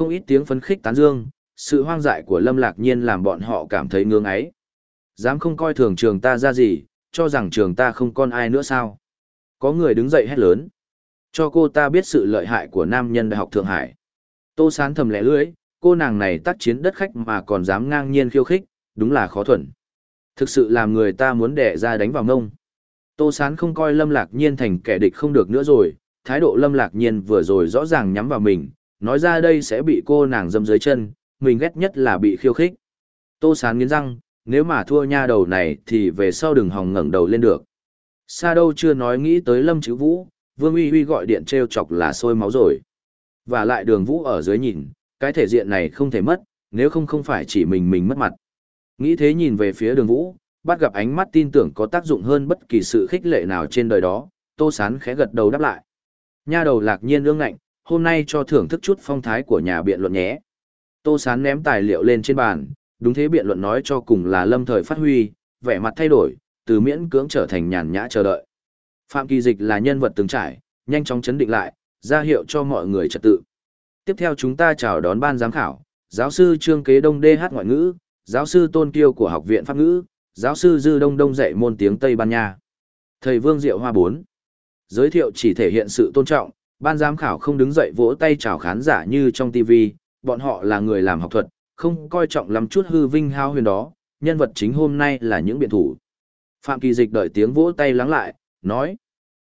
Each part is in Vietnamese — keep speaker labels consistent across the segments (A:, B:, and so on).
A: Không ít tiếng phấn khích tán dương, sự hoang dại của Lâm Lạc Nhiên làm bọn họ cảm thấy ngưỡng ấy. Dám không coi thường trường ta ra gì, cho rằng trường ta không còn ai nữa sao. Có người đứng dậy hét lớn. Cho cô ta biết sự lợi hại của nam nhân Đại học Thượng Hải. Tô sán thầm lẻ lưỡi, cô nàng này tác chiến đất khách mà còn dám ngang nhiên khiêu khích, đúng là khó thuần. Thực sự làm người ta muốn đẻ ra đánh vào ngông. Tô sán không coi Lâm Lạc Nhiên thành kẻ địch không được nữa rồi, thái độ Lâm Lạc Nhiên vừa rồi rõ ràng nhắm vào mình, nói ra đây sẽ bị cô nàng dâm dưới chân, mình ghét nhất là bị khiêu khích. Tô sán nghiến răng, nếu mà thua nha đầu này thì về sau đừng hòng ngẩng đầu lên được. Sa đâu chưa nói nghĩ tới Lâm Chữ Vũ, Vương Uy Uy gọi điện treo chọc là sôi máu rồi. Và lại đường Vũ ở dưới nhìn, cái thể diện này không thể mất, nếu không không phải chỉ mình mình mất mặt. Nghĩ thế nhìn về phía đường Vũ, bắt gặp ánh mắt tin tưởng có tác dụng hơn bất kỳ sự khích lệ nào trên đời đó, Tô Sán khẽ gật đầu đáp lại. Nha đầu lạc nhiên ương ngạnh, hôm nay cho thưởng thức chút phong thái của nhà biện luận nhé. Tô Sán ném tài liệu lên trên bàn, đúng thế biện luận nói cho cùng là lâm thời phát huy, vẻ mặt thay đổi, từ miễn cưỡng trở thành nhàn nhã chờ đợi. Phạm Kỳ Dịch là nhân vật từng trải, nhanh chóng chấn định lại, ra hiệu cho mọi người trật tự. Tiếp theo chúng ta chào đón ban giám khảo, giáo sư Trương Kế Đông DH ngoại ngữ, giáo sư Tôn Kiêu của Học viện Pháp ngữ, giáo sư Dư Đông Đông dạy môn tiếng Tây Ban Nha. Thầy Vương Diệu Hoa 4. Giới thiệu chỉ thể hiện sự tôn trọng, ban giám khảo không đứng dậy vỗ tay chào khán giả như trong TV, bọn họ là người làm học thuật, không coi trọng lắm chút hư vinh hao huyền đó, nhân vật chính hôm nay là những biện thủ. Phạm Kỳ Dịch đợi tiếng vỗ tay lắng lại, nói.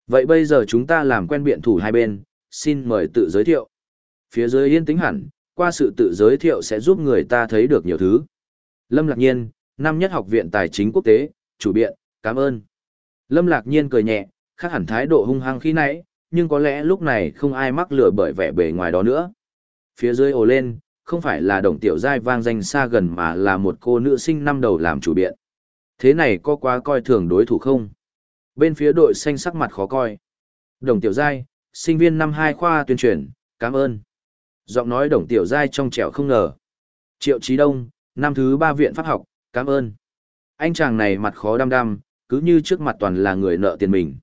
A: Vậy bây giờ chúng ta làm quen biện thủ hai bên, xin mời tự giới thiệu. Phía dưới yên tĩnh hẳn, qua sự tự giới thiệu sẽ giúp người ta thấy được nhiều thứ. Lâm Lạc Nhiên, năm nhất học viện tài chính quốc tế, chủ biện, cảm ơn. Lâm Lạc Nhiên cười nhẹ, khác hẳn thái độ hung hăng khi nãy, nhưng có lẽ lúc này không ai mắc lửa bởi vẻ bề ngoài đó nữa. Phía dưới ồ lên, không phải là đồng tiểu giai vang danh xa gần mà là một cô nữ sinh năm đầu làm chủ biện. Thế này có quá coi thường đối thủ không? Bên phía đội xanh sắc mặt khó coi. Đồng tiểu giai, sinh viên năm hai khoa tuyên truyền, cảm ơn. Giọng nói đồng tiểu giai trong trẻo không ngờ. Triệu Trí Đông, năm thứ ba viện pháp học, cảm ơn. Anh chàng này mặt khó đăm đăm, cứ như trước mặt toàn là người nợ tiền mình.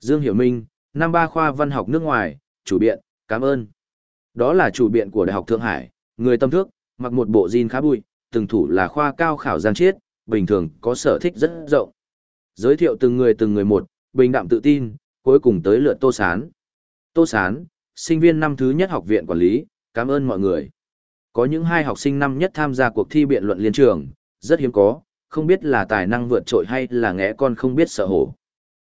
A: Dương Hiểu Minh, năm ba khoa văn học nước ngoài, chủ biện, cảm ơn. Đó là chủ biện của Đại học Thượng Hải, người tâm thước, mặc một bộ jean khá bụi, từng thủ là khoa cao khảo giang chiết, bình thường có sở thích rất rộng. Giới thiệu từng người từng người một, bình đạm tự tin, cuối cùng tới lượt Tô Sán. Tô Sán, sinh viên năm thứ nhất học viện quản lý, cảm ơn mọi người. Có những hai học sinh năm nhất tham gia cuộc thi biện luận liên trường, rất hiếm có, không biết là tài năng vượt trội hay là ngẽ con không biết sợ hổ.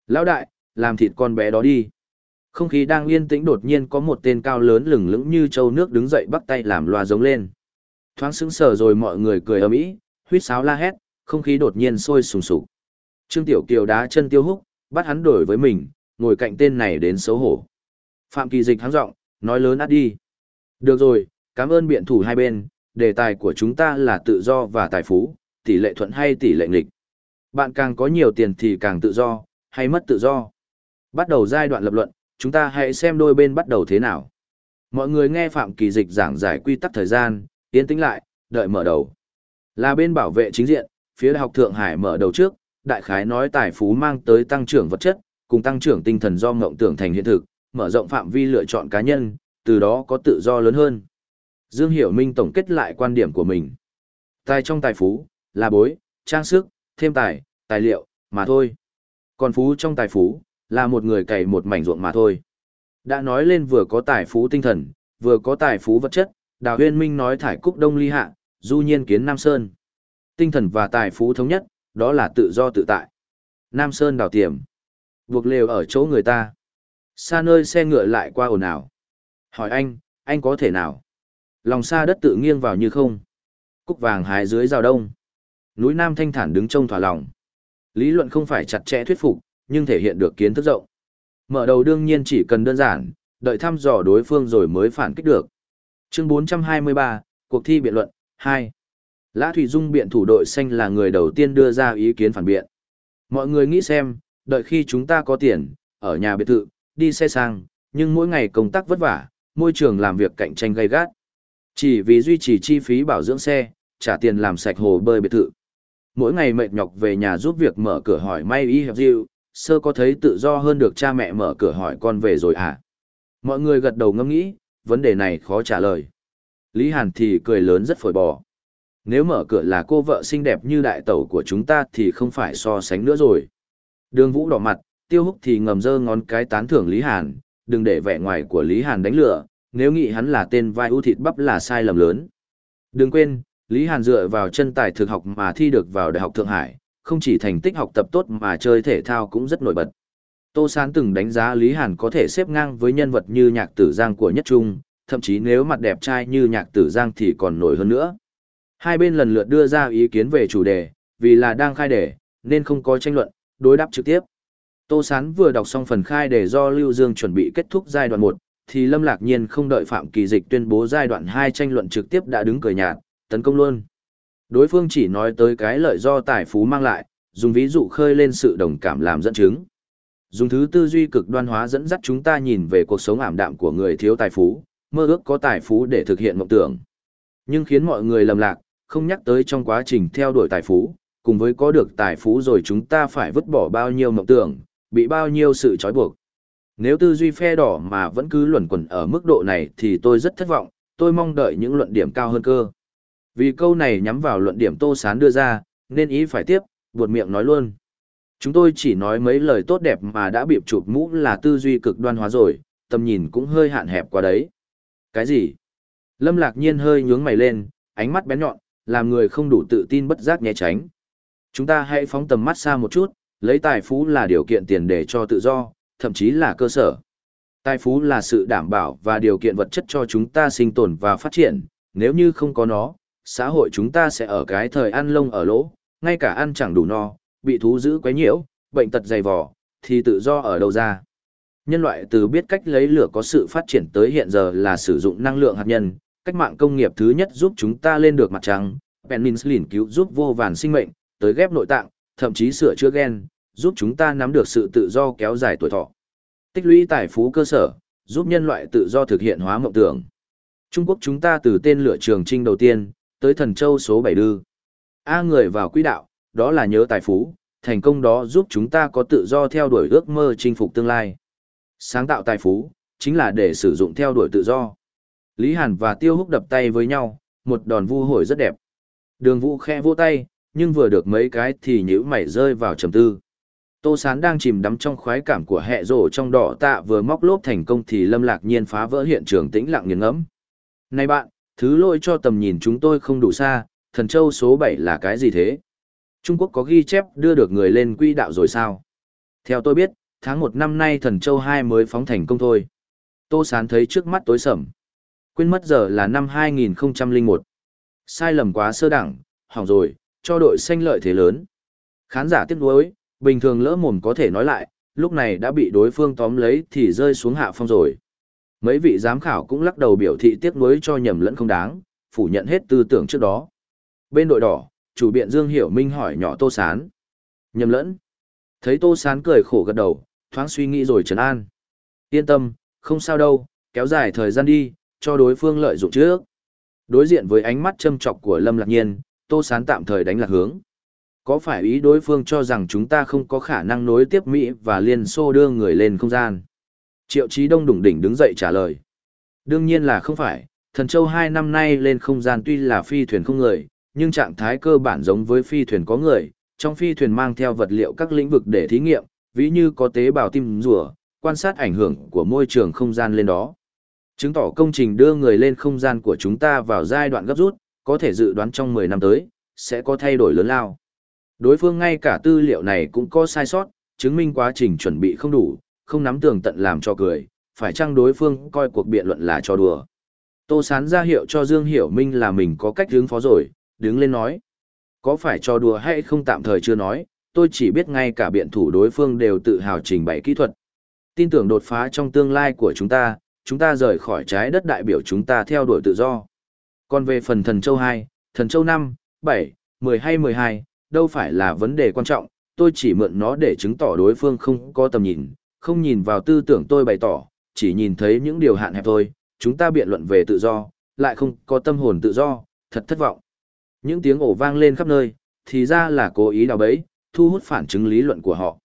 A: Lão đại, làm thịt con bé đó đi. Không khí đang yên tĩnh đột nhiên có một tên cao lớn lửng lững như châu nước đứng dậy bắt tay làm loa giống lên. Thoáng sững sờ rồi mọi người cười ầm ĩ, huýt sáo la hét, không khí đột nhiên sôi sùng sục. Trương Tiểu Kiều đá chân tiêu húc, bắt hắn đổi với mình, ngồi cạnh tên này đến xấu hổ. Phạm Kỳ Dịch hắng giọng, nói lớn át đi. Được rồi, cảm ơn biện thủ hai bên, đề tài của chúng ta là tự do và tài phú, tỷ lệ thuận hay tỷ lệ nghịch. Bạn càng có nhiều tiền thì càng tự do, hay mất tự do. Bắt đầu giai đoạn lập luận, chúng ta hãy xem đôi bên bắt đầu thế nào. Mọi người nghe Phạm Kỳ Dịch giảng giải quy tắc thời gian, yên tĩnh lại, đợi mở đầu. Là bên bảo vệ chính diện, phía Đại học Thượng Hải mở đầu trước, đại khái nói tài phú mang tới tăng trưởng vật chất, cùng tăng trưởng tinh thần do ngộng tưởng thành hiện thực, mở rộng phạm vi lựa chọn cá nhân, từ đó có tự do lớn hơn. Dương Hiểu Minh tổng kết lại quan điểm của mình. Tài trong tài phú, là bối, trang sức, thêm tài, tài liệu, mà thôi. Còn phú trong tài phú, là một người cày một mảnh ruộng mà thôi. Đã nói lên vừa có tài phú tinh thần, vừa có tài phú vật chất, Đào Huyên Minh nói thải cúc đông ly hạ, du nhiên kiến Nam Sơn. Tinh thần và tài phú thống nhất, đó là tự do tự tại. Nam Sơn đào tiềm. Buộc lều ở chỗ người ta. Xa nơi xe ngựa lại qua ồn ào. Hỏi anh, anh có thể nào? Lòng xa đất tự nghiêng vào như không. Cúc vàng hái dưới rào đông. Núi Nam thanh thản đứng trông thỏa lòng. Lý luận không phải chặt chẽ thuyết phục, nhưng thể hiện được kiến thức rộng. Mở đầu đương nhiên chỉ cần đơn giản, đợi thăm dò đối phương rồi mới phản kích được. Chương 423, cuộc thi biện luận, 2. Lã Thủy Dung biện thủ đội xanh là người đầu tiên đưa ra ý kiến phản biện. Mọi người nghĩ xem, đợi khi chúng ta có tiền, ở nhà biệt thự, đi xe sang, nhưng mỗi ngày công tác vất vả, môi trường làm việc cạnh tranh gay gắt. Chỉ vì duy trì chi phí bảo dưỡng xe, trả tiền làm sạch hồ bơi biệt thự. Mỗi ngày mệt nhọc về nhà giúp việc mở cửa hỏi may y hiệp diệu, sơ có thấy tự do hơn được cha mẹ mở cửa hỏi con về rồi à? Mọi người gật đầu ngẫm nghĩ, vấn đề này khó trả lời. Lý Hàn thì cười lớn rất phổi bò. Nếu mở cửa là cô vợ xinh đẹp như đại tẩu của chúng ta thì không phải so sánh nữa rồi. Đường Vũ đỏ mặt, Tiêu Húc thì ngầm dơ ngón cái tán thưởng Lý Hàn, đừng để vẻ ngoài của Lý Hàn đánh lửa, nếu nghĩ hắn là tên vai ưu thịt bắp là sai lầm lớn. Đừng quên, Lý Hàn dựa vào chân tài thực học mà thi được vào Đại học Thượng Hải, không chỉ thành tích học tập tốt mà chơi thể thao cũng rất nổi bật. Tô Sán từng đánh giá Lý Hàn có thể xếp ngang với nhân vật như nhạc tử giang của nhất trung, thậm chí nếu mặt đẹp trai như nhạc tử giang thì còn nổi hơn nữa. Hai bên lần lượt đưa ra ý kiến về chủ đề, vì là đang khai đề, nên không có tranh luận, đối đáp trực tiếp. Tô Sán vừa đọc xong phần khai đề do Lưu Dương chuẩn bị kết thúc giai đoạn 1, thì Lâm Lạc Nhiên không đợi Phạm Kỳ Dịch tuyên bố giai đoạn 2 tranh luận trực tiếp đã đứng cười nhạt, tấn công luôn. Đối phương chỉ nói tới cái lợi do tài phú mang lại, dùng ví dụ khơi lên sự đồng cảm làm dẫn chứng. Dùng thứ tư duy cực đoan hóa dẫn dắt chúng ta nhìn về cuộc sống ảm đạm của người thiếu tài phú, mơ ước có tài phú để thực hiện mộng tưởng. Nhưng khiến mọi người lầm lạc, không nhắc tới trong quá trình theo đuổi tài phú, cùng với có được tài phú rồi chúng ta phải vứt bỏ bao nhiêu mộng tưởng, bị bao nhiêu sự trói buộc. Nếu tư duy phe đỏ mà vẫn cứ luẩn quẩn ở mức độ này thì tôi rất thất vọng, tôi mong đợi những luận điểm cao hơn cơ. Vì câu này nhắm vào luận điểm Tô Sán đưa ra, nên ý phải tiếp, buột miệng nói luôn. Chúng tôi chỉ nói mấy lời tốt đẹp mà đã bị chụp mũ là tư duy cực đoan hóa rồi, tầm nhìn cũng hơi hạn hẹp qua đấy. Cái gì? Lâm lạc nhiên hơi nhướng mày lên, ánh mắt bén nhọn, làm người không đủ tự tin bất giác né tránh. Chúng ta hãy phóng tầm mắt xa một chút, lấy tài phú là điều kiện tiền đề cho tự do, thậm chí là cơ sở. Tài phú là sự đảm bảo và điều kiện vật chất cho chúng ta sinh tồn và phát triển, nếu như không có nó, xã hội chúng ta sẽ ở cái thời ăn lông ở lỗ, ngay cả ăn chẳng đủ no, bị thú giữ quấy nhiễu, bệnh tật dày vò, thì tự do ở đâu ra. Nhân loại từ biết cách lấy lửa có sự phát triển tới hiện giờ là sử dụng năng lượng hạt nhân, cách mạng công nghiệp thứ nhất giúp chúng ta lên được mặt trăng, penicillin cứu giúp vô vàn sinh mệnh, tới ghép nội tạng, thậm chí sửa chữa gen, giúp chúng ta nắm được sự tự do kéo dài tuổi thọ. Tích lũy tài phú cơ sở, giúp nhân loại tự do thực hiện hóa mộng tưởng. Trung Quốc chúng ta từ tên lửa trường trinh đầu tiên, tới thần châu số 7 đư. A người vào quỹ đạo, đó là nhớ tài phú, thành công đó giúp chúng ta có tự do theo đuổi ước mơ chinh phục tương lai. Sáng tạo tài phú, chính là để sử dụng theo đuổi tự do. Lý Hàn và Tiêu Húc đập tay với nhau, một đòn vu hồi rất đẹp. Đường Vũ khe vỗ tay, nhưng vừa được mấy cái thì nhíu mày rơi vào trầm tư. Tô Sán đang chìm đắm trong khoái cảm của hệ rổ trong đỏ tạ vừa móc lốp thành công thì Lâm Lạc Nhiên phá vỡ hiện trường tĩnh lặng nghiền ngẫm. Này bạn, thứ lỗi cho tầm nhìn chúng tôi không đủ xa, thần châu số 7 là cái gì thế? Trung Quốc có ghi chép đưa được người lên quỹ đạo rồi sao? Theo tôi biết, tháng 1 năm nay thần châu 2 mới phóng thành công thôi. Tô Sán thấy trước mắt tối sầm. Quên mất giờ là năm 2001. Sai lầm quá sơ đẳng, hỏng rồi, cho đội xanh lợi thế lớn. Khán giả tiếc nuối, bình thường lỡ mồm có thể nói lại, lúc này đã bị đối phương tóm lấy thì rơi xuống hạ phong rồi. Mấy vị giám khảo cũng lắc đầu biểu thị tiếc nuối cho nhầm lẫn không đáng, phủ nhận hết tư tưởng trước đó. Bên đội đỏ, chủ biện Dương Hiểu Minh hỏi nhỏ Tô Sán. Nhầm lẫn. Thấy Tô Sán cười khổ gật đầu, thoáng suy nghĩ rồi trấn an. Yên tâm, không sao đâu, kéo dài thời gian đi, cho đối phương lợi dụng trước. Đối diện với ánh mắt châm chọc của Lâm Lạc Nhiên, Tô Sán tạm thời đánh lạc hướng. Có phải ý đối phương cho rằng chúng ta không có khả năng nối tiếp Mỹ và Liên Xô đưa người lên không gian? Triệu Chí Đông đủng đỉnh đứng dậy trả lời. Đương nhiên là không phải, thần châu hai năm nay lên không gian tuy là phi thuyền không người, nhưng trạng thái cơ bản giống với phi thuyền có người, trong phi thuyền mang theo vật liệu các lĩnh vực để thí nghiệm, ví như có tế bào tim rùa, quan sát ảnh hưởng của môi trường không gian lên đó. Chứng tỏ công trình đưa người lên không gian của chúng ta vào giai đoạn gấp rút, có thể dự đoán trong 10 năm tới, sẽ có thay đổi lớn lao. Đối phương ngay cả tư liệu này cũng có sai sót, chứng minh quá trình chuẩn bị không đủ, không nắm tường tận làm cho cười, phải chăng đối phương coi cuộc biện luận là cho đùa. Tô Sán ra hiệu cho Dương Hiểu Minh là mình có cách hướng phó rồi, đứng lên nói. Có phải cho đùa hay không tạm thời chưa nói, tôi chỉ biết ngay cả biện thủ đối phương đều tự hào trình bày kỹ thuật. Tin tưởng đột phá trong tương lai của chúng ta, chúng ta rời khỏi trái đất đại biểu chúng ta theo đuổi tự do. Còn về phần thần châu 2, thần châu 5, 7, 10 hay 12, đâu phải là vấn đề quan trọng, tôi chỉ mượn nó để chứng tỏ đối phương không có tầm nhìn, không nhìn vào tư tưởng tôi bày tỏ, chỉ nhìn thấy những điều hạn hẹp thôi, chúng ta biện luận về tự do, lại không có tâm hồn tự do, thật thất vọng. Những tiếng ổ vang lên khắp nơi, thì ra là cố ý đào bẫy, thu hút phản chứng lý luận của họ.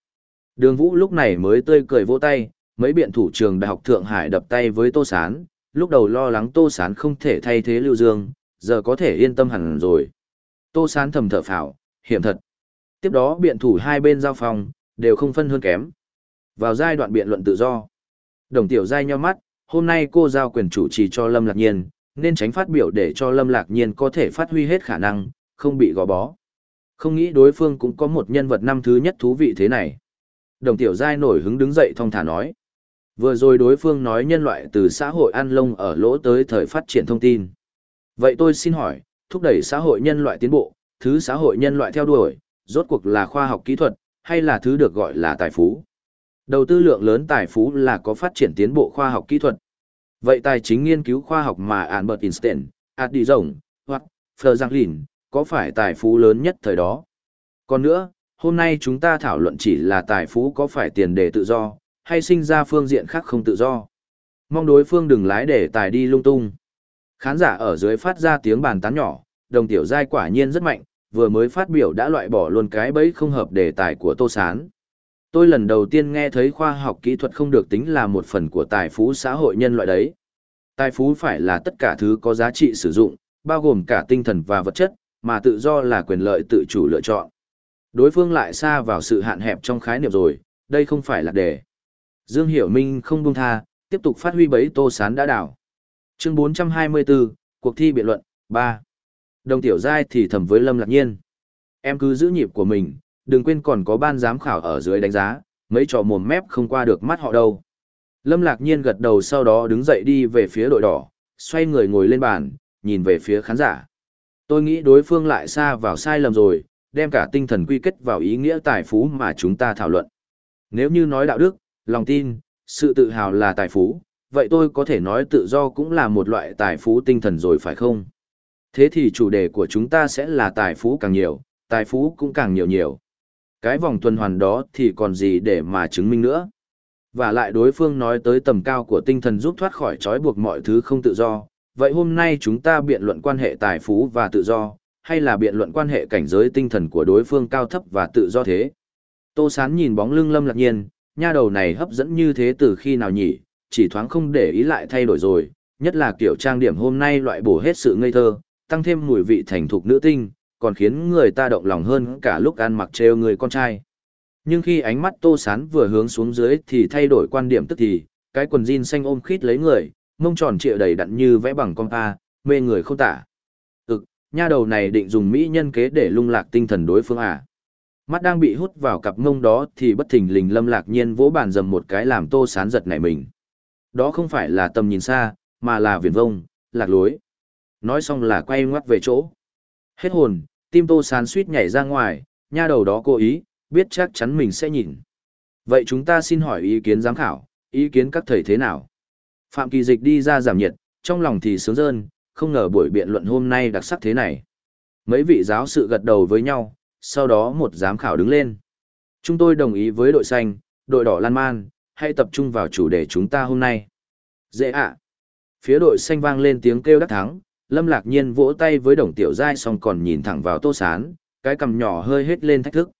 A: Đường Vũ lúc này mới tươi cười vỗ tay, mấy biện thủ trường Đại học Thượng Hải đập tay với Tô Sán, lúc đầu lo lắng Tô Sán không thể thay thế Lưu Dương, giờ có thể yên tâm hẳn rồi. Tô Sán thầm thở phào, hiểm thật. Tiếp đó biện thủ hai bên giao phòng, đều không phân hơn kém. Vào giai đoạn biện luận tự do, đồng tiểu giai nhau mắt, hôm nay cô giao quyền chủ trì cho Lâm Lạc Nhiên, nên tránh phát biểu để cho Lâm Lạc Nhiên có thể phát huy hết khả năng, không bị gò bó. Không nghĩ đối phương cũng có một nhân vật năm thứ nhất thú vị thế này. Đồng tiểu giai nổi hứng đứng dậy thong thả nói. Vừa rồi đối phương nói nhân loại từ xã hội ăn lông ở lỗ tới thời phát triển thông tin. Vậy tôi xin hỏi, thúc đẩy xã hội nhân loại tiến bộ, thứ xã hội nhân loại theo đuổi, rốt cuộc là khoa học kỹ thuật, hay là thứ được gọi là tài phú? Đầu tư lượng lớn tài phú là có phát triển tiến bộ khoa học kỹ thuật. Vậy tài chính nghiên cứu khoa học mà Albert Einstein, Adi Rồng, hoặc Franklin, có phải tài phú lớn nhất thời đó? Còn nữa, hôm nay chúng ta thảo luận chỉ là tài phú có phải tiền đề tự do, hay sinh ra phương diện khác không tự do. Mong đối phương đừng lái để tài đi lung tung. Khán giả ở dưới phát ra tiếng bàn tán nhỏ, đồng tiểu giai quả nhiên rất mạnh, vừa mới phát biểu đã loại bỏ luôn cái bẫy không hợp đề tài của Tô Sán. Tôi lần đầu tiên nghe thấy khoa học kỹ thuật không được tính là một phần của tài phú xã hội nhân loại đấy. Tài phú phải là tất cả thứ có giá trị sử dụng, bao gồm cả tinh thần và vật chất, mà tự do là quyền lợi tự chủ lựa chọn. Đối phương lại xa vào sự hạn hẹp trong khái niệm rồi, đây không phải là đề. Dương Hiểu Minh không buông tha, tiếp tục phát huy bấy Tô Sán đã đảo. Chương 424, cuộc thi biện luận, 3. Đồng Tiểu Giai thì thầm với Lâm Lạc Nhiên. Em cứ giữ nhịp của mình, đừng quên còn có ban giám khảo ở dưới đánh giá, mấy trò mồm mép không qua được mắt họ đâu. Lâm Lạc Nhiên gật đầu sau đó đứng dậy đi về phía đội đỏ, xoay người ngồi lên bàn, nhìn về phía khán giả. Tôi nghĩ đối phương lại xa vào sai lầm rồi, đem cả tinh thần quy kết vào ý nghĩa tài phú mà chúng ta thảo luận. Nếu như nói đạo đức, lòng tin, sự tự hào là tài phú, vậy tôi có thể nói tự do cũng là một loại tài phú tinh thần rồi phải không? Thế thì chủ đề của chúng ta sẽ là tài phú càng nhiều, tài phú cũng càng nhiều nhiều. Cái vòng tuần hoàn đó thì còn gì để mà chứng minh nữa? Và lại đối phương nói tới tầm cao của tinh thần giúp thoát khỏi trói buộc mọi thứ không tự do. Vậy hôm nay chúng ta biện luận quan hệ tài phú và tự do, hay là biện luận quan hệ cảnh giới tinh thần của đối phương cao thấp và tự do thế? Tô Sán nhìn bóng lưng lâm lạc nhiên, nha đầu này hấp dẫn như thế từ khi nào nhỉ, chỉ thoáng không để ý lại thay đổi rồi, nhất là kiểu trang điểm hôm nay loại bổ hết sự ngây thơ, tăng thêm mùi vị thành thục nữ tinh, còn khiến người ta động lòng hơn cả lúc ăn mặc trêu người con trai. Nhưng khi ánh mắt Tô Sán vừa hướng xuống dưới thì thay đổi quan điểm tức thì, cái quần jean xanh ôm khít lấy người, mông tròn trịa đầy đặn như vẽ bằng con pa, mê người không tả. Ực, nha đầu này định dùng mỹ nhân kế để lung lạc tinh thần đối phương à. Mắt đang bị hút vào cặp mông đó thì bất thình lình lâm lạc nhiên vỗ bàn dầm một cái làm Tô Sán giật nảy mình. Đó không phải là tầm nhìn xa, mà là viền vông, lạc lối. Nói xong là quay ngoắt về chỗ. Hết hồn, tim tô sán suýt nhảy ra ngoài, nha đầu đó cố ý, biết chắc chắn mình sẽ nhìn. Vậy chúng ta xin hỏi ý kiến giám khảo, ý kiến các thầy thế nào? Phạm Kỳ Dịch đi ra giảm nhiệt, trong lòng thì sướng rơn, không ngờ buổi biện luận hôm nay đặc sắc thế này. Mấy vị giáo sự gật đầu với nhau, sau đó một giám khảo đứng lên. Chúng tôi đồng ý với đội xanh, đội đỏ lan man, hãy tập trung vào chủ đề chúng ta hôm nay. Dễ ạ. Phía đội xanh vang lên tiếng kêu đắc thắng, Lâm Lạc Nhiên vỗ tay với Đồng Tiểu Giai xong còn nhìn thẳng vào Tô Sán, cái cằm nhỏ hơi hết lên thách thức.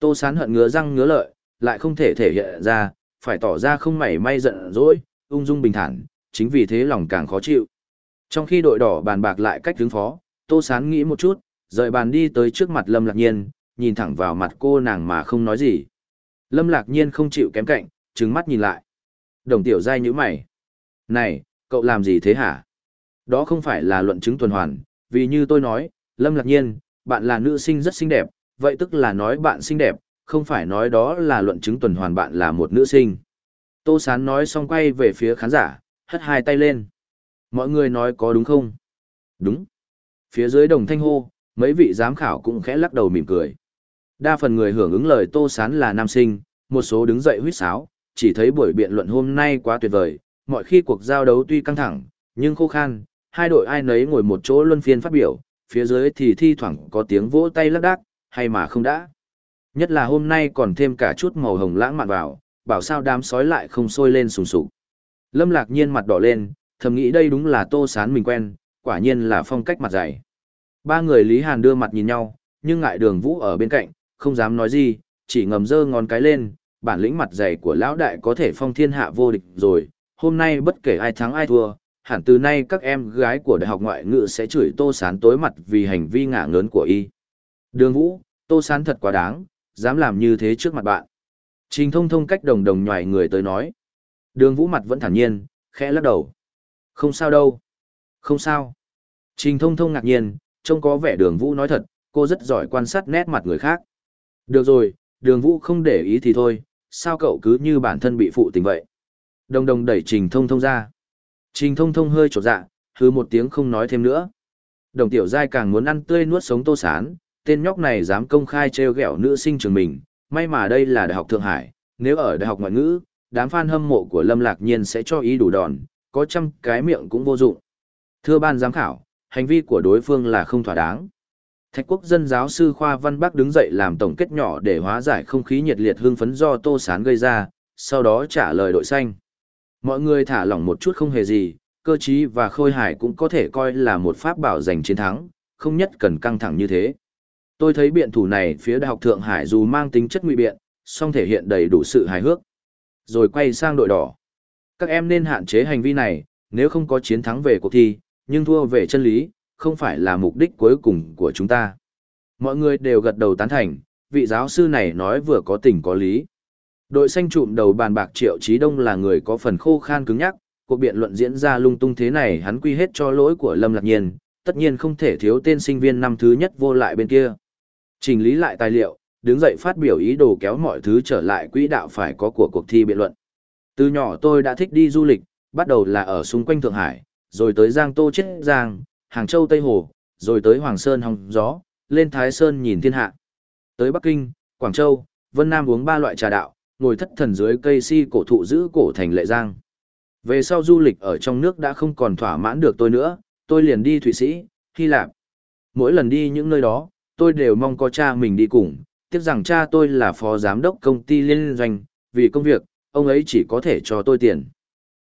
A: Tô Sán hận ngứa răng ngứa lợi, lại không thể thể hiện ra, phải tỏ ra không mảy may giận dỗi, ung dung bình thản, chính vì thế lòng càng khó chịu. Trong khi đội đỏ bàn bạc lại cách ứng phó, Tô Sán nghĩ một chút, rời bàn đi tới trước mặt Lâm Lạc Nhiên, nhìn thẳng vào mặt cô nàng mà không nói gì. Lâm Lạc Nhiên không chịu kém cạnh, trừng mắt nhìn lại. Đồng Tiểu Giai nhíu mày. Này, cậu làm gì thế hả? Đó không phải là luận chứng tuần hoàn, vì như tôi nói, Lâm Lạc Nhiên, bạn là nữ sinh rất xinh đẹp, vậy tức là nói bạn xinh đẹp, không phải nói đó là luận chứng tuần hoàn bạn là một nữ sinh. Tô Sán nói xong quay về phía khán giả, hất hai tay lên. Mọi người nói có đúng không? Đúng. Phía dưới đồng thanh hô, mấy vị giám khảo cũng khẽ lắc đầu mỉm cười. Đa phần người hưởng ứng lời Tô Sán là nam sinh, một số đứng dậy huýt sáo, chỉ thấy buổi biện luận hôm nay quá tuyệt vời, mọi khi cuộc giao đấu tuy căng thẳng, nhưng khô khan, hai đội ai nấy ngồi một chỗ luân phiên phát biểu, phía dưới thì thi thoảng có tiếng vỗ tay lắc đác, hay mà không đã. Nhất là hôm nay còn thêm cả chút màu hồng lãng mạn vào, bảo sao đám sói lại không sôi lên sùng sục. Lâm lạc nhiên mặt đỏ lên, thầm nghĩ đây đúng là tô sán mình quen, quả nhiên là phong cách mặt dày. Ba người Lý Hàn đưa mặt nhìn nhau, nhưng ngại đường vũ ở bên cạnh, không dám nói gì, chỉ ngầm dơ ngón cái lên, bản lĩnh mặt dày của lão đại có thể phong thiên hạ vô địch rồi, hôm nay bất kể ai thắng ai thua, hẳn từ nay các em gái của Đại học Ngoại ngữ sẽ chửi Tô Sán tối mặt vì hành vi ngả ngớn của y. Đường Vũ, Tô Sán thật quá đáng, dám làm như thế trước mặt bạn. Trình thông thông cách đồng đồng nhòi người tới nói. Đường Vũ mặt vẫn thản nhiên, khẽ lắc đầu. Không sao đâu. Không sao. Trình thông thông ngạc nhiên, trông có vẻ đường Vũ nói thật, cô rất giỏi quan sát nét mặt người khác. Được rồi, đường Vũ không để ý thì thôi, sao cậu cứ như bản thân bị phụ tình vậy. Đồng đồng đẩy trình thông thông ra. Trình thông thông hơi trột dạ, hứ một tiếng không nói thêm nữa. Đồng tiểu giai càng muốn ăn tươi nuốt sống tô sán, tên nhóc này dám công khai trêu ghẹo nữ sinh trường mình, may mà đây là Đại học Thượng Hải, nếu ở Đại học Ngoại ngữ, đám fan hâm mộ của Lâm Lạc Nhiên sẽ cho ý đủ đòn, có trăm cái miệng cũng vô dụng. Thưa ban giám khảo, hành vi của đối phương là không thỏa đáng. Thạch quốc dân giáo sư Khoa Văn Bắc đứng dậy làm tổng kết nhỏ để hóa giải không khí nhiệt liệt hương phấn do Tô Sán gây ra, sau đó trả lời đội xanh. Mọi người thả lỏng một chút không hề gì, cơ trí và khôi hài cũng có thể coi là một pháp bảo giành chiến thắng, không nhất cần căng thẳng như thế. Tôi thấy biện thủ này phía Đại học Thượng Hải dù mang tính chất ngụy biện, song thể hiện đầy đủ sự hài hước. Rồi quay sang đội đỏ. Các em nên hạn chế hành vi này, nếu không có chiến thắng về cuộc thi, nhưng thua về chân lý, không phải là mục đích cuối cùng của chúng ta. Mọi người đều gật đầu tán thành, vị giáo sư này nói vừa có tình có lý. Đội xanh trụm đầu bàn bạc Triệu Chí Đông là người có phần khô khan cứng nhắc, cuộc biện luận diễn ra lung tung thế này hắn quy hết cho lỗi của Lâm Lạc Nhiên, tất nhiên không thể thiếu tên sinh viên năm thứ nhất vô lại bên kia. Trình lý lại tài liệu, đứng dậy phát biểu ý đồ kéo mọi thứ trở lại quỹ đạo phải có của cuộc thi biện luận. Từ nhỏ tôi đã thích đi du lịch, bắt đầu là ở xung quanh Thượng Hải, rồi tới Giang Tô Chiết Giang, Hàng Châu Tây Hồ, rồi tới Hoàng Sơn Hồng Gió, lên Thái Sơn nhìn thiên hạ. Tới Bắc Kinh, Quảng Châu, Vân Nam uống ba loại trà đạo, ngồi thất thần dưới cây si cổ thụ giữ cổ thành Lệ Giang. Về sau du lịch ở trong nước đã không còn thỏa mãn được tôi nữa, tôi liền đi Thụy Sĩ, Hy Lạp. Mỗi lần đi những nơi đó, tôi đều mong có cha mình đi cùng, tiếc rằng cha tôi là phó giám đốc công ty liên doanh, vì công việc, ông ấy chỉ có thể cho tôi tiền.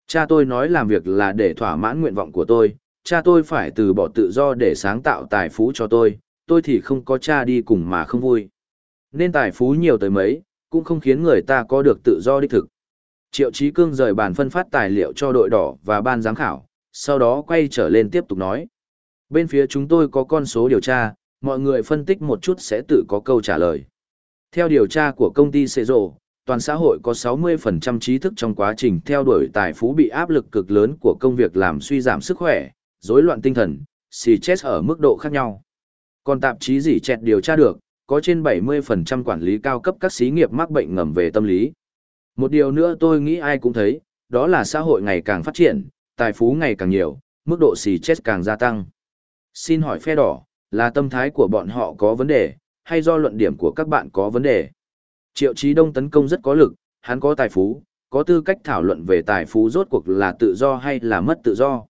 A: Cha tôi nói làm việc là để thỏa mãn nguyện vọng của tôi, cha tôi phải từ bỏ tự do để sáng tạo tài phú cho tôi, tôi thì không có cha đi cùng mà không vui. Nên tài phú nhiều tới mấy, cũng không khiến người ta có được tự do đích thực. Triệu Chí Cương rời bàn phân phát tài liệu cho đội đỏ và ban giám khảo, sau đó quay trở lên tiếp tục nói. Bên phía chúng tôi có con số điều tra, mọi người phân tích một chút sẽ tự có câu trả lời. Theo điều tra của công ty Sệ Rộ, toàn xã hội có 60% trí thức trong quá trình theo đuổi tài phú bị áp lực cực lớn của công việc làm suy giảm sức khỏe, rối loạn tinh thần, xì chết ở mức độ khác nhau. Còn tạp chí gì chẹt điều tra được, có trên 70% quản lý cao cấp các xí nghiệp mắc bệnh ngầm về tâm lý. Một điều nữa tôi nghĩ ai cũng thấy, đó là xã hội ngày càng phát triển, tài phú ngày càng nhiều, mức độ xì chết càng gia tăng. Xin hỏi phe đỏ, là tâm thái của bọn họ có vấn đề, hay do luận điểm của các bạn có vấn đề? Triệu Chí Đông tấn công rất có lực, hắn có tài phú, có tư cách thảo luận về tài phú rốt cuộc là tự do hay là mất tự do.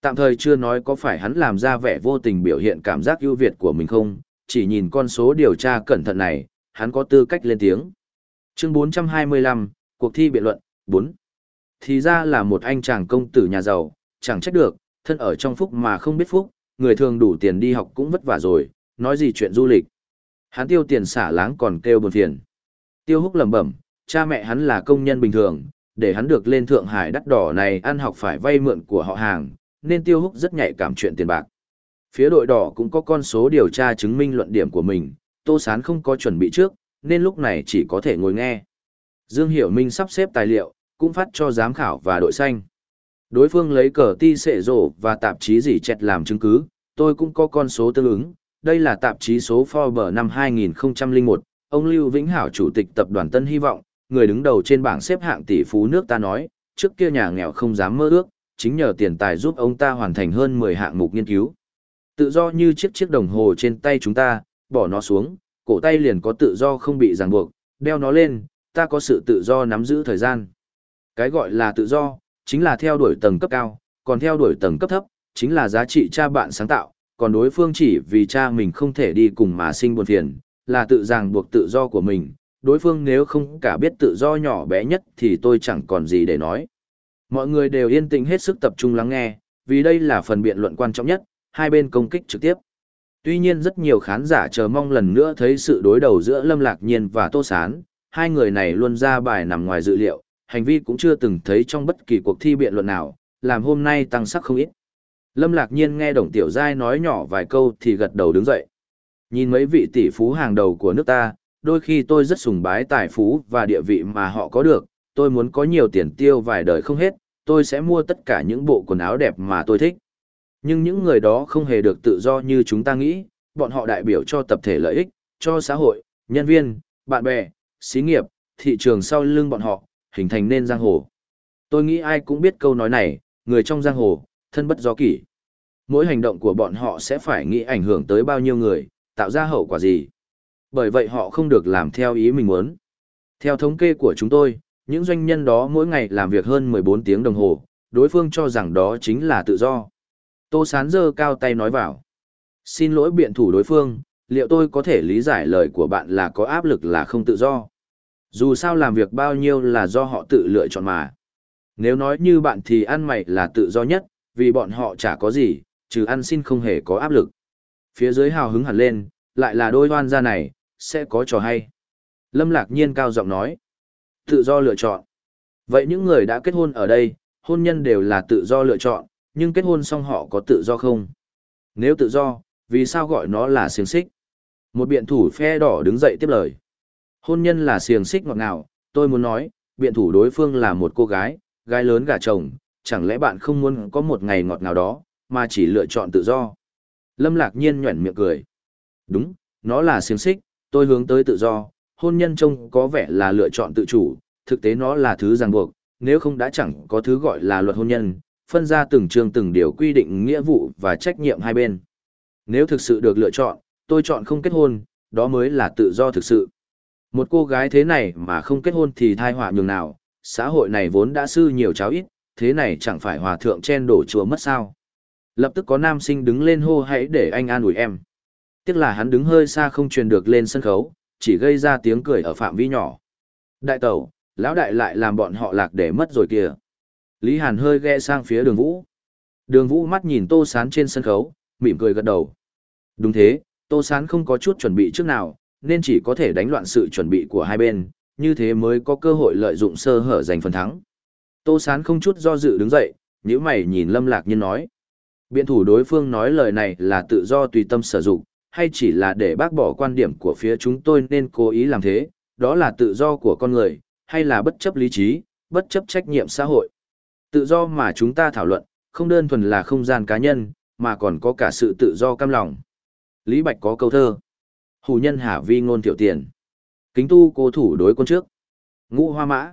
A: Tạm thời chưa nói có phải hắn làm ra vẻ vô tình biểu hiện cảm giác ưu việt của mình không, chỉ nhìn con số điều tra cẩn thận này, hắn có tư cách lên tiếng. Chương 425, cuộc thi biện luận, 4. Thì ra là một anh chàng công tử nhà giàu, chẳng trách được, thân ở trong phúc mà không biết phúc, người thường đủ tiền đi học cũng vất vả rồi, nói gì chuyện du lịch. Hắn tiêu tiền xả láng còn kêu buồn phiền. Tiêu húc lẩm bẩm, cha mẹ hắn là công nhân bình thường, để hắn được lên Thượng Hải đắt đỏ này ăn học phải vay mượn của họ hàng, nên tiêu húc rất nhạy cảm chuyện tiền bạc. Phía đội đỏ cũng có con số điều tra chứng minh luận điểm của mình, Tô Sán không có chuẩn bị trước, nên lúc này chỉ có thể ngồi nghe. Dương Hiểu Minh sắp xếp tài liệu, cũng phát cho giám khảo và đội xanh. Đối phương lấy cờ ti sệ rổ và tạp chí gì chẹt làm chứng cứ, tôi cũng có con số tương ứng. Đây là tạp chí số Forbes năm 2001, ông Lưu Vĩnh Hảo chủ tịch tập đoàn Tân Hy vọng, người đứng đầu trên bảng xếp hạng tỷ phú nước ta nói, trước kia nhà nghèo không dám mơ ước, chính nhờ tiền tài giúp ông ta hoàn thành hơn 10 hạng mục nghiên cứu. Tự do như chiếc chiếc đồng hồ trên tay chúng ta, bỏ nó xuống, cổ tay liền có tự do không bị ràng buộc, đeo nó lên, ta có sự tự do nắm giữ thời gian. Cái gọi là tự do, chính là theo đuổi tầng cấp cao, còn theo đuổi tầng cấp thấp, chính là giá trị cha bạn sáng tạo, còn đối phương chỉ vì cha mình không thể đi cùng mà sinh buồn phiền, là tự ràng buộc tự do của mình. Đối phương nếu không cả biết tự do nhỏ bé nhất thì tôi chẳng còn gì để nói. Mọi người đều yên tĩnh hết sức tập trung lắng nghe, vì đây là phần biện luận quan trọng nhất, hai bên công kích trực tiếp. Tuy nhiên rất nhiều khán giả chờ mong lần nữa thấy sự đối đầu giữa Lâm Lạc Nhiên và Tô Sán, hai người này luôn ra bài nằm ngoài dự liệu, hành vi cũng chưa từng thấy trong bất kỳ cuộc thi biện luận nào, làm hôm nay tăng sắc không ít. Lâm Lạc Nhiên nghe Đồng Tiểu Giai nói nhỏ vài câu thì gật đầu đứng dậy. Nhìn mấy vị tỷ phú hàng đầu của nước ta, đôi khi tôi rất sùng bái tài phú và địa vị mà họ có được, tôi muốn có nhiều tiền tiêu vài đời không hết, tôi sẽ mua tất cả những bộ quần áo đẹp mà tôi thích. Nhưng những người đó không hề được tự do như chúng ta nghĩ, bọn họ đại biểu cho tập thể lợi ích, cho xã hội, nhân viên, bạn bè, xí nghiệp, thị trường sau lưng bọn họ, hình thành nên giang hồ. Tôi nghĩ ai cũng biết câu nói này, người trong giang hồ, thân bất do kỷ. Mỗi hành động của bọn họ sẽ phải nghĩ ảnh hưởng tới bao nhiêu người, tạo ra hậu quả gì. Bởi vậy họ không được làm theo ý mình muốn. Theo thống kê của chúng tôi, những doanh nhân đó mỗi ngày làm việc hơn 14 tiếng đồng hồ, đối phương cho rằng đó chính là tự do. Tô Sán dơ cao tay nói vào. Xin lỗi biện thủ đối phương, liệu tôi có thể lý giải lời của bạn là có áp lực là không tự do? Dù sao làm việc bao nhiêu là do họ tự lựa chọn mà. Nếu nói như bạn thì ăn mày là tự do nhất, vì bọn họ chả có gì, trừ ăn xin không hề có áp lực. Phía dưới hào hứng hẳn lên, lại là đôi hoan gia này, sẽ có trò hay. Lâm lạc nhiên cao giọng nói. Tự do lựa chọn. Vậy những người đã kết hôn ở đây, hôn nhân đều là tự do lựa chọn, nhưng kết hôn xong họ có tự do không? Nếu tự do, vì sao gọi nó là xiềng xích? Một biện thủ phe đỏ đứng dậy tiếp lời. Hôn nhân là xiềng xích ngọt ngào, tôi muốn nói, biện thủ đối phương là một cô gái, gái lớn gả chồng, chẳng lẽ bạn không muốn có một ngày ngọt ngào đó, mà chỉ lựa chọn tự do? Lâm lạc nhiên nhuẩn miệng cười. Đúng, nó là xiềng xích, tôi hướng tới tự do, hôn nhân trông có vẻ là lựa chọn tự chủ, thực tế nó là thứ ràng buộc, nếu không đã chẳng có thứ gọi là luật hôn nhân, phân ra từng trường, từng điều quy định nghĩa vụ và trách nhiệm hai bên. Nếu thực sự được lựa chọn, tôi chọn không kết hôn, đó mới là tự do thực sự. Một cô gái thế này mà không kết hôn thì thai họa nhường nào, xã hội này vốn đã sư nhiều cháo ít, thế này chẳng phải hòa thượng chen đổ chùa mất sao. Lập tức có nam sinh đứng lên hô hãy để anh an ủi em. Tiếc là hắn đứng hơi xa không truyền được lên sân khấu, chỉ gây ra tiếng cười ở phạm vi nhỏ. Đại tẩu, lão đại lại làm bọn họ lạc để mất rồi kìa. Lý Hàn hơi ghe sang phía đường vũ. Đường vũ mắt nhìn tô sán trên sân khấu, mỉm cười gật đầu. Đúng thế, tô sán không có chút chuẩn bị trước nào, nên chỉ có thể đánh loạn sự chuẩn bị của hai bên, như thế mới có cơ hội lợi dụng sơ hở giành phần thắng. Tô sán không chút do dự đứng dậy, nếu mày nhìn lâm lạc nhiên nói. Biện thủ đối phương nói lời này là tự do tùy tâm sử dụng, hay chỉ là để bác bỏ quan điểm của phía chúng tôi nên cố ý làm thế, đó là tự do của con người, hay là bất chấp lý trí, bất chấp trách nhiệm xã hội. Tự do mà chúng ta thảo luận, không đơn thuần là không gian cá nhân, mà còn có cả sự tự do cam lòng. Lý Bạch có câu thơ. Hủ nhân hả vi ngôn tiểu tiền. Kính tu cố thủ đối quân trước. Ngũ hoa mã.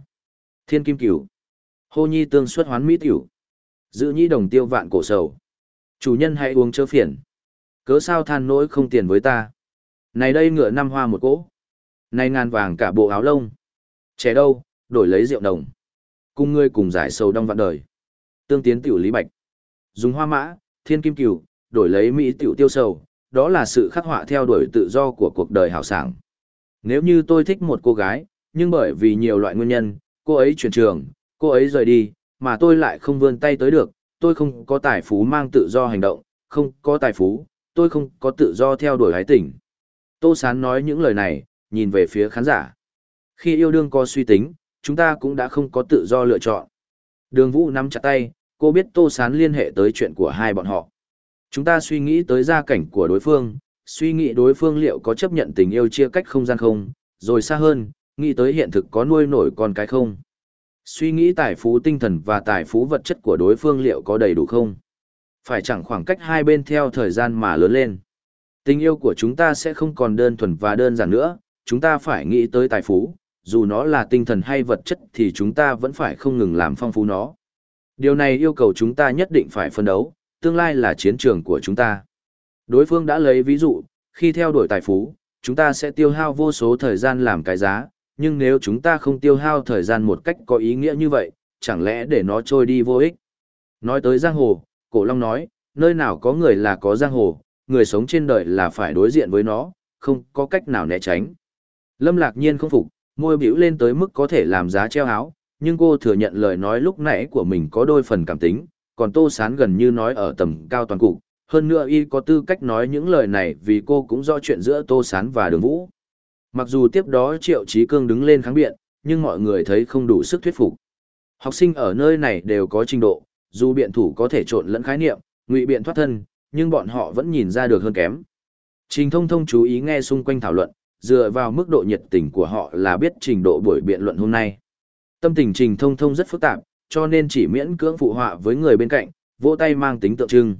A: Thiên kim cửu. Hô nhi tương xuất hoán mỹ tiểu. Giữ nhi đồng tiêu vạn cổ sầu. Chủ nhân hãy uống chớ phiền. Cớ sao than nỗi không tiền với ta. Này đây ngựa năm hoa một cỗ. Này ngàn vàng cả bộ áo lông. Trẻ đâu, đổi lấy rượu đồng. Cùng ngươi cùng giải sầu đong vạn đời. Tương tiến tiểu lý bạch. Dùng hoa mã, thiên kim cửu, đổi lấy mỹ tiểu tiêu sầu. Đó là sự khắc họa theo đuổi tự do của cuộc đời hảo sảng. Nếu như tôi thích một cô gái, nhưng bởi vì nhiều loại nguyên nhân, cô ấy chuyển trường, cô ấy rời đi, mà tôi lại không vươn tay tới được, tôi không có tài phú mang tự do hành động, không có tài phú, tôi không có tự do theo đuổi hái tỉnh. Tô Sán nói những lời này, nhìn về phía khán giả. Khi yêu đương có suy tính, chúng ta cũng đã không có tự do lựa chọn. Đường Vũ nắm chặt tay, cô biết Tô Sán liên hệ tới chuyện của hai bọn họ. Chúng ta suy nghĩ tới gia cảnh của đối phương, suy nghĩ đối phương liệu có chấp nhận tình yêu chia cách không gian không, rồi xa hơn, nghĩ tới hiện thực có nuôi nổi con cái không. Suy nghĩ tài phú tinh thần và tài phú vật chất của đối phương liệu có đầy đủ không? Phải chẳng khoảng cách hai bên theo thời gian mà lớn lên. Tình yêu của chúng ta sẽ không còn đơn thuần và đơn giản nữa, chúng ta phải nghĩ tới tài phú, dù nó là tinh thần hay vật chất thì chúng ta vẫn phải không ngừng làm phong phú nó. Điều này yêu cầu chúng ta nhất định phải phân đấu, tương lai là chiến trường của chúng ta. Đối phương đã lấy ví dụ, khi theo đuổi tài phú, chúng ta sẽ tiêu hao vô số thời gian làm cái giá, nhưng nếu chúng ta không tiêu hao thời gian một cách có ý nghĩa như vậy, chẳng lẽ để nó trôi đi vô ích. Nói tới giang hồ, cổ long nói, nơi nào có người là có giang hồ, người sống trên đời là phải đối diện với nó, không có cách nào né tránh. Lâm lạc nhiên không phục, môi biểu lên tới mức có thể làm giá treo áo, nhưng cô thừa nhận lời nói lúc nãy của mình có đôi phần cảm tính, còn tô sán gần như nói ở tầm cao toàn cục. Hơn nữa y có tư cách nói những lời này vì cô cũng rõ chuyện giữa Tô Sán và Đường Vũ. Mặc dù tiếp đó Triệu Chí Cương đứng lên kháng biện, nhưng mọi người thấy không đủ sức thuyết phục. Học sinh ở nơi này đều có trình độ, dù biện thủ có thể trộn lẫn khái niệm, ngụy biện thoát thân, nhưng bọn họ vẫn nhìn ra được hơn kém. Trình thông thông chú ý nghe xung quanh thảo luận, dựa vào mức độ nhiệt tình của họ là biết trình độ buổi biện luận hôm nay. Tâm tình trình thông thông rất phức tạp, cho nên chỉ miễn cưỡng phụ họa với người bên cạnh, vỗ tay mang tính tượng trưng.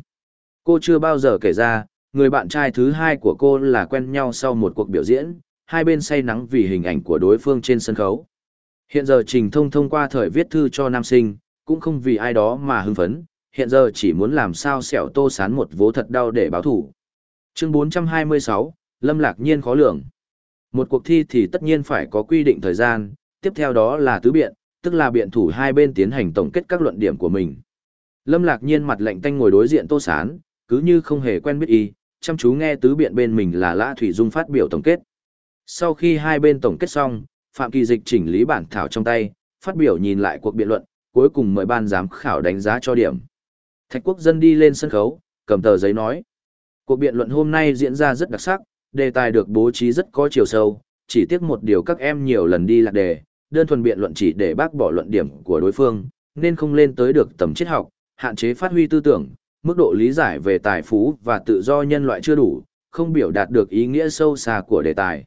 A: Cô chưa bao giờ kể ra, người bạn trai thứ hai của cô là quen nhau sau một cuộc biểu diễn, hai bên say nắng vì hình ảnh của đối phương trên sân khấu. Hiện giờ Trình Thông thông qua thời viết thư cho nam sinh, cũng không vì ai đó mà hưng phấn, hiện giờ chỉ muốn làm sao sẹo tô sán một vố thật đau để báo thủ. Chương 426, Lâm Lạc Nhiên khó lường. Một cuộc thi thì tất nhiên phải có quy định thời gian, tiếp theo đó là tứ biện, tức là biện thủ hai bên tiến hành tổng kết các luận điểm của mình. Lâm Lạc Nhiên mặt lạnh tanh ngồi đối diện Tô Sán, cứ như không hề quen biết y, chăm chú nghe tứ biện bên mình là Lã Thủy Dung phát biểu tổng kết. Sau khi hai bên tổng kết xong, Phạm Kỳ Dịch chỉnh lý bản thảo trong tay, phát biểu nhìn lại cuộc biện luận, cuối cùng mời ban giám khảo đánh giá cho điểm. Thạch Quốc Dân đi lên sân khấu, cầm tờ giấy nói. Cuộc biện luận hôm nay diễn ra rất đặc sắc, đề tài được bố trí rất có chiều sâu, chỉ tiếc một điều các em nhiều lần đi lạc đề, đơn thuần biện luận chỉ để bác bỏ luận điểm của đối phương, nên không lên tới được tầm triết học, hạn chế phát huy tư tưởng, mức độ lý giải về tài phú và tự do nhân loại chưa đủ, không biểu đạt được ý nghĩa sâu xa của đề tài.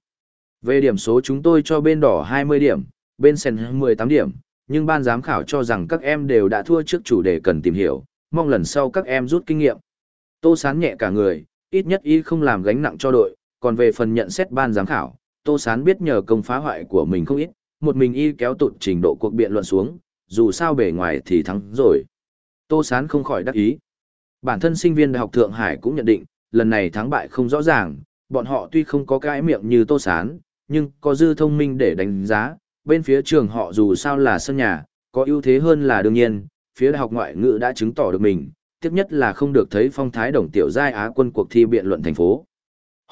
A: Về điểm số chúng tôi cho bên đỏ 20 điểm, bên sen 18 điểm, nhưng ban giám khảo cho rằng các em đều đã thua trước chủ đề cần tìm hiểu, mong lần sau các em rút kinh nghiệm. Tô sán nhẹ cả người, ít nhất y không làm gánh nặng cho đội, còn về phần nhận xét ban giám khảo, Tô Sán biết nhờ công phá hoại của mình không ít, một mình y kéo tụt trình độ cuộc biện luận xuống, dù sao bề ngoài thì thắng rồi. Tô Sán không khỏi đắc ý. Bản thân sinh viên Đại học Thượng Hải cũng nhận định, lần này thắng bại không rõ ràng, bọn họ tuy không có cái miệng như Tô Sán, nhưng có dư thông minh để đánh giá, bên phía trường họ dù sao là sân nhà, có ưu thế hơn là đương nhiên, phía Đại học Ngoại ngữ đã chứng tỏ được mình, tiếp nhất là không được thấy phong thái đồng tiểu giai Á quân cuộc thi biện luận thành phố.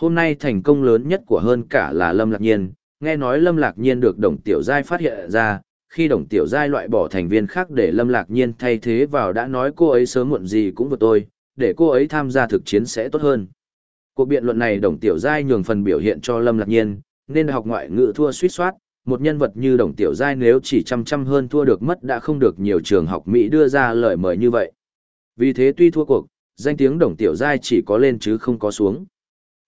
A: Hôm nay thành công lớn nhất của hơn cả là Lâm Lạc Nhiên, nghe nói Lâm Lạc Nhiên được đồng tiểu giai phát hiện ra, khi đồng tiểu giai loại bỏ thành viên khác để Lâm Lạc Nhiên thay thế vào đã nói cô ấy sớm muộn gì cũng vượt tôi, để cô ấy tham gia thực chiến sẽ tốt hơn. Cuộc biện luận này đồng tiểu giai nhường phần biểu hiện cho Lâm Lạc Nhiên, nên học ngoại ngữ thua suýt soát, một nhân vật như đồng tiểu giai nếu chỉ chăm chăm hơn thua được mất đã không được nhiều trường học Mỹ đưa ra lời mời như vậy. Vì thế tuy thua cuộc, danh tiếng đồng tiểu giai chỉ có lên chứ không có xuống.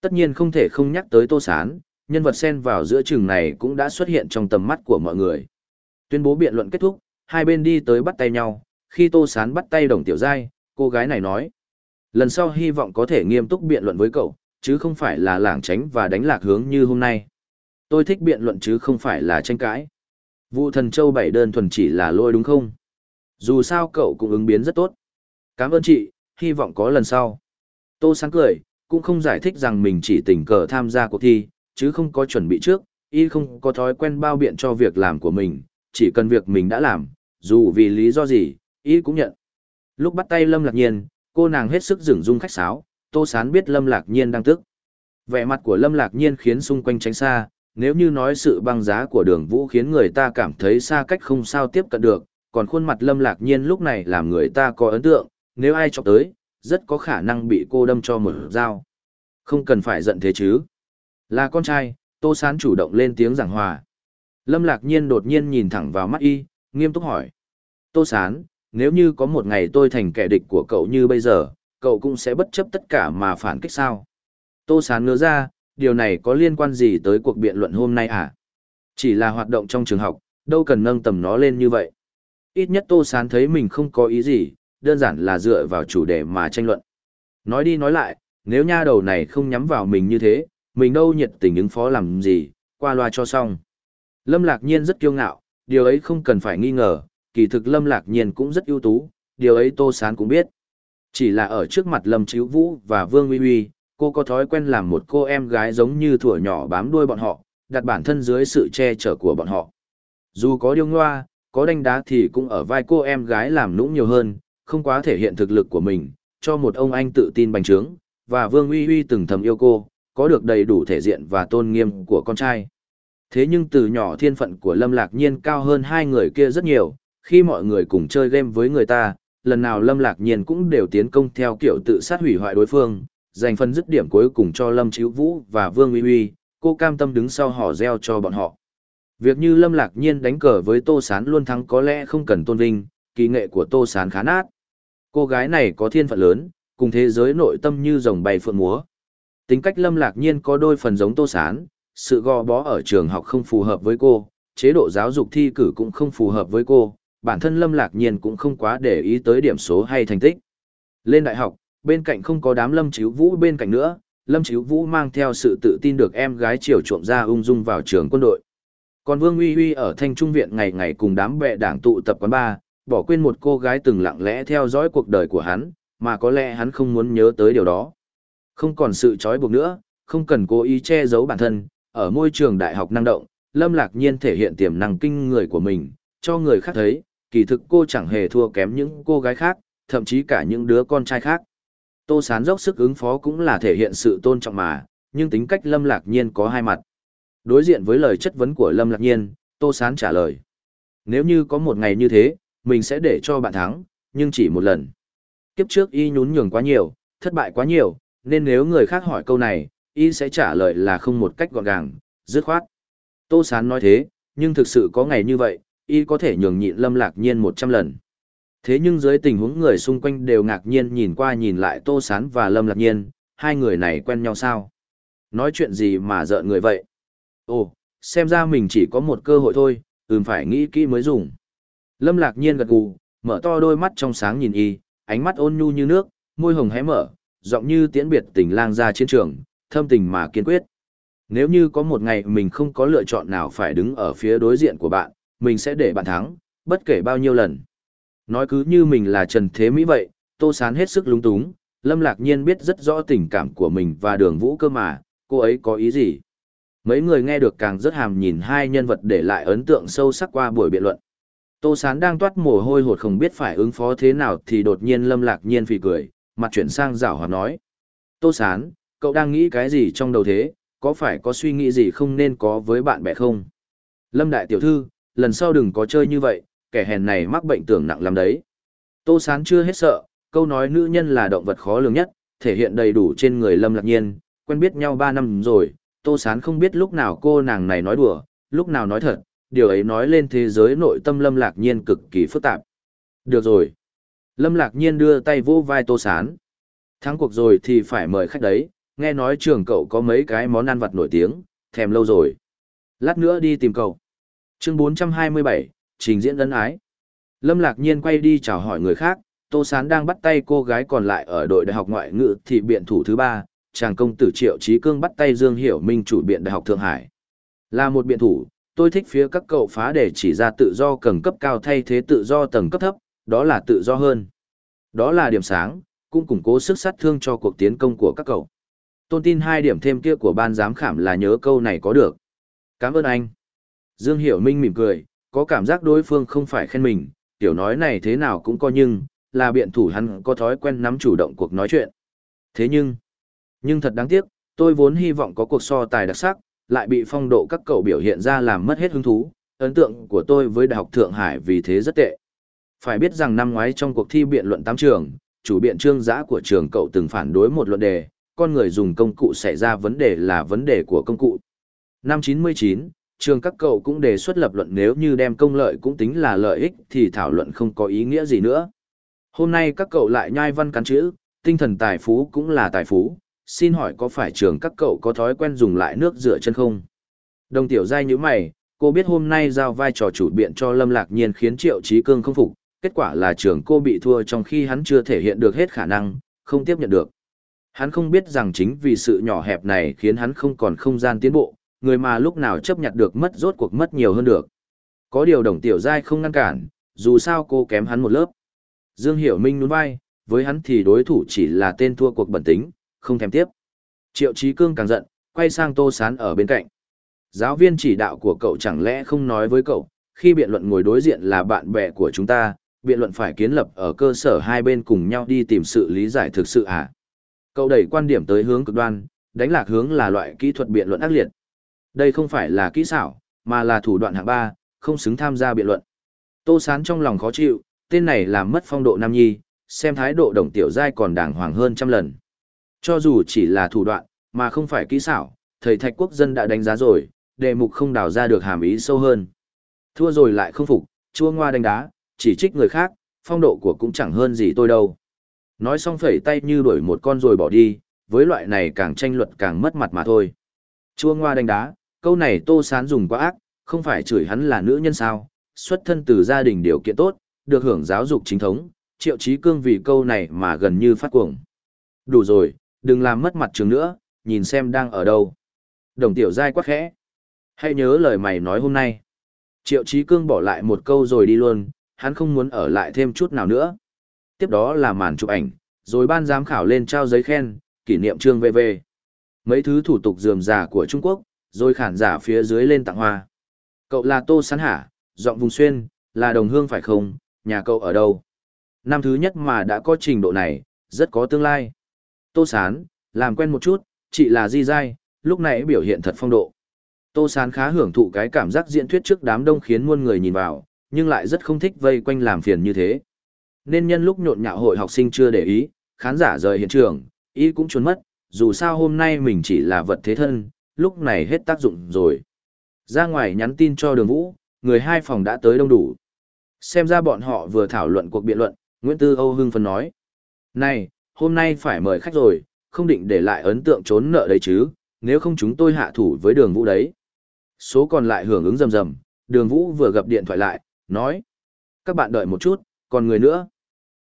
A: Tất nhiên không thể không nhắc tới Tô Sán, nhân vật xen vào giữa trường này cũng đã xuất hiện trong tầm mắt của mọi người. Tuyên bố biện luận kết thúc, hai bên đi tới bắt tay nhau, khi Tô Sán bắt tay đồng tiểu giai, cô gái này nói. Lần sau hy vọng có thể nghiêm túc biện luận với cậu, chứ không phải là lảng tránh và đánh lạc hướng như hôm nay. Tôi thích biện luận chứ không phải là tranh cãi. Vụ thần châu bảy đơn thuần chỉ là lôi đúng không? Dù sao cậu cũng ứng biến rất tốt. Cảm ơn chị, hy vọng có lần sau. Tô sáng cười, cũng không giải thích rằng mình chỉ tình cờ tham gia cuộc thi, chứ không có chuẩn bị trước, y không có thói quen bao biện cho việc làm của mình, chỉ cần việc mình đã làm, dù vì lý do gì, y cũng nhận. Lúc bắt tay Lâm Lạc Nhiên, cô nàng hết sức dửng dung khách sáo, Tô Sán biết Lâm Lạc Nhiên đang tức. Vẻ mặt của Lâm Lạc Nhiên khiến xung quanh tránh xa, nếu như nói sự băng giá của đường vũ khiến người ta cảm thấy xa cách không sao tiếp cận được, còn khuôn mặt Lâm Lạc Nhiên lúc này làm người ta có ấn tượng, nếu ai chọc tới, rất có khả năng bị cô đâm cho một dao. Không cần phải giận thế chứ. Là con trai, Tô Sán chủ động lên tiếng giảng hòa. Lâm Lạc Nhiên đột nhiên nhìn thẳng vào mắt y, nghiêm túc hỏi. Tô Sán, nếu như có một ngày tôi thành kẻ địch của cậu như bây giờ, cậu cũng sẽ bất chấp tất cả mà phản kích sao? Tô Sán ngỡ ra, điều này có liên quan gì tới cuộc biện luận hôm nay à? Chỉ là hoạt động trong trường học, đâu cần nâng tầm nó lên như vậy. Ít nhất Tô Sán thấy mình không có ý gì, đơn giản là dựa vào chủ đề mà tranh luận. Nói đi nói lại, nếu nha đầu này không nhắm vào mình như thế, mình đâu nhiệt tình ứng phó làm gì, qua loa cho xong. Lâm Lạc Nhiên rất kiêu ngạo, điều ấy không cần phải nghi ngờ, kỳ thực Lâm Lạc Nhiên cũng rất ưu tú, điều ấy Tô Sán cũng biết. Chỉ là ở trước mặt Lâm Chíu Vũ và Vương Uy Uy, cô có thói quen làm một cô em gái giống như thủa nhỏ bám đuôi bọn họ, đặt bản thân dưới sự che chở của bọn họ. Dù có điêu ngoa, có đánh đá thì cũng ở vai cô em gái làm nũng nhiều hơn, không quá thể hiện thực lực của mình, cho một ông anh tự tin bành trướng, và Vương Uy Uy từng thầm yêu cô, có được đầy đủ thể diện và tôn nghiêm của con trai. Thế nhưng từ nhỏ thiên phận của Lâm Lạc Nhiên cao hơn hai người kia rất nhiều, khi mọi người cùng chơi game với người ta, lần nào Lâm Lạc Nhiên cũng đều tiến công theo kiểu tự sát hủy hoại đối phương, dành phần dứt điểm cuối cùng cho Lâm Chíu Vũ và Vương Uy Uy, cô cam tâm đứng sau họ gieo cho bọn họ. Việc như Lâm Lạc Nhiên đánh cờ với Tô Sán luôn thắng có lẽ không cần tôn vinh, kỳ nghệ của Tô Sán khá nát. Cô gái này có thiên phận lớn, cùng thế giới nội tâm như rồng bay phượng múa. Tính cách lâm lạc nhiên có đôi phần giống tô sán, sự gò bó ở trường học không phù hợp với cô, chế độ giáo dục thi cử cũng không phù hợp với cô, bản thân lâm lạc nhiên cũng không quá để ý tới điểm số hay thành tích. Lên đại học, bên cạnh không có đám lâm chiếu vũ bên cạnh nữa, lâm chiếu vũ mang theo sự tự tin được em gái chiều trộm ra ung dung vào trường quân đội. Còn Vương Uy Uy ở thanh trung viện ngày ngày cùng đám bệ đảng tụ tập quán bar, bỏ quên một cô gái từng lặng lẽ theo dõi cuộc đời của hắn, mà có lẽ hắn không muốn nhớ tới điều đó. Không còn sự trói buộc nữa, không cần cố ý che giấu bản thân, ở môi trường đại học năng động, Lâm Lạc Nhiên thể hiện tiềm năng kinh người của mình, cho người khác thấy, kỳ thực cô chẳng hề thua kém những cô gái khác, thậm chí cả những đứa con trai khác. Tô Sán dốc sức ứng phó cũng là thể hiện sự tôn trọng mà, nhưng tính cách Lâm Lạc Nhiên có hai mặt. Đối diện với lời chất vấn của Lâm Lạc Nhiên, Tô Sán trả lời. Nếu như có một ngày như thế, mình sẽ để cho bạn thắng, nhưng chỉ một lần. Kiếp trước y nhún nhường quá nhiều, thất bại quá nhiều, nên nếu người khác hỏi câu này, y sẽ trả lời là không một cách gọn gàng, dứt khoát. Tô Sán nói thế, nhưng thực sự có ngày như vậy, y có thể nhường nhịn Lâm Lạc Nhiên 100 lần. Thế nhưng dưới tình huống người xung quanh đều ngạc nhiên nhìn qua nhìn lại Tô Sán và Lâm Lạc Nhiên, hai người này quen nhau sao? Nói chuyện gì mà giận người vậy? Ồ, xem ra mình chỉ có một cơ hội thôi, ừm phải nghĩ kỹ mới dùng. Lâm Lạc Nhiên gật gù, mở to đôi mắt trong sáng nhìn y, ánh mắt ôn nhu như nước, môi hồng hé mở, giọng như tiễn biệt tình lang ra chiến trường, thâm tình mà kiên quyết. Nếu như có một ngày mình không có lựa chọn nào phải đứng ở phía đối diện của bạn, mình sẽ để bạn thắng, bất kể bao nhiêu lần. Nói cứ như mình là Trần Thế Mỹ vậy, Tô Sán hết sức lúng túng, Lâm Lạc Nhiên biết rất rõ tình cảm của mình và đường vũ cơ mà, cô ấy có ý gì. Mấy người nghe được càng rất hàm nhìn hai nhân vật để lại ấn tượng sâu sắc qua buổi biện luận. Tô Sán đang toát mồ hôi hột không biết phải ứng phó thế nào thì đột nhiên Lâm Lạc Nhiên phì cười, mặt chuyển sang rảo hòa nói. Tô Sán, cậu đang nghĩ cái gì trong đầu thế, có phải có suy nghĩ gì không nên có với bạn bè không? Lâm Đại Tiểu Thư, lần sau đừng có chơi như vậy, kẻ hèn này mắc bệnh tưởng nặng lắm đấy. Tô Sán chưa hết sợ, câu nói nữ nhân là động vật khó lường nhất, thể hiện đầy đủ trên người Lâm Lạc Nhiên, quen biết nhau 3 năm rồi, Tô Sán không biết lúc nào cô nàng này nói đùa, lúc nào nói thật, điều ấy nói lên thế giới nội tâm Lâm Lạc Nhiên cực kỳ phức tạp. Được rồi. Lâm Lạc Nhiên đưa tay vỗ vai Tô Sán. Thắng cuộc rồi thì phải mời khách đấy, nghe nói trường cậu có mấy cái món ăn vặt nổi tiếng, thèm lâu rồi. Lát nữa đi tìm cậu. Chương 427, trình diễn ân ái. Lâm Lạc Nhiên quay đi chào hỏi người khác, Tô Sán đang bắt tay cô gái còn lại ở đội đại học ngoại ngữ thì biện thủ thứ ba, chàng công tử Triệu Trí Cương bắt tay Dương Hiểu Minh chủ biện đại học Thượng Hải. Là một biện thủ, tôi thích phía các cậu phá để chỉ ra tự do cần cấp cao thay thế tự do tầng cấp thấp, đó là tự do hơn. Đó là điểm sáng, cũng củng cố sức sát thương cho cuộc tiến công của các cậu. Tôn tin hai điểm thêm kia của ban giám khảm là nhớ câu này có được. Cảm ơn anh. Dương Hiểu Minh mỉm cười, có cảm giác đối phương không phải khen mình, tiểu nói này thế nào cũng có nhưng, là biện thủ hắn có thói quen nắm chủ động cuộc nói chuyện. Thế nhưng, nhưng thật đáng tiếc, tôi vốn hy vọng có cuộc so tài đặc sắc, lại bị phong độ các cậu biểu hiện ra làm mất hết hứng thú, ấn tượng của tôi với Đại học Thượng Hải vì thế rất tệ. Phải biết rằng năm ngoái trong cuộc thi biện luận tám trường, chủ biện trương giã của trường cậu từng phản đối một luận đề, con người dùng công cụ xảy ra vấn đề là vấn đề của công cụ. Năm 99, trường các cậu cũng đề xuất lập luận nếu như đem công lợi cũng tính là lợi ích thì thảo luận không có ý nghĩa gì nữa. Hôm nay các cậu lại nhai văn cắn chữ, tinh thần tài phú cũng là tài phú, xin hỏi có phải trường các cậu có thói quen dùng lại nước rửa chân không? Đồng tiểu giai như mày, cô biết hôm nay giao vai trò chủ biện cho Lâm Lạc Nhiên khiến Triệu Trí Cương không phục, kết quả là trường cô bị thua trong khi hắn chưa thể hiện được hết khả năng, không tiếp nhận được. Hắn không biết rằng chính vì sự nhỏ hẹp này khiến hắn không còn không gian tiến bộ, người mà lúc nào chấp nhận được mất rốt cuộc mất nhiều hơn được. Có điều đồng tiểu giai không ngăn cản, dù sao cô kém hắn một lớp. Dương Hiểu Minh nhún vai, với hắn thì đối thủ chỉ là tên thua cuộc bẩn tính, không thèm tiếp. Triệu Chí Cương càng giận, quay sang Tô Sán ở bên cạnh. Giáo viên chỉ đạo của cậu chẳng lẽ không nói với cậu, khi biện luận ngồi đối diện là bạn bè của chúng ta, biện luận phải kiến lập ở cơ sở hai bên cùng nhau đi tìm sự lý giải thực sự à? Cậu đẩy quan điểm tới hướng cực đoan, đánh lạc hướng là loại kỹ thuật biện luận ác liệt. Đây không phải là kỹ xảo, mà là thủ đoạn hạng ba, không xứng tham gia biện luận. Tô Sán trong lòng khó chịu, tên này làm mất phong độ nam nhi, xem thái độ đồng tiểu giai còn đàng hoàng hơn trăm lần. Cho dù chỉ là thủ đoạn, mà không phải kỹ xảo, thầy thạch quốc dân đã đánh giá rồi, đề mục không đào ra được hàm ý sâu hơn. Thua rồi lại không phục, chua ngoa đánh đá, chỉ trích người khác, phong độ của cũng chẳng hơn gì tôi đâu. Nói xong phẩy tay như đuổi một con rồi bỏ đi, với loại này càng tranh luận càng mất mặt mà thôi. Chua ngoa đánh đá, câu này tô sán dùng quá ác, không phải chửi hắn là nữ nhân sao, xuất thân từ gia đình điều kiện tốt, được hưởng giáo dục chính thống, triệu trí cương vì câu này mà gần như phát cuồng. Đủ rồi, đừng làm mất mặt trường nữa, nhìn xem đang ở đâu. Đồng tiểu giai quá khẽ. Hãy nhớ lời mày nói hôm nay. Triệu Chí cương bỏ lại một câu rồi đi luôn, hắn không muốn ở lại thêm chút nào nữa. Tiếp đó là màn chụp ảnh, rồi ban giám khảo lên trao giấy khen, kỷ niệm trương VV. Mấy thứ thủ tục dườm giả của Trung Quốc, rồi khản giả phía dưới lên tặng hoa. Cậu là Tô Sán Hả, giọng vùng xuyên, là đồng hương phải không, nhà cậu ở đâu? Năm thứ nhất mà đã có trình độ này, rất có tương lai. Tô Sán, làm quen một chút, chị là Di Giai, lúc này biểu hiện thật phong độ. Tô Sán khá hưởng thụ cái cảm giác diễn thuyết trước đám đông khiến muôn người nhìn vào, nhưng lại rất không thích vây quanh làm phiền như thế. Nên nhân lúc nhộn nhạo hội học sinh chưa để ý, khán giả rời hiện trường, ý cũng trốn mất, dù sao hôm nay mình chỉ là vật thế thân, lúc này hết tác dụng rồi. Ra ngoài nhắn tin cho đường vũ, người hai phòng đã tới đông đủ. Xem ra bọn họ vừa thảo luận cuộc biện luận, Nguyễn Tư Âu hưng phân nói. Này, hôm nay phải mời khách rồi, không định để lại ấn tượng trốn nợ đấy chứ, nếu không chúng tôi hạ thủ với đường vũ đấy. Số còn lại hưởng ứng rầm rầm, đường vũ vừa gặp điện thoại lại, nói. Các bạn đợi một chút, còn người nữa.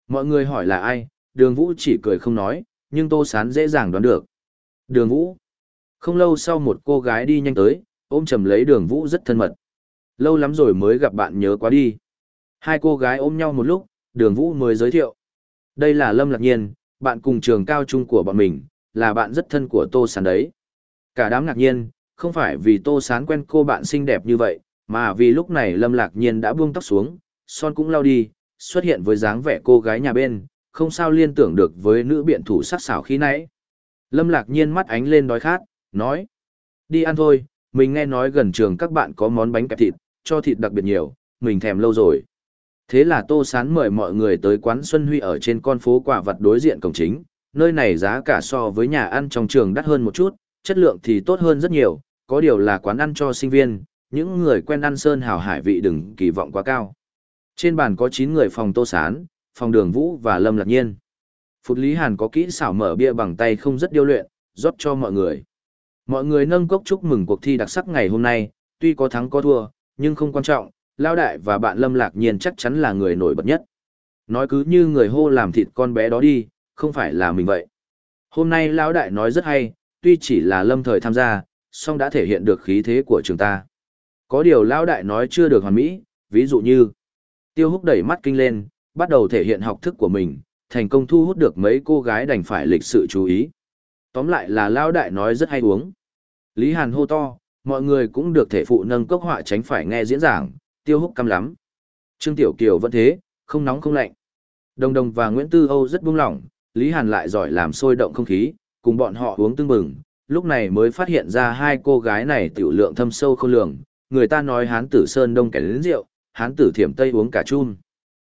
A: Mọi người hỏi là ai, đường vũ chỉ cười không nói, nhưng tô sán dễ dàng đoán được. Đường vũ. Không lâu sau một cô gái đi nhanh tới, ôm chầm lấy đường vũ rất thân mật. Lâu lắm rồi mới gặp bạn nhớ quá đi. Hai cô gái ôm nhau một lúc, đường vũ mới giới thiệu. Đây là Lâm Lạc Nhiên, bạn cùng trường cao trung của bọn mình, là bạn rất thân của Tô Sán đấy. Cả đám ngạc nhiên, không phải vì Tô Sán quen cô bạn xinh đẹp như vậy, mà vì lúc này Lâm Lạc Nhiên đã buông tóc xuống, son cũng lau đi, xuất hiện với dáng vẻ cô gái nhà bên, không sao liên tưởng được với nữ biện thủ sắc sảo khi nãy. Lâm Lạc Nhiên mắt ánh lên đói khát, nói. Đi ăn thôi, mình nghe nói gần trường các bạn có món bánh kẹp thịt, cho thịt đặc biệt nhiều, mình thèm lâu rồi. Thế là Tô Sán mời mọi người tới quán Xuân Huy ở trên con phố quả vật đối diện cổng chính, nơi này giá cả so với nhà ăn trong trường đắt hơn một chút, chất lượng thì tốt hơn rất nhiều, có điều là quán ăn cho sinh viên, những người quen ăn sơn hào hải vị đừng kỳ vọng quá cao. Trên bàn có 9 người phòng Tô Sán, phòng Đường Vũ và Lâm Lạc Nhiên. Phút Lý Hàn có kỹ xảo mở bia bằng tay không rất điêu luyện, rót cho mọi người. Mọi người nâng cốc chúc mừng cuộc thi đặc sắc ngày hôm nay, tuy có thắng có thua, nhưng không quan trọng, Lao Đại và bạn Lâm Lạc Nhiên chắc chắn là người nổi bật nhất. Nói cứ như người hô làm thịt con bé đó đi, không phải là mình vậy. Hôm nay Lão Đại nói rất hay, tuy chỉ là lâm thời tham gia, song đã thể hiện được khí thế của trường ta. Có điều Lão Đại nói chưa được hoàn mỹ, ví dụ như Tiêu Húc đẩy mắt kinh lên, bắt đầu thể hiện học thức của mình, thành công thu hút được mấy cô gái đành phải lịch sự chú ý. Tóm lại là Lão Đại nói rất hay uống. Lý Hàn hô to, mọi người cũng được thể phụ nâng cốc họa tránh phải nghe diễn giảng, tiêu húc căm lắm. Trương Tiểu Kiều vẫn thế, không nóng không lạnh. Đồng Đồng và Nguyễn Tư Âu rất buông lỏng, Lý Hàn lại giỏi làm sôi động không khí, cùng bọn họ uống tương bừng, lúc này mới phát hiện ra hai cô gái này tiểu lượng thâm sâu không lường, người ta nói hán tử sơn đông kẻ đến rượu, hán tử thiểm tây uống cả chun.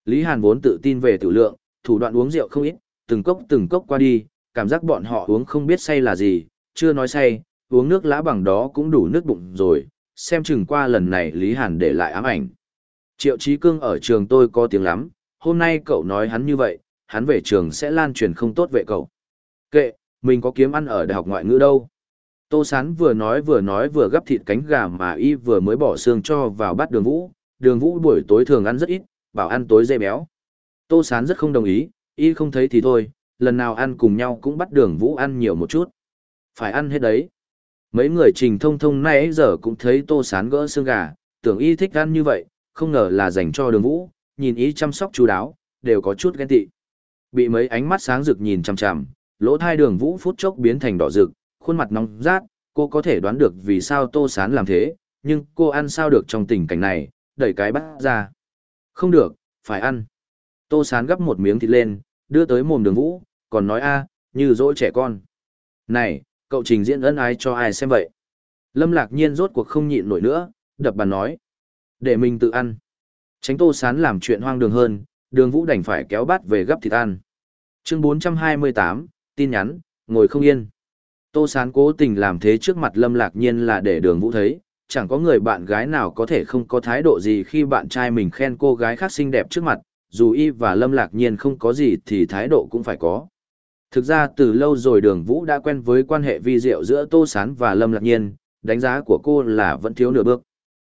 A: Lý Hàn vốn tự tin về tiểu lượng, thủ đoạn uống rượu không ít, từng cốc từng cốc qua đi, cảm giác bọn họ uống không biết say là gì, chưa nói say, uống nước lá bằng đó cũng đủ nước bụng rồi, xem chừng qua lần này Lý Hàn để lại ám ảnh. Triệu Chí Cương ở trường tôi có tiếng lắm, hôm nay cậu nói hắn như vậy, hắn về trường sẽ lan truyền không tốt về cậu. Kệ, mình có kiếm ăn ở đại học ngoại ngữ đâu. Tô Sán vừa nói vừa nói vừa gấp thịt cánh gà mà y vừa mới bỏ xương cho vào bát đường vũ, đường vũ buổi tối thường ăn rất ít, bảo ăn tối dê béo. Tô Sán rất không đồng ý, y không thấy thì thôi, lần nào ăn cùng nhau cũng bắt đường vũ ăn nhiều một chút. Phải ăn hết đấy. Mấy người trình thông thông nay giờ cũng thấy tô sán gỡ xương gà, tưởng y thích ăn như vậy, không ngờ là dành cho đường vũ, nhìn ý chăm sóc chú đáo, đều có chút ghen tị. Bị mấy ánh mắt sáng rực nhìn chằm chằm, lỗ thai đường vũ phút chốc biến thành đỏ rực, khuôn mặt nóng rát, cô có thể đoán được vì sao tô sán làm thế, nhưng cô ăn sao được trong tình cảnh này, đẩy cái bát ra. Không được, phải ăn. Tô sán gấp một miếng thịt lên, đưa tới mồm đường vũ, còn nói a như dỗ trẻ con. Này, cậu trình diễn ân ái cho ai xem vậy? Lâm lạc nhiên rốt cuộc không nhịn nổi nữa, đập bàn nói. Để mình tự ăn. Tránh tô sán làm chuyện hoang đường hơn, đường vũ đành phải kéo bát về gấp thịt ăn. Chương 428, tin nhắn, ngồi không yên. Tô sán cố tình làm thế trước mặt lâm lạc nhiên là để đường vũ thấy, chẳng có người bạn gái nào có thể không có thái độ gì khi bạn trai mình khen cô gái khác xinh đẹp trước mặt, dù y và Lâm Lạc Nhiên không có gì thì thái độ cũng phải có. Thực ra từ lâu rồi đường Vũ đã quen với quan hệ vi diệu giữa Tô Sán và Lâm Lạc Nhiên, đánh giá của cô là vẫn thiếu nửa bước.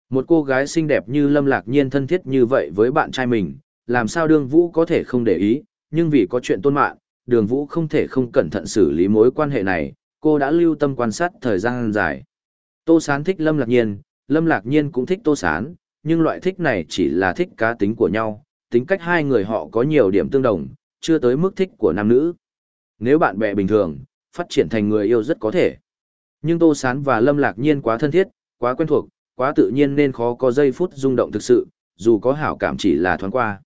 A: Một cô gái xinh đẹp như Lâm Lạc Nhiên thân thiết như vậy với bạn trai mình, làm sao đường Vũ có thể không để ý, nhưng vì có chuyện tôn mạng, đường Vũ không thể không cẩn thận xử lý mối quan hệ này, cô đã lưu tâm quan sát thời gian dài. Tô Sán thích Lâm Lạc Nhiên, Lâm Lạc Nhiên cũng thích Tô Sán, nhưng loại thích này chỉ là thích cá tính của nhau, tính cách hai người họ có nhiều điểm tương đồng, chưa tới mức thích của nam nữ. Nếu bạn bè bình thường, phát triển thành người yêu rất có thể. Nhưng Tô Sán và Lâm Lạc Nhiên quá thân thiết, quá quen thuộc, quá tự nhiên nên khó có giây phút rung động thực sự, dù có hảo cảm chỉ là thoáng qua.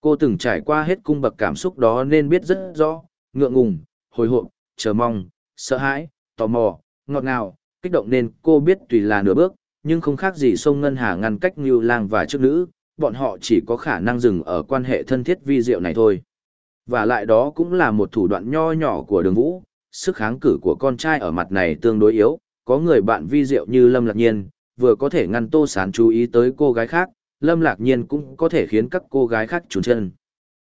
A: Cô từng trải qua hết cung bậc cảm xúc đó nên biết rất rõ, ngượng ngùng, hồi hộp, chờ mong, sợ hãi, tò mò, ngọt ngào, kích động nên cô biết tùy là nửa bước, nhưng không khác gì sông Ngân Hà ngăn cách Ngưu lang và trước nữ, bọn họ chỉ có khả năng dừng ở quan hệ thân thiết vi diệu này thôi. Và lại đó cũng là một thủ đoạn nho nhỏ của đường vũ, sức kháng cử của con trai ở mặt này tương đối yếu, có người bạn vi diệu như Lâm Lạc Nhiên, vừa có thể ngăn Tô Sán chú ý tới cô gái khác, Lâm Lạc Nhiên cũng có thể khiến các cô gái khác trốn chân.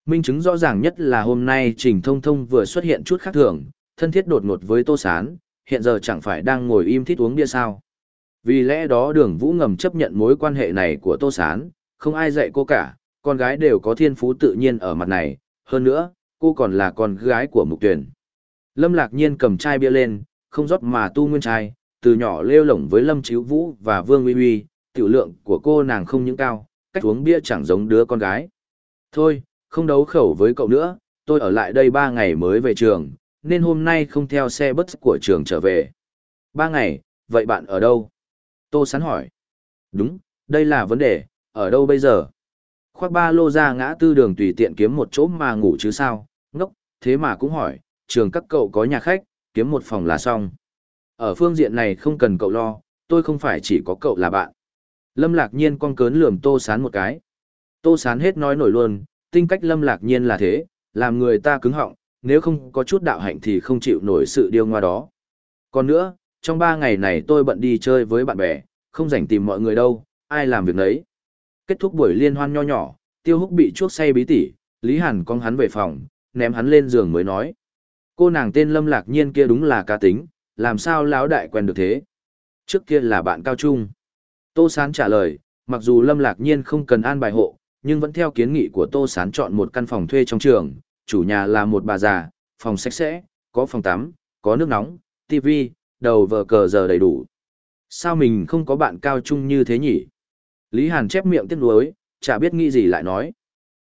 A: Minh chứng rõ ràng nhất là hôm nay Trình Thông Thông vừa xuất hiện chút khác thường, thân thiết đột ngột với Tô Sán, hiện giờ chẳng phải đang ngồi im thít uống bia sao. Vì lẽ đó đường Vũ ngầm chấp nhận mối quan hệ này của Tô Sán, không ai dạy cô cả, con gái đều có thiên phú tự nhiên ở mặt này, hơn nữa, cô còn là con gái của mục tuyển. Lâm Lạc Nhiên cầm chai bia lên, không rót mà tu nguyên chai, từ nhỏ lêu lổng với Lâm Chíu Vũ và Vương Uy Uy, tiểu lượng của cô nàng không những cao, cách uống bia chẳng giống đứa con gái. Thôi, không đấu khẩu với cậu nữa, tôi ở lại đây ba ngày mới về trường, nên hôm nay không theo xe bus của trường trở về. Ba ngày, vậy bạn ở đâu? Tô Sán hỏi. Đúng, đây là vấn đề, ở đâu bây giờ? Khoác ba lô ra ngã tư đường tùy tiện kiếm một chỗ mà ngủ chứ sao, ngốc, thế mà cũng hỏi, trường các cậu có nhà khách, kiếm một phòng là xong. Ở phương diện này không cần cậu lo, tôi không phải chỉ có cậu là bạn. Lâm lạc nhiên con cớn lườm tô sán một cái. Tô sán hết nói nổi luôn, tinh cách lâm lạc nhiên là thế, làm người ta cứng họng, nếu không có chút đạo hạnh thì không chịu nổi sự điêu ngoa đó. Còn nữa, trong ba ngày này tôi bận đi chơi với bạn bè, không rảnh tìm mọi người đâu, ai làm việc nấy. Kết thúc buổi liên hoan nho nhỏ, tiêu húc bị chuốc say bí tỉ, Lý Hàn con hắn về phòng, ném hắn lên giường mới nói. Cô nàng tên Lâm Lạc Nhiên kia đúng là cá tính, làm sao lão đại quen được thế? Trước kia là bạn cao trung. Tô Sán trả lời, mặc dù Lâm Lạc Nhiên không cần an bài hộ, nhưng vẫn theo kiến nghị của Tô Sán chọn một căn phòng thuê trong trường, chủ nhà là một bà già, phòng sạch sẽ, có phòng tắm, có nước nóng, tivi, đầu vờ cờ giờ đầy đủ. Sao mình không có bạn cao trung như thế nhỉ? Lý Hàn chép miệng tiếc nuối, chả biết nghĩ gì lại nói.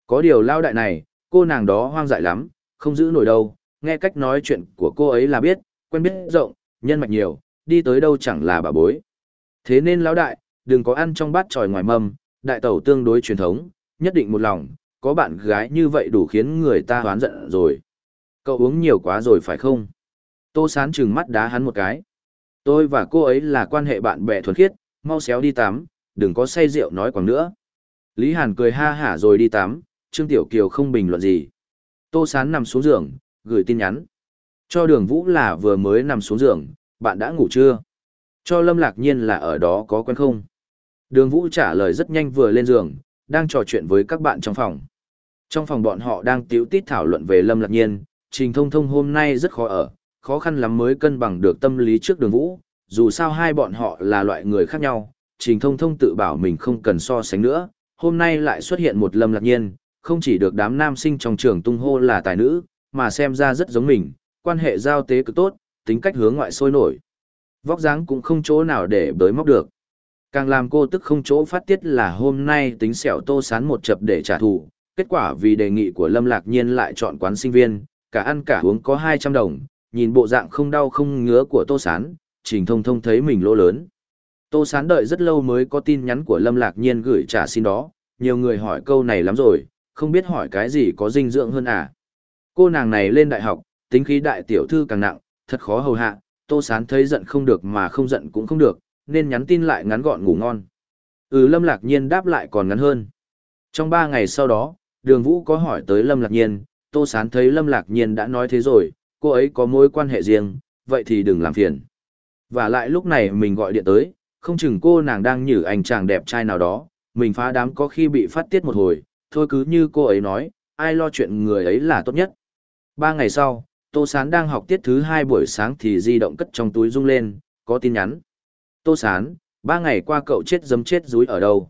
A: Có điều lao đại này, cô nàng đó hoang dại lắm, không giữ nổi đâu, nghe cách nói chuyện của cô ấy là biết, quen biết rộng, nhân mạch nhiều, đi tới đâu chẳng là bà bối. Thế nên lão đại, đừng có ăn trong bát tròi ngoài mâm, đại tẩu tương đối truyền thống, nhất định một lòng, có bạn gái như vậy đủ khiến người ta hoán giận rồi. Cậu uống nhiều quá rồi phải không? Tô sán trừng mắt đá hắn một cái. Tôi và cô ấy là quan hệ bạn bè thuần khiết, mau xéo đi tắm, đừng có say rượu nói quảng nữa. Lý Hàn cười ha hả rồi đi tắm, Trương Tiểu Kiều không bình luận gì. Tô Sán nằm xuống giường, gửi tin nhắn. Cho đường Vũ là vừa mới nằm xuống giường, bạn đã ngủ chưa? Cho Lâm Lạc Nhiên là ở đó có quen không? Đường Vũ trả lời rất nhanh vừa lên giường, đang trò chuyện với các bạn trong phòng. Trong phòng bọn họ đang tiếu tít thảo luận về Lâm Lạc Nhiên, Trình Thông Thông hôm nay rất khó ở, khó khăn lắm mới cân bằng được tâm lý trước đường Vũ, dù sao hai bọn họ là loại người khác nhau, Trình Thông Thông tự bảo mình không cần so sánh nữa, hôm nay lại xuất hiện một Lâm Lạc Nhiên, không chỉ được đám nam sinh trong trường tung hô là tài nữ, mà xem ra rất giống mình, quan hệ giao tế cực tốt, tính cách hướng ngoại sôi nổi. Vóc dáng cũng không chỗ nào để bới móc được. Càng làm cô tức không chỗ phát tiết là hôm nay tính sẹo tô sán một chập để trả thù, kết quả vì đề nghị của Lâm Lạc Nhiên lại chọn quán sinh viên, cả ăn cả uống có 200 đồng, nhìn bộ dạng không đau không ngứa của tô sán, trình thông thông thấy mình lỗ lớn. Tô sán đợi rất lâu mới có tin nhắn của Lâm Lạc Nhiên gửi trả xin đó, nhiều người hỏi câu này lắm rồi, không biết hỏi cái gì có dinh dưỡng hơn à. Cô nàng này lên đại học, tính khí đại tiểu thư càng nặng, thật khó hầu hạ, Tô Sán thấy giận không được mà không giận cũng không được, nên nhắn tin lại ngắn gọn ngủ ngon. Ừ Lâm Lạc Nhiên đáp lại còn ngắn hơn. Trong ba ngày sau đó, Đường Vũ có hỏi tới Lâm Lạc Nhiên, Tô Sán thấy Lâm Lạc Nhiên đã nói thế rồi, cô ấy có mối quan hệ riêng, vậy thì đừng làm phiền. Và lại lúc này mình gọi điện tới, không chừng cô nàng đang nhử anh chàng đẹp trai nào đó, mình phá đám có khi bị phát tiết một hồi, thôi cứ như cô ấy nói, ai lo chuyện người ấy là tốt nhất. Ba ngày sau, Tô Sán đang học tiết thứ hai buổi sáng thì di động cất trong túi rung lên, có tin nhắn. Tô Sán, ba ngày qua cậu chết dấm chết rúi ở đâu?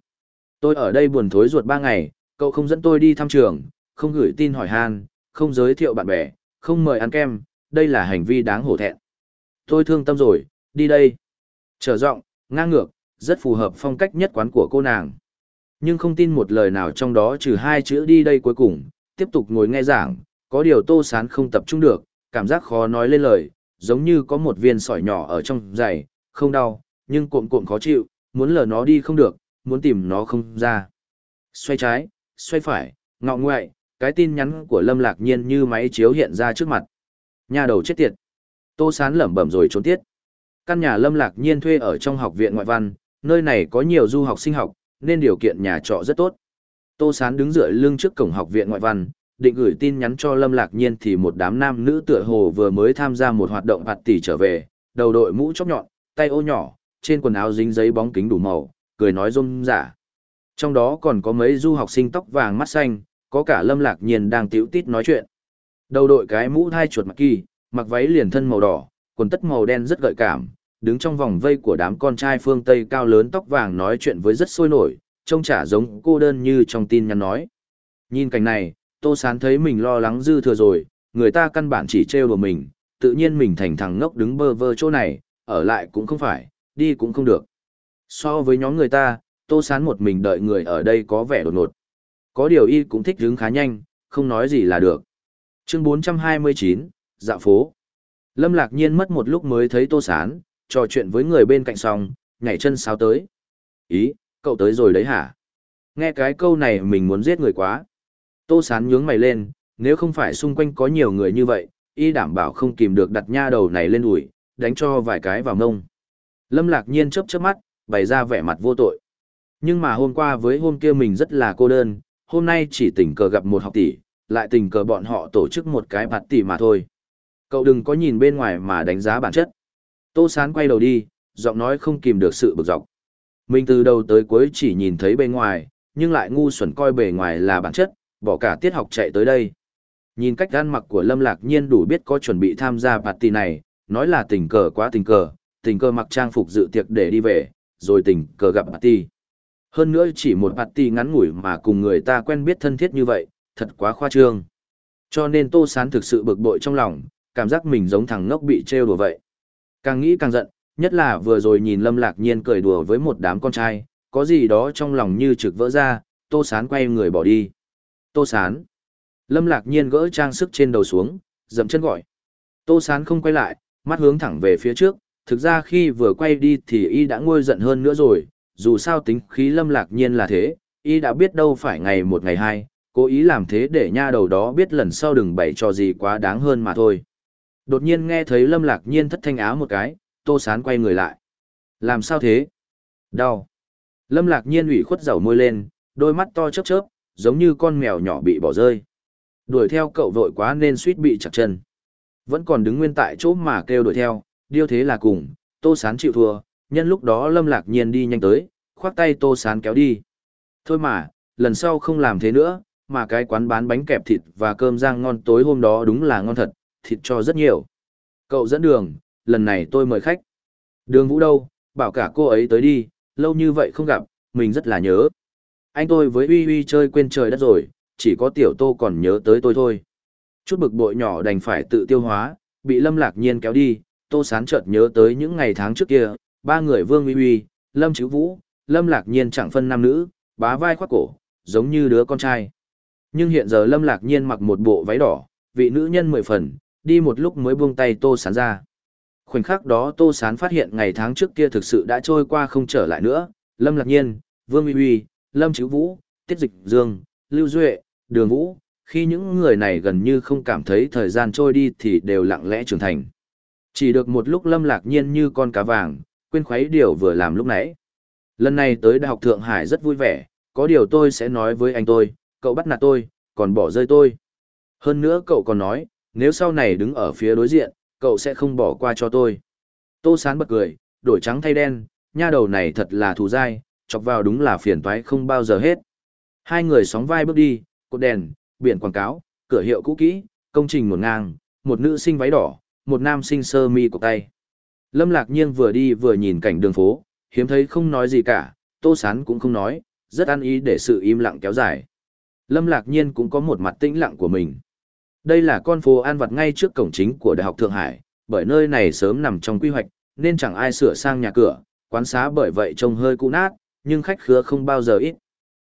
A: Tôi ở đây buồn thối ruột ba ngày, cậu không dẫn tôi đi thăm trường, không gửi tin hỏi han, không giới thiệu bạn bè, không mời ăn kem, đây là hành vi đáng hổ thẹn. Tôi thương tâm rồi, đi đây. Trở giọng, ngang ngược, rất phù hợp phong cách nhất quán của cô nàng. Nhưng không tin một lời nào trong đó trừ hai chữ đi đây cuối cùng, tiếp tục ngồi nghe giảng, có điều tô sán không tập trung được, cảm giác khó nói lên lời, giống như có một viên sỏi nhỏ ở trong giày, không đau, nhưng cuộn cuộn khó chịu, muốn lờ nó đi không được, muốn tìm nó không ra. Xoay trái, xoay phải, ngọ ngoại, cái tin nhắn của Lâm Lạc Nhiên như máy chiếu hiện ra trước mặt. Nhà đầu chết tiệt. Tô Sán lẩm bẩm rồi trốn tiết. Căn nhà Lâm Lạc Nhiên thuê ở trong học viện ngoại văn, nơi này có nhiều du học sinh học, nên điều kiện nhà trọ rất tốt. Tô Sán đứng dựa lưng trước cổng học viện ngoại văn, định gửi tin nhắn cho Lâm Lạc Nhiên thì một đám nam nữ tựa hồ vừa mới tham gia một hoạt động hạt tỷ trở về, đầu đội mũ chóp nhọn, tay ô nhỏ, trên quần áo dính giấy bóng kính đủ màu, cười nói rôm giả. Trong đó còn có mấy du học sinh tóc vàng mắt xanh, có cả Lâm Lạc Nhiên đang tiểu tít nói chuyện. Đầu đội cái mũ thai chuột mặc kỳ, mặc váy liền thân màu đỏ, quần tất màu đen rất gợi cảm, đứng trong vòng vây của đám con trai phương Tây cao lớn tóc vàng nói chuyện với rất sôi nổi, trông chả giống cô đơn như trong tin nhắn nói. Nhìn cảnh này, Tô Sán thấy mình lo lắng dư thừa rồi, người ta căn bản chỉ trêu đùa mình, tự nhiên mình thành thằng ngốc đứng bơ vơ chỗ này, ở lại cũng không phải, đi cũng không được. So với nhóm người ta, Tô Sán một mình đợi người ở đây có vẻ đột ngột. Có điều y cũng thích đứng khá nhanh, không nói gì là được. Chương 429, Dạo phố. Lâm Lạc Nhiên mất một lúc mới thấy Tô Sán, trò chuyện với người bên cạnh xong, nhảy chân sáo tới. Ý, cậu tới rồi đấy hả? Nghe cái câu này mình muốn giết người quá. Tô Sán nhướng mày lên, nếu không phải xung quanh có nhiều người như vậy, y đảm bảo không kìm được đặt nha đầu này lên ủi, đánh cho vài cái vào ngông. Lâm Lạc Nhiên chớp chớp mắt, bày ra vẻ mặt vô tội. Nhưng mà hôm qua với hôm kia mình rất là cô đơn, hôm nay chỉ tình cờ gặp một học tỷ, lại tình cờ bọn họ tổ chức một cái bạt tỷ mà thôi. Cậu đừng có nhìn bên ngoài mà đánh giá bản chất. Tô Sán quay đầu đi, giọng nói không kìm được sự bực dọc. Mình từ đầu tới cuối chỉ nhìn thấy bên ngoài, nhưng lại ngu xuẩn coi bề ngoài là bản chất, bỏ cả tiết học chạy tới đây. Nhìn cách ăn mặc của Lâm Lạc Nhiên đủ biết có chuẩn bị tham gia party này, nói là tình cờ quá tình cờ, tình cờ mặc trang phục dự tiệc để đi về, rồi tình cờ gặp party. Hơn nữa chỉ một party ngắn ngủi mà cùng người ta quen biết thân thiết như vậy, thật quá khoa trương. Cho nên Tô Sán thực sự bực bội trong lòng, cảm giác mình giống thằng ngốc bị trêu đùa vậy. Càng nghĩ càng giận, nhất là vừa rồi nhìn Lâm Lạc Nhiên cười đùa với một đám con trai, có gì đó trong lòng như trực vỡ ra, Tô Sán quay người bỏ đi. Tô Sán. Lâm Lạc Nhiên gỡ trang sức trên đầu xuống, dậm chân gọi. Tô Sán không quay lại, mắt hướng thẳng về phía trước, thực ra khi vừa quay đi thì y đã ngôi giận hơn nữa rồi, dù sao tính khí Lâm Lạc Nhiên là thế, y đã biết đâu phải ngày một ngày hai, cố ý làm thế để nha đầu đó biết lần sau đừng bày trò gì quá đáng hơn mà thôi. Đột nhiên nghe thấy Lâm Lạc Nhiên thất thanh áo một cái, Tô Sán quay người lại. Làm sao thế? Đau. Lâm Lạc Nhiên ủy khuất dầu môi lên, đôi mắt to chớp chớp, giống như con mèo nhỏ bị bỏ rơi. Đuổi theo cậu vội quá nên suýt bị chặt chân. Vẫn còn đứng nguyên tại chỗ mà kêu đuổi theo, điêu thế là cùng, Tô Sán chịu thua, nhân lúc đó Lâm Lạc Nhiên đi nhanh tới, khoác tay Tô Sán kéo đi. Thôi mà, lần sau không làm thế nữa, mà cái quán bán bánh kẹp thịt và cơm rang ngon tối hôm đó đúng là ngon thật, thịt cho rất nhiều. Cậu dẫn đường, lần này tôi mời khách. Đường Vũ đâu, bảo cả cô ấy tới đi, lâu như vậy không gặp, mình rất là nhớ. Anh tôi với Uy Uy chơi quên trời đất rồi, chỉ có tiểu tô còn nhớ tới tôi thôi. Chút bực bội nhỏ đành phải tự tiêu hóa, bị Lâm Lạc Nhiên kéo đi, tô sán chợt nhớ tới những ngày tháng trước kia, ba người Vương Uy Uy, Lâm Chữ Vũ, Lâm Lạc Nhiên chẳng phân nam nữ, bá vai khoác cổ, giống như đứa con trai. Nhưng hiện giờ Lâm Lạc Nhiên mặc một bộ váy đỏ, vị nữ nhân mười phần, đi một lúc mới buông tay tô sán ra. Khoảnh khắc đó tô sán phát hiện ngày tháng trước kia thực sự đã trôi qua không trở lại nữa, Lâm Lạc Nhiên, Vương Uy Uy, Lâm Chữ Vũ, Tiết Dịch Dương, Lưu Duệ, Đường Vũ, khi những người này gần như không cảm thấy thời gian trôi đi thì đều lặng lẽ trưởng thành. Chỉ được một lúc Lâm lạc nhiên như con cá vàng, quên khuấy điều vừa làm lúc nãy. Lần này tới Đại học Thượng Hải rất vui vẻ, có điều tôi sẽ nói với anh tôi, cậu bắt nạt tôi, còn bỏ rơi tôi. Hơn nữa cậu còn nói, nếu sau này đứng ở phía đối diện, cậu sẽ không bỏ qua cho tôi. Tô Sán bật cười, đổi trắng thay đen, nha đầu này thật là thù dai, chọc vào đúng là phiền toái không bao giờ hết. Hai người sóng vai bước đi, cột đèn, biển quảng cáo, cửa hiệu cũ kỹ, công trình một ngang, một nữ sinh váy đỏ, một nam sinh sơ mi của tay. Lâm Lạc Nhiên vừa đi vừa nhìn cảnh đường phố, hiếm thấy không nói gì cả, Tô Sán cũng không nói, rất ăn ý để sự im lặng kéo dài. Lâm Lạc Nhiên cũng có một mặt tĩnh lặng của mình. Đây là con phố an vặt ngay trước cổng chính của Đại học Thượng Hải, bởi nơi này sớm nằm trong quy hoạch, nên chẳng ai sửa sang nhà cửa, quán xá bởi vậy trông hơi cũ nát, nhưng khách khứa không bao giờ ít.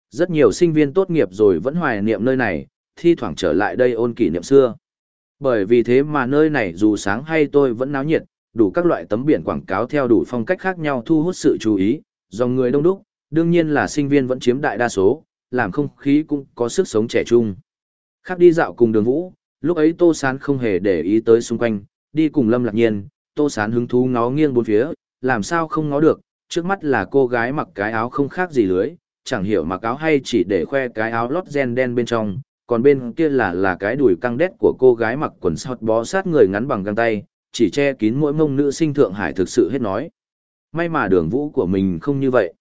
A: Rất nhiều sinh viên tốt nghiệp rồi vẫn hoài niệm nơi này, thi thoảng trở lại đây ôn kỷ niệm xưa. Bởi vì thế mà nơi này dù sáng hay tôi vẫn náo nhiệt, đủ các loại tấm biển quảng cáo theo đủ phong cách khác nhau thu hút sự chú ý, dòng người đông đúc, đương nhiên là sinh viên vẫn chiếm đại đa số, làm không khí cũng có sức sống trẻ trung. Khác đi dạo cùng đường vũ, lúc ấy Tô Sán không hề để ý tới xung quanh, đi cùng Lâm Lạc Nhiên, Tô Sán hứng thú ngó nghiêng bốn phía, làm sao không ngó được, trước mắt là cô gái mặc cái áo không khác gì lưới, chẳng hiểu mặc áo hay chỉ để khoe cái áo lót gen đen bên trong, còn bên kia là là cái đùi căng đét của cô gái mặc quần sọt bó sát người ngắn bằng găng tay, chỉ che kín mỗi mông nữ sinh Thượng Hải thực sự hết nói. May mà đường vũ của mình không như vậy.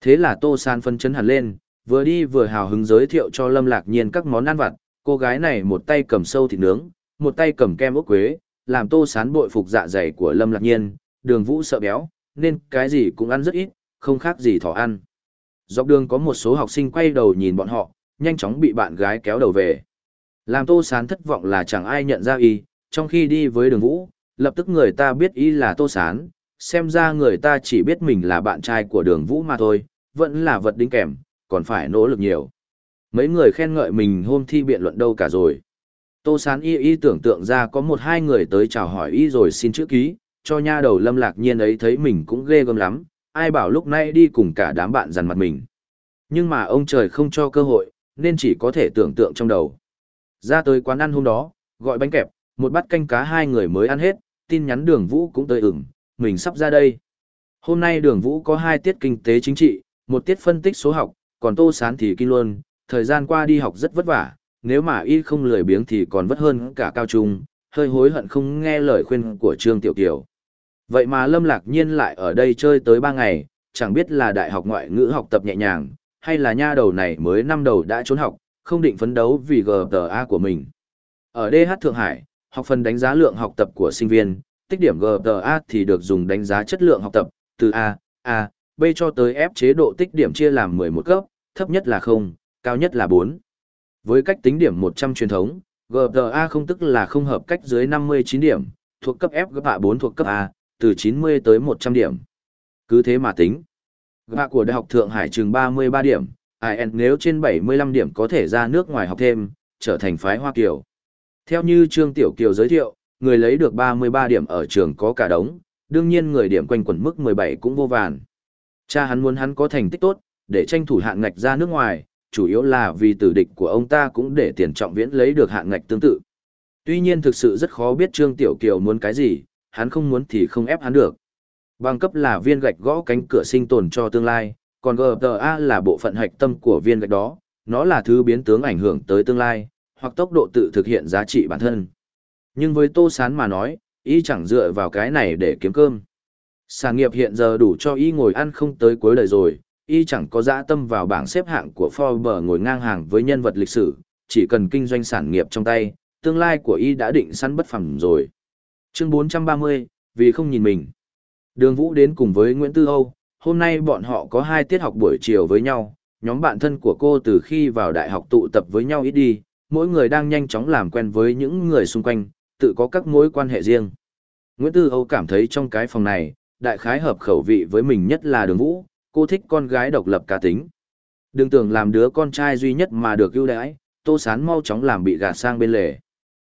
A: Thế là Tô San phân chấn hẳn lên, vừa đi vừa hào hứng giới thiệu cho Lâm Lạc Nhiên các món ăn vặt, cô gái này một tay cầm sâu thịt nướng, một tay cầm kem ốc quế, làm Tô Sán bội phục dạ dày của Lâm Lạc Nhiên, đường vũ sợ béo, nên cái gì cũng ăn rất ít, không khác gì thỏ ăn. Dọc đường có một số học sinh quay đầu nhìn bọn họ, nhanh chóng bị bạn gái kéo đầu về. Làm Tô Sán thất vọng là chẳng ai nhận ra y, trong khi đi với đường vũ, lập tức người ta biết y là Tô Sán, xem ra người ta chỉ biết mình là bạn trai của đường vũ mà thôi, vẫn là vật đính kèm, còn phải nỗ lực nhiều. Mấy người khen ngợi mình hôm thi biện luận đâu cả rồi. Tô Sán y y tưởng tượng ra có một hai người tới chào hỏi y rồi xin chữ ký, cho nha đầu lâm lạc nhiên ấy thấy mình cũng ghê gớm lắm, ai bảo lúc nay đi cùng cả đám bạn dằn mặt mình. Nhưng mà ông trời không cho cơ hội, nên chỉ có thể tưởng tượng trong đầu. Ra tới quán ăn hôm đó, gọi bánh kẹp, một bát canh cá hai người mới ăn hết, tin nhắn đường vũ cũng tới ửng, mình sắp ra đây. Hôm nay đường vũ có hai tiết kinh tế chính trị, một tiết phân tích số học, còn tô sán thì kinh luôn, thời gian qua đi học rất vất vả, nếu mà y không lười biếng thì còn vất hơn cả cao trung, hơi hối hận không nghe lời khuyên của Trương Tiểu Kiều. Vậy mà Lâm Lạc Nhiên lại ở đây chơi tới ba ngày, chẳng biết là đại học ngoại ngữ học tập nhẹ nhàng, hay là nha đầu này mới năm đầu đã trốn học, không định phấn đấu vì GPA của mình. Ở DH Thượng Hải, học phần đánh giá lượng học tập của sinh viên, tích điểm GPA thì được dùng đánh giá chất lượng học tập, từ A, A, B cho tới F chế độ tích điểm chia làm 11 cấp, thấp nhất là 0, cao nhất là 4. Với cách tính điểm 100 truyền thống, GTA không tức là không hợp cách dưới 59 điểm, thuộc cấp F GPA 4 thuộc cấp A, từ 90 tới 100 điểm. Cứ thế mà tính. GPA của Đại học Thượng Hải trường 33 điểm, IN nếu trên 75 điểm có thể ra nước ngoài học thêm, trở thành phái Hoa Kiều. Theo như Trương Tiểu Kiều giới thiệu, người lấy được 33 điểm ở trường có cả đống, đương nhiên người điểm quanh quẩn mức 17 cũng vô vàn. Cha hắn muốn hắn có thành tích tốt, để tranh thủ hạng ngạch ra nước ngoài, chủ yếu là vì tử địch của ông ta cũng để tiền trọng viễn lấy được hạng ngạch tương tự. Tuy nhiên thực sự rất khó biết Trương Tiểu Kiều muốn cái gì, hắn không muốn thì không ép hắn được. Bằng cấp là viên gạch gõ cánh cửa sinh tồn cho tương lai, còn GTA là bộ phận hạch tâm của viên gạch đó, nó là thứ biến tướng ảnh hưởng tới tương lai, hoặc tốc độ tự thực hiện giá trị bản thân. Nhưng với Tô Sán mà nói, y chẳng dựa vào cái này để kiếm cơm. Sản nghiệp hiện giờ đủ cho y ngồi ăn không tới cuối đời rồi, y chẳng có dã tâm vào bảng xếp hạng của Forbes ngồi ngang hàng với nhân vật lịch sử, chỉ cần kinh doanh sản nghiệp trong tay, tương lai của y đã định sẵn bất phẳng rồi. Chương 430, vì không nhìn mình. Đường Vũ đến cùng với Nguyễn Tư Âu, hôm nay bọn họ có hai tiết học buổi chiều với nhau, nhóm bạn thân của cô từ khi vào đại học tụ tập với nhau ít đi, mỗi người đang nhanh chóng làm quen với những người xung quanh, tự có các mối quan hệ riêng. Nguyễn Tư Âu cảm thấy trong cái phòng này, đại khái hợp khẩu vị với mình nhất là đường vũ, cô thích con gái độc lập cá tính. Đừng tưởng làm đứa con trai duy nhất mà được ưu đãi, Tô Sán mau chóng làm bị gạt sang bên lề.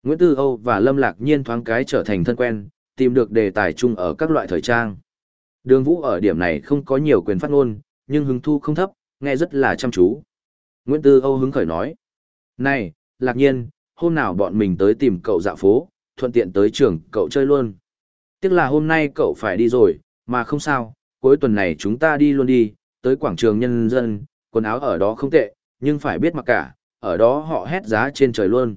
A: Nguyễn Tư Âu và Lâm Lạc Nhiên thoáng cái trở thành thân quen, tìm được đề tài chung ở các loại thời trang. Đường Vũ ở điểm này không có nhiều quyền phát ngôn, nhưng hứng thu không thấp, nghe rất là chăm chú. Nguyễn Tư Âu hứng khởi nói. Này, Lạc Nhiên, hôm nào bọn mình tới tìm cậu dạo phố, thuận tiện tới trường cậu chơi luôn. Tiếc là hôm nay cậu phải đi rồi, mà không sao, cuối tuần này chúng ta đi luôn đi, tới quảng trường nhân dân, quần áo ở đó không tệ, nhưng phải biết mặc cả, ở đó họ hét giá trên trời luôn.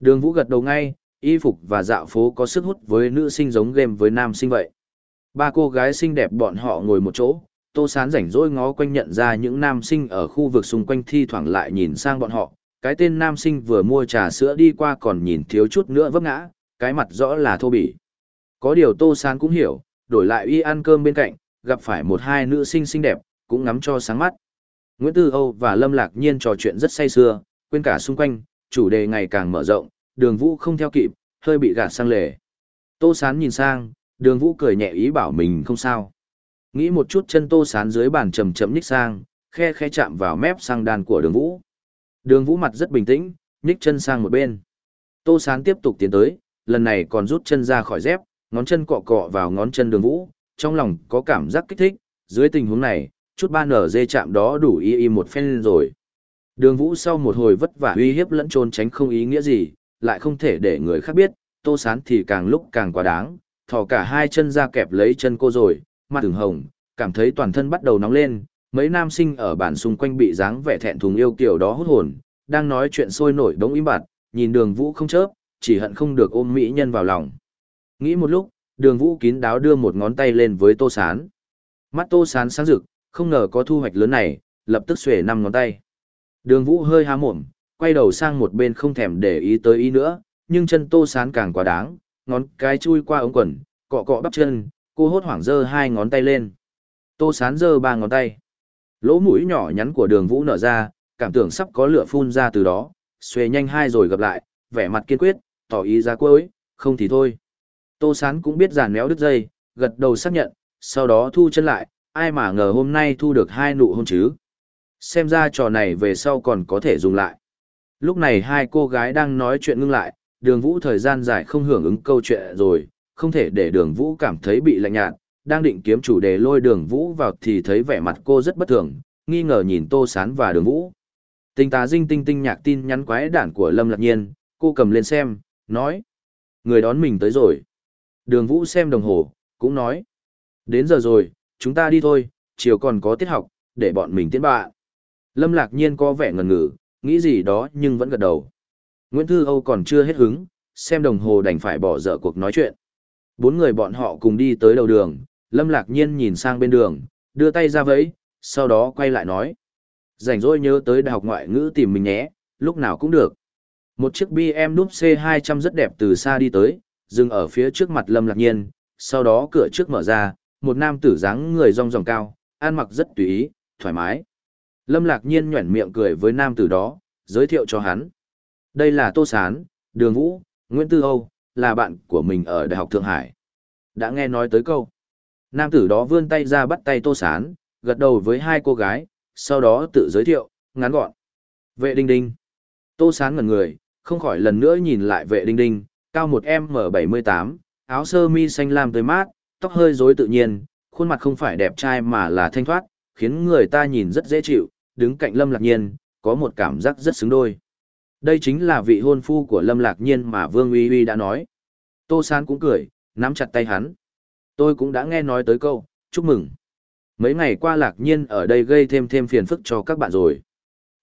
A: Đường Vũ gật đầu ngay, y phục và dạo phố có sức hút với nữ sinh giống game với nam sinh vậy. Ba cô gái xinh đẹp bọn họ ngồi một chỗ, Tô Sán rảnh rỗi ngó quanh nhận ra những nam sinh ở khu vực xung quanh thi thoảng lại nhìn sang bọn họ. Cái tên nam sinh vừa mua trà sữa đi qua còn nhìn thiếu chút nữa vấp ngã, cái mặt rõ là thô bỉ. Có điều Tô Sán cũng hiểu, đổi lại y ăn cơm bên cạnh, gặp phải một hai nữ sinh xinh đẹp, cũng ngắm cho sáng mắt. Nguyễn Tư Âu và Lâm Lạc Nhiên trò chuyện rất say sưa, quên cả xung quanh, chủ đề ngày càng mở rộng, đường vũ không theo kịp, hơi bị gạt sang lề. Tô Sán nhìn sang, đường vũ cười nhẹ ý bảo mình không sao. Nghĩ một chút chân Tô Sán dưới bàn chầm chậm nhích sang, khe khe chạm vào mép sang đàn của đường vũ. Đường vũ mặt rất bình tĩnh, nhích chân sang một bên. Tô Sán tiếp tục tiến tới, lần này còn rút chân ra khỏi dép, ngón chân cọ cọ vào ngón chân đường vũ, trong lòng có cảm giác kích thích, dưới tình huống này, chút 3 nở dê chạm đó đủ y y một phen rồi. Đường vũ sau một hồi vất vả uy hiếp lẫn trốn tránh không ý nghĩa gì, lại không thể để người khác biết, tô sán thì càng lúc càng quá đáng, thò cả hai chân ra kẹp lấy chân cô rồi, mặt từng hồng, cảm thấy toàn thân bắt đầu nóng lên, mấy nam sinh ở bản xung quanh bị dáng vẻ thẹn thùng yêu kiểu đó hút hồn, đang nói chuyện sôi nổi đống im bặt, nhìn đường vũ không chớp, chỉ hận không được ôm mỹ nhân vào lòng. Nghĩ một lúc, đường vũ kín đáo đưa một ngón tay lên với tô sán. Mắt tô sán sáng rực, không ngờ có thu hoạch lớn này, lập tức xuể năm ngón tay. Đường vũ hơi há mồm, quay đầu sang một bên không thèm để ý tới ý nữa, nhưng chân tô sán càng quá đáng, ngón cái chui qua ống quần, cọ cọ bắp chân, cô hốt hoảng giơ hai ngón tay lên. Tô sán giơ ba ngón tay. Lỗ mũi nhỏ nhắn của đường vũ nở ra, cảm tưởng sắp có lửa phun ra từ đó, xuề nhanh hai rồi gặp lại, vẻ mặt kiên quyết, tỏ ý ra cuối, không thì thôi. Tô sán cũng biết giàn méo đứt dây, gật đầu xác nhận, sau đó thu chân lại, ai mà ngờ hôm nay thu được hai nụ hôn chứ. Xem ra trò này về sau còn có thể dùng lại. Lúc này hai cô gái đang nói chuyện ngưng lại, đường vũ thời gian dài không hưởng ứng câu chuyện rồi, không thể để đường vũ cảm thấy bị lạnh nhạt, đang định kiếm chủ đề lôi đường vũ vào thì thấy vẻ mặt cô rất bất thường, nghi ngờ nhìn tô sán và đường vũ. Tình tá dinh tinh tinh nhạc tin nhắn quái đản của Lâm Lạc Nhiên, cô cầm lên xem, nói. Người đón mình tới rồi. Đường vũ xem đồng hồ, cũng nói. Đến giờ rồi, chúng ta đi thôi, chiều còn có tiết học, để bọn mình tiến bạ. Lâm Lạc Nhiên có vẻ ngần ngừ, nghĩ gì đó nhưng vẫn gật đầu. Nguyễn Thư Âu còn chưa hết hứng, xem đồng hồ đành phải bỏ dở cuộc nói chuyện. Bốn người bọn họ cùng đi tới đầu đường, Lâm Lạc Nhiên nhìn sang bên đường, đưa tay ra vẫy, sau đó quay lại nói. Rảnh rỗi nhớ tới đại học ngoại ngữ tìm mình nhé, lúc nào cũng được. Một chiếc BMW C200 rất đẹp từ xa đi tới, dừng ở phía trước mặt Lâm Lạc Nhiên, sau đó cửa trước mở ra, một nam tử dáng người rong ròng cao, ăn mặc rất tùy ý, thoải mái. Lâm Lạc Nhiên nhoẻn miệng cười với nam tử đó, giới thiệu cho hắn. Đây là Tô Sán, Đường Vũ, Nguyễn Tư Âu, là bạn của mình ở Đại học Thượng Hải. Đã nghe nói tới câu. Nam tử đó vươn tay ra bắt tay Tô Sán, gật đầu với hai cô gái, sau đó tự giới thiệu, ngắn gọn. Vệ Đinh Đinh. Tô Sán ngẩn người, không khỏi lần nữa nhìn lại vệ Đinh Đinh, cao một M78, áo sơ mi xanh lam tới mát, tóc hơi rối tự nhiên, khuôn mặt không phải đẹp trai mà là thanh thoát, khiến người ta nhìn rất dễ chịu, đứng cạnh Lâm Lạc Nhiên, có một cảm giác rất xứng đôi. Đây chính là vị hôn phu của Lâm Lạc Nhiên mà Vương Uy Uy đã nói. Tô San cũng cười, nắm chặt tay hắn. Tôi cũng đã nghe nói tới câu, chúc mừng. Mấy ngày qua Lạc Nhiên ở đây gây thêm thêm phiền phức cho các bạn rồi.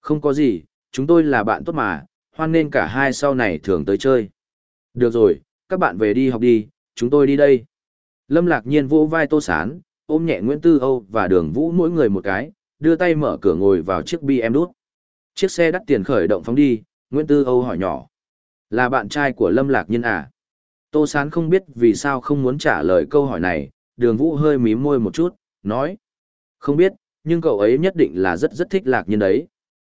A: Không có gì, chúng tôi là bạn tốt mà, hoan nên cả hai sau này thường tới chơi. Được rồi, các bạn về đi học đi, chúng tôi đi đây. Lâm Lạc Nhiên vỗ vai Tô Sán, ôm nhẹ Nguyễn Tư Âu và Đường Vũ mỗi người một cái, đưa tay mở cửa ngồi vào chiếc BM đút. Chiếc xe đắt tiền khởi động phóng đi, Nguyễn Tư Âu hỏi nhỏ. Là bạn trai của Lâm Lạc Nhiên à? Tô Sán không biết vì sao không muốn trả lời câu hỏi này, đường Vũ hơi mí môi một chút, nói. Không biết, nhưng cậu ấy nhất định là rất rất thích Lạc Nhiên đấy.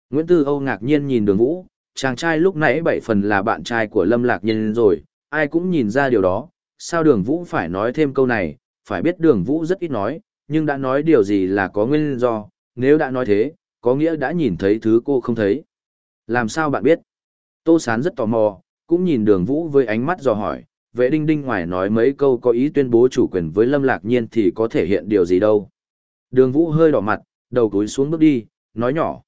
A: Nguyễn Tư Âu ngạc nhiên nhìn đường Vũ, chàng trai lúc nãy bảy phần là bạn trai của Lâm Lạc Nhiên rồi, ai cũng nhìn ra điều đó, sao đường Vũ phải nói thêm câu này, phải biết đường Vũ rất ít nói, nhưng đã nói điều gì là có nguyên do, nếu đã nói thế, có nghĩa đã nhìn thấy thứ cô không thấy. Làm sao bạn biết? Tô Sán rất tò mò, cũng nhìn đường Vũ với ánh mắt dò hỏi, vệ đinh đinh ngoài nói mấy câu có ý tuyên bố chủ quyền với Lâm Lạc Nhiên thì có thể hiện điều gì đâu. Đường Vũ hơi đỏ mặt, đầu túi xuống bước đi, nói nhỏ.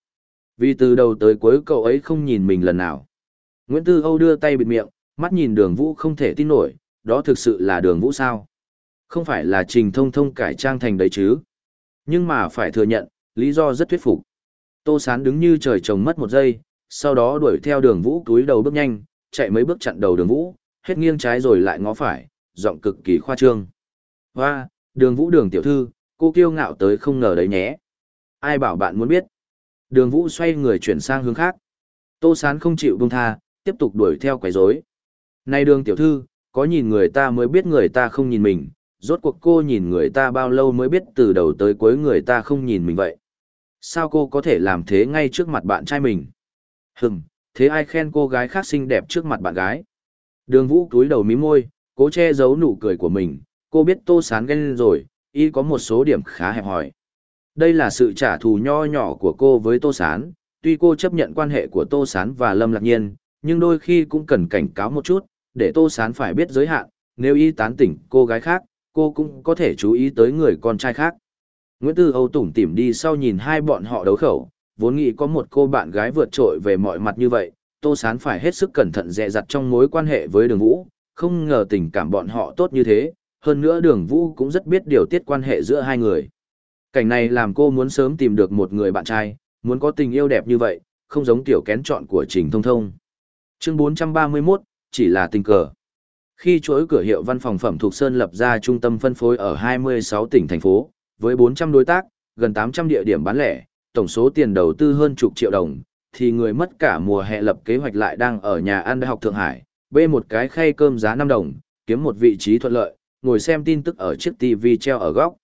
A: Vì từ đầu tới cuối cậu ấy không nhìn mình lần nào. Nguyễn Tư Âu đưa tay bịt miệng, mắt nhìn đường Vũ không thể tin nổi, đó thực sự là đường Vũ sao? Không phải là trình thông thông cải trang thành đấy chứ? Nhưng mà phải thừa nhận, lý do rất thuyết phục. Tô Sán đứng như trời trồng mất một giây, sau đó đuổi theo đường Vũ túi đầu bước nhanh, chạy mấy bước chặn đầu đường Vũ, hết nghiêng trái rồi lại ngó phải, giọng cực kỳ khoa trương. Hoa, đường Vũ đường tiểu thư, Cô kiêu ngạo tới không ngờ đấy nhé. Ai bảo bạn muốn biết? Đường Vũ xoay người chuyển sang hướng khác. Tô Sán không chịu buông tha, tiếp tục đuổi theo quấy rối. Này đường tiểu thư, có nhìn người ta mới biết người ta không nhìn mình, rốt cuộc cô nhìn người ta bao lâu mới biết từ đầu tới cuối người ta không nhìn mình vậy. Sao cô có thể làm thế ngay trước mặt bạn trai mình? Hừm, thế ai khen cô gái khác xinh đẹp trước mặt bạn gái? Đường Vũ cúi đầu mí môi, cố che giấu nụ cười của mình, cô biết Tô Sán ghen rồi, y có một số điểm khá hẹp hòi. Đây là sự trả thù nho nhỏ của cô với Tô Sán, tuy cô chấp nhận quan hệ của Tô Sán và Lâm Lạc Nhiên, nhưng đôi khi cũng cần cảnh cáo một chút, để Tô Sán phải biết giới hạn, nếu y tán tỉnh cô gái khác, cô cũng có thể chú ý tới người con trai khác. Nguyễn Tư Âu tủm tỉm đi sau nhìn hai bọn họ đấu khẩu, vốn nghĩ có một cô bạn gái vượt trội về mọi mặt như vậy, Tô Sán phải hết sức cẩn thận dè dặt trong mối quan hệ với đường Vũ, không ngờ tình cảm bọn họ tốt như thế, hơn nữa đường Vũ cũng rất biết điều tiết quan hệ giữa hai người. Cảnh này làm cô muốn sớm tìm được một người bạn trai, muốn có tình yêu đẹp như vậy, không giống tiểu kén chọn của Trình Thông Thông. Chương 431, chỉ là tình cờ. Khi chuỗi cửa hiệu văn phòng phẩm thuộc Sơn lập ra trung tâm phân phối ở 26 tỉnh thành phố, với 400 đối tác, gần 800 địa điểm bán lẻ, tổng số tiền đầu tư hơn chục triệu đồng, thì người mất cả mùa hè lập kế hoạch lại đang ở nhà ăn đại học Thượng Hải, bê một cái khay cơm giá 5 đồng, kiếm một vị trí thuận lợi, ngồi xem tin tức ở chiếc TV treo ở góc.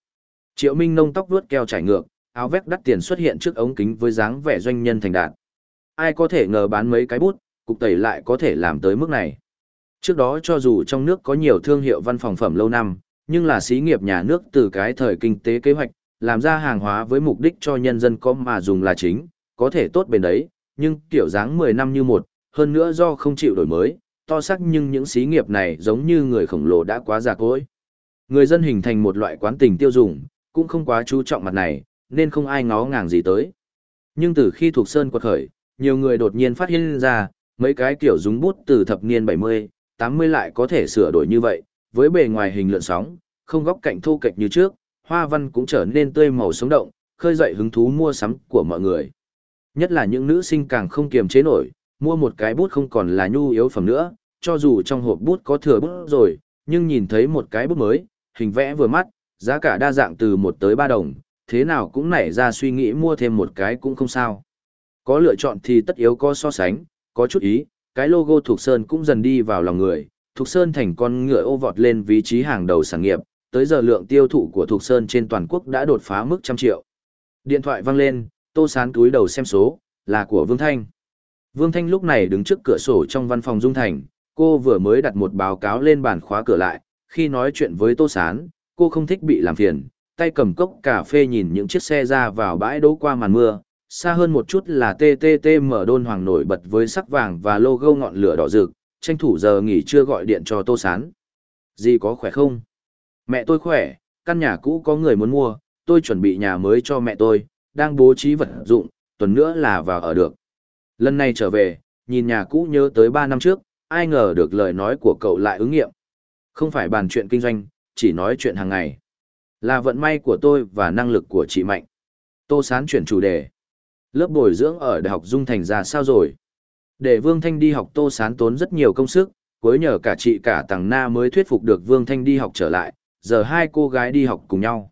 A: Triệu Minh nông tóc vuốt keo trải ngược, áo vest đắt tiền xuất hiện trước ống kính với dáng vẻ doanh nhân thành đạt. Ai có thể ngờ bán mấy cái bút, cục tẩy lại có thể làm tới mức này. Trước đó cho dù trong nước có nhiều thương hiệu văn phòng phẩm lâu năm, nhưng là xí nghiệp nhà nước từ cái thời kinh tế kế hoạch, làm ra hàng hóa với mục đích cho nhân dân có mà dùng là chính, có thể tốt bền đấy, nhưng kiểu dáng 10 năm như một, hơn nữa do không chịu đổi mới, to sắc nhưng những xí nghiệp này giống như người khổng lồ đã quá già cỗi. Người dân hình thành một loại quán tình tiêu dùng, cũng không quá chú trọng mặt này, nên không ai ngó ngàng gì tới. Nhưng từ khi thuộc Sơn quật khởi, nhiều người đột nhiên phát hiện ra, mấy cái kiểu dùng bút từ thập niên 70, 80 lại có thể sửa đổi như vậy, với bề ngoài hình lượn sóng, không góc cạnh thô kệch như trước, hoa văn cũng trở nên tươi màu sống động, khơi dậy hứng thú mua sắm của mọi người. Nhất là những nữ sinh càng không kiềm chế nổi, mua một cái bút không còn là nhu yếu phẩm nữa, cho dù trong hộp bút có thừa bút rồi, nhưng nhìn thấy một cái bút mới, hình vẽ vừa mắt, giá cả đa dạng từ 1 tới 3 đồng, thế nào cũng nảy ra suy nghĩ mua thêm một cái cũng không sao. Có lựa chọn thì tất yếu có so sánh, có chút ý, cái logo Thục Sơn cũng dần đi vào lòng người, Thục Sơn thành con ngựa ô vọt lên vị trí hàng đầu sản nghiệp, tới giờ lượng tiêu thụ của Thục Sơn trên toàn quốc đã đột phá mức trăm triệu. Điện thoại vang lên, Tô Sán túi đầu xem số, là của Vương Thanh. Vương Thanh lúc này đứng trước cửa sổ trong văn phòng Dung Thành, cô vừa mới đặt một báo cáo lên bàn khóa cửa lại, khi nói chuyện với Tô Sán, cô không thích bị làm phiền, tay cầm cốc cà phê nhìn những chiếc xe ra vào bãi đỗ qua màn mưa, xa hơn một chút là TTTM đôn hoàng nổi bật với sắc vàng và logo ngọn lửa đỏ rực, tranh thủ giờ nghỉ trưa gọi điện cho Tô Sán. Dì có khỏe không? Mẹ tôi khỏe, căn nhà cũ có người muốn mua, tôi chuẩn bị nhà mới cho mẹ tôi, đang bố trí vật dụng, tuần nữa là vào ở được. Lần này trở về, nhìn nhà cũ nhớ tới 3 năm trước, ai ngờ được lời nói của cậu lại ứng nghiệm. Không phải bàn chuyện kinh doanh, chỉ nói chuyện hàng ngày. Là vận may của tôi và năng lực của chị Mạnh. Tô Sán chuyển chủ đề. Lớp bồi dưỡng ở Đại học Dung Thành ra sao rồi? Để Vương Thanh đi học Tô Sán tốn rất nhiều công sức, cuối nhờ cả chị cả Tàng Na mới thuyết phục được Vương Thanh đi học trở lại, giờ hai cô gái đi học cùng nhau.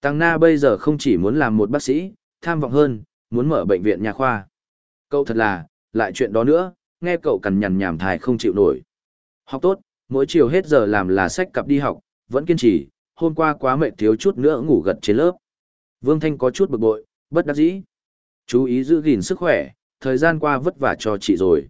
A: Tàng Na bây giờ không chỉ muốn làm một bác sĩ, tham vọng hơn, muốn mở bệnh viện nhà khoa. Cậu thật là, lại chuyện đó nữa, nghe cậu cằn nhằn nhảm thải không chịu nổi. Học tốt, mỗi chiều hết giờ làm là sách cặp đi học, vẫn kiên trì, hôm qua quá mệt thiếu chút nữa ngủ gật trên lớp. Vương Thanh có chút bực bội, bất đắc dĩ. Chú ý giữ gìn sức khỏe, thời gian qua vất vả cho chị rồi.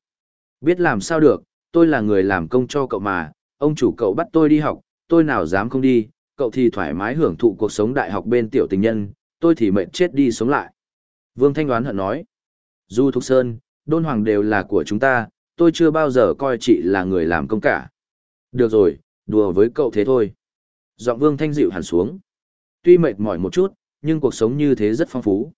A: Biết làm sao được, tôi là người làm công cho cậu mà, ông chủ cậu bắt tôi đi học, tôi nào dám không đi, cậu thì thoải mái hưởng thụ cuộc sống đại học bên tiểu tình nhân, tôi thì mệt chết đi sống lại. Vương Thanh đoán hận nói, Du Thục Sơn, Đôn Hoàng đều là của chúng ta, tôi chưa bao giờ coi chị là người làm công cả. Được rồi, đùa với cậu thế thôi. Giọng Vương Thanh dịu hẳn xuống. Tuy mệt mỏi một chút, nhưng cuộc sống như thế rất phong phú.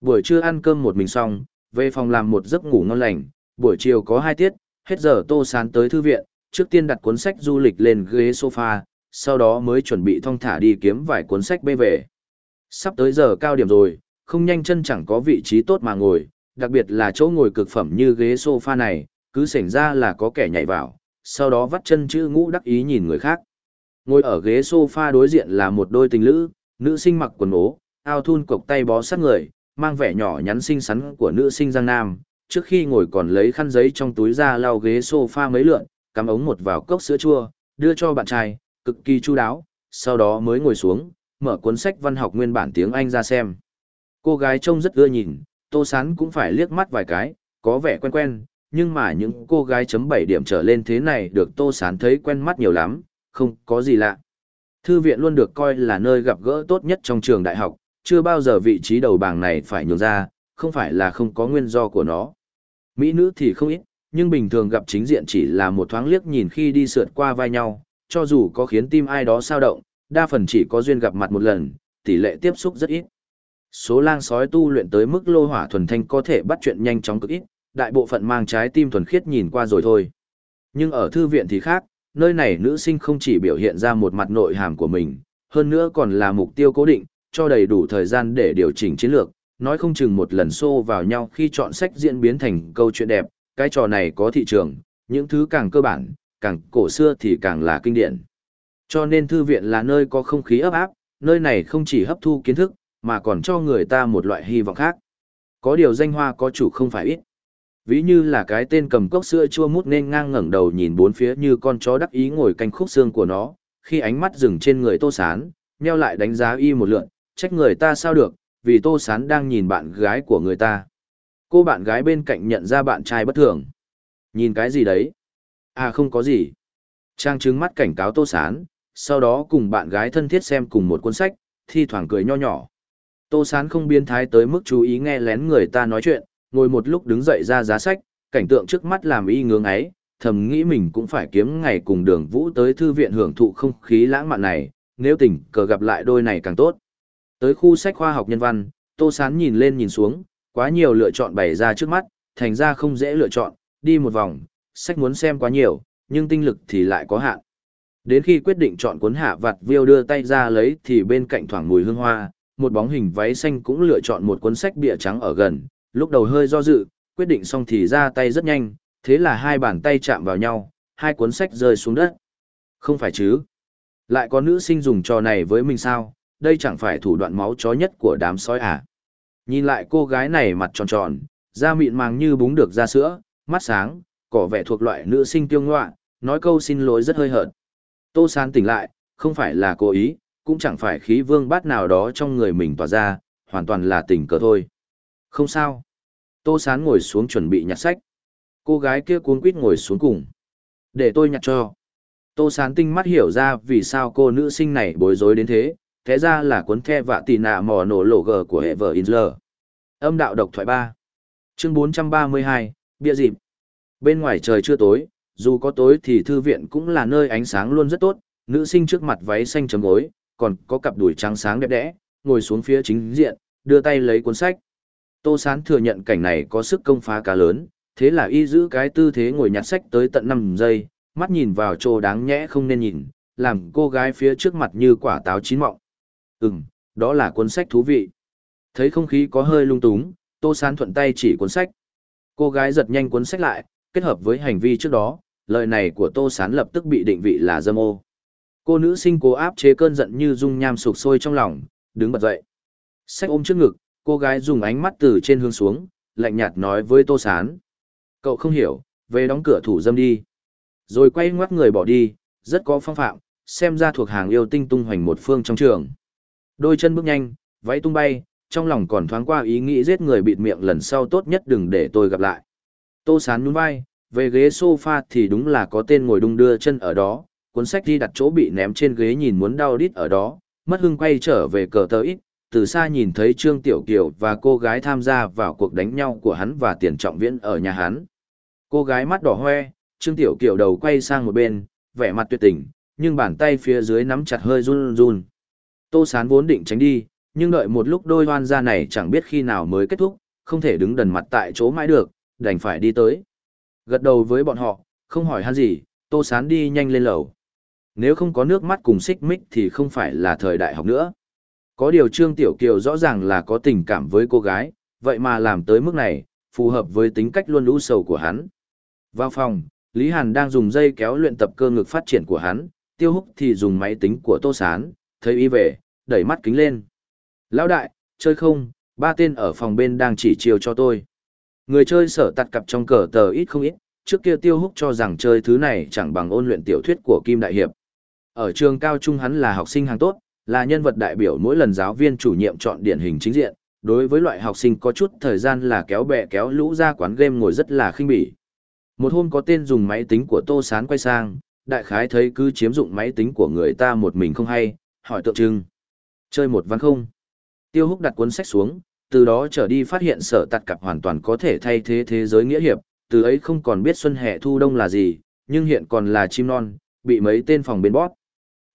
A: Buổi trưa ăn cơm một mình xong, về phòng làm một giấc ngủ ngon lành, buổi chiều có hai tiết, hết giờ tô sán tới thư viện, trước tiên đặt cuốn sách du lịch lên ghế sofa, sau đó mới chuẩn bị thong thả đi kiếm vài cuốn sách bê về. Sắp tới giờ cao điểm rồi, không nhanh chân chẳng có vị trí tốt mà ngồi, đặc biệt là chỗ ngồi cực phẩm như ghế sofa này, cứ xảy ra là có kẻ nhảy vào, sau đó vắt chân chữ ngũ đắc ý nhìn người khác. Ngồi ở ghế sofa đối diện là một đôi tình lữ, nữ sinh mặc quần ố, ao thun cộc tay bó sát người, mang vẻ nhỏ nhắn xinh xắn của nữ sinh Giang Nam, trước khi ngồi còn lấy khăn giấy trong túi ra lau ghế sofa mấy lượn, cắm ống một vào cốc sữa chua, đưa cho bạn trai, cực kỳ chu đáo, sau đó mới ngồi xuống, mở cuốn sách văn học nguyên bản tiếng Anh ra xem. Cô gái trông rất ưa nhìn, Tô Sán cũng phải liếc mắt vài cái, có vẻ quen quen, nhưng mà những cô gái chấm 7 điểm trở lên thế này được Tô Sán thấy quen mắt nhiều lắm, không có gì lạ. Thư viện luôn được coi là nơi gặp gỡ tốt nhất trong trường đại học, chưa bao giờ vị trí đầu bảng này phải nhường ra, không phải là không có nguyên do của nó. Mỹ nữ thì không ít, nhưng bình thường gặp chính diện chỉ là một thoáng liếc nhìn khi đi sượt qua vai nhau, cho dù có khiến tim ai đó sao động, đa phần chỉ có duyên gặp mặt một lần, tỷ lệ tiếp xúc rất ít. Số lang sói tu luyện tới mức lô hỏa thuần thanh có thể bắt chuyện nhanh chóng cực ít, đại bộ phận mang trái tim thuần khiết nhìn qua rồi thôi. Nhưng ở thư viện thì khác, nơi này nữ sinh không chỉ biểu hiện ra một mặt nội hàm của mình, hơn nữa còn là mục tiêu cố định, cho đầy đủ thời gian để điều chỉnh chiến lược, nói không chừng một lần xô vào nhau khi chọn sách diễn biến thành câu chuyện đẹp, cái trò này có thị trường, những thứ càng cơ bản, càng cổ xưa thì càng là kinh điển. Cho nên thư viện là nơi có không khí ấp áp, nơi này không chỉ hấp thu kiến thức, mà còn cho người ta một loại hy vọng khác. Có điều danh hoa có chủ không phải ít. Ví như là cái tên cầm cốc sữa chua mút nên ngang ngẩng đầu nhìn bốn phía như con chó đắc ý ngồi canh khúc xương của nó, khi ánh mắt dừng trên người tô sán, nheo lại đánh giá y một lượn, trách người ta sao được, vì tô sán đang nhìn bạn gái của người ta. Cô bạn gái bên cạnh nhận ra bạn trai bất thường. Nhìn cái gì đấy? À không có gì. Trang trứng mắt cảnh cáo tô sán, sau đó cùng bạn gái thân thiết xem cùng một cuốn sách, thi thoảng cười nho nhỏ. Tô sán không biến thái tới mức chú ý nghe lén người ta nói chuyện, ngồi một lúc đứng dậy ra giá sách, cảnh tượng trước mắt làm y ngưỡng ấy, thầm nghĩ mình cũng phải kiếm ngày cùng đường vũ tới thư viện hưởng thụ không khí lãng mạn này, nếu tình cờ gặp lại đôi này càng tốt. Tới khu sách khoa học nhân văn, Tô Sán nhìn lên nhìn xuống, quá nhiều lựa chọn bày ra trước mắt, thành ra không dễ lựa chọn, đi một vòng, sách muốn xem quá nhiều, nhưng tinh lực thì lại có hạn. Đến khi quyết định chọn cuốn hạ vặt viêu đưa tay ra lấy thì bên cạnh thoảng mùi hương hoa, một bóng hình váy xanh cũng lựa chọn một cuốn sách bìa trắng ở gần, lúc đầu hơi do dự, quyết định xong thì ra tay rất nhanh, thế là hai bàn tay chạm vào nhau, hai cuốn sách rơi xuống đất. Không phải chứ? Lại có nữ sinh dùng trò này với mình sao? Đây chẳng phải thủ đoạn máu chó nhất của đám sói à? Nhìn lại cô gái này mặt tròn tròn, da mịn màng như búng được da sữa, mắt sáng, có vẻ thuộc loại nữ sinh tiêu ngoạ, nói câu xin lỗi rất hơi hợt. Tô San tỉnh lại, không phải là cố ý, cũng chẳng phải khí vương bát nào đó trong người mình tỏa ra, hoàn toàn là tình cờ thôi. Không sao. Tô Sán ngồi xuống chuẩn bị nhặt sách. Cô gái kia cuốn quýt ngồi xuống cùng. Để tôi nhặt cho. Tô Sán tinh mắt hiểu ra vì sao cô nữ sinh này bối rối đến thế, thế ra là cuốn the vạ tì nạ mò nổ lộ gờ của hệ vợ Inler. Âm đạo độc thoại ba. Chương 432, bia dịp. Bên ngoài trời chưa tối, dù có tối thì thư viện cũng là nơi ánh sáng luôn rất tốt, nữ sinh trước mặt váy xanh chấm gối, còn có cặp đùi trắng sáng đẹp đẽ, ngồi xuống phía chính diện, đưa tay lấy cuốn sách. Tô Sán thừa nhận cảnh này có sức công phá cá lớn, thế là y giữ cái tư thế ngồi nhặt sách tới tận 5 giây, mắt nhìn vào chỗ đáng nhẽ không nên nhìn, làm cô gái phía trước mặt như quả táo chín mọng. Ừm, đó là cuốn sách thú vị. Thấy không khí có hơi lung túng, Tô Sán thuận tay chỉ cuốn sách. Cô gái giật nhanh cuốn sách lại, kết hợp với hành vi trước đó, lời này của Tô Sán lập tức bị định vị là dâm ô. Cô nữ sinh cố áp chế cơn giận như dung nham sụp sôi trong lòng, đứng bật dậy. Sách ôm trước ngực, cô gái dùng ánh mắt từ trên hướng xuống, lạnh nhạt nói với Tô Sán. Cậu không hiểu, về đóng cửa thủ dâm đi. Rồi quay ngoắt người bỏ đi, rất có phong phạm, xem ra thuộc hàng yêu tinh tung hoành một phương trong trường. Đôi chân bước nhanh, váy tung bay, trong lòng còn thoáng qua ý nghĩ giết người bịt miệng lần sau tốt nhất đừng để tôi gặp lại. Tô Sán nhún vai, về ghế sofa thì đúng là có tên ngồi đung đưa chân ở đó, cuốn sách đi đặt chỗ bị ném trên ghế nhìn muốn đau đít ở đó, mất hưng quay trở về cờ tờ ít, từ xa nhìn thấy Trương Tiểu Kiều và cô gái tham gia vào cuộc đánh nhau của hắn và tiền trọng viễn ở nhà hắn. Cô gái mắt đỏ hoe, Trương Tiểu Kiều đầu quay sang một bên, vẻ mặt tuyệt tình, nhưng bàn tay phía dưới nắm chặt hơi run run. Tô Sán vốn định tránh đi, nhưng đợi một lúc đôi hoan gia này chẳng biết khi nào mới kết thúc, không thể đứng đần mặt tại chỗ mãi được, đành phải đi tới. Gật đầu với bọn họ, không hỏi han gì, Tô Sán đi nhanh lên lầu. Nếu không có nước mắt cùng xích mích thì không phải là thời đại học nữa. Có điều Trương Tiểu Kiều rõ ràng là có tình cảm với cô gái, vậy mà làm tới mức này, phù hợp với tính cách luôn lũ sầu của hắn. Vào phòng, Lý Hàn đang dùng dây kéo luyện tập cơ ngực phát triển của hắn, Tiêu Húc thì dùng máy tính của Tô Sán, thấy y về, đẩy mắt kính lên. Lão đại, chơi không, ba tên ở phòng bên đang chỉ chiều cho tôi. Người chơi sở tặt cặp trong cờ tờ ít không ít, trước kia tiêu húc cho rằng chơi thứ này chẳng bằng ôn luyện tiểu thuyết của Kim Đại Hiệp. Ở trường cao trung hắn là học sinh hàng tốt, là nhân vật đại biểu mỗi lần giáo viên chủ nhiệm chọn điển hình chính diện, đối với loại học sinh có chút thời gian là kéo bè kéo lũ ra quán game ngồi rất là khinh bỉ. Một hôm có tên dùng máy tính của Tô Sán quay sang, đại khái thấy cứ chiếm dụng máy tính của người ta một mình không hay, hỏi tượng trưng. Chơi một ván không? Tiêu húc đặt cuốn sách xuống, từ đó trở đi phát hiện sở tạt cặp hoàn toàn có thể thay thế thế giới nghĩa hiệp, từ ấy không còn biết xuân hè thu đông là gì, nhưng hiện còn là chim non, bị mấy tên phòng bên bót.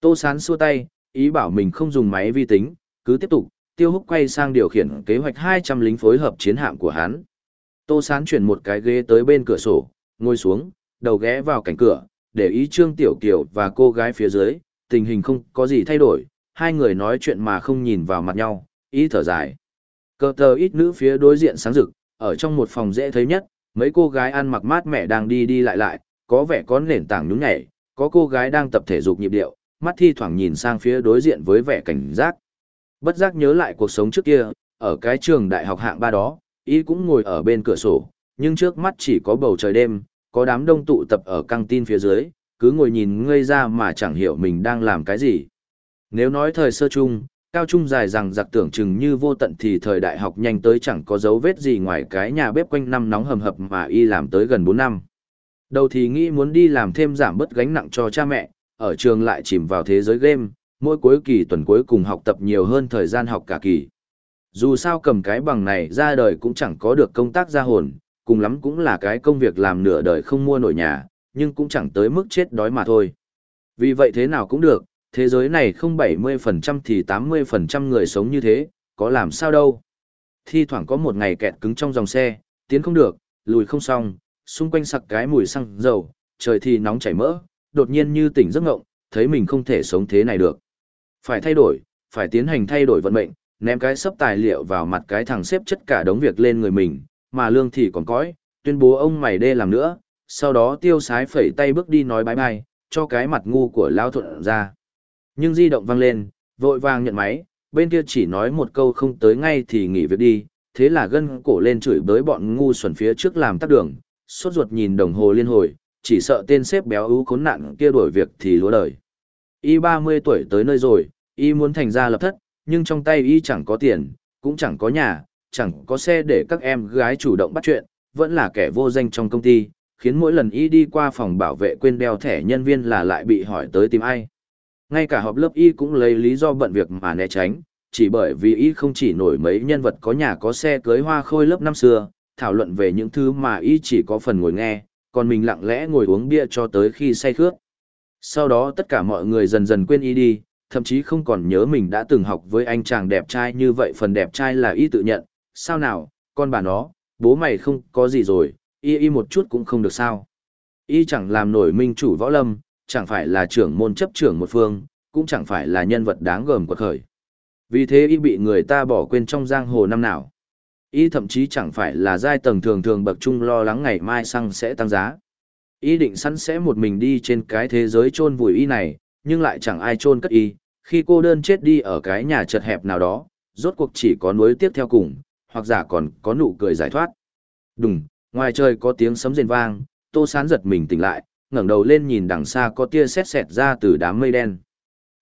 A: Tô Sán xua tay, ý bảo mình không dùng máy vi tính, cứ tiếp tục, tiêu húc quay sang điều khiển kế hoạch 200 lính phối hợp chiến hạm của hắn. Tô Sán chuyển một cái ghế tới bên cửa sổ, ngồi xuống, đầu ghé vào cạnh cửa, để ý Trương Tiểu Kiều và cô gái phía dưới, tình hình không có gì thay đổi, hai người nói chuyện mà không nhìn vào mặt nhau, ý thở dài. Cờ tờ ít nữ phía đối diện sáng rực, ở trong một phòng dễ thấy nhất, mấy cô gái ăn mặc mát mẻ đang đi đi lại lại, có vẻ có nền tảng nhún nhảy, có cô gái đang tập thể dục nhịp điệu, mắt thi thoảng nhìn sang phía đối diện với vẻ cảnh giác. Bất giác nhớ lại cuộc sống trước kia, ở cái trường đại học hạng ba đó, y cũng ngồi ở bên cửa sổ, nhưng trước mắt chỉ có bầu trời đêm, có đám đông tụ tập ở căng tin phía dưới, cứ ngồi nhìn ngây ra mà chẳng hiểu mình đang làm cái gì. Nếu nói thời sơ chung, cao trung dài rằng giặc tưởng chừng như vô tận thì thời đại học nhanh tới chẳng có dấu vết gì ngoài cái nhà bếp quanh năm nóng hầm hập mà y làm tới gần 4 năm. Đầu thì nghĩ muốn đi làm thêm giảm bớt gánh nặng cho cha mẹ, ở trường lại chìm vào thế giới game, mỗi cuối kỳ tuần cuối cùng học tập nhiều hơn thời gian học cả kỳ. Dù sao cầm cái bằng này ra đời cũng chẳng có được công tác ra hồn, cùng lắm cũng là cái công việc làm nửa đời không mua nổi nhà, nhưng cũng chẳng tới mức chết đói mà thôi. Vì vậy thế nào cũng được, thế giới này không 70% thì 80% người sống như thế, có làm sao đâu. Thi thoảng có một ngày kẹt cứng trong dòng xe, tiến không được, lùi không xong, xung quanh sặc cái mùi xăng dầu, trời thì nóng chảy mỡ, đột nhiên như tỉnh giấc ngộng, thấy mình không thể sống thế này được. Phải thay đổi, phải tiến hành thay đổi vận mệnh, ném cái sấp tài liệu vào mặt cái thằng xếp chất cả đống việc lên người mình, mà lương thì còn cõi, tuyên bố ông mày đê làm nữa, sau đó tiêu sái phẩy tay bước đi nói bái bai, cho cái mặt ngu của Lao Thuận ra. Nhưng di động vang lên, vội vàng nhận máy, bên kia chỉ nói một câu không tới ngay thì nghỉ việc đi, thế là gân cổ lên chửi bới bọn ngu xuẩn phía trước làm tắt đường, sốt ruột nhìn đồng hồ liên hồi, chỉ sợ tên xếp béo ú khốn nạn kia đổi việc thì lúa đời. Y 30 tuổi tới nơi rồi, Y muốn thành ra lập thất, nhưng trong tay Y chẳng có tiền, cũng chẳng có nhà, chẳng có xe để các em gái chủ động bắt chuyện, vẫn là kẻ vô danh trong công ty, khiến mỗi lần Y đi qua phòng bảo vệ quên đeo thẻ nhân viên là lại bị hỏi tới tìm ai. Ngay cả họp lớp Y cũng lấy lý do bận việc mà né tránh, chỉ bởi vì Y không chỉ nổi mấy nhân vật có nhà có xe cưới hoa khôi lớp năm xưa, thảo luận về những thứ mà Y chỉ có phần ngồi nghe, còn mình lặng lẽ ngồi uống bia cho tới khi say khướt. Sau đó tất cả mọi người dần dần quên y đi, thậm chí không còn nhớ mình đã từng học với anh chàng đẹp trai như vậy phần đẹp trai là y tự nhận, sao nào, con bà nó, bố mày không có gì rồi, y y một chút cũng không được sao. Y chẳng làm nổi minh chủ võ lâm, chẳng phải là trưởng môn chấp trưởng một phương, cũng chẳng phải là nhân vật đáng gờm quật khởi. Vì thế y bị người ta bỏ quên trong giang hồ năm nào. Y thậm chí chẳng phải là giai tầng thường thường bậc trung lo lắng ngày mai xăng sẽ tăng giá. Y định sẵn sẽ một mình đi trên cái thế giới chôn vùi y này, nhưng lại chẳng ai chôn cất y, khi cô đơn chết đi ở cái nhà chật hẹp nào đó, rốt cuộc chỉ có nuối tiếp theo cùng, hoặc giả còn có nụ cười giải thoát. Đùng, ngoài trời có tiếng sấm rền vang, Tô Sán giật mình tỉnh lại, ngẩng đầu lên nhìn đằng xa có tia sét sẹt ra từ đám mây đen.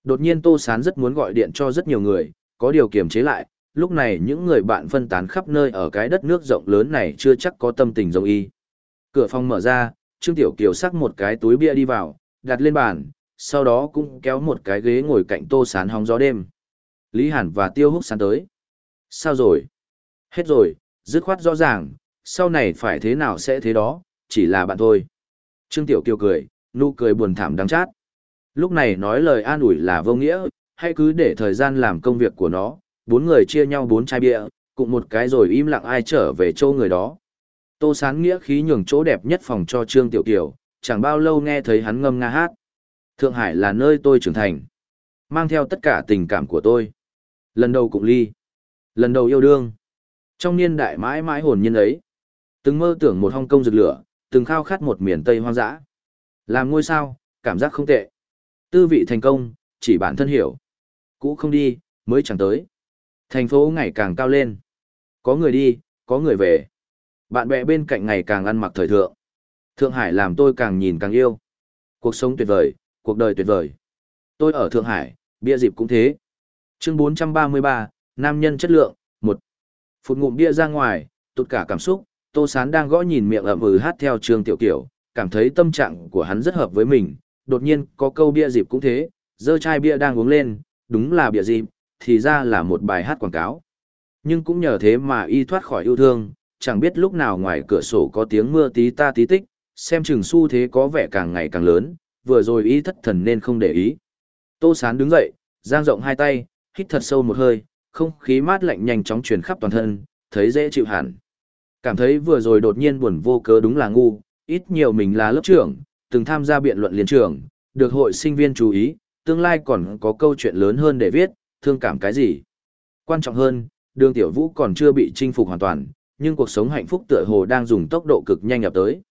A: Đột nhiên Tô Sán rất muốn gọi điện cho rất nhiều người, có điều kiềm chế lại, lúc này những người bạn phân tán khắp nơi ở cái đất nước rộng lớn này chưa chắc có tâm tình giống y. Cửa phòng mở ra, Trương Tiểu Kiều sắc một cái túi bia đi vào, đặt lên bàn, sau đó cũng kéo một cái ghế ngồi cạnh tô sán hóng gió đêm. Lý Hàn và Tiêu Húc sán tới. Sao rồi? Hết rồi, dứt khoát rõ ràng, sau này phải thế nào sẽ thế đó, chỉ là bạn thôi. Trương Tiểu Kiều cười, nụ cười buồn thảm đắng chát. Lúc này nói lời an ủi là vô nghĩa, hay cứ để thời gian làm công việc của nó, bốn người chia nhau bốn chai bia, cùng một cái rồi im lặng ai trở về châu người đó. Tô Sán nghĩa khí nhường chỗ đẹp nhất phòng cho Trương Tiểu Kiều, chẳng bao lâu nghe thấy hắn ngâm nga hát. Thượng Hải là nơi tôi trưởng thành. Mang theo tất cả tình cảm của tôi. Lần đầu cùng ly. Lần đầu yêu đương. Trong niên đại mãi mãi hồn nhiên ấy. Từng mơ tưởng một Hong Kông rực lửa, từng khao khát một miền Tây hoang dã. Làm ngôi sao, cảm giác không tệ. Tư vị thành công, chỉ bản thân hiểu. Cũ không đi, mới chẳng tới. Thành phố ngày càng cao lên. Có người đi, có người về. Bạn bè bên cạnh ngày càng ăn mặc thời thượng. Thượng Hải làm tôi càng nhìn càng yêu. Cuộc sống tuyệt vời, cuộc đời tuyệt vời. Tôi ở Thượng Hải, bia dịp cũng thế. Chương 433, Nam nhân chất lượng, 1. Phụt ngụm bia ra ngoài, tụt cả cảm xúc, Tô Sán đang gõ nhìn miệng ậm ừ hát theo trường tiểu kiểu, cảm thấy tâm trạng của hắn rất hợp với mình. Đột nhiên, có câu bia dịp cũng thế, dơ chai bia đang uống lên, đúng là bia dịp, thì ra là một bài hát quảng cáo. Nhưng cũng nhờ thế mà y thoát khỏi yêu thương, chẳng biết lúc nào ngoài cửa sổ có tiếng mưa tí ta tí tích, xem chừng xu thế có vẻ càng ngày càng lớn, vừa rồi y thất thần nên không để ý. Tô Sán đứng dậy, giang rộng hai tay, hít thật sâu một hơi, không khí mát lạnh nhanh chóng truyền khắp toàn thân, thấy dễ chịu hẳn. Cảm thấy vừa rồi đột nhiên buồn vô cớ đúng là ngu, ít nhiều mình là lớp trưởng, từng tham gia biện luận liên trường, được hội sinh viên chú ý, tương lai còn có câu chuyện lớn hơn để viết, thương cảm cái gì. Quan trọng hơn, đường tiểu vũ còn chưa bị chinh phục hoàn toàn, nhưng cuộc sống hạnh phúc tựa hồ đang dùng tốc độ cực nhanh nhập tới.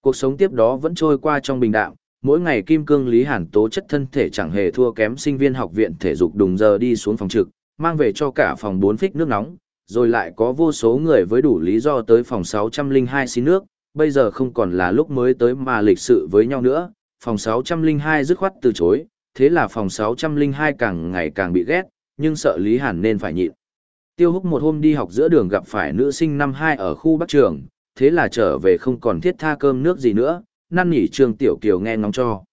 A: Cuộc sống tiếp đó vẫn trôi qua trong bình đạm, mỗi ngày kim cương Lý Hàn tố chất thân thể chẳng hề thua kém sinh viên học viện thể dục đùng giờ đi xuống phòng trực, mang về cho cả phòng 4 phích nước nóng, rồi lại có vô số người với đủ lý do tới phòng 602 xin nước, bây giờ không còn là lúc mới tới mà lịch sự với nhau nữa, phòng 602 dứt khoát từ chối, thế là phòng 602 càng ngày càng bị ghét, nhưng sợ Lý Hàn nên phải nhịn. Tiêu húc một hôm đi học giữa đường gặp phải nữ sinh năm 2 ở khu Bắc Trường, thế là trở về không còn thiết tha cơm nước gì nữa, năn nỉ Trương Tiểu Kiều nghe ngóng cho.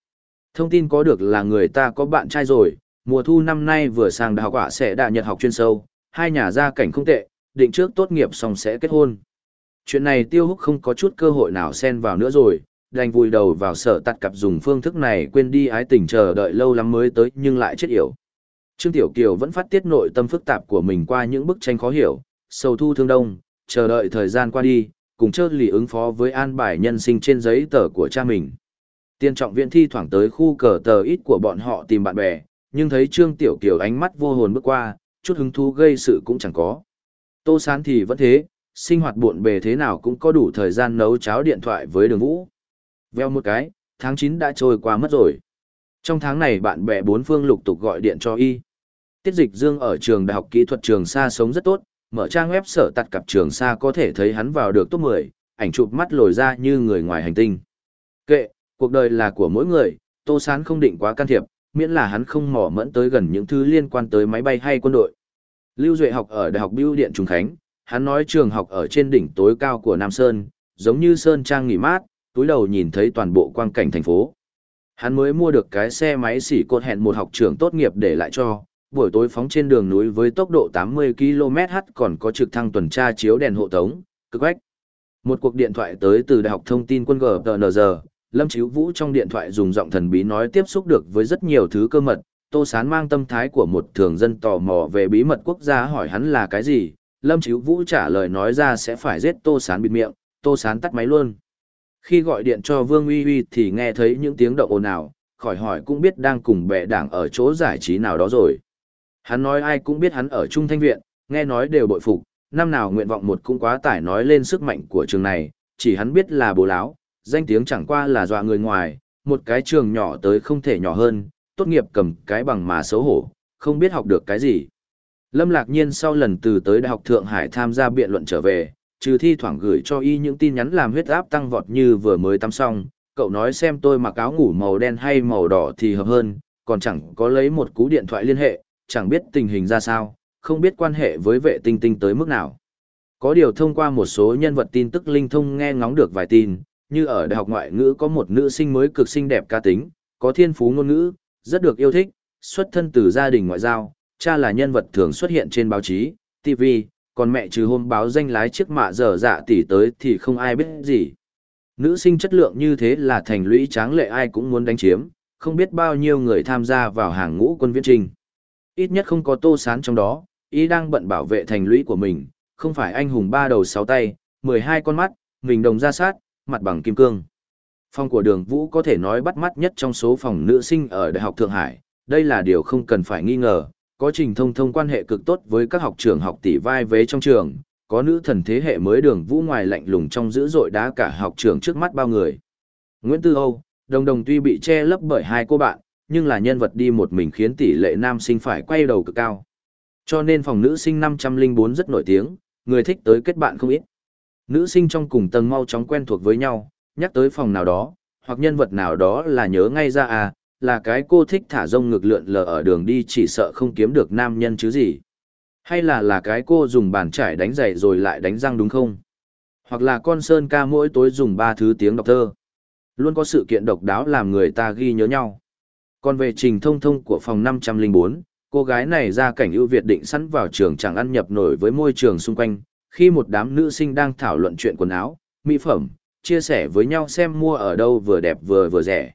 A: Thông tin có được là người ta có bạn trai rồi, mùa thu năm nay vừa sang đại học ạ sẽ đã nhật học chuyên sâu, hai nhà gia cảnh không tệ, định trước tốt nghiệp xong sẽ kết hôn. Chuyện này Tiêu Húc không có chút cơ hội nào xen vào nữa rồi, đành vùi đầu vào sở tắt cặp dùng phương thức này quên đi ái tình chờ đợi lâu lắm mới tới nhưng lại chết yểu. Trương Tiểu Kiều vẫn phát tiết nội tâm phức tạp của mình qua những bức tranh khó hiểu, sầu thu thương đông, chờ đợi thời gian qua đi, cùng chớt lì ứng phó với an bài nhân sinh trên giấy tờ của cha mình. Tiên trọng viện thi thoảng tới khu cờ tờ ít của bọn họ tìm bạn bè, nhưng thấy Trương Tiểu Kiều ánh mắt vô hồn bước qua, chút hứng thú gây sự cũng chẳng có. Tô Sán thì vẫn thế, sinh hoạt buồn bề thế nào cũng có đủ thời gian nấu cháo điện thoại với đường vũ. Veo một cái, tháng 9 đã trôi qua mất rồi. Trong tháng này bạn bè bốn phương lục tục gọi điện cho y. Tiết dịch dương ở trường đại học kỹ thuật trường xa sống rất tốt, mở trang web sở tặt cặp trường xa có thể thấy hắn vào được top 10, ảnh chụp mắt lồi ra như người ngoài hành tinh. Kệ, cuộc đời là của mỗi người, Tô Sán không định quá can thiệp, miễn là hắn không mỏ mẫn tới gần những thứ liên quan tới máy bay hay quân đội. Lưu Duệ học ở Đại học Bưu điện Trung Khánh, hắn nói trường học ở trên đỉnh tối cao của Nam Sơn, giống như Sơn Trang nghỉ mát, túi đầu nhìn thấy toàn bộ quang cảnh thành phố. Hắn mới mua được cái xe máy xỉ cột hẹn một học trưởng tốt nghiệp để lại cho, buổi tối phóng trên đường núi với tốc độ 80 km/h còn có trực thăng tuần tra chiếu đèn hộ tống, cực ách. Một cuộc điện thoại tới từ Đại học Thông tin quân GTNG, Lâm Chíu Vũ trong điện thoại dùng giọng thần bí nói tiếp xúc được với rất nhiều thứ cơ mật, Tô Sán mang tâm thái của một thường dân tò mò về bí mật quốc gia hỏi hắn là cái gì, Lâm Chíu Vũ trả lời nói ra sẽ phải giết Tô Sán bịt miệng, Tô Sán tắt máy luôn. Khi gọi điện cho Vương Uy Uy thì nghe thấy những tiếng động ồn ào, khỏi hỏi cũng biết đang cùng bè đảng ở chỗ giải trí nào đó rồi. Hắn nói ai cũng biết hắn ở Trung Thanh Viện, nghe nói đều bội phục, năm nào nguyện vọng một cũng quá tải nói lên sức mạnh của trường này, chỉ hắn biết là bố láo, danh tiếng chẳng qua là dọa người ngoài, một cái trường nhỏ tới không thể nhỏ hơn, tốt nghiệp cầm cái bằng mà xấu hổ, không biết học được cái gì. Lâm Lạc Nhiên sau lần từ tới Đại học Thượng Hải tham gia biện luận trở về, trừ thi thoảng gửi cho y những tin nhắn làm huyết áp tăng vọt như vừa mới tắm xong, cậu nói xem tôi mặc áo ngủ màu đen hay màu đỏ thì hợp hơn, còn chẳng có lấy một cú điện thoại liên hệ, chẳng biết tình hình ra sao, không biết quan hệ với vệ tinh tinh tới mức nào. Có điều thông qua một số nhân vật tin tức linh thông nghe ngóng được vài tin, như ở Đại học Ngoại ngữ có một nữ sinh mới cực xinh đẹp ca tính, có thiên phú ngôn ngữ, rất được yêu thích, xuất thân từ gia đình ngoại giao, cha là nhân vật thường xuất hiện trên báo chí, TV, còn mẹ trừ hôm báo danh lái chiếc mạ dở dạ tỷ tới thì không ai biết gì. Nữ sinh chất lượng như thế là thành lũy tráng lệ ai cũng muốn đánh chiếm, không biết bao nhiêu người tham gia vào hàng ngũ quân viễn trình. Ít nhất không có tô sán trong đó, ý đang bận bảo vệ thành lũy của mình, không phải anh hùng ba đầu sáu tay, mười hai con mắt, mình đồng ra sát, mặt bằng kim cương. Phòng của đường vũ có thể nói bắt mắt nhất trong số phòng nữ sinh ở Đại học Thượng Hải, đây là điều không cần phải nghi ngờ, có trình thông thông quan hệ cực tốt với các học trường học tỷ vai vế trong trường, có nữ thần thế hệ mới đường vũ ngoài lạnh lùng trong dữ dội đá cả học trường trước mắt bao người. Nguyễn Tư Âu, đồng đồng tuy bị che lấp bởi hai cô bạn, nhưng là nhân vật đi một mình khiến tỷ lệ nam sinh phải quay đầu cực cao. Cho nên phòng nữ sinh 504 rất nổi tiếng, người thích tới kết bạn không ít. Nữ sinh trong cùng tầng mau chóng quen thuộc với nhau, nhắc tới phòng nào đó, hoặc nhân vật nào đó là nhớ ngay ra à, là cái cô thích thả rông ngực lượn lờ ở đường đi chỉ sợ không kiếm được nam nhân chứ gì. Hay là là cái cô dùng bàn trải đánh giày rồi lại đánh răng đúng không? Hoặc là con sơn ca mỗi tối dùng ba thứ tiếng đọc thơ. Luôn có sự kiện độc đáo làm người ta ghi nhớ nhau. Còn về trình thông thông của phòng 504, cô gái này ra cảnh ưu việt định sẵn vào trường chẳng ăn nhập nổi với môi trường xung quanh, khi một đám nữ sinh đang thảo luận chuyện quần áo, mỹ phẩm, chia sẻ với nhau xem mua ở đâu vừa đẹp vừa vừa rẻ.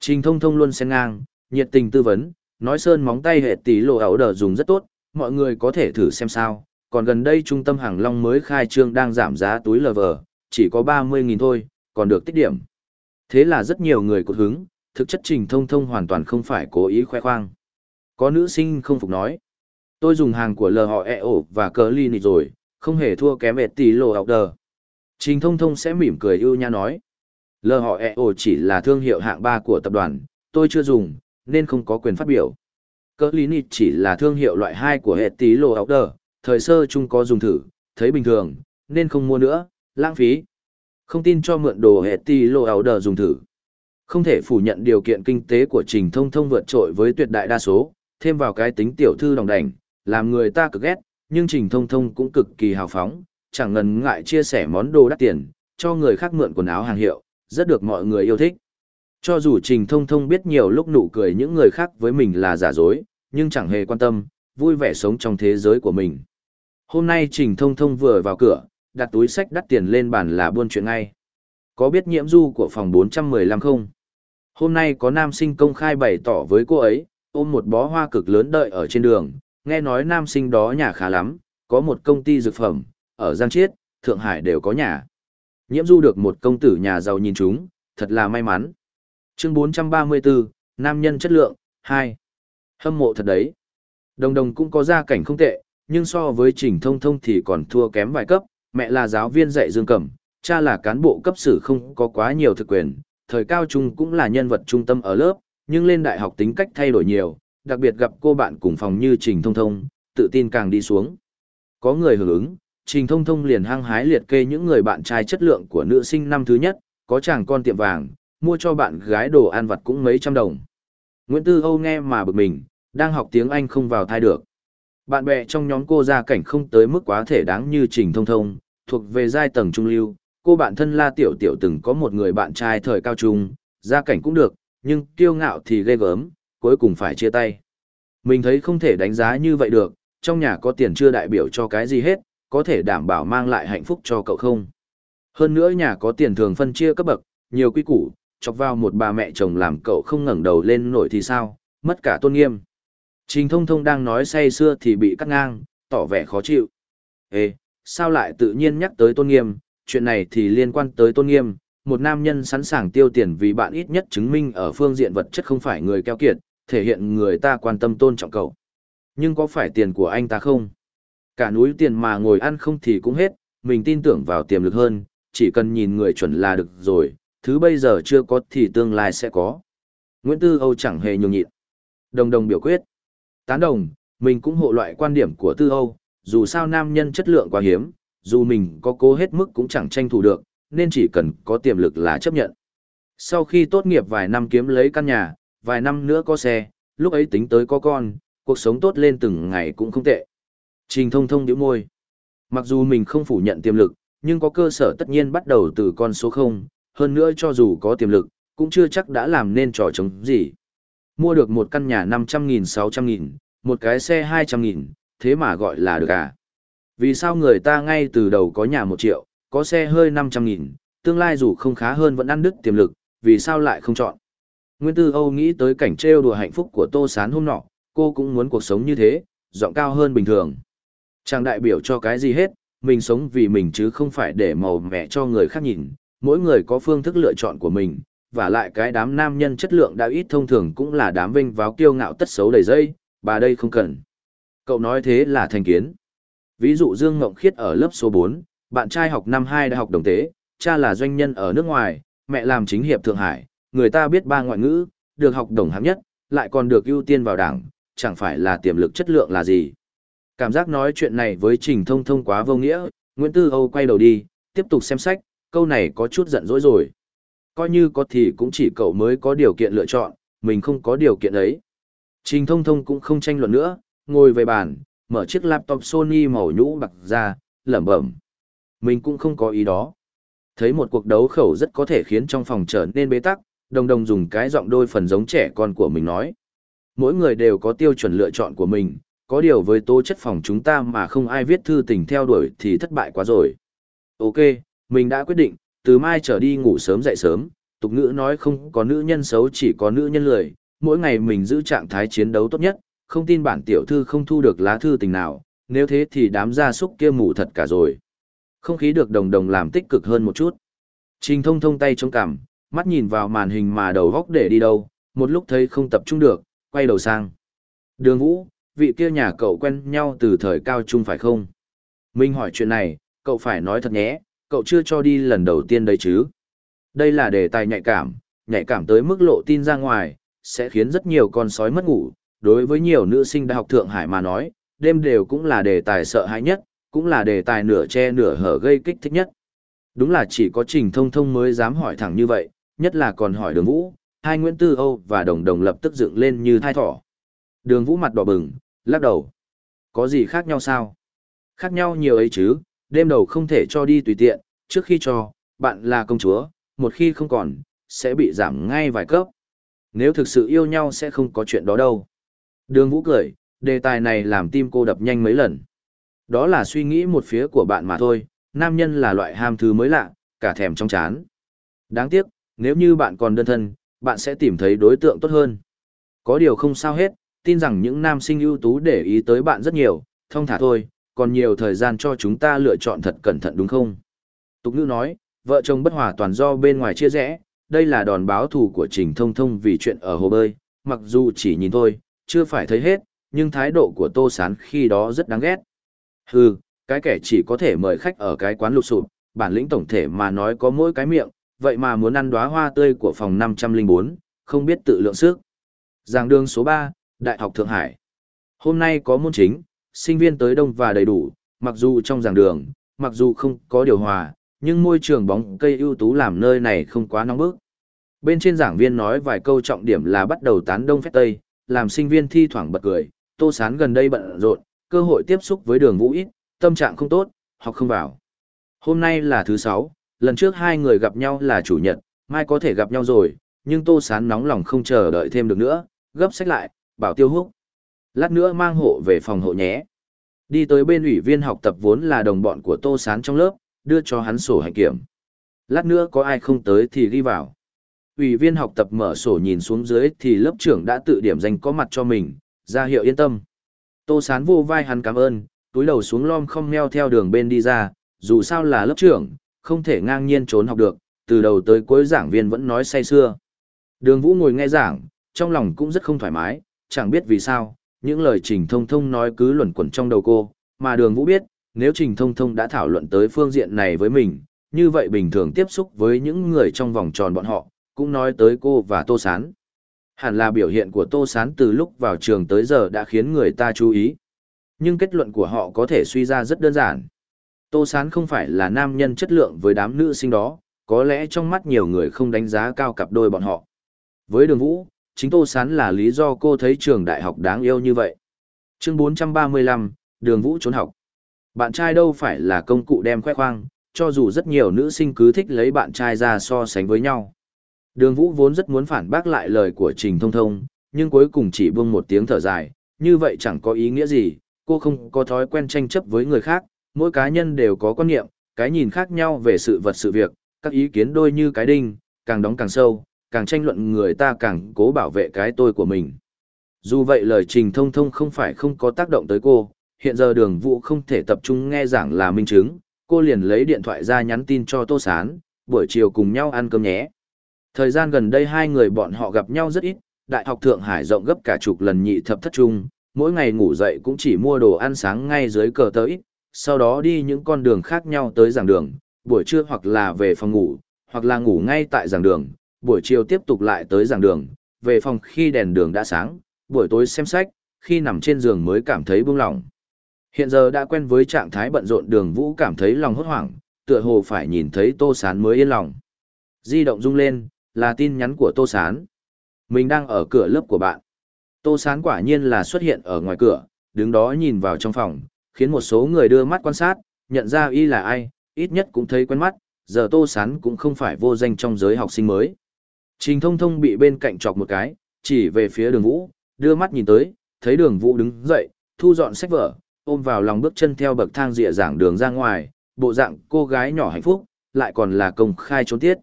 A: Trình thông thông luôn xen ngang, nhiệt tình tư vấn, nói sơn móng tay hệ tí lộ ảo đờ dùng rất tốt, mọi người có thể thử xem sao. Còn gần đây trung tâm hàng long mới khai trương đang giảm giá túi lờ vờ, chỉ có 30.000 thôi, còn được tích điểm. Thế là rất nhiều người cột hứng, thực chất trình thông thông hoàn toàn không phải cố ý khoe khoang. Có nữ sinh không phục nói. Tôi dùng hàng của lờ họ e ổ và cờ ly nị rồi, không hề thua kém về tỷ lộ ảo đờ. Trình thông thông sẽ mỉm cười ưu nha nói. Lờ họ e ồ chỉ là thương hiệu hạng ba của tập đoàn, tôi chưa dùng, nên không có quyền phát biểu. Cỡ ly nịt chỉ là thương hiệu loại hai của hệ tí lô học đờ, thời sơ chung có dùng thử, thấy bình thường, nên không mua nữa, lãng phí. Không tin cho mượn đồ hệ tí lô học đờ dùng thử. Không thể phủ nhận điều kiện kinh tế của Trình Thông Thông vượt trội với tuyệt đại đa số, thêm vào cái tính tiểu thư đồng đảnh, làm người ta cực ghét, nhưng Trình Thông Thông cũng cực kỳ hào phóng, chẳng ngần ngại chia sẻ món đồ đắt tiền, cho người khác mượn quần áo hàng hiệu, rất được mọi người yêu thích. Cho dù Trình Thông Thông biết nhiều lúc nụ cười những người khác với mình là giả dối, nhưng chẳng hề quan tâm, vui vẻ sống trong thế giới của mình. Hôm nay Trình Thông Thông vừa vào cửa, đặt túi sách đắt tiền lên bàn là buôn chuyện ngay. Có biết nhiễm du của phòng 415 không? Hôm nay có nam sinh công khai bày tỏ với cô ấy, ôm một bó hoa cực lớn đợi ở trên đường, nghe nói nam sinh đó nhà khá lắm, có một công ty dược phẩm, ở Giang Chiết, Thượng Hải đều có nhà. Nhiễm du được một công tử nhà giàu nhìn chúng, thật là may mắn. Chương 434, Nam nhân chất lượng, 2. Hâm mộ thật đấy. Đồng đồng cũng có gia cảnh không tệ, nhưng so với trình thông thông thì còn thua kém vài cấp, mẹ là giáo viên dạy dương cầm, cha là cán bộ cấp sử không có quá nhiều thực quyền, thời cao trung cũng là nhân vật trung tâm ở lớp, nhưng lên đại học tính cách thay đổi nhiều, đặc biệt gặp cô bạn cùng phòng như Trình Thông Thông, tự tin càng đi xuống. Có người hưởng ứng, Trình Thông Thông liền hăng hái liệt kê những người bạn trai chất lượng của nữ sinh năm thứ nhất, có chàng con tiệm vàng, mua cho bạn gái đồ ăn vặt cũng mấy trăm đồng. Nguyễn Tư Âu nghe mà bực mình, đang học tiếng Anh không vào thai được. Bạn bè trong nhóm cô gia cảnh không tới mức quá thể đáng như Trình Thông Thông, thuộc về giai tầng trung lưu, cô bạn thân La Tiểu Tiểu từng có một người bạn trai thời cao trung, gia cảnh cũng được, nhưng kiêu ngạo thì ghê gớm, cuối cùng phải chia tay. Mình thấy không thể đánh giá như vậy được, trong nhà có tiền chưa đại biểu cho cái gì hết, có thể đảm bảo mang lại hạnh phúc cho cậu không. Hơn nữa nhà có tiền thường phân chia cấp bậc, nhiều quy củ, chọc vào một bà mẹ chồng làm cậu không ngẩng đầu lên nổi thì sao, mất cả tôn nghiêm. Trình thông thông đang nói say xưa thì bị cắt ngang, tỏ vẻ khó chịu. Ê, sao lại tự nhiên nhắc tới tôn nghiêm, chuyện này thì liên quan tới tôn nghiêm, một nam nhân sẵn sàng tiêu tiền vì bạn ít nhất chứng minh ở phương diện vật chất không phải người keo kiệt, thể hiện người ta quan tâm tôn trọng cậu. Nhưng có phải tiền của anh ta không? Cả núi tiền mà ngồi ăn không thì cũng hết, mình tin tưởng vào tiềm lực hơn, chỉ cần nhìn người chuẩn là được rồi, thứ bây giờ chưa có thì tương lai sẽ có. Nguyễn Tư Âu chẳng hề nhường nhịn. Đồng đồng biểu quyết. Tán đồng, mình cũng hộ loại quan điểm của Tư Âu, dù sao nam nhân chất lượng quá hiếm, dù mình có cố hết mức cũng chẳng tranh thủ được, nên chỉ cần có tiềm lực là chấp nhận. Sau khi tốt nghiệp vài năm kiếm lấy căn nhà, vài năm nữa có xe, lúc ấy tính tới có con, cuộc sống tốt lên từng ngày cũng không tệ. Trình thông thông điếu môi. Mặc dù mình không phủ nhận tiềm lực, nhưng có cơ sở tất nhiên bắt đầu từ con số 0, hơn nữa cho dù có tiềm lực, cũng chưa chắc đã làm nên trò chống gì. Mua được một căn nhà 500.000 600.000, một cái xe 200.000, thế mà gọi là được à? Vì sao người ta ngay từ đầu có nhà một triệu, có xe hơi năm trăm nghìn, tương lai dù không khá hơn vẫn ăn đứt tiềm lực, vì sao lại không chọn? Nguyên Tư Âu nghĩ tới cảnh trêu đùa hạnh phúc của Tô Sán hôm nọ, cô cũng muốn cuộc sống như thế, giọng cao hơn bình thường. Chẳng đại biểu cho cái gì hết, mình sống vì mình chứ không phải để màu mẹ cho người khác nhìn, mỗi người có phương thức lựa chọn của mình, và lại cái đám nam nhân chất lượng đã ít thông thường cũng là đám vinh váo kiêu ngạo tất xấu đầy dây, bà đây không cần. Cậu nói thế là thành kiến. Ví dụ Dương Ngộng Khiết ở lớp số 4, bạn trai học năm 2 đại học đồng tế, cha là doanh nhân ở nước ngoài, mẹ làm chính hiệp Thượng Hải, người ta biết ba ngoại ngữ, được học đồng hạng nhất, lại còn được ưu tiên vào đảng, chẳng phải là tiềm lực chất lượng là gì. Cảm giác nói chuyện này với Trình Thông Thông quá vô nghĩa, Nguyễn Tư Âu quay đầu đi, tiếp tục xem sách, câu này có chút giận dỗi rồi. Coi như có thì cũng chỉ cậu mới có điều kiện lựa chọn, mình không có điều kiện ấy. Trình Thông Thông cũng không tranh luận nữa, ngồi về bàn, mở chiếc laptop Sony màu nhũ bạc ra, lẩm bẩm. Mình cũng không có ý đó. Thấy một cuộc đấu khẩu rất có thể khiến trong phòng trở nên bế tắc, đồng đồng dùng cái giọng đôi phần giống trẻ con của mình nói. Mỗi người đều có tiêu chuẩn lựa chọn của mình, có điều với tố chất phòng chúng ta mà không ai viết thư tình theo đuổi thì thất bại quá rồi. Ok, mình đã quyết định, từ mai trở đi ngủ sớm dậy sớm, tục ngữ nói không có nữ nhân xấu chỉ có nữ nhân lười, mỗi ngày mình giữ trạng thái chiến đấu tốt nhất, không tin bản tiểu thư không thu được lá thư tình nào, nếu thế thì đám gia súc kia mù thật cả rồi. Không khí được đồng đồng làm tích cực hơn một chút. Trình thông thông tay trong cằm, mắt nhìn vào màn hình mà đầu góc để đi đâu, một lúc thấy không tập trung được, quay đầu sang. Đường Vũ, vị kia nhà cậu quen nhau từ thời cao trung phải không? Minh hỏi chuyện này, cậu phải nói thật nhé, cậu chưa cho đi lần đầu tiên đấy chứ. Đây là đề tài nhạy cảm, nhạy cảm tới mức lộ tin ra ngoài, sẽ khiến rất nhiều con sói mất ngủ. Đối với nhiều nữ sinh đại học Thượng Hải mà nói, đêm đều cũng là đề tài sợ hãi nhất, cũng là đề tài nửa che nửa hở gây kích thích nhất. Đúng là chỉ có Trình Thông Thông mới dám hỏi thẳng như vậy, nhất là còn hỏi Đường Vũ, hai Nguyễn Tư Âu và Đồng Đồng lập tức dựng lên như thai thỏ. Đường Vũ mặt đỏ bừng, lắc đầu. Có gì khác nhau sao? Khác nhau nhiều ấy chứ, đêm đầu không thể cho đi tùy tiện, trước khi cho, bạn là công chúa, một khi không còn, sẽ bị giảm ngay vài cấp. Nếu thực sự yêu nhau sẽ không có chuyện đó đâu. Đường Vũ cười, đề tài này làm tim cô đập nhanh mấy lần. Đó là suy nghĩ một phía của bạn mà thôi, nam nhân là loại ham thứ mới lạ, cả thèm trong chán. Đáng tiếc, nếu như bạn còn đơn thân, bạn sẽ tìm thấy đối tượng tốt hơn. Có điều không sao hết, tin rằng những nam sinh ưu tú để ý tới bạn rất nhiều, thông thả thôi, còn nhiều thời gian cho chúng ta lựa chọn thật cẩn thận đúng không? Tục ngữ nói, vợ chồng bất hòa toàn do bên ngoài chia rẽ, đây là đòn báo thù của Trình Thông Thông vì chuyện ở hồ bơi, mặc dù chỉ nhìn thôi, chưa phải thấy hết, nhưng thái độ của Tô Sán khi đó rất đáng ghét. Hừ, cái kẻ chỉ có thể mời khách ở cái quán lục sụp, bản lĩnh tổng thể mà nói có mỗi cái miệng, vậy mà muốn ăn đóa hoa tươi của phòng 504, không biết tự lượng sức. Giảng đường số 3, Đại học Thượng Hải. Hôm nay có môn chính, sinh viên tới đông và đầy đủ, mặc dù trong giảng đường, mặc dù không có điều hòa, nhưng môi trường bóng cây ưu tú làm nơi này không quá nóng bức. Bên trên giảng viên nói vài câu trọng điểm là bắt đầu tán đông phép tây, làm sinh viên thi thoảng bật cười, tô sán gần đây bận rộn, cơ hội tiếp xúc với đường vũ ít, tâm trạng không tốt, học không vào. Hôm nay là thứ sáu, lần trước hai người gặp nhau là chủ nhật, mai có thể gặp nhau rồi, nhưng tô sán nóng lòng không chờ đợi thêm được nữa, gấp sách lại, bảo tiêu húc. Lát nữa mang hộ về phòng hộ nhé. Đi tới bên ủy viên học tập vốn là đồng bọn của tô sán trong lớp, đưa cho hắn sổ hạnh kiểm. Lát nữa có ai không tới thì ghi vào. Ủy viên học tập mở sổ nhìn xuống dưới thì lớp trưởng đã tự điểm danh có mặt cho mình, ra hiệu yên tâm. Tô sán vô vai hắn cảm ơn, túi đầu xuống lom không meo theo đường bên đi ra, dù sao là lớp trưởng, không thể ngang nhiên trốn học được, từ đầu tới cuối giảng viên vẫn nói say xưa. Đường Vũ ngồi nghe giảng, trong lòng cũng rất không thoải mái, chẳng biết vì sao, những lời Trình Thông Thông nói cứ luẩn quẩn trong đầu cô, mà Đường Vũ biết, nếu Trình Thông Thông đã thảo luận tới phương diện này với mình, như vậy bình thường tiếp xúc với những người trong vòng tròn bọn họ, cũng nói tới cô và Tô Sán. Hẳn là biểu hiện của Tô Sán từ lúc vào trường tới giờ đã khiến người ta chú ý. Nhưng kết luận của họ có thể suy ra rất đơn giản. Tô Sán không phải là nam nhân chất lượng với đám nữ sinh đó, có lẽ trong mắt nhiều người không đánh giá cao cặp đôi bọn họ. Với đường vũ, chính Tô Sán là lý do cô thấy trường đại học đáng yêu như vậy. Chương 435, đường vũ trốn học. Bạn trai đâu phải là công cụ đem khoe khoang, cho dù rất nhiều nữ sinh cứ thích lấy bạn trai ra so sánh với nhau. Đường vũ vốn rất muốn phản bác lại lời của Trình Thông Thông, nhưng cuối cùng chỉ buông một tiếng thở dài, như vậy chẳng có ý nghĩa gì, cô không có thói quen tranh chấp với người khác, mỗi cá nhân đều có quan niệm, cái nhìn khác nhau về sự vật sự việc, các ý kiến đôi như cái đinh, càng đóng càng sâu, càng tranh luận người ta càng cố bảo vệ cái tôi của mình. Dù vậy lời trình thông thông không phải không có tác động tới cô, hiện giờ đường vũ không thể tập trung nghe giảng là minh chứng, cô liền lấy điện thoại ra nhắn tin cho Tô Sán, buổi chiều cùng nhau ăn cơm nhé. Thời gian gần đây hai người bọn họ gặp nhau rất ít, Đại học Thượng Hải rộng gấp cả chục lần nhị thập thất trung, mỗi ngày ngủ dậy cũng chỉ mua đồ ăn sáng ngay dưới cờ tới, sau đó đi những con đường khác nhau tới giảng đường, buổi trưa hoặc là về phòng ngủ, hoặc là ngủ ngay tại giảng đường, buổi chiều tiếp tục lại tới giảng đường, về phòng khi đèn đường đã sáng, buổi tối xem sách, khi nằm trên giường mới cảm thấy buông lỏng. Hiện giờ đã quen với trạng thái bận rộn đường vũ cảm thấy lòng hốt hoảng, tựa hồ phải nhìn thấy tô sán mới yên lòng. Di động rung lên, là tin nhắn của tô sán. Mình đang ở cửa lớp của bạn. Tô sán quả nhiên là xuất hiện ở ngoài cửa, đứng đó nhìn vào trong phòng, khiến một số người đưa mắt quan sát, nhận ra y là ai, ít nhất cũng thấy quen mắt, giờ tô sán cũng không phải vô danh trong giới học sinh mới. Trình thông thông bị bên cạnh chọc một cái, chỉ về phía đường vũ, đưa mắt nhìn tới, thấy đường vũ đứng dậy, thu dọn sách vở, ôm vào lòng bước chân theo bậc thang dịa giảng đường ra ngoài, bộ dạng cô gái nhỏ hạnh phúc, lại còn là công khai trốn tiết.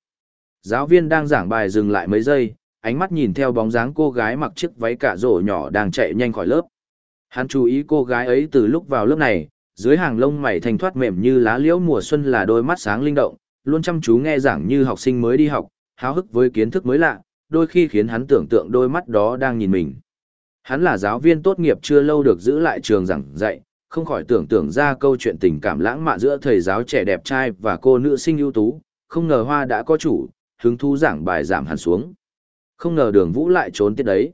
A: Giáo viên đang giảng bài dừng lại mấy giây, ánh mắt nhìn theo bóng dáng cô gái mặc chiếc váy cả rổ nhỏ đang chạy nhanh khỏi lớp. Hắn chú ý cô gái ấy từ lúc vào lớp này, dưới hàng lông mày thanh thoát mềm như lá liễu mùa xuân là đôi mắt sáng linh động, luôn chăm chú nghe giảng như học sinh mới đi học, háo hức với kiến thức mới lạ, đôi khi khiến hắn tưởng tượng đôi mắt đó đang nhìn mình. Hắn là giáo viên tốt nghiệp chưa lâu được giữ lại trường giảng dạy, không khỏi tưởng tượng ra câu chuyện tình cảm lãng mạn giữa thầy giáo trẻ đẹp trai và cô nữ sinh ưu tú, không ngờ hoa đã có chủ, hứng thú giảng bài giảm hẳn xuống. Không ngờ đường vũ lại trốn tiết đấy.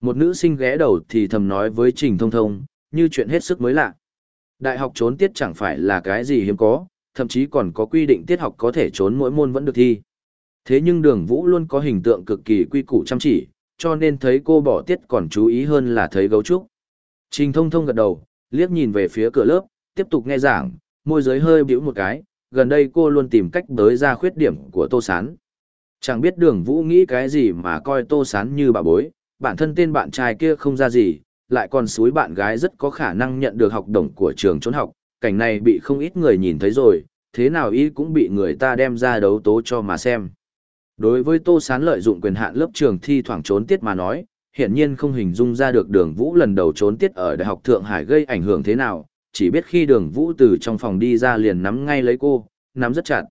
A: Một nữ sinh ghé đầu thì thầm nói với Trình Thông Thông, như chuyện hết sức mới lạ. Đại học trốn tiết chẳng phải là cái gì hiếm có, thậm chí còn có quy định tiết học có thể trốn mỗi môn vẫn được thi. Thế nhưng đường vũ luôn có hình tượng cực kỳ quy củ chăm chỉ, cho nên thấy cô bỏ tiết còn chú ý hơn là thấy gấu trúc. Trình thông thông gật đầu, liếc nhìn về phía cửa lớp, tiếp tục nghe giảng, môi giới hơi bĩu một cái, gần đây cô luôn tìm cách bới ra khuyết điểm của Tô Sán. Chẳng biết đường vũ nghĩ cái gì mà coi Tô Sán như bà bối, bản thân tên bạn trai kia không ra gì, lại còn suối bạn gái rất có khả năng nhận được học đồng của trường trốn học, cảnh này bị không ít người nhìn thấy rồi, thế nào ý cũng bị người ta đem ra đấu tố cho mà xem. Đối với Tô Sán lợi dụng quyền hạn lớp trường thi thoảng trốn tiết mà nói, hiển nhiên không hình dung ra được đường vũ lần đầu trốn tiết ở Đại học Thượng Hải gây ảnh hưởng thế nào, chỉ biết khi đường vũ từ trong phòng đi ra liền nắm ngay lấy cô, nắm rất chặt.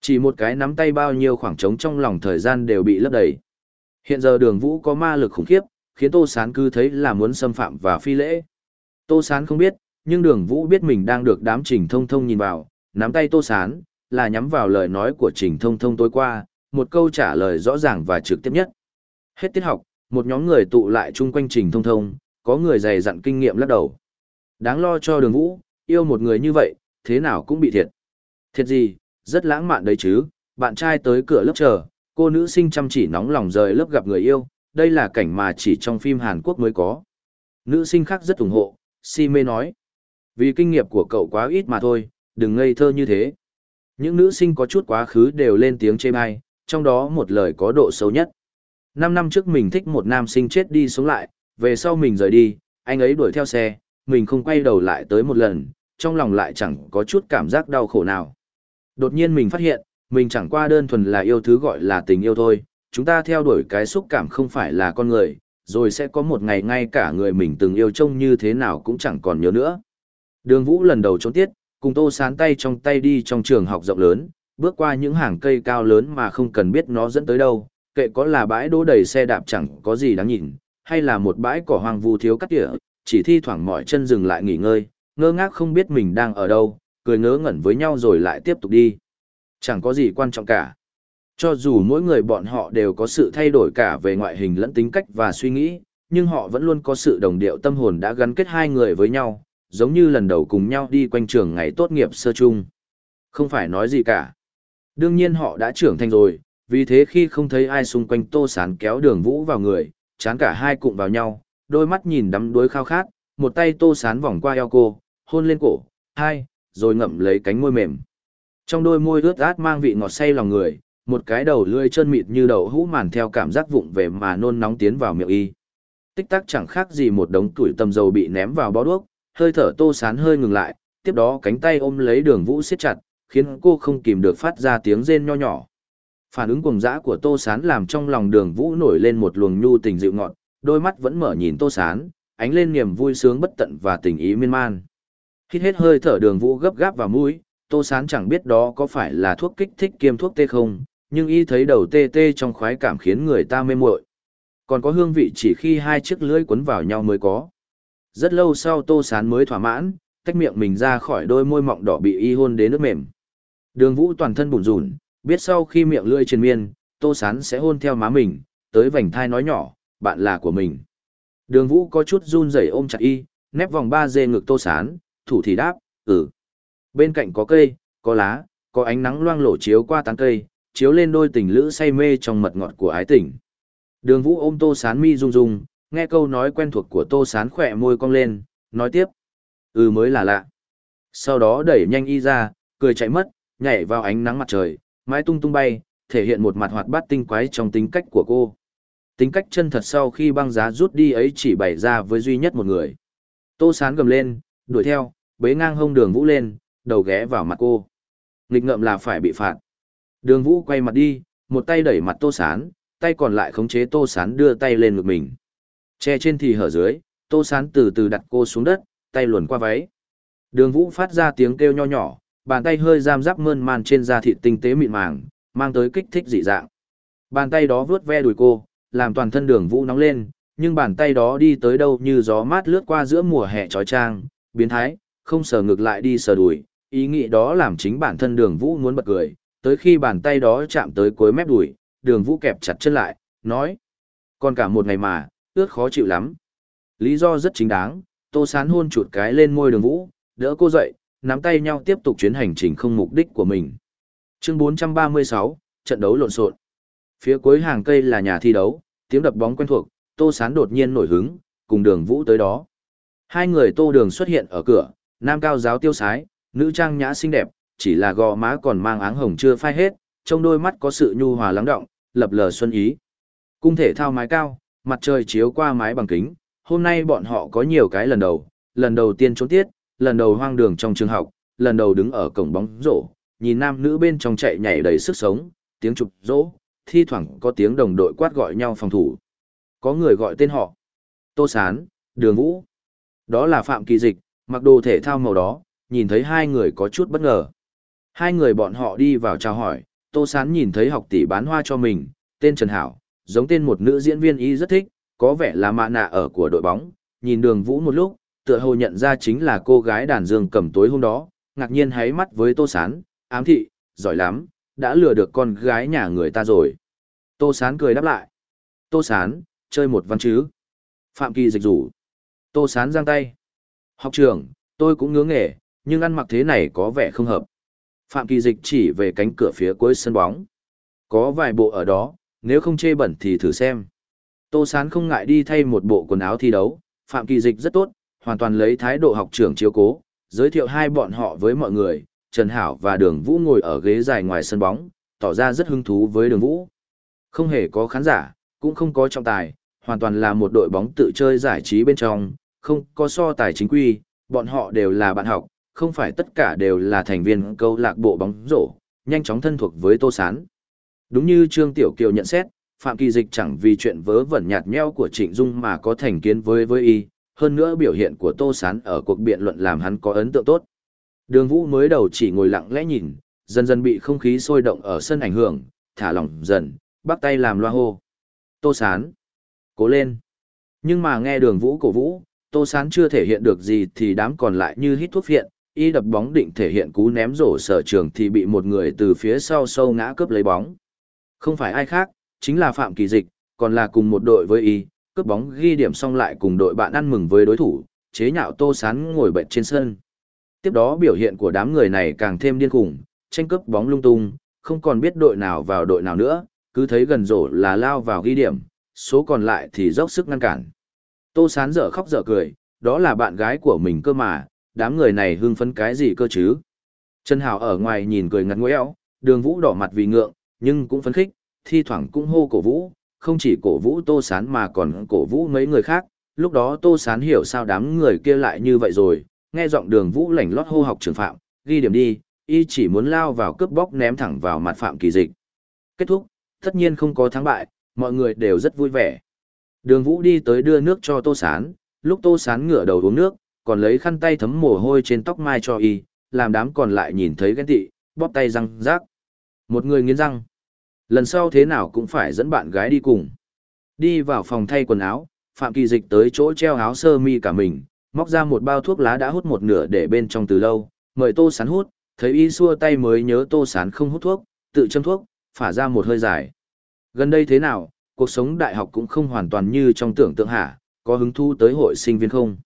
A: Chỉ một cái nắm tay bao nhiêu khoảng trống trong lòng thời gian đều bị lấp đầy. Hiện giờ đường vũ có ma lực khủng khiếp, khiến Tô Sán cứ thấy là muốn xâm phạm và phi lễ. Tô Sán không biết, nhưng đường vũ biết mình đang được đám trình thông thông nhìn vào, nắm tay Tô Sán, là nhắm vào lời nói của trình thông thông tối qua, một câu trả lời rõ ràng và trực tiếp nhất. Hết tiết học, một nhóm người tụ lại chung quanh trình thông thông, có người dày dặn kinh nghiệm lắc đầu. Đáng lo cho đường vũ, yêu một người như vậy, thế nào cũng bị thiệt. Thiệt gì, rất lãng mạn đấy chứ, bạn trai tới cửa lớp chờ, cô nữ sinh chăm chỉ nóng lòng rời lớp gặp người yêu, đây là cảnh mà chỉ trong phim Hàn Quốc mới có. Nữ sinh khác rất ủng hộ, si mê nói. Vì kinh nghiệm của cậu quá ít mà thôi, đừng ngây thơ như thế. Những nữ sinh có chút quá khứ đều lên tiếng chê bai, trong đó một lời có độ xấu nhất. Năm năm trước mình thích một nam sinh chết đi sống lại, về sau mình rời đi, anh ấy đuổi theo xe, mình không quay đầu lại tới một lần, trong lòng lại chẳng có chút cảm giác đau khổ nào. Đột nhiên mình phát hiện, mình chẳng qua đơn thuần là yêu thứ gọi là tình yêu thôi, chúng ta theo đuổi cái xúc cảm không phải là con người, rồi sẽ có một ngày ngay cả người mình từng yêu trông như thế nào cũng chẳng còn nhớ nữa. Đường Vũ lần đầu trốn tiết, cùng Tô Sán tay trong tay đi trong trường học rộng lớn, bước qua những hàng cây cao lớn mà không cần biết nó dẫn tới đâu, kệ có là bãi đỗ đầy xe đạp chẳng có gì đáng nhìn, hay là một bãi cỏ hoang vu thiếu cắt tỉa, chỉ thi thoảng mỏi chân dừng lại nghỉ ngơi, ngơ ngác không biết mình đang ở đâu, cười ngớ ngẩn với nhau rồi lại tiếp tục đi. Chẳng có gì quan trọng cả. Cho dù mỗi người bọn họ đều có sự thay đổi cả về ngoại hình lẫn tính cách và suy nghĩ, nhưng họ vẫn luôn có sự đồng điệu tâm hồn đã gắn kết hai người với nhau, giống như lần đầu cùng nhau đi quanh trường ngày tốt nghiệp sơ chung. Không phải nói gì cả. Đương nhiên họ đã trưởng thành rồi, vì thế khi không thấy ai xung quanh tô sán kéo đường vũ vào người, chán cả hai cụm vào nhau, đôi mắt nhìn đắm đuối khao khát, một tay tô sán vòng qua eo cô, hôn lên cổ, hai, rồi ngậm lấy cánh môi mềm. Trong đôi môi ướt át mang vị ngọt say lòng người, một cái đầu lươi chân mịt như đậu hũ màn theo cảm giác vụng về mà nôn nóng tiến vào miệng y. Tích tắc chẳng khác gì một đống tuổi tầm dầu bị ném vào bó đuốc, hơi thở tô sán hơi ngừng lại, tiếp đó cánh tay ôm lấy đường vũ siết chặt, khiến cô không kìm được phát ra tiếng rên nho nhỏ. Phản ứng cuồng dã của tô sán làm trong lòng đường vũ nổi lên một luồng nhu tình dịu ngọt, đôi mắt vẫn mở nhìn tô sán, ánh lên niềm vui sướng bất tận và tình ý miên man. Hít hết hơi thở đường vũ gấp gáp vào mũi, tô sán chẳng biết đó có phải là thuốc kích thích kiêm thuốc tê không, nhưng y thấy đầu tê tê trong khoái cảm khiến người ta mê muội. Còn có hương vị chỉ khi hai chiếc lưỡi quấn vào nhau mới có. Rất lâu sau tô sán mới thỏa mãn, tách miệng mình ra khỏi đôi môi mọng đỏ bị y hôn đến nước mềm. Đường vũ toàn thân bùn rùn, biết sau khi miệng lưỡi trên miên, tô sán sẽ hôn theo má mình, tới vành thai nói nhỏ, bạn là của mình. Đường vũ có chút run rẩy ôm chặt y, nép vòng ba dê ngực tô sán, thủ thì đáp, ừ. Bên cạnh có cây, có lá, có ánh nắng loang lổ chiếu qua tán cây, chiếu lên đôi tình lữ say mê trong mật ngọt của ái tình. Đường Vũ ôm Tô Sán mi rung rung, nghe câu nói quen thuộc của Tô Sán khỏe môi cong lên, nói tiếp. Ừ mới là lạ. Sau đó đẩy nhanh y ra, cười chạy mất, nhảy vào ánh nắng mặt trời, mái tung tung bay, thể hiện một mặt hoạt bát tinh quái trong tính cách của cô. Tính cách chân thật sau khi băng giá rút đi ấy chỉ bày ra với duy nhất một người. Tô Sán gầm lên, đuổi theo, bế ngang hông đường Vũ lên, đầu ghé vào mặt cô. Nghịch ngợm là phải bị phạt. Đường Vũ quay mặt đi, một tay đẩy mặt Tô Sán, tay còn lại khống chế Tô Sán đưa tay lên ngực mình. Che trên thì hở dưới, Tô Sán từ từ đặt cô xuống đất, tay luồn qua váy. Đường Vũ phát ra tiếng kêu nho nhỏ, bàn tay hơi giam giáp mơn man trên da thịt tinh tế mịn màng, mang tới kích thích dị dạng. Bàn tay đó vướt ve đùi cô, làm toàn thân đường Vũ nóng lên, nhưng bàn tay đó đi tới đâu như gió mát lướt qua giữa mùa hè trói trang, biến thái, không sờ ngược lại đi sờ đùi, ý nghĩ đó làm chính bản thân đường Vũ muốn bật cười, tới khi bàn tay đó chạm tới cuối mép đùi, đường Vũ kẹp chặt chân lại, nói. Còn cả một ngày mà, ướt khó chịu lắm. Lý do rất chính đáng, tô sán hôn chuột cái lên môi đường Vũ, đỡ cô dậy, nắm tay nhau tiếp tục chuyến hành trình không mục đích của mình. Chương 436, trận đấu lộn xộn. Phía cuối hàng cây là nhà thi đấu, tiếng đập bóng quen thuộc, Tô Sán đột nhiên nổi hứng, cùng Đường Vũ tới đó. Hai người Tô Đường xuất hiện ở cửa, nam cao giáo tiêu sái, nữ trang nhã xinh đẹp, chỉ là gò má còn mang áng hồng chưa phai hết, trong đôi mắt có sự nhu hòa lắng động, lập lờ xuân ý. Cung thể thao mái cao, mặt trời chiếu qua mái bằng kính, hôm nay bọn họ có nhiều cái lần đầu, lần đầu tiên trốn tiết, lần đầu hoang đường trong trường học, lần đầu đứng ở cổng bóng rổ, nhìn nam nữ bên trong chạy nhảy đầy sức sống, tiếng chụp rỗ, thi thoảng có tiếng đồng đội quát gọi nhau phòng thủ. Có người gọi tên họ. Tô Sán, Đường Vũ. Đó là Phạm Kỳ Dịch, mặc đồ thể thao màu đó, nhìn thấy hai người có chút bất ngờ. Hai người bọn họ đi vào chào hỏi, Tô Sán nhìn thấy học tỷ bán hoa cho mình, tên Trần Hảo, giống tên một nữ diễn viên y rất thích, có vẻ là mạ nạ ở của đội bóng, nhìn đường Vũ một lúc, tựa hồ nhận ra chính là cô gái đàn dương cầm tối hôm đó, ngạc nhiên háy mắt với Tô Sán, ám thị, giỏi lắm, đã lừa được con gái nhà người ta rồi. Tô Sán cười đáp lại. Tô Sán, chơi một văn chứ. Phạm Kỳ dịch rủ. Tô Sán giang tay. Học trường, tôi cũng ngứa nghề, nhưng ăn mặc thế này có vẻ không hợp. Phạm Kỳ dịch chỉ về cánh cửa phía cuối sân bóng. Có vài bộ ở đó, nếu không chê bẩn thì thử xem. Tô Sán không ngại đi thay một bộ quần áo thi đấu, Phạm Kỳ dịch rất tốt, hoàn toàn lấy thái độ học trưởng chiếu cố, giới thiệu hai bọn họ với mọi người, Trần Hảo và Đường Vũ ngồi ở ghế dài ngoài sân bóng, tỏ ra rất hứng thú với Đường Vũ. Không hề có khán giả, cũng không có trọng tài, hoàn toàn là một đội bóng tự chơi giải trí bên trong, không có so tài chính quy, bọn họ đều là bạn học, không phải tất cả đều là thành viên câu lạc bộ bóng rổ, nhanh chóng thân thuộc với Tô Sán. Đúng như Trương Tiểu Kiều nhận xét, Phạm Kỳ Dịch chẳng vì chuyện vớ vẩn nhạt nhẽo của Trịnh Dung mà có thành kiến với với y, hơn nữa biểu hiện của Tô Sán ở cuộc biện luận làm hắn có ấn tượng tốt. Đường Vũ mới đầu chỉ ngồi lặng lẽ nhìn, dần dần bị không khí sôi động ở sân ảnh hưởng, thả lỏng dần, bắt tay làm loa hô. Tô Sán, cố lên. Nhưng mà nghe đường Vũ cổ vũ, Tô Sán chưa thể hiện được gì thì đám còn lại như hít thuốc viện, y đập bóng định thể hiện cú ném rổ sở trường thì bị một người từ phía sau sâu ngã cướp lấy bóng. Không phải ai khác, chính là Phạm Kỳ Dịch, còn là cùng một đội với y, cướp bóng ghi điểm xong lại cùng đội bạn ăn mừng với đối thủ, chế nhạo Tô Sán ngồi bệnh trên sân. Tiếp đó biểu hiện của đám người này càng thêm điên khủng, tranh cướp bóng lung tung, không còn biết đội nào vào đội nào nữa, cứ thấy gần rổ là lao vào ghi điểm, số còn lại thì dốc sức ngăn cản. Tô Sán dở khóc dở cười, đó là bạn gái của mình cơ mà, đám người này hưng phấn cái gì cơ chứ. Trần Hào ở ngoài nhìn cười ngặt ngoéo, đường vũ đỏ mặt vì ngượng, nhưng cũng phấn khích, thi thoảng cũng hô cổ vũ, không chỉ cổ vũ Tô Sán mà còn cổ vũ mấy người khác, lúc đó Tô Sán hiểu sao đám người kia lại như vậy rồi, nghe giọng đường vũ lảnh lót hô học trường phạm, ghi điểm đi, y chỉ muốn lao vào cướp bóc ném thẳng vào mặt phạm kỳ dịch. Kết thúc, tất nhiên không có thắng bại, mọi người đều rất vui vẻ. Đường vũ đi tới đưa nước cho Tô Sán, lúc Tô Sán ngửa đầu uống nước, còn lấy khăn tay thấm mồ hôi trên tóc mai cho y, làm đám còn lại nhìn thấy ghen tị, bóp tay răng rác. Một người nghiến răng. Lần sau thế nào cũng phải dẫn bạn gái đi cùng. Đi vào phòng thay quần áo, Phạm Kỳ Dịch tới chỗ treo áo sơ mi cả mình, móc ra một bao thuốc lá đã hút một nửa để bên trong từ lâu, mời Tô Sán hút, thấy y xua tay mới nhớ Tô Sán không hút thuốc, tự châm thuốc, phả ra một hơi dài. Gần đây thế nào, cuộc sống đại học cũng không hoàn toàn như trong tưởng tượng hả, có hứng thu tới hội sinh viên không?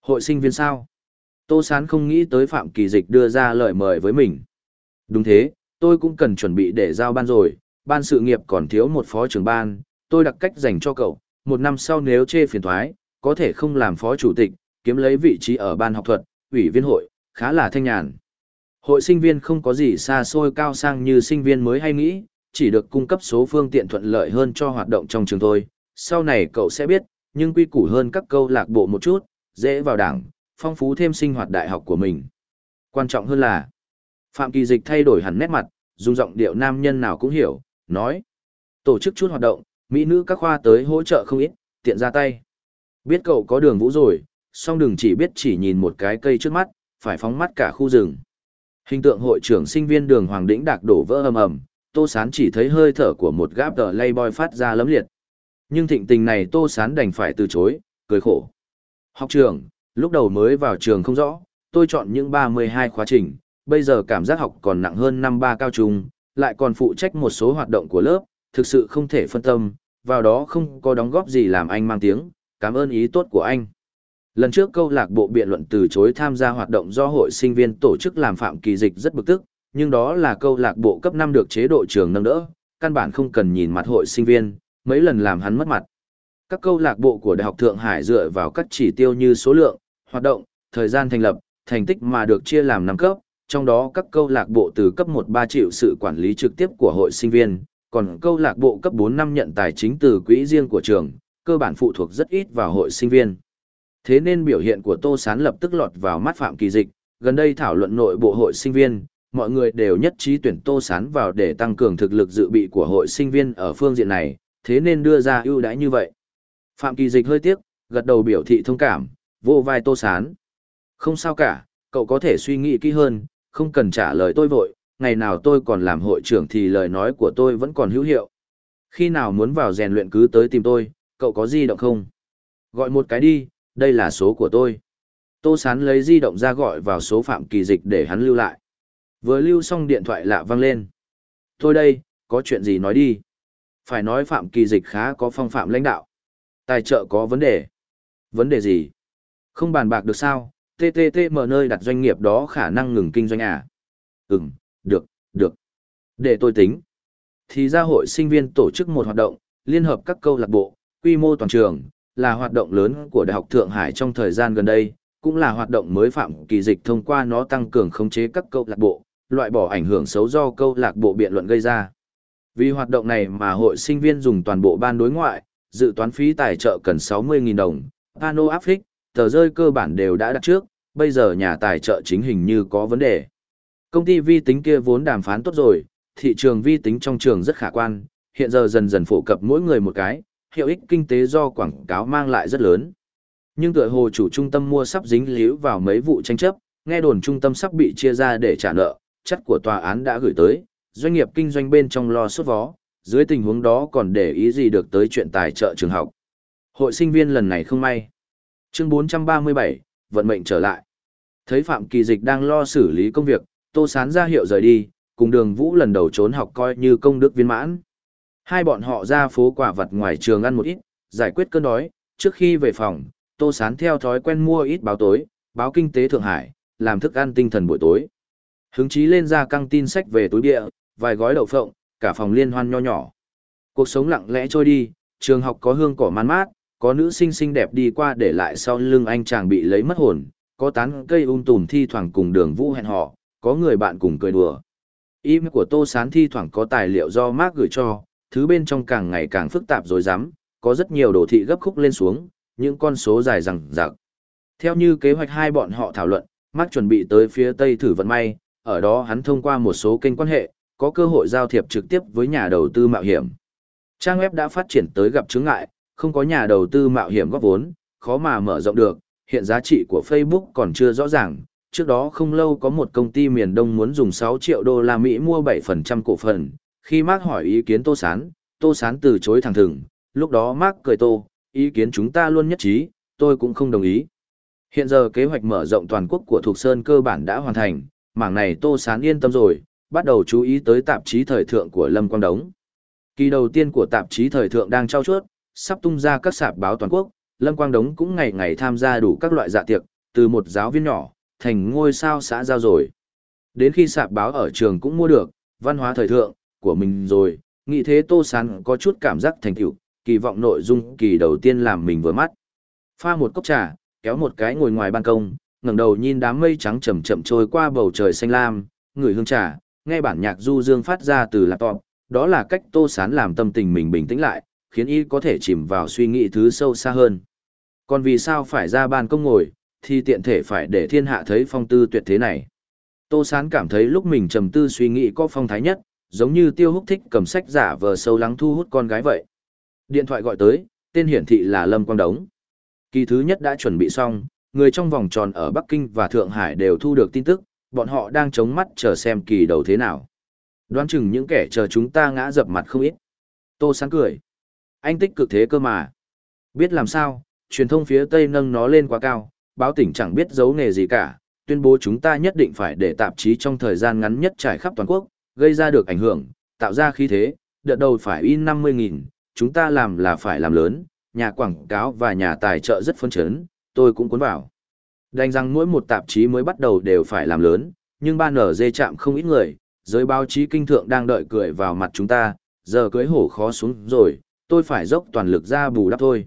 A: Hội sinh viên sao? Tô Sán không nghĩ tới Phạm Kỳ Dịch đưa ra lời mời với mình. Đúng thế, tôi cũng cần chuẩn bị để giao ban rồi, ban sự nghiệp còn thiếu một phó trưởng ban, tôi đặc cách dành cho cậu, một năm sau nếu chê phiền thoái, có thể không làm phó chủ tịch, kiếm lấy vị trí ở ban học thuật, ủy viên hội, khá là thanh nhàn. Hội sinh viên không có gì xa xôi cao sang như sinh viên mới hay nghĩ, chỉ được cung cấp số phương tiện thuận lợi hơn cho hoạt động trong trường thôi. Sau này cậu sẽ biết, nhưng quy củ hơn các câu lạc bộ một chút, dễ vào đảng, phong phú thêm sinh hoạt đại học của mình. Quan trọng hơn là, Phạm Kỳ Dịch thay đổi hẳn nét mặt, dùng giọng điệu nam nhân nào cũng hiểu, nói. Tổ chức chút hoạt động, mỹ nữ các khoa tới hỗ trợ không ít, tiện ra tay. Biết cậu có đường vũ rồi, song đừng chỉ biết chỉ nhìn một cái cây trước mắt, phải phóng mắt cả khu rừng. Hình tượng hội trưởng sinh viên đường Hoàng Đĩnh Đạc đổ vỡ ầm ầm, Tô Sán chỉ thấy hơi thở của một gáp tờ Layboy phát ra lấm liệt. Nhưng thịnh tình này Tô Sán đành phải từ chối, cười khổ. Học trường, lúc đầu mới vào trường không rõ, tôi chọn những 32 khóa trình, bây giờ cảm giác học còn nặng hơn năm ba cao trung, lại còn phụ trách một số hoạt động của lớp, thực sự không thể phân tâm, vào đó không có đóng góp gì làm anh mang tiếng, cảm ơn ý tốt của anh. Lần trước câu lạc bộ biện luận từ chối tham gia hoạt động do hội sinh viên tổ chức làm phạm kỳ dịch rất bực tức, nhưng đó là câu lạc bộ cấp 5 được chế độ trường nâng đỡ, căn bản không cần nhìn mặt hội sinh viên, mấy lần làm hắn mất mặt. Các câu lạc bộ của Đại học Thượng Hải dựa vào các chỉ tiêu như số lượng, hoạt động, thời gian thành lập, thành tích mà được chia làm 5 cấp, trong đó các câu lạc bộ từ cấp 1-3 chịu sự quản lý trực tiếp của hội sinh viên, còn câu lạc bộ cấp 4 năm nhận tài chính từ quỹ riêng của trường, cơ bản phụ thuộc rất ít vào hội sinh viên. Thế nên biểu hiện của Tô Sán lập tức lọt vào mắt Phạm Kỳ Dịch, gần đây thảo luận nội bộ hội sinh viên, mọi người đều nhất trí tuyển Tô Sán vào để tăng cường thực lực dự bị của hội sinh viên ở phương diện này, thế nên đưa ra ưu đãi như vậy. Phạm Kỳ Dịch hơi tiếc, gật đầu biểu thị thông cảm, vô vai Tô Sán. Không sao cả, cậu có thể suy nghĩ kỹ hơn, không cần trả lời tôi vội, ngày nào tôi còn làm hội trưởng thì lời nói của tôi vẫn còn hữu hiệu. Khi nào muốn vào rèn luyện cứ tới tìm tôi, cậu có di động không? Gọi một cái đi, đây là số của tôi. Tô Sán lấy di động ra gọi vào số Phạm Kỳ Dịch để hắn lưu lại. Vừa lưu xong điện thoại lạ vang lên. Tôi đây, có chuyện gì nói đi. Phải nói Phạm Kỳ Dịch khá có phong phạm lãnh đạo. Tài trợ có vấn đề. Vấn đề gì? Không bàn bạc được sao? TTTM nơi đặt doanh nghiệp đó khả năng ngừng kinh doanh à? Ừm, được, được. Để tôi tính. Thì ra hội sinh viên tổ chức một hoạt động, liên hợp các câu lạc bộ, quy mô toàn trường, là hoạt động lớn của Đại học Thượng Hải trong thời gian gần đây, cũng là hoạt động mới phạm kỳ dịch thông qua nó tăng cường khống chế các câu lạc bộ, loại bỏ ảnh hưởng xấu do câu lạc bộ biện luận gây ra. Vì hoạt động này mà hội sinh viên dùng toàn bộ ban đối ngoại, dự toán phí tài trợ cần 60.000 đồng, pano áp phích, tờ rơi cơ bản đều đã đặt trước, bây giờ nhà tài trợ chính hình như có vấn đề. Công ty vi tính kia vốn đàm phán tốt rồi, thị trường vi tính trong trường rất khả quan, hiện giờ dần dần phổ cập mỗi người một cái, hiệu ích kinh tế do quảng cáo mang lại rất lớn. Nhưng tựa hồ chủ trung tâm mua sắp dính líu vào mấy vụ tranh chấp, nghe đồn trung tâm sắp bị chia ra để trả nợ, chất của tòa án đã gửi tới, doanh nghiệp kinh doanh bên trong lo sốt vó, dưới tình huống đó còn để ý gì được tới chuyện tài trợ trường học. Hội sinh viên lần này không may. Chương 437, vận mệnh trở lại. Thấy Phạm Kỳ Dịch đang lo xử lý công việc, Tô Sán ra hiệu rời đi, cùng đường Vũ lần đầu trốn học coi như công đức viên mãn. Hai bọn họ ra phố quả vật ngoài trường ăn một ít, giải quyết cơn đói, trước khi về phòng, Tô Sán theo thói quen mua ít báo tối, báo kinh tế Thượng Hải, làm thức ăn tinh thần buổi tối. Hứng chí lên ra căng tin sách về túi địa, vài gói đậu phộng, cả phòng liên hoan nho nhỏ. Cuộc sống lặng lẽ trôi đi, trường học có hương cỏ man mát, có nữ sinh xinh đẹp đi qua để lại sau lưng anh chàng bị lấy mất hồn, có tán cây um tùm thi thoảng cùng đường vũ hẹn họ, có người bạn cùng cười đùa. Im của Tô Sán thi thoảng có tài liệu do Mark gửi cho, thứ bên trong càng ngày càng phức tạp rồi dám, có rất nhiều đồ thị gấp khúc lên xuống, những con số dài rằng rạc. Theo như kế hoạch hai bọn họ thảo luận, Mark chuẩn bị tới phía Tây thử vận may, ở đó hắn thông qua một số kênh quan hệ, có cơ hội giao thiệp trực tiếp với nhà đầu tư mạo hiểm. Trang web đã phát triển tới gặp chứng ngại, không có nhà đầu tư mạo hiểm góp vốn, khó mà mở rộng được, hiện giá trị của Facebook còn chưa rõ ràng. Trước đó không lâu có một công ty miền Đông muốn dùng 6 triệu đô la Mỹ mua 7% cổ phần, khi Mark hỏi ý kiến Tô Sán, Tô Sán từ chối thẳng thừng, lúc đó Mark cười Tô, ý kiến chúng ta luôn nhất trí, tôi cũng không đồng ý. Hiện giờ kế hoạch mở rộng toàn quốc của Thục Sơn cơ bản đã hoàn thành, mảng này Tô Sán yên tâm rồi, bắt đầu chú ý tới tạp chí thời thượng của Lâm Quang Đống. Kỳ đầu tiên của tạp chí thời thượng đang trao chuốt, sắp tung ra các sạp báo toàn quốc, Lâm Quang Đống cũng ngày ngày tham gia đủ các loại dạ tiệc, từ một giáo viên nhỏ, thành ngôi sao xã giao rồi. Đến khi sạp báo ở trường cũng mua được, văn hóa thời thượng, của mình rồi, nghĩ thế Tô Sán có chút cảm giác thành tựu, kỳ vọng nội dung kỳ đầu tiên làm mình vừa mắt. Pha một cốc trà, kéo một cái ngồi ngoài ban công, ngẩng đầu nhìn đám mây trắng chậm chậm trôi qua bầu trời xanh lam, người hương trà, nghe bản nhạc du dương phát ra từ laptop, đó là cách Tô Sán làm tâm tình mình bình tĩnh lại, khiến y có thể chìm vào suy nghĩ thứ sâu xa hơn. Còn vì sao phải ra ban công ngồi, thì tiện thể phải để thiên hạ thấy phong tư tuyệt thế này. Tô Sán cảm thấy lúc mình trầm tư suy nghĩ có phong thái nhất, giống như tiêu húc thích cầm sách giả vờ sâu lắng thu hút con gái vậy. Điện thoại gọi tới, tên hiển thị là Lâm Quang Đống. Kỳ thứ nhất đã chuẩn bị xong, người trong vòng tròn ở Bắc Kinh và Thượng Hải đều thu được tin tức, bọn họ đang chống mắt chờ xem kỳ đầu thế nào. Đoán chừng những kẻ chờ chúng ta ngã dập mặt không ít. Tô Sán cười. Anh tích cực thế cơ mà. Biết làm sao, truyền thông phía Tây nâng nó lên quá cao, báo tỉnh chẳng biết giấu nghề gì cả, tuyên bố chúng ta nhất định phải để tạp chí trong thời gian ngắn nhất trải khắp toàn quốc, gây ra được ảnh hưởng, tạo ra khí thế, đợt đầu phải in 50.000, chúng ta làm là phải làm lớn, nhà quảng cáo và nhà tài trợ rất phấn chấn, tôi cũng cuốn vào. Đành rằng mỗi một tạp chí mới bắt đầu đều phải làm lớn, nhưng ban ở dê chạm không ít người, giới báo chí kinh thượng đang đợi cười vào mặt chúng ta, giờ cưới hổ khó xuống rồi, tôi phải dốc toàn lực ra bù đắp thôi.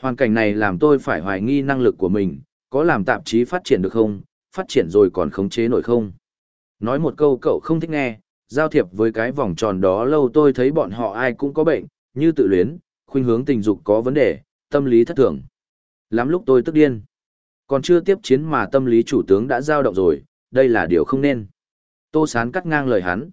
A: Hoàn cảnh này làm tôi phải hoài nghi năng lực của mình, có làm tạp chí phát triển được không, phát triển rồi còn khống chế nổi không. Nói một câu cậu không thích nghe, giao thiệp với cái vòng tròn đó lâu tôi thấy bọn họ ai cũng có bệnh, như tự luyến, khuynh hướng tình dục có vấn đề, tâm lý thất thường. Lắm lúc tôi tức điên. Còn chưa tiếp chiến mà tâm lý chủ tướng đã giao động rồi, đây là điều không nên. Tô Sán cắt ngang lời hắn.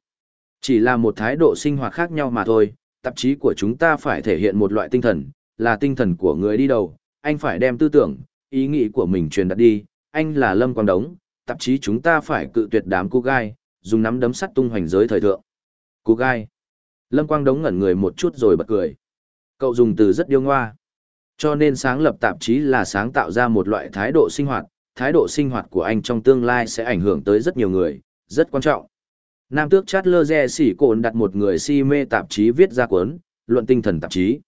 A: Chỉ là một thái độ sinh hoạt khác nhau mà thôi, tạp chí của chúng ta phải thể hiện một loại tinh thần, là tinh thần của người đi đầu, anh phải đem tư tưởng, ý nghĩ của mình truyền đạt đi, anh là Lâm Quang Đống, tạp chí chúng ta phải cự tuyệt đám cô gai, dùng nắm đấm sắt tung hoành giới thời thượng. Cô gai. Lâm Quang Đống ngẩn người một chút rồi bật cười. Cậu dùng từ rất điêu ngoa. Cho nên sáng lập tạp chí là sáng tạo ra một loại thái độ sinh hoạt, thái độ sinh hoạt của anh trong tương lai sẽ ảnh hưởng tới rất nhiều người, rất quan trọng. Nam tước Chatler Dè sỉ cồn đặt một người si mê tạp chí viết ra cuốn, luận tinh thần tạp chí.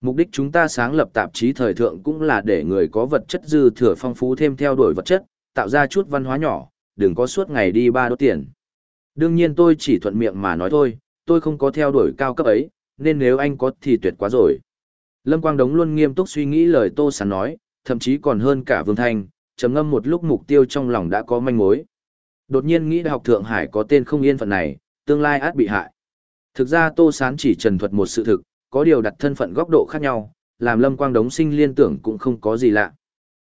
A: Mục đích chúng ta sáng lập tạp chí thời thượng cũng là để người có vật chất dư thừa phong phú thêm theo đuổi vật chất, tạo ra chút văn hóa nhỏ, đừng có suốt ngày đi ba đốt tiền. Đương nhiên tôi chỉ thuận miệng mà nói thôi, tôi không có theo đuổi cao cấp ấy, nên nếu anh có thì tuyệt quá rồi. Lâm Quang Đống luôn nghiêm túc suy nghĩ lời Tô Sán nói, thậm chí còn hơn cả Vương Thanh, trầm ngâm một lúc mục tiêu trong lòng đã có manh mối. Đột nhiên nghĩ Đại học Thượng Hải có tên không yên phận này, tương lai át bị hại. Thực ra Tô Sán chỉ trần thuật một sự thực, có điều đặt thân phận góc độ khác nhau, làm Lâm Quang Đống sinh liên tưởng cũng không có gì lạ.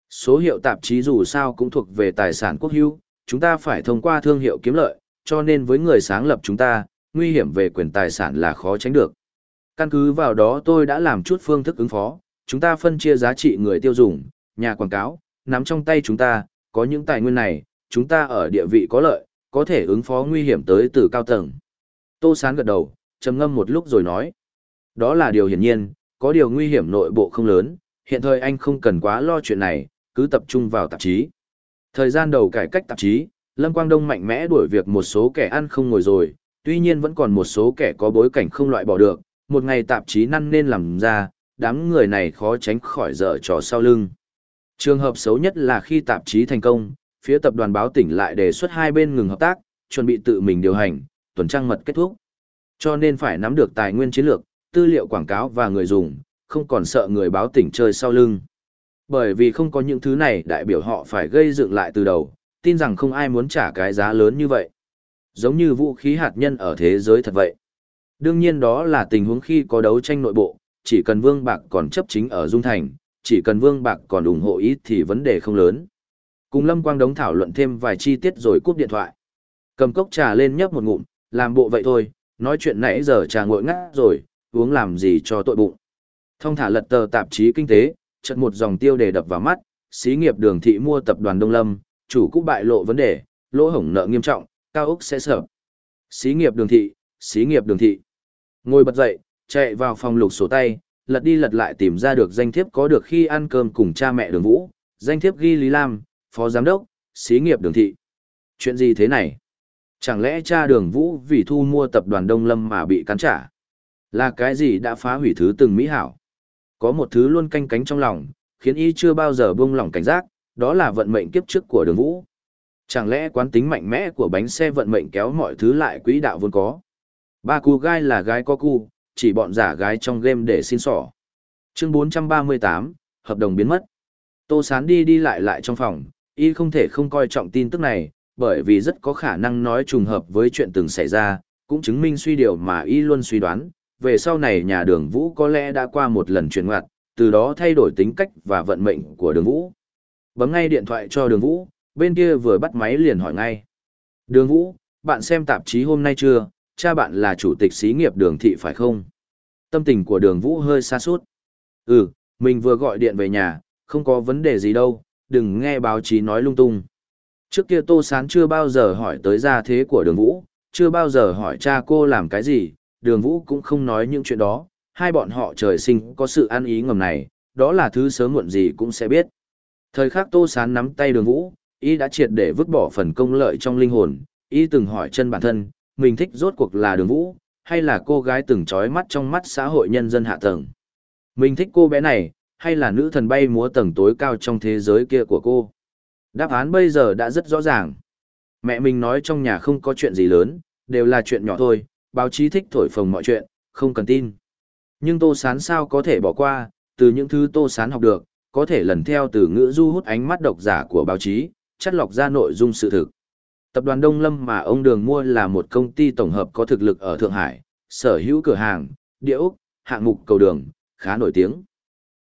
A: Số hiệu tạp chí dù sao cũng thuộc về tài sản quốc hữu, chúng ta phải thông qua thương hiệu kiếm lợi, cho nên với người sáng lập chúng ta, nguy hiểm về quyền tài sản là khó tránh được. Căn cứ vào đó tôi đã làm chút phương thức ứng phó, chúng ta phân chia giá trị người tiêu dùng, nhà quảng cáo, nắm trong tay chúng ta, có những tài nguyên này, chúng ta ở địa vị có lợi, có thể ứng phó nguy hiểm tới từ cao tầng. Tô Sán gật đầu, trầm ngâm một lúc rồi nói. Đó là điều hiển nhiên, có điều nguy hiểm nội bộ không lớn, hiện thời anh không cần quá lo chuyện này, cứ tập trung vào tạp chí. Thời gian đầu cải cách tạp chí, Lâm Quang Đông mạnh mẽ đuổi việc một số kẻ ăn không ngồi rồi, tuy nhiên vẫn còn một số kẻ có bối cảnh không loại bỏ được, một ngày tạp chí năn nên làm ra, đám người này khó tránh khỏi dở trò sau lưng. Trường hợp xấu nhất là khi tạp chí thành công, phía tập đoàn báo tỉnh lại đề xuất hai bên ngừng hợp tác, chuẩn bị tự mình điều hành, tuần trăng mật kết thúc. Cho nên phải nắm được tài nguyên chiến lược, tư liệu quảng cáo và người dùng, không còn sợ người báo tỉnh chơi sau lưng. Bởi vì không có những thứ này đại biểu họ phải gây dựng lại từ đầu, tin rằng không ai muốn trả cái giá lớn như vậy. Giống như vũ khí hạt nhân ở thế giới thật vậy. Đương nhiên đó là tình huống khi có đấu tranh nội bộ, chỉ cần Vương Bạc còn chấp chính ở Dung Thành, chỉ cần Vương Bạc còn ủng hộ ít thì vấn đề không lớn. Cùng Lâm Quang Đống thảo luận thêm vài chi tiết rồi cúp điện thoại. Cầm cốc trà lên nhấp một ngụm, làm bộ vậy thôi, nói chuyện nãy giờ trà nguội ngắt rồi, uống làm gì cho tội bụng. Thông thả lật tờ tạp chí kinh tế, chợt một dòng tiêu đề đập vào mắt, xí nghiệp đường thị mua tập đoàn Đông Lâm, chủ cũ bại lộ vấn đề, lỗ hổng nợ nghiêm trọng, cao ốc sẽ sợ. Xí nghiệp đường thị, xí nghiệp đường thị. Ngồi bật dậy, chạy vào phòng lục sổ tay, lật đi lật lại tìm ra được danh thiếp có được khi ăn cơm cùng cha mẹ đường vũ, danh thiếp ghi Lý Lam, phó giám đốc, xí nghiệp đường thị. Chuyện gì thế này? Chẳng lẽ cha đường vũ vì thu mua tập đoàn Đông Lâm mà bị cắn trả? Là cái gì đã phá hủy thứ từng mỹ hảo? Có một thứ luôn canh cánh trong lòng, khiến y chưa bao giờ buông lỏng cảnh giác, đó là vận mệnh kiếp trước của đường vũ. Chẳng lẽ quán tính mạnh mẽ của bánh xe vận mệnh kéo mọi thứ lại quỹ đạo vốn có? Ba cu gai là gái có cu, chỉ bọn giả gái trong game để xin sỏ. Chương 438, hợp đồng biến mất. Tô Sán đi đi lại lại trong phòng, y không thể không coi trọng tin tức này, bởi vì rất có khả năng nói trùng hợp với chuyện từng xảy ra, cũng chứng minh suy điều mà y luôn suy đoán, về sau này nhà đường vũ có lẽ đã qua một lần chuyển ngoặt, từ đó thay đổi tính cách và vận mệnh của đường vũ. Bấm ngay điện thoại cho đường vũ, bên kia vừa bắt máy liền hỏi ngay. Đường vũ, bạn xem tạp chí hôm nay chưa, cha bạn là chủ tịch xí nghiệp đường thị phải không? Tâm tình của đường vũ hơi xa suốt. Ừ, mình vừa gọi điện về nhà, không có vấn đề gì đâu, đừng nghe báo chí nói lung tung. Trước kia Tô Sán chưa bao giờ hỏi tới gia thế của đường vũ, chưa bao giờ hỏi cha cô làm cái gì, đường vũ cũng không nói những chuyện đó, hai bọn họ trời sinh có sự ăn ý ngầm này, đó là thứ sớm muộn gì cũng sẽ biết. Thời khắc Tô Sán nắm tay đường vũ, y đã triệt để vứt bỏ phần công lợi trong linh hồn, y từng hỏi chân bản thân, mình thích rốt cuộc là đường vũ, hay là cô gái từng trói mắt trong mắt xã hội nhân dân hạ tầng. Mình thích cô bé này, hay là nữ thần bay múa tầng tối cao trong thế giới kia của cô. Đáp án bây giờ đã rất rõ ràng. Mẹ mình nói trong nhà không có chuyện gì lớn, đều là chuyện nhỏ thôi, báo chí thích thổi phồng mọi chuyện, không cần tin. Nhưng Tô Sán sao có thể bỏ qua, từ những thứ Tô Sán học được, có thể lần theo từ ngữ du hút ánh mắt độc giả của báo chí, chắt lọc ra nội dung sự thực. Tập đoàn Đông Lâm mà ông Đường mua là một công ty tổng hợp có thực lực ở Thượng Hải, sở hữu cửa hàng, địa ốc, hạng mục cầu đường, khá nổi tiếng.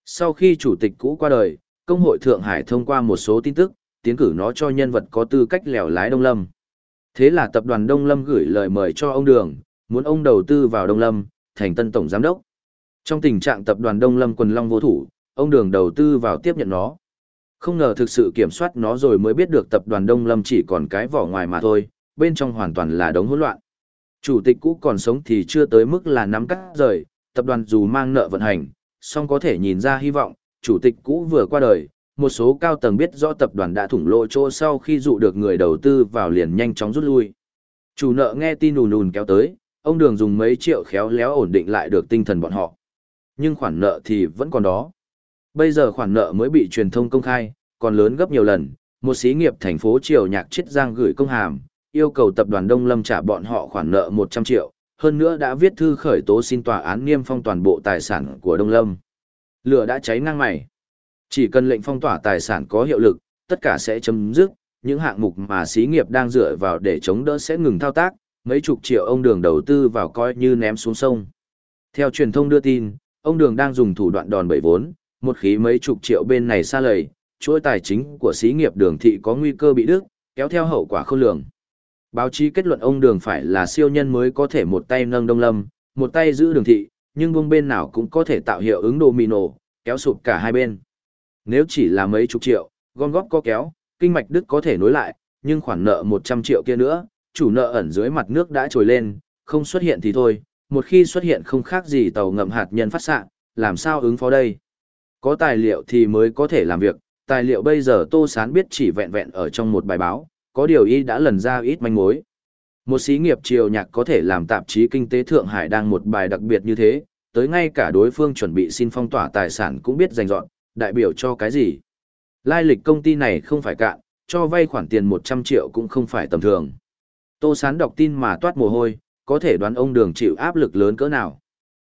A: Sau khi chủ tịch cũ qua đời, công hội Thượng Hải thông qua một số tin tức, tiến cử nó cho nhân vật có tư cách lèo lái Đông Lâm. Thế là tập đoàn Đông Lâm gửi lời mời cho ông Đường, muốn ông đầu tư vào Đông Lâm, thành tân tổng giám đốc. Trong tình trạng tập đoàn Đông Lâm quần long vô thủ, ông Đường đầu tư vào tiếp nhận nó. Không ngờ thực sự kiểm soát nó rồi mới biết được tập đoàn Đông Lâm chỉ còn cái vỏ ngoài mà thôi, bên trong hoàn toàn là đống hỗn loạn. Chủ tịch cũ còn sống thì chưa tới mức là nắm cắt rời, tập đoàn dù mang nợ vận hành, song có thể nhìn ra hy vọng, chủ tịch cũ vừa qua đời, một số cao tầng biết rõ tập đoàn đã thủng lỗ chỗ sau khi dụ được người đầu tư vào liền nhanh chóng rút lui. Chủ nợ nghe tin ùn ùn kéo tới, ông Đường dùng mấy triệu khéo léo ổn định lại được tinh thần bọn họ. Nhưng khoản nợ thì vẫn còn đó. Bây giờ khoản nợ mới bị truyền thông công khai, còn lớn gấp nhiều lần, một xí nghiệp thành phố Triều Nhạc Chiết Giang gửi công hàm, yêu cầu tập đoàn Đông Lâm trả bọn họ khoản nợ 100 triệu, hơn nữa đã viết thư khởi tố xin tòa án niêm phong toàn bộ tài sản của Đông Lâm. Lửa đã cháy ngang mày. Chỉ cần lệnh phong tỏa tài sản có hiệu lực, tất cả sẽ chấm dứt, những hạng mục mà xí nghiệp đang dựa vào để chống đỡ sẽ ngừng thao tác, mấy chục triệu ông đường đầu tư vào coi như ném xuống sông. Theo truyền thông đưa tin, ông đường đang dùng thủ đoạn đòn bẩy vốn, một khí mấy chục triệu bên này xa lầy, chuỗi tài chính của xí nghiệp đường thị có nguy cơ bị đứt, kéo theo hậu quả không lường. Báo chí kết luận ông đường phải là siêu nhân mới có thể một tay nâng đông lâm, một tay giữ đường thị, nhưng buông bên nào cũng có thể tạo hiệu ứng domino, kéo sụp cả hai bên. Nếu chỉ là mấy chục triệu, gom góp có kéo, kinh mạch đức có thể nối lại, nhưng khoản nợ 100 triệu kia nữa, chủ nợ ẩn dưới mặt nước đã trồi lên, không xuất hiện thì thôi, một khi xuất hiện không khác gì tàu ngầm hạt nhân phát xạ, làm sao ứng phó đây? Có tài liệu thì mới có thể làm việc, tài liệu bây giờ Tô Sán biết chỉ vẹn vẹn ở trong một bài báo, có điều y đã lần ra ít manh mối. Một sĩ nghiệp triều nhạc có thể làm tạp chí kinh tế Thượng Hải đang một bài đặc biệt như thế, tới ngay cả đối phương chuẩn bị xin phong tỏa tài sản cũng biết dành dọn, đại biểu cho cái gì. Lai lịch công ty này không phải cạn, cho vay khoản tiền 100 triệu cũng không phải tầm thường. Tô Sán đọc tin mà toát mồ hôi, có thể đoán ông đường chịu áp lực lớn cỡ nào.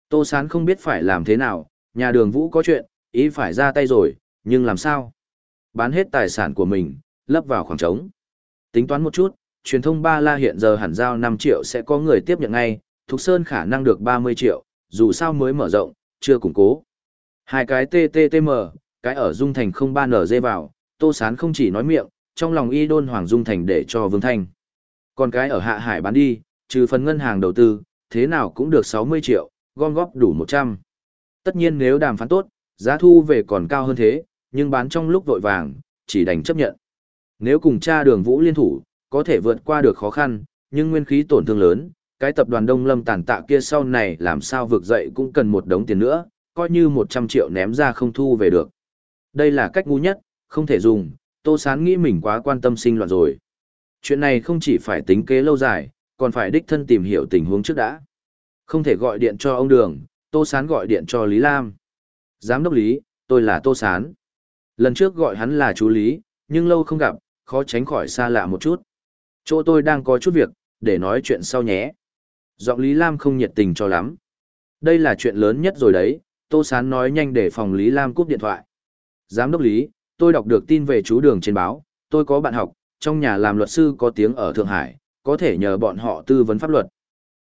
A: Tô Sán không biết phải làm thế nào, nhà đường vũ có chuyện, ý phải ra tay rồi, nhưng làm sao? Bán hết tài sản của mình, lấp vào khoảng trống. Tính toán một chút, truyền thông Ba La hiện giờ hẳn giao 5 triệu sẽ có người tiếp nhận ngay, Thục Sơn khả năng được 30 triệu, dù sao mới mở rộng, chưa củng cố. Hai cái TTTM, cái ở Dung Thành không ba nở dê vào, Tô Sán không chỉ nói miệng, trong lòng y đôn Hoàng Dung Thành để cho Vương Thanh. Còn cái ở Hạ Hải bán đi, trừ phần ngân hàng đầu tư, thế nào cũng được 60 triệu, gom góp đủ 100. Tất nhiên nếu đàm phán tốt, giá thu về còn cao hơn thế, nhưng bán trong lúc vội vàng, chỉ đành chấp nhận. Nếu cùng cha đường vũ liên thủ, có thể vượt qua được khó khăn, nhưng nguyên khí tổn thương lớn, cái tập đoàn Đông Lâm tàn tạ kia sau này làm sao vực dậy cũng cần một đống tiền nữa, coi như 100 triệu ném ra không thu về được. Đây là cách ngu nhất, không thể dùng, Tô Sán nghĩ mình quá quan tâm sinh loạn rồi. Chuyện này không chỉ phải tính kế lâu dài, còn phải đích thân tìm hiểu tình huống trước đã. Không thể gọi điện cho ông Đường, Tô Sán gọi điện cho Lý Lam. Giám đốc Lý, tôi là Tô Sán. Lần trước gọi hắn là chú Lý, nhưng lâu không gặp, khó tránh khỏi xa lạ một chút. Chỗ tôi đang có chút việc, để nói chuyện sau nhé. Giọng Lý Lam không nhiệt tình cho lắm. Đây là chuyện lớn nhất rồi đấy, Tô Sán nói nhanh để phòng Lý Lam cúp điện thoại. Giám đốc Lý, tôi đọc được tin về chú đường trên báo, tôi có bạn học, trong nhà làm luật sư có tiếng ở Thượng Hải, có thể nhờ bọn họ tư vấn pháp luật.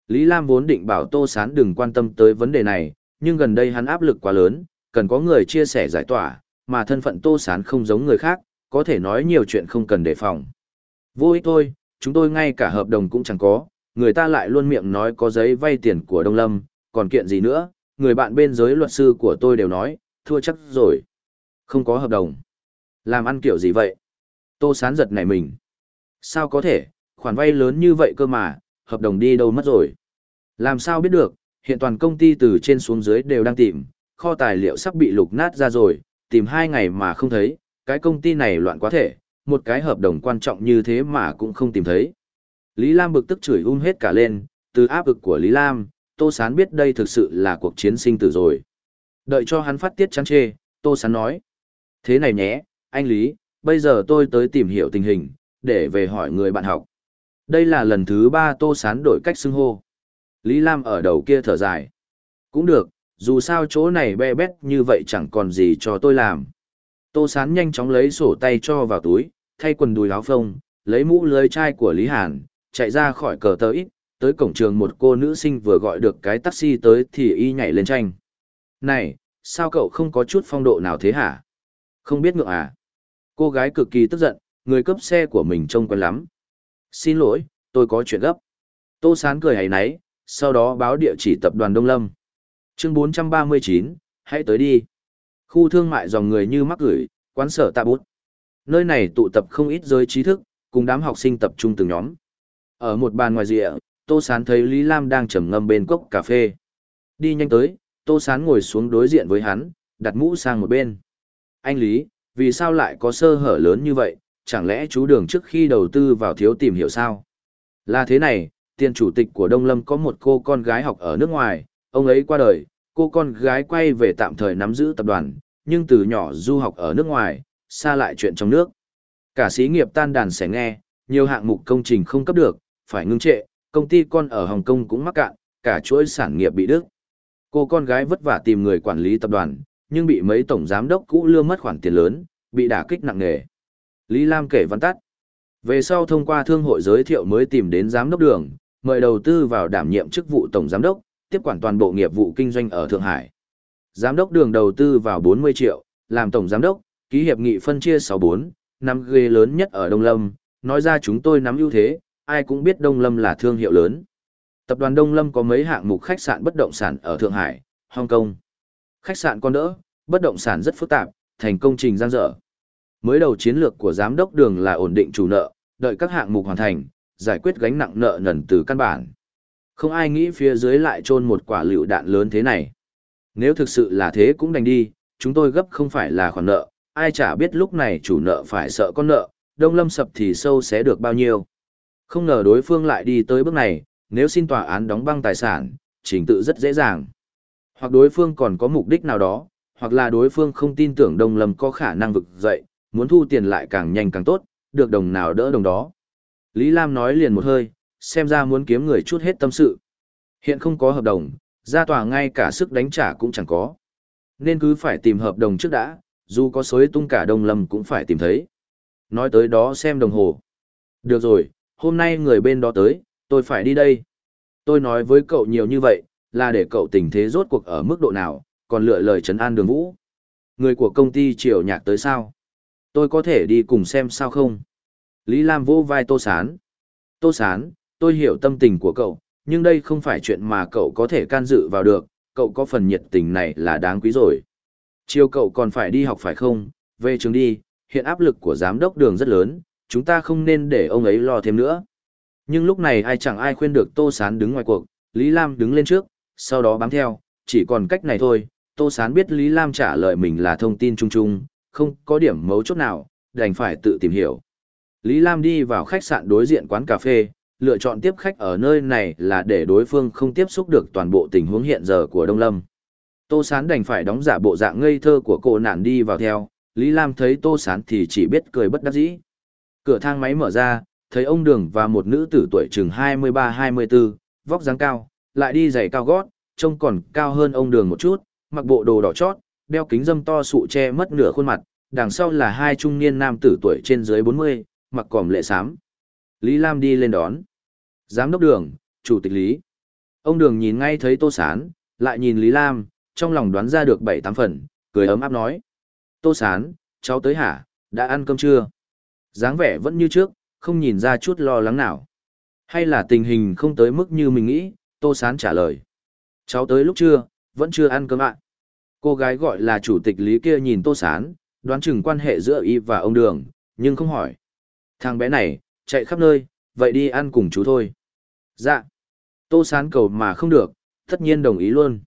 A: Lý Lam vốn định bảo Tô Sán đừng quan tâm tới vấn đề này, nhưng gần đây hắn áp lực quá lớn, cần có người chia sẻ giải tỏa, mà thân phận Tô Sán không giống người khác, có thể nói nhiều chuyện không cần đề phòng. Vô ích thôi, chúng tôi ngay cả hợp đồng cũng chẳng có, người ta lại luôn miệng nói có giấy vay tiền của Đông Lâm, còn kiện gì nữa, người bạn bên giới luật sư của tôi đều nói, thua chắc rồi. Không có hợp đồng. Làm ăn kiểu gì vậy? Tô Sán giật nảy mình. Sao có thể, khoản vay lớn như vậy cơ mà, hợp đồng đi đâu mất rồi? Làm sao biết được, hiện toàn công ty từ trên xuống dưới đều đang tìm, kho tài liệu sắp bị lục nát ra rồi, tìm hai ngày mà không thấy, cái công ty này loạn quá thể, một cái hợp đồng quan trọng như thế mà cũng không tìm thấy. Lý Lam bực tức chửi um hết cả lên, từ áp lực của Lý Lam, Tô Sán biết đây thực sự là cuộc chiến sinh tử rồi. Đợi cho hắn phát tiết chán chê, Tô Sán nói. Thế này nhé, anh Lý, bây giờ tôi tới tìm hiểu tình hình, để về hỏi người bạn học. Đây là lần thứ ba Tô Sán đổi cách xưng hô. Lý Lam ở đầu kia thở dài. Cũng được, dù sao chỗ này be bét như vậy chẳng còn gì cho tôi làm. Tô Sán nhanh chóng lấy sổ tay cho vào túi, thay quần đùi áo phông, lấy mũ lưới chai của Lý Hàn, chạy ra khỏi cờ tờ ít, tới cổng trường một cô nữ sinh vừa gọi được cái taxi tới thì y nhảy lên tranh. Này, sao cậu không có chút phong độ nào thế hả? Không biết ngượng à? Cô gái cực kỳ tức giận, người cướp xe của mình trông quen lắm. Xin lỗi, tôi có chuyện gấp. Tô Sán cười hài náy, sau đó báo địa chỉ tập đoàn Đông Lâm. Chương 439, hãy tới đi. Khu thương mại dòng người như mắc gửi, quán sở tạ bút. Nơi này tụ tập không ít giới trí thức, cùng đám học sinh tập trung từng nhóm. Ở một bàn ngoài rìa, Tô Sán thấy Lý Lam đang trầm ngâm bên cốc cà phê. Đi nhanh tới, Tô Sán ngồi xuống đối diện với hắn, đặt mũ sang một bên. Anh Lý, vì sao lại có sơ hở lớn như vậy, chẳng lẽ chú đường trước khi đầu tư vào thiếu tìm hiểu sao? Là thế này, tiền chủ tịch của Đông Lâm có một cô con gái học ở nước ngoài, ông ấy qua đời, cô con gái quay về tạm thời nắm giữ tập đoàn, nhưng từ nhỏ du học ở nước ngoài, xa lại chuyện trong nước. Cả xí nghiệp tan đàn sẽ nghe, nhiều hạng mục công trình không cấp được, phải ngưng trệ, công ty con ở Hồng Kông cũng mắc cạn, cả chuỗi sản nghiệp bị đứt. Cô con gái vất vả tìm người quản lý tập đoàn, nhưng bị mấy tổng giám đốc cũ lưa mất khoản tiền lớn, bị đả kích nặng nề. Lý Lam kể văn tắt. Về sau thông qua thương hội giới thiệu mới tìm đến giám đốc đường, mời đầu tư vào đảm nhiệm chức vụ tổng giám đốc, tiếp quản toàn bộ nghiệp vụ kinh doanh ở Thượng Hải. Giám đốc đường đầu tư vào 40 triệu, làm tổng giám đốc, ký hiệp nghị phân chia 64, năm ghê lớn nhất ở Đông Lâm, nói ra chúng tôi nắm ưu thế, ai cũng biết Đông Lâm là thương hiệu lớn. Tập đoàn Đông Lâm có mấy hạng mục khách sạn bất động sản ở Thượng Hải, Hong Kong. Khách sạn con đỡ, bất động sản rất phức tạp, thành công trình giang dở. Mới đầu chiến lược của giám đốc đường là ổn định chủ nợ, đợi các hạng mục hoàn thành, giải quyết gánh nặng nợ nần từ căn bản. Không ai nghĩ phía dưới lại trôn một quả lựu đạn lớn thế này. Nếu thực sự là thế cũng đành đi, chúng tôi gấp không phải là khoản nợ, ai chả biết lúc này chủ nợ phải sợ con nợ, đông lâm sập thì sâu sẽ được bao nhiêu. Không ngờ đối phương lại đi tới bước này, nếu xin tòa án đóng băng tài sản, trình tự rất dễ dàng. Hoặc đối phương còn có mục đích nào đó, hoặc là đối phương không tin tưởng Đông Lâm có khả năng vực dậy, muốn thu tiền lại càng nhanh càng tốt, được đồng nào đỡ đồng đó. Lý Lam nói liền một hơi, xem ra muốn kiếm người chút hết tâm sự. Hiện không có hợp đồng, ra tòa ngay cả sức đánh trả cũng chẳng có. Nên cứ phải tìm hợp đồng trước đã, dù có xối tung cả đồng Lâm cũng phải tìm thấy. Nói tới đó xem đồng hồ. Được rồi, hôm nay người bên đó tới, tôi phải đi đây. Tôi nói với cậu nhiều như vậy, là để cậu tình thế rốt cuộc ở mức độ nào, còn lựa lời trấn an đường vũ. Người của công ty triều nhạc tới sao? Tôi có thể đi cùng xem sao không? Lý Lam vô vai Tô Sán. Tô Sán, tôi hiểu tâm tình của cậu, nhưng đây không phải chuyện mà cậu có thể can dự vào được, cậu có phần nhiệt tình này là đáng quý rồi. Chiều cậu còn phải đi học phải không? Về trường đi, hiện áp lực của giám đốc đường rất lớn, chúng ta không nên để ông ấy lo thêm nữa. Nhưng lúc này ai chẳng ai khuyên được Tô Sán đứng ngoài cuộc, Lý Lam đứng lên trước, sau đó bám theo, chỉ còn cách này thôi. Tô Sán biết Lý Lam trả lời mình là thông tin chung chung, không có điểm mấu chốt nào, đành phải tự tìm hiểu. Lý Lam đi vào khách sạn đối diện quán cà phê, lựa chọn tiếp khách ở nơi này là để đối phương không tiếp xúc được toàn bộ tình huống hiện giờ của Đông Lâm. Tô Sán đành phải đóng giả bộ dạng ngây thơ của cô nạn đi vào theo, Lý Lam thấy Tô Sán thì chỉ biết cười bất đắc dĩ. Cửa thang máy mở ra, thấy ông Đường và một nữ tử tuổi chừng 23-24, vóc dáng cao, lại đi giày cao gót, trông còn cao hơn ông Đường một chút, mặc bộ đồ đỏ chót, đeo kính dâm to sụ che mất nửa khuôn mặt, đằng sau là hai trung niên nam tử tuổi trên dưới 40, mặc còm lệ xám. Lý Lam đi lên đón. Giám đốc đường, chủ tịch Lý. Ông đường nhìn ngay thấy Tô Sán, lại nhìn Lý Lam, trong lòng đoán ra được 7-8 phần, cười ấm áp nói. Tô Sán, cháu tới hả, đã ăn cơm chưa? dáng vẻ vẫn như trước, không nhìn ra chút lo lắng nào. Hay là tình hình không tới mức như mình nghĩ, Tô Sán trả lời. Cháu tới lúc trưa, vẫn chưa ăn cơm ạ. Cô gái gọi là chủ tịch Lý kia nhìn Tô Sán, đoán chừng quan hệ giữa y và ông Đường, nhưng không hỏi. Thằng bé này, chạy khắp nơi, vậy đi ăn cùng chú thôi. Dạ. Tô Sán cầu mà không được, tất nhiên đồng ý luôn.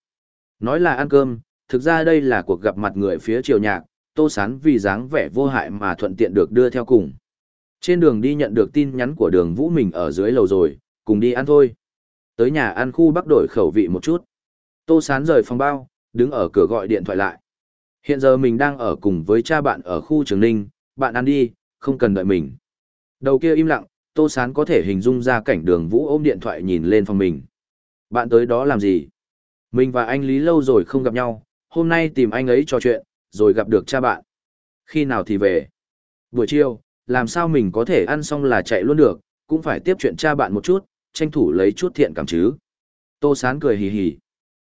A: Nói là ăn cơm, thực ra đây là cuộc gặp mặt người phía triều nhạc, Tô Sán vì dáng vẻ vô hại mà thuận tiện được đưa theo cùng. Trên đường đi nhận được tin nhắn của đường Vũ mình ở dưới lầu rồi, cùng đi ăn thôi. Tới nhà ăn khu bắc đổi khẩu vị một chút. Tô Sán rời phòng bao, đứng ở cửa gọi điện thoại lại. Hiện giờ mình đang ở cùng với cha bạn ở khu Trường Ninh, bạn ăn đi, không cần đợi mình. Đầu kia im lặng, Tô Sán có thể hình dung ra cảnh đường Vũ ôm điện thoại nhìn lên phòng mình. Bạn tới đó làm gì? Mình và anh Lý lâu rồi không gặp nhau, hôm nay tìm anh ấy trò chuyện, rồi gặp được cha bạn. Khi nào thì về? Buổi chiều, làm sao mình có thể ăn xong là chạy luôn được, cũng phải tiếp chuyện cha bạn một chút, tranh thủ lấy chút thiện cảm chứ. Tô Sán cười hì hì.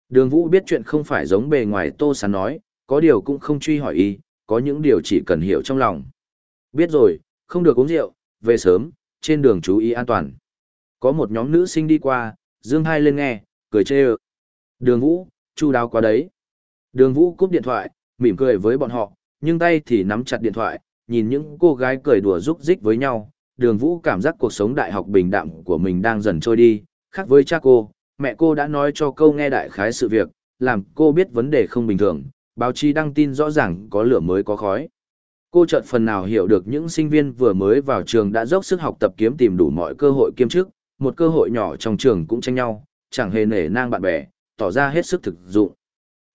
A: Đường Vũ biết chuyện không phải giống bề ngoài Tô Sán nói, có điều cũng không truy hỏi y, có những điều chỉ cần hiểu trong lòng. Biết rồi, không được uống rượu, về sớm, trên đường chú ý an toàn. Có một nhóm nữ sinh đi qua, dương hai lên nghe, cười chê ơ. Đường Vũ, chu đáo quá đấy. Đường Vũ cúp điện thoại, mỉm cười với bọn họ, nhưng tay thì nắm chặt điện thoại, nhìn những cô gái cười đùa rúc rích với nhau. Đường Vũ cảm giác cuộc sống đại học bình đạm của mình đang dần trôi đi, khác với cha cô, mẹ cô đã nói cho câu nghe đại khái sự việc, làm cô biết vấn đề không bình thường, báo chí đăng tin rõ ràng có lửa mới có khói. Cô chợt phần nào hiểu được những sinh viên vừa mới vào trường đã dốc sức học tập kiếm tìm đủ mọi cơ hội kiêm chức, một cơ hội nhỏ trong trường cũng tranh nhau, chẳng hề nể nang bạn bè, tỏ ra hết sức thực dụng.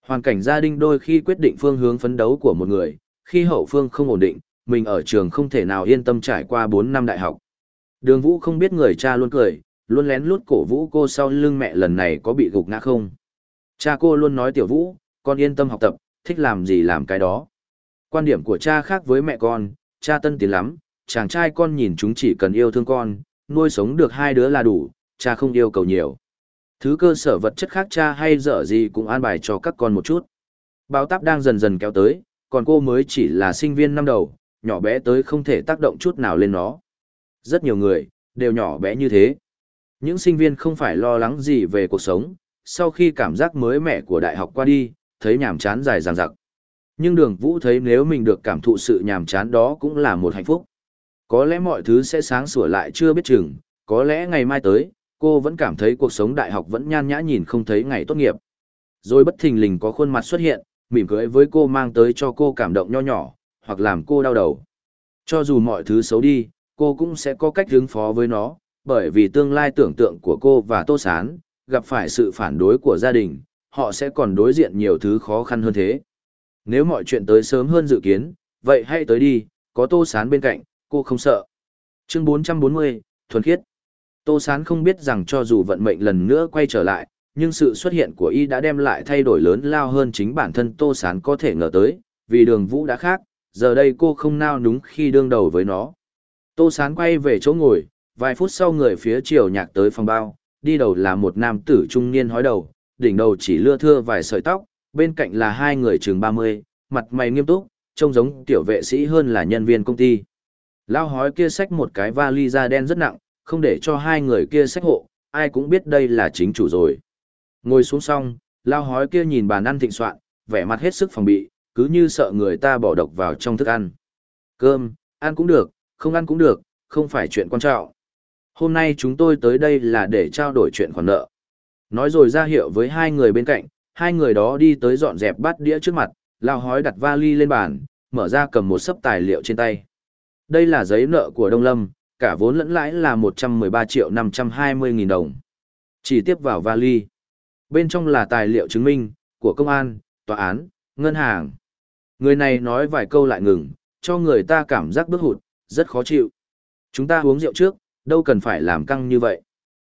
A: Hoàn cảnh gia đình đôi khi quyết định phương hướng phấn đấu của một người, khi hậu phương không ổn định, mình ở trường không thể nào yên tâm trải qua 4 năm đại học. Đường Vũ không biết người cha luôn cười, luôn lén lút cổ vũ cô sau lưng mẹ lần này có bị gục ngã không. Cha cô luôn nói tiểu Vũ, con yên tâm học tập, thích làm gì làm cái đó. Quan điểm của cha khác với mẹ con, cha tân tiến lắm, chàng trai con nhìn chúng chỉ cần yêu thương con, nuôi sống được hai đứa là đủ, cha không yêu cầu nhiều. Thứ cơ sở vật chất khác cha hay dở gì cũng an bài cho các con một chút. Báo táp đang dần dần kéo tới, còn cô mới chỉ là sinh viên năm đầu, nhỏ bé tới không thể tác động chút nào lên nó. Rất nhiều người, đều nhỏ bé như thế. Những sinh viên không phải lo lắng gì về cuộc sống, sau khi cảm giác mới mẻ của đại học qua đi, thấy nhàm chán dài dằng dặc. Nhưng đường vũ thấy nếu mình được cảm thụ sự nhàm chán đó cũng là một hạnh phúc. Có lẽ mọi thứ sẽ sáng sủa lại chưa biết chừng, có lẽ ngày mai tới, cô vẫn cảm thấy cuộc sống đại học vẫn nhan nhã nhìn không thấy ngày tốt nghiệp. Rồi bất thình lình có khuôn mặt xuất hiện, mỉm cười với cô mang tới cho cô cảm động nho nhỏ, hoặc làm cô đau đầu. Cho dù mọi thứ xấu đi, cô cũng sẽ có cách ứng phó với nó, bởi vì tương lai tưởng tượng của cô và Tô Sán, gặp phải sự phản đối của gia đình, họ sẽ còn đối diện nhiều thứ khó khăn hơn thế. Nếu mọi chuyện tới sớm hơn dự kiến, vậy hãy tới đi, có Tô Sán bên cạnh, cô không sợ. Chương 440, Thuần Khiết Tô Sán không biết rằng cho dù vận mệnh lần nữa quay trở lại, nhưng sự xuất hiện của y đã đem lại thay đổi lớn lao hơn chính bản thân Tô Sán có thể ngờ tới, vì đường vũ đã khác, giờ đây cô không nao núng khi đương đầu với nó. Tô Sán quay về chỗ ngồi, vài phút sau người phía chiều nhạc tới phòng bao, đi đầu là một nam tử trung niên hói đầu, đỉnh đầu chỉ lưa thưa vài sợi tóc, bên cạnh là hai người chừng 30, mặt mày nghiêm túc, trông giống tiểu vệ sĩ hơn là nhân viên công ty. Lao hói kia xách một cái vali da đen rất nặng, không để cho hai người kia xách hộ, ai cũng biết đây là chính chủ rồi. Ngồi xuống xong, lao hói kia nhìn bàn ăn thịnh soạn, vẻ mặt hết sức phòng bị, cứ như sợ người ta bỏ độc vào trong thức ăn. Cơm, ăn cũng được, không ăn cũng được, không phải chuyện quan trọng. Hôm nay chúng tôi tới đây là để trao đổi chuyện khoản nợ. Nói rồi ra hiệu với hai người bên cạnh, hai người đó đi tới dọn dẹp bát đĩa trước mặt, lao hói đặt vali lên bàn, mở ra cầm một sấp tài liệu trên tay. Đây là giấy nợ của Đông Lâm, cả vốn lẫn lãi là 113 triệu 520 nghìn đồng. Chỉ tiếp vào vali. Bên trong là tài liệu chứng minh, của công an, tòa án, ngân hàng. Người này nói vài câu lại ngừng, cho người ta cảm giác bức hụt, rất khó chịu. Chúng ta uống rượu trước, đâu cần phải làm căng như vậy.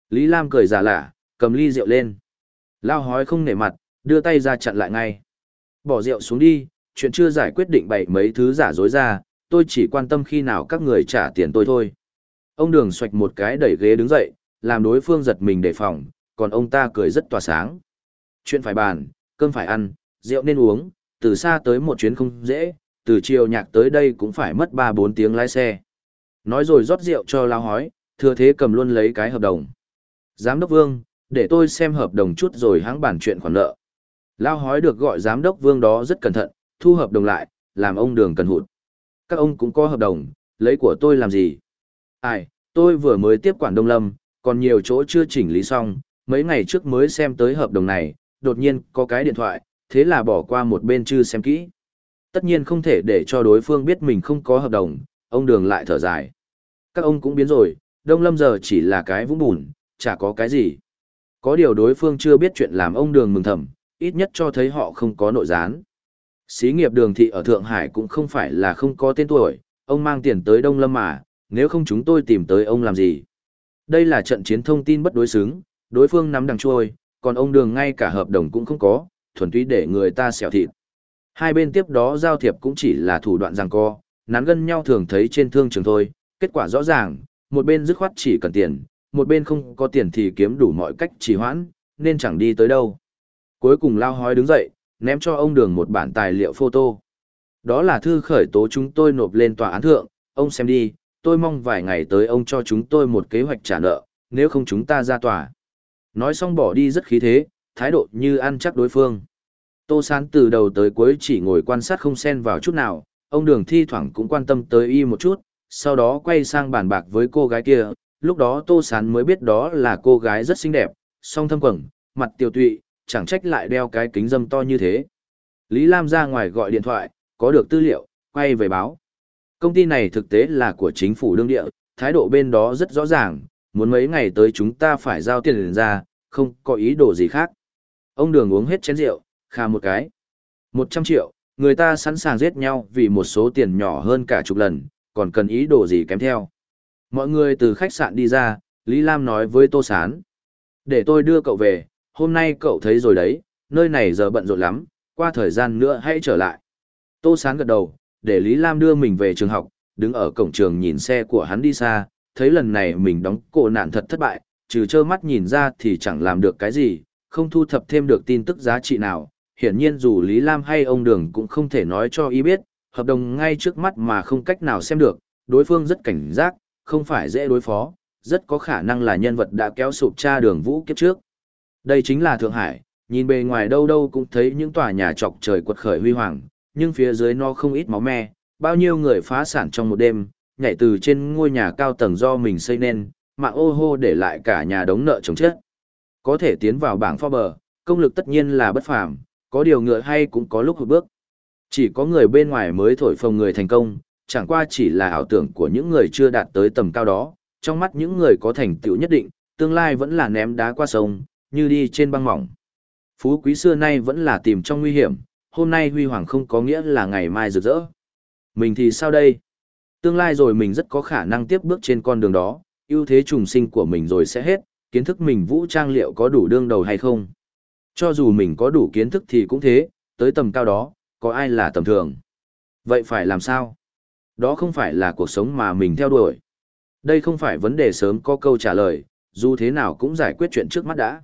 A: Lý Lam cười giả lạ, cầm ly rượu lên. Lao hói không nể mặt, đưa tay ra chặn lại ngay. Bỏ rượu xuống đi, chuyện chưa giải quyết định bày mấy thứ giả dối ra, tôi chỉ quan tâm khi nào các người trả tiền tôi thôi. Ông đường xoạch một cái đẩy ghế đứng dậy, làm đối phương giật mình đề phòng, còn ông ta cười rất tỏa sáng. Chuyện phải bàn, cơm phải ăn, rượu nên uống, từ xa tới một chuyến không dễ, từ chiều nhạc tới đây cũng phải mất 3-4 tiếng lái xe. Nói rồi rót rượu cho lao hói, thừa thế cầm luôn lấy cái hợp đồng. Giám đốc Vương, để tôi xem hợp đồng chút rồi hãng bàn chuyện khoản nợ. Lao hói được gọi giám đốc Vương đó rất cẩn thận, thu hợp đồng lại, làm ông đường cần hụt. Các ông cũng có hợp đồng, lấy của tôi làm gì? Ai, tôi vừa mới tiếp quản Đông Lâm, còn nhiều chỗ chưa chỉnh lý xong, mấy ngày trước mới xem tới hợp đồng này, đột nhiên có cái điện thoại, thế là bỏ qua một bên chưa xem kỹ. Tất nhiên không thể để cho đối phương biết mình không có hợp đồng, ông đường lại thở dài. Các ông cũng biến rồi, Đông Lâm giờ chỉ là cái vũng bùn, chả có cái gì. Có điều đối phương chưa biết chuyện làm ông đường mừng thầm, ít nhất cho thấy họ không có nội gián. Xí nghiệp đường thị ở Thượng Hải cũng không phải là không có tên tuổi, ông mang tiền tới Đông Lâm mà, nếu không chúng tôi tìm tới ông làm gì. Đây là trận chiến thông tin bất đối xứng, đối phương nắm đằng trôi, còn ông đường ngay cả hợp đồng cũng không có, thuần túy để người ta xẻo thịt. Hai bên tiếp đó giao thiệp cũng chỉ là thủ đoạn giằng co, nắn gân nhau thường thấy trên thương trường thôi, kết quả rõ ràng, một bên dứt khoát chỉ cần tiền, một bên không có tiền thì kiếm đủ mọi cách trì hoãn, nên chẳng đi tới đâu. Cuối cùng lao hói đứng dậy, ném cho ông đường một bản tài liệu photo. Đó là thư khởi tố chúng tôi nộp lên tòa án thượng, ông xem đi, tôi mong vài ngày tới ông cho chúng tôi một kế hoạch trả nợ, nếu không chúng ta ra tòa. Nói xong bỏ đi rất khí thế, thái độ như ăn chắc đối phương. Tô Sán từ đầu tới cuối chỉ ngồi quan sát không xen vào chút nào, ông đường thi thoảng cũng quan tâm tới y một chút, sau đó quay sang bàn bạc với cô gái kia, lúc đó Tô Sán mới biết đó là cô gái rất xinh đẹp, song thâm quầng, mặt tiểu tụy, chẳng trách lại đeo cái kính dâm to như thế. Lý Lam ra ngoài gọi điện thoại, có được tư liệu, quay về báo. Công ty này thực tế là của chính phủ đương địa, thái độ bên đó rất rõ ràng, muốn mấy ngày tới chúng ta phải giao tiền ra, không có ý đồ gì khác. Ông đường uống hết chén rượu, khà một cái. một trăm triệu, người ta sẵn sàng giết nhau vì một số tiền nhỏ hơn cả chục lần, còn cần ý đồ gì kém theo. Mọi người từ khách sạn đi ra, Lý Lam nói với Tô Sán. Để tôi đưa cậu về, hôm nay cậu thấy rồi đấy, nơi này giờ bận rộn lắm, qua thời gian nữa hãy trở lại. Tô Sán gật đầu, để Lý Lam đưa mình về trường học, đứng ở cổng trường nhìn xe của hắn đi xa, thấy lần này mình đóng cổ nạn thật thất bại, trừ trơ mắt nhìn ra thì chẳng làm được cái gì, không thu thập thêm được tin tức giá trị nào. Hiển nhiên dù Lý Lam hay ông Đường cũng không thể nói cho y biết, hợp đồng ngay trước mắt mà không cách nào xem được, đối phương rất cảnh giác, không phải dễ đối phó, rất có khả năng là nhân vật đã kéo sụp cha đường vũ kiếp trước. Đây chính là Thượng Hải, nhìn bề ngoài đâu đâu cũng thấy những tòa nhà chọc trời quật khởi huy hoàng, nhưng phía dưới nó không ít máu me, bao nhiêu người phá sản trong một đêm, nhảy từ trên ngôi nhà cao tầng do mình xây nên, mạng ô hô để lại cả nhà đống nợ chống chết. Có thể tiến vào bảng Forbes, công lực tất nhiên là bất phàm, có điều ngựa hay cũng có lúc hụt bước. Chỉ có người bên ngoài mới thổi phồng người thành công, chẳng qua chỉ là ảo tưởng của những người chưa đạt tới tầm cao đó, trong mắt những người có thành tựu nhất định, tương lai vẫn là ném đá qua sông, như đi trên băng mỏng. Phú quý xưa nay vẫn là tìm trong nguy hiểm, hôm nay huy hoàng không có nghĩa là ngày mai rực rỡ. Mình thì sao đây? Tương lai rồi mình rất có khả năng tiếp bước trên con đường đó, ưu thế trùng sinh của mình rồi sẽ hết, kiến thức mình vũ trang liệu có đủ đương đầu hay không. Cho dù mình có đủ kiến thức thì cũng thế, tới tầm cao đó, có ai là tầm thường. Vậy phải làm sao? Đó không phải là cuộc sống mà mình theo đuổi. Đây không phải vấn đề sớm có câu trả lời, dù thế nào cũng giải quyết chuyện trước mắt đã.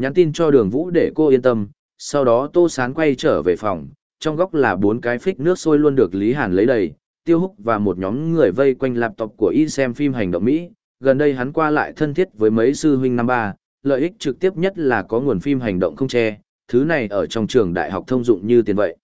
A: Nhắn tin cho đường vũ để cô yên tâm, sau đó tô sán quay trở về phòng, trong góc là bốn cái phích nước sôi luôn được Lý Hàn lấy đầy, tiêu húc và một nhóm người vây quanh laptop của y xem phim hành động Mỹ. Gần đây hắn qua lại thân thiết với mấy sư huynh năm ba, lợi ích trực tiếp nhất là có nguồn phim hành động không che, thứ này ở trong trường đại học thông dụng như tiền vậy.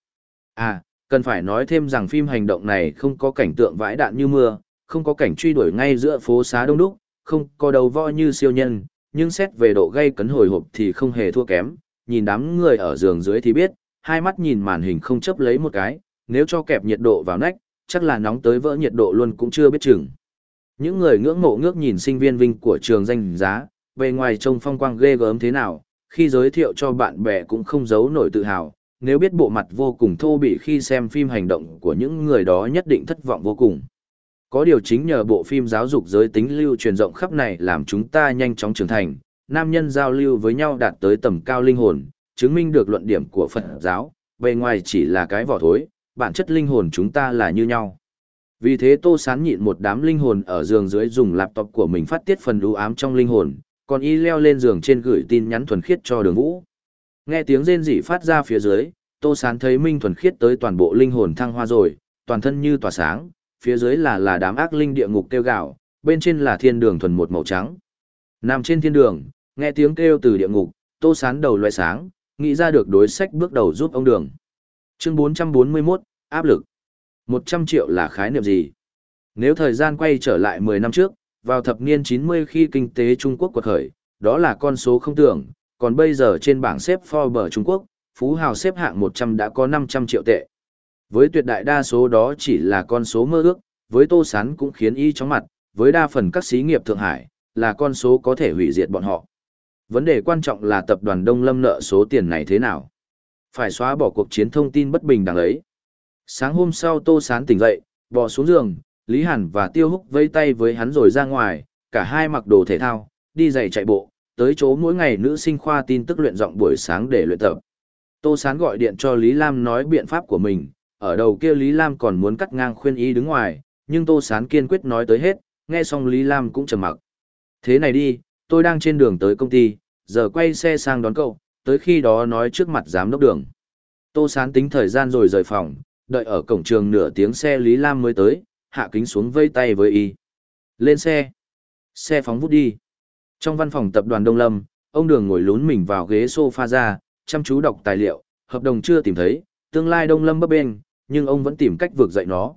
A: À, cần phải nói thêm rằng phim hành động này không có cảnh tượng vãi đạn như mưa, không có cảnh truy đuổi ngay giữa phố xá đông đúc, không có đầu võ như siêu nhân, nhưng xét về độ gây cấn hồi hộp thì không hề thua kém, nhìn đám người ở giường dưới thì biết, hai mắt nhìn màn hình không chấp lấy một cái, nếu cho kẹp nhiệt độ vào nách, chắc là nóng tới vỡ nhiệt độ luôn cũng chưa biết chừng. Những người ngưỡng mộ ngước nhìn sinh viên vinh của trường danh giá, bề ngoài trông phong quang ghê gớm thế nào, khi giới thiệu cho bạn bè cũng không giấu nổi tự hào, nếu biết bộ mặt vô cùng thô bị khi xem phim hành động của những người đó nhất định thất vọng vô cùng. Có điều chính nhờ bộ phim giáo dục giới tính lưu truyền rộng khắp này làm chúng ta nhanh chóng trưởng thành, nam nhân giao lưu với nhau đạt tới tầm cao linh hồn, chứng minh được luận điểm của Phật giáo, bề ngoài chỉ là cái vỏ thối, bản chất linh hồn chúng ta là như nhau. Vì thế Tô Sán nhịn một đám linh hồn ở giường dưới dùng laptop của mình phát tiết phần đú ám trong linh hồn, còn y leo lên giường trên gửi tin nhắn thuần khiết cho đường vũ. Nghe tiếng rên rỉ phát ra phía dưới, Tô Sán thấy Minh thuần khiết tới toàn bộ linh hồn thăng hoa rồi, toàn thân như tỏa sáng, phía dưới là là đám ác linh địa ngục kêu gạo, bên trên là thiên đường thuần một màu trắng. Nằm trên thiên đường, nghe tiếng kêu từ địa ngục, Tô Sán đầu loại sáng, nghĩ ra được đối sách bước đầu giúp ông đường. Chương 441, áp lực. 100 triệu là khái niệm gì? Nếu thời gian quay trở lại 10 năm trước, vào thập niên 90 khi kinh tế Trung Quốc quật khởi, đó là con số không tưởng, còn bây giờ trên bảng xếp Forbes Trung Quốc, Phú Hào xếp hạng 100 đã có 500 triệu tệ. Với tuyệt đại đa số đó chỉ là con số mơ ước, với Tô Sán cũng khiến y chóng mặt, với đa phần các xí nghiệp Thượng Hải, là con số có thể hủy diệt bọn họ. Vấn đề quan trọng là tập đoàn Đông Lâm nợ số tiền này thế nào? Phải xóa bỏ cuộc chiến thông tin bất bình đằng ấy. Sáng hôm sau Tô Sán tỉnh dậy, bò xuống giường, Lý Hàn và Tiêu Húc vây tay với hắn rồi ra ngoài, cả hai mặc đồ thể thao, đi giày chạy bộ, tới chỗ mỗi ngày nữ sinh khoa tin tức luyện giọng buổi sáng để luyện tập. Tô Sán gọi điện cho Lý Lam nói biện pháp của mình, ở đầu kia Lý Lam còn muốn cắt ngang khuyên ý đứng ngoài, nhưng Tô Sán kiên quyết nói tới hết, nghe xong Lý Lam cũng trầm mặc. Thế này đi, tôi đang trên đường tới công ty, giờ quay xe sang đón cậu, tới khi đó nói trước mặt giám đốc đường. Tô Sán tính thời gian rồi rời phòng, đợi ở cổng trường nửa tiếng xe Lý Lam mới tới, hạ kính xuống vây tay với y. Lên xe. Xe phóng vút đi. Trong văn phòng tập đoàn Đông Lâm, ông Đường ngồi lún mình vào ghế sofa ra, chăm chú đọc tài liệu, hợp đồng chưa tìm thấy, tương lai Đông Lâm bấp bênh, nhưng ông vẫn tìm cách vượt dậy nó.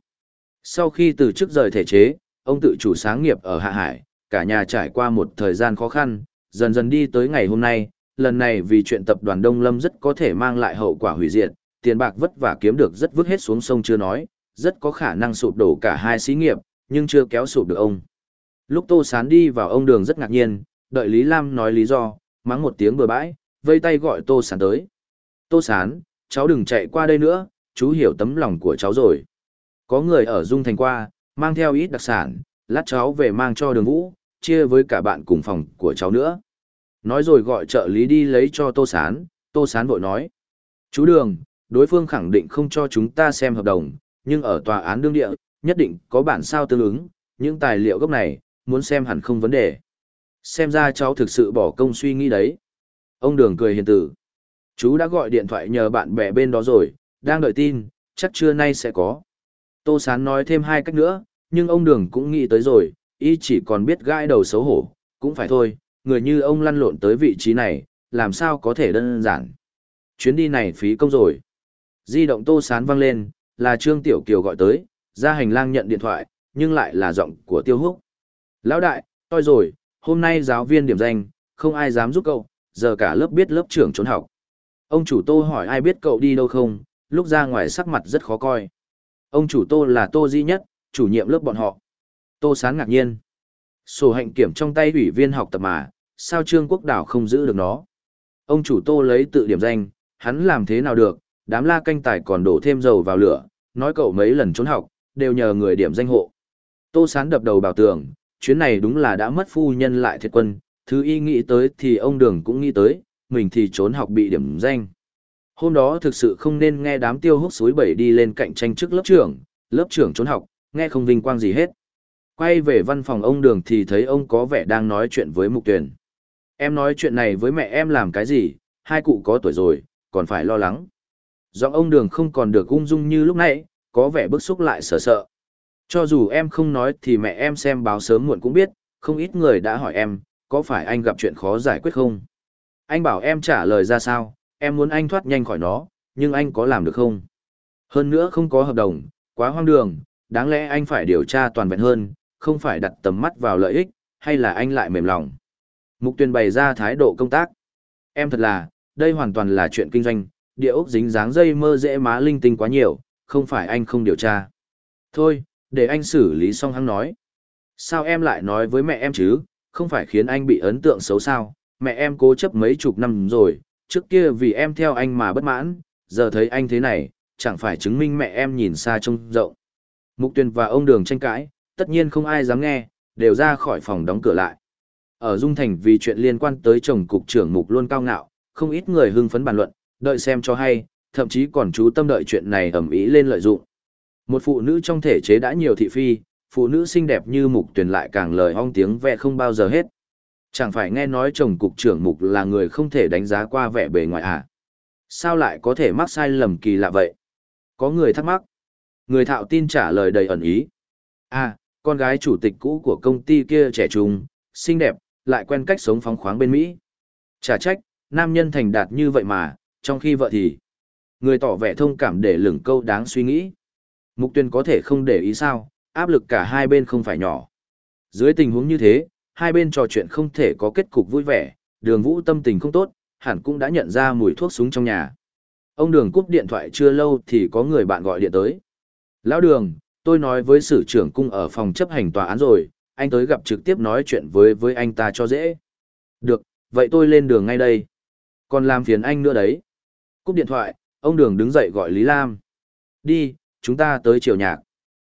A: Sau khi từ chức rời thể chế, ông tự chủ sáng nghiệp ở Hạ Hải, cả nhà trải qua một thời gian khó khăn, dần dần đi tới ngày hôm nay, lần này vì chuyện tập đoàn Đông Lâm rất có thể mang lại hậu quả hủy diệt, tiền bạc vất vả kiếm được rất vứt hết xuống sông chưa nói, rất có khả năng sụp đổ cả hai xí nghiệp, nhưng chưa kéo sụp được ông. Lúc Tô Sán đi vào ông đường rất ngạc nhiên, đợi Lý Lam nói lý do, mắng một tiếng bừa bãi, vây tay gọi Tô Sán tới. Tô Sán, cháu đừng chạy qua đây nữa, chú hiểu tấm lòng của cháu rồi. Có người ở Dung Thành qua, mang theo ít đặc sản, lát cháu về mang cho đường vũ, chia với cả bạn cùng phòng của cháu nữa. Nói rồi gọi trợ lý đi lấy cho Tô Sán, Tô Sán vội nói. Chú Đường, đối phương khẳng định không cho chúng ta xem hợp đồng, nhưng ở tòa án đương địa, nhất định có bản sao tương ứng, những tài liệu gốc này, muốn xem hẳn không vấn đề. Xem ra cháu thực sự bỏ công suy nghĩ đấy. Ông Đường cười hiền tử. Chú đã gọi điện thoại nhờ bạn bè bên đó rồi, đang đợi tin, chắc trưa nay sẽ có. Tô Sán nói thêm hai cách nữa, nhưng ông Đường cũng nghĩ tới rồi, y chỉ còn biết gãi đầu xấu hổ, cũng phải thôi, người như ông lăn lộn tới vị trí này, làm sao có thể đơn giản. Chuyến đi này phí công rồi. Di động Tô Sán vang lên, là Trương Tiểu Kiều gọi tới, ra hành lang nhận điện thoại, nhưng lại là giọng của Tiêu Húc. Lão đại, tôi rồi, hôm nay giáo viên điểm danh, không ai dám giúp cậu, giờ cả lớp biết lớp trưởng trốn học. Ông chủ Tô hỏi ai biết cậu đi đâu không, lúc ra ngoài sắc mặt rất khó coi. Ông chủ Tô là Tô Di Nhất, chủ nhiệm lớp bọn họ. Tô Sán ngạc nhiên. Sổ hạnh kiểm trong tay ủy viên học tập mà, sao Trương Quốc Đảo không giữ được nó? Ông chủ Tô lấy tự điểm danh, hắn làm thế nào được, đám la canh tài còn đổ thêm dầu vào lửa, nói cậu mấy lần trốn học, đều nhờ người điểm danh hộ. Tô Sán đập đầu bảo tường, chuyến này đúng là đã mất phu nhân lại thiệt quân, thứ y nghĩ tới thì ông Đường cũng nghĩ tới, mình thì trốn học bị điểm danh. Hôm đó thực sự không nên nghe đám tiêu hút suối bảy đi lên cạnh tranh trước lớp trưởng, lớp trưởng trốn học, nghe không vinh quang gì hết. Quay về văn phòng ông Đường thì thấy ông có vẻ đang nói chuyện với Mục Tuyền. Em nói chuyện này với mẹ em làm cái gì, hai cụ có tuổi rồi, còn phải lo lắng. Giọng ông Đường không còn được ung dung như lúc nãy, có vẻ bức xúc lại sợ sợ. Cho dù em không nói thì mẹ em xem báo sớm muộn cũng biết, không ít người đã hỏi em, có phải anh gặp chuyện khó giải quyết không? Anh bảo em trả lời ra sao, em muốn anh thoát nhanh khỏi nó, nhưng anh có làm được không? Hơn nữa không có hợp đồng, quá hoang đường, đáng lẽ anh phải điều tra toàn vẹn hơn, không phải đặt tầm mắt vào lợi ích, hay là anh lại mềm lòng. Mục tuyên bày ra thái độ công tác. Em thật là, đây hoàn toàn là chuyện kinh doanh, địa ốc dính dáng dây mơ dễ má linh tinh quá nhiều, không phải anh không điều tra. Thôi, để anh xử lý xong hắn nói. Sao em lại nói với mẹ em chứ, không phải khiến anh bị ấn tượng xấu sao, mẹ em cố chấp mấy chục năm rồi, trước kia vì em theo anh mà bất mãn, giờ thấy anh thế này, chẳng phải chứng minh mẹ em nhìn xa trông rộng. Mục Tuyền và ông đường tranh cãi, tất nhiên không ai dám nghe, đều ra khỏi phòng đóng cửa lại. Ở Dung Thành vì chuyện liên quan tới chồng cục trưởng mục luôn cao ngạo, không ít người hưng phấn bàn luận, đợi xem cho hay, thậm chí còn chú tâm đợi chuyện này ẩm ý lên lợi dụng. Một phụ nữ trong thể chế đã nhiều thị phi, phụ nữ xinh đẹp như mục Tuyền lại càng lời ong tiếng vẽ không bao giờ hết. Chẳng phải nghe nói chồng cục trưởng mục là người không thể đánh giá qua vẻ bề ngoài à? Sao lại có thể mắc sai lầm kỳ lạ vậy? Có người thắc mắc. Người thạo tin trả lời đầy ẩn ý. À, con gái chủ tịch cũ của công ty kia trẻ trung, xinh đẹp, lại quen cách sống phóng khoáng bên Mỹ. Chả trách, nam nhân thành đạt như vậy mà, trong khi vợ thì... Người tỏ vẻ thông cảm để lửng câu đáng suy nghĩ. Mục tuyên có thể không để ý sao, áp lực cả hai bên không phải nhỏ. Dưới tình huống như thế, hai bên trò chuyện không thể có kết cục vui vẻ, đường vũ tâm tình không tốt, hẳn cũng đã nhận ra mùi thuốc súng trong nhà. Ông đường cúp điện thoại chưa lâu thì có người bạn gọi điện tới. Lão đường, tôi nói với sử trưởng cung ở phòng chấp hành tòa án rồi, anh tới gặp trực tiếp nói chuyện với với anh ta cho dễ. Được, vậy tôi lên đường ngay đây. Còn làm phiền anh nữa đấy. Cúp điện thoại, ông đường đứng dậy gọi Lý Lam. Đi, chúng ta tới triều nhạc.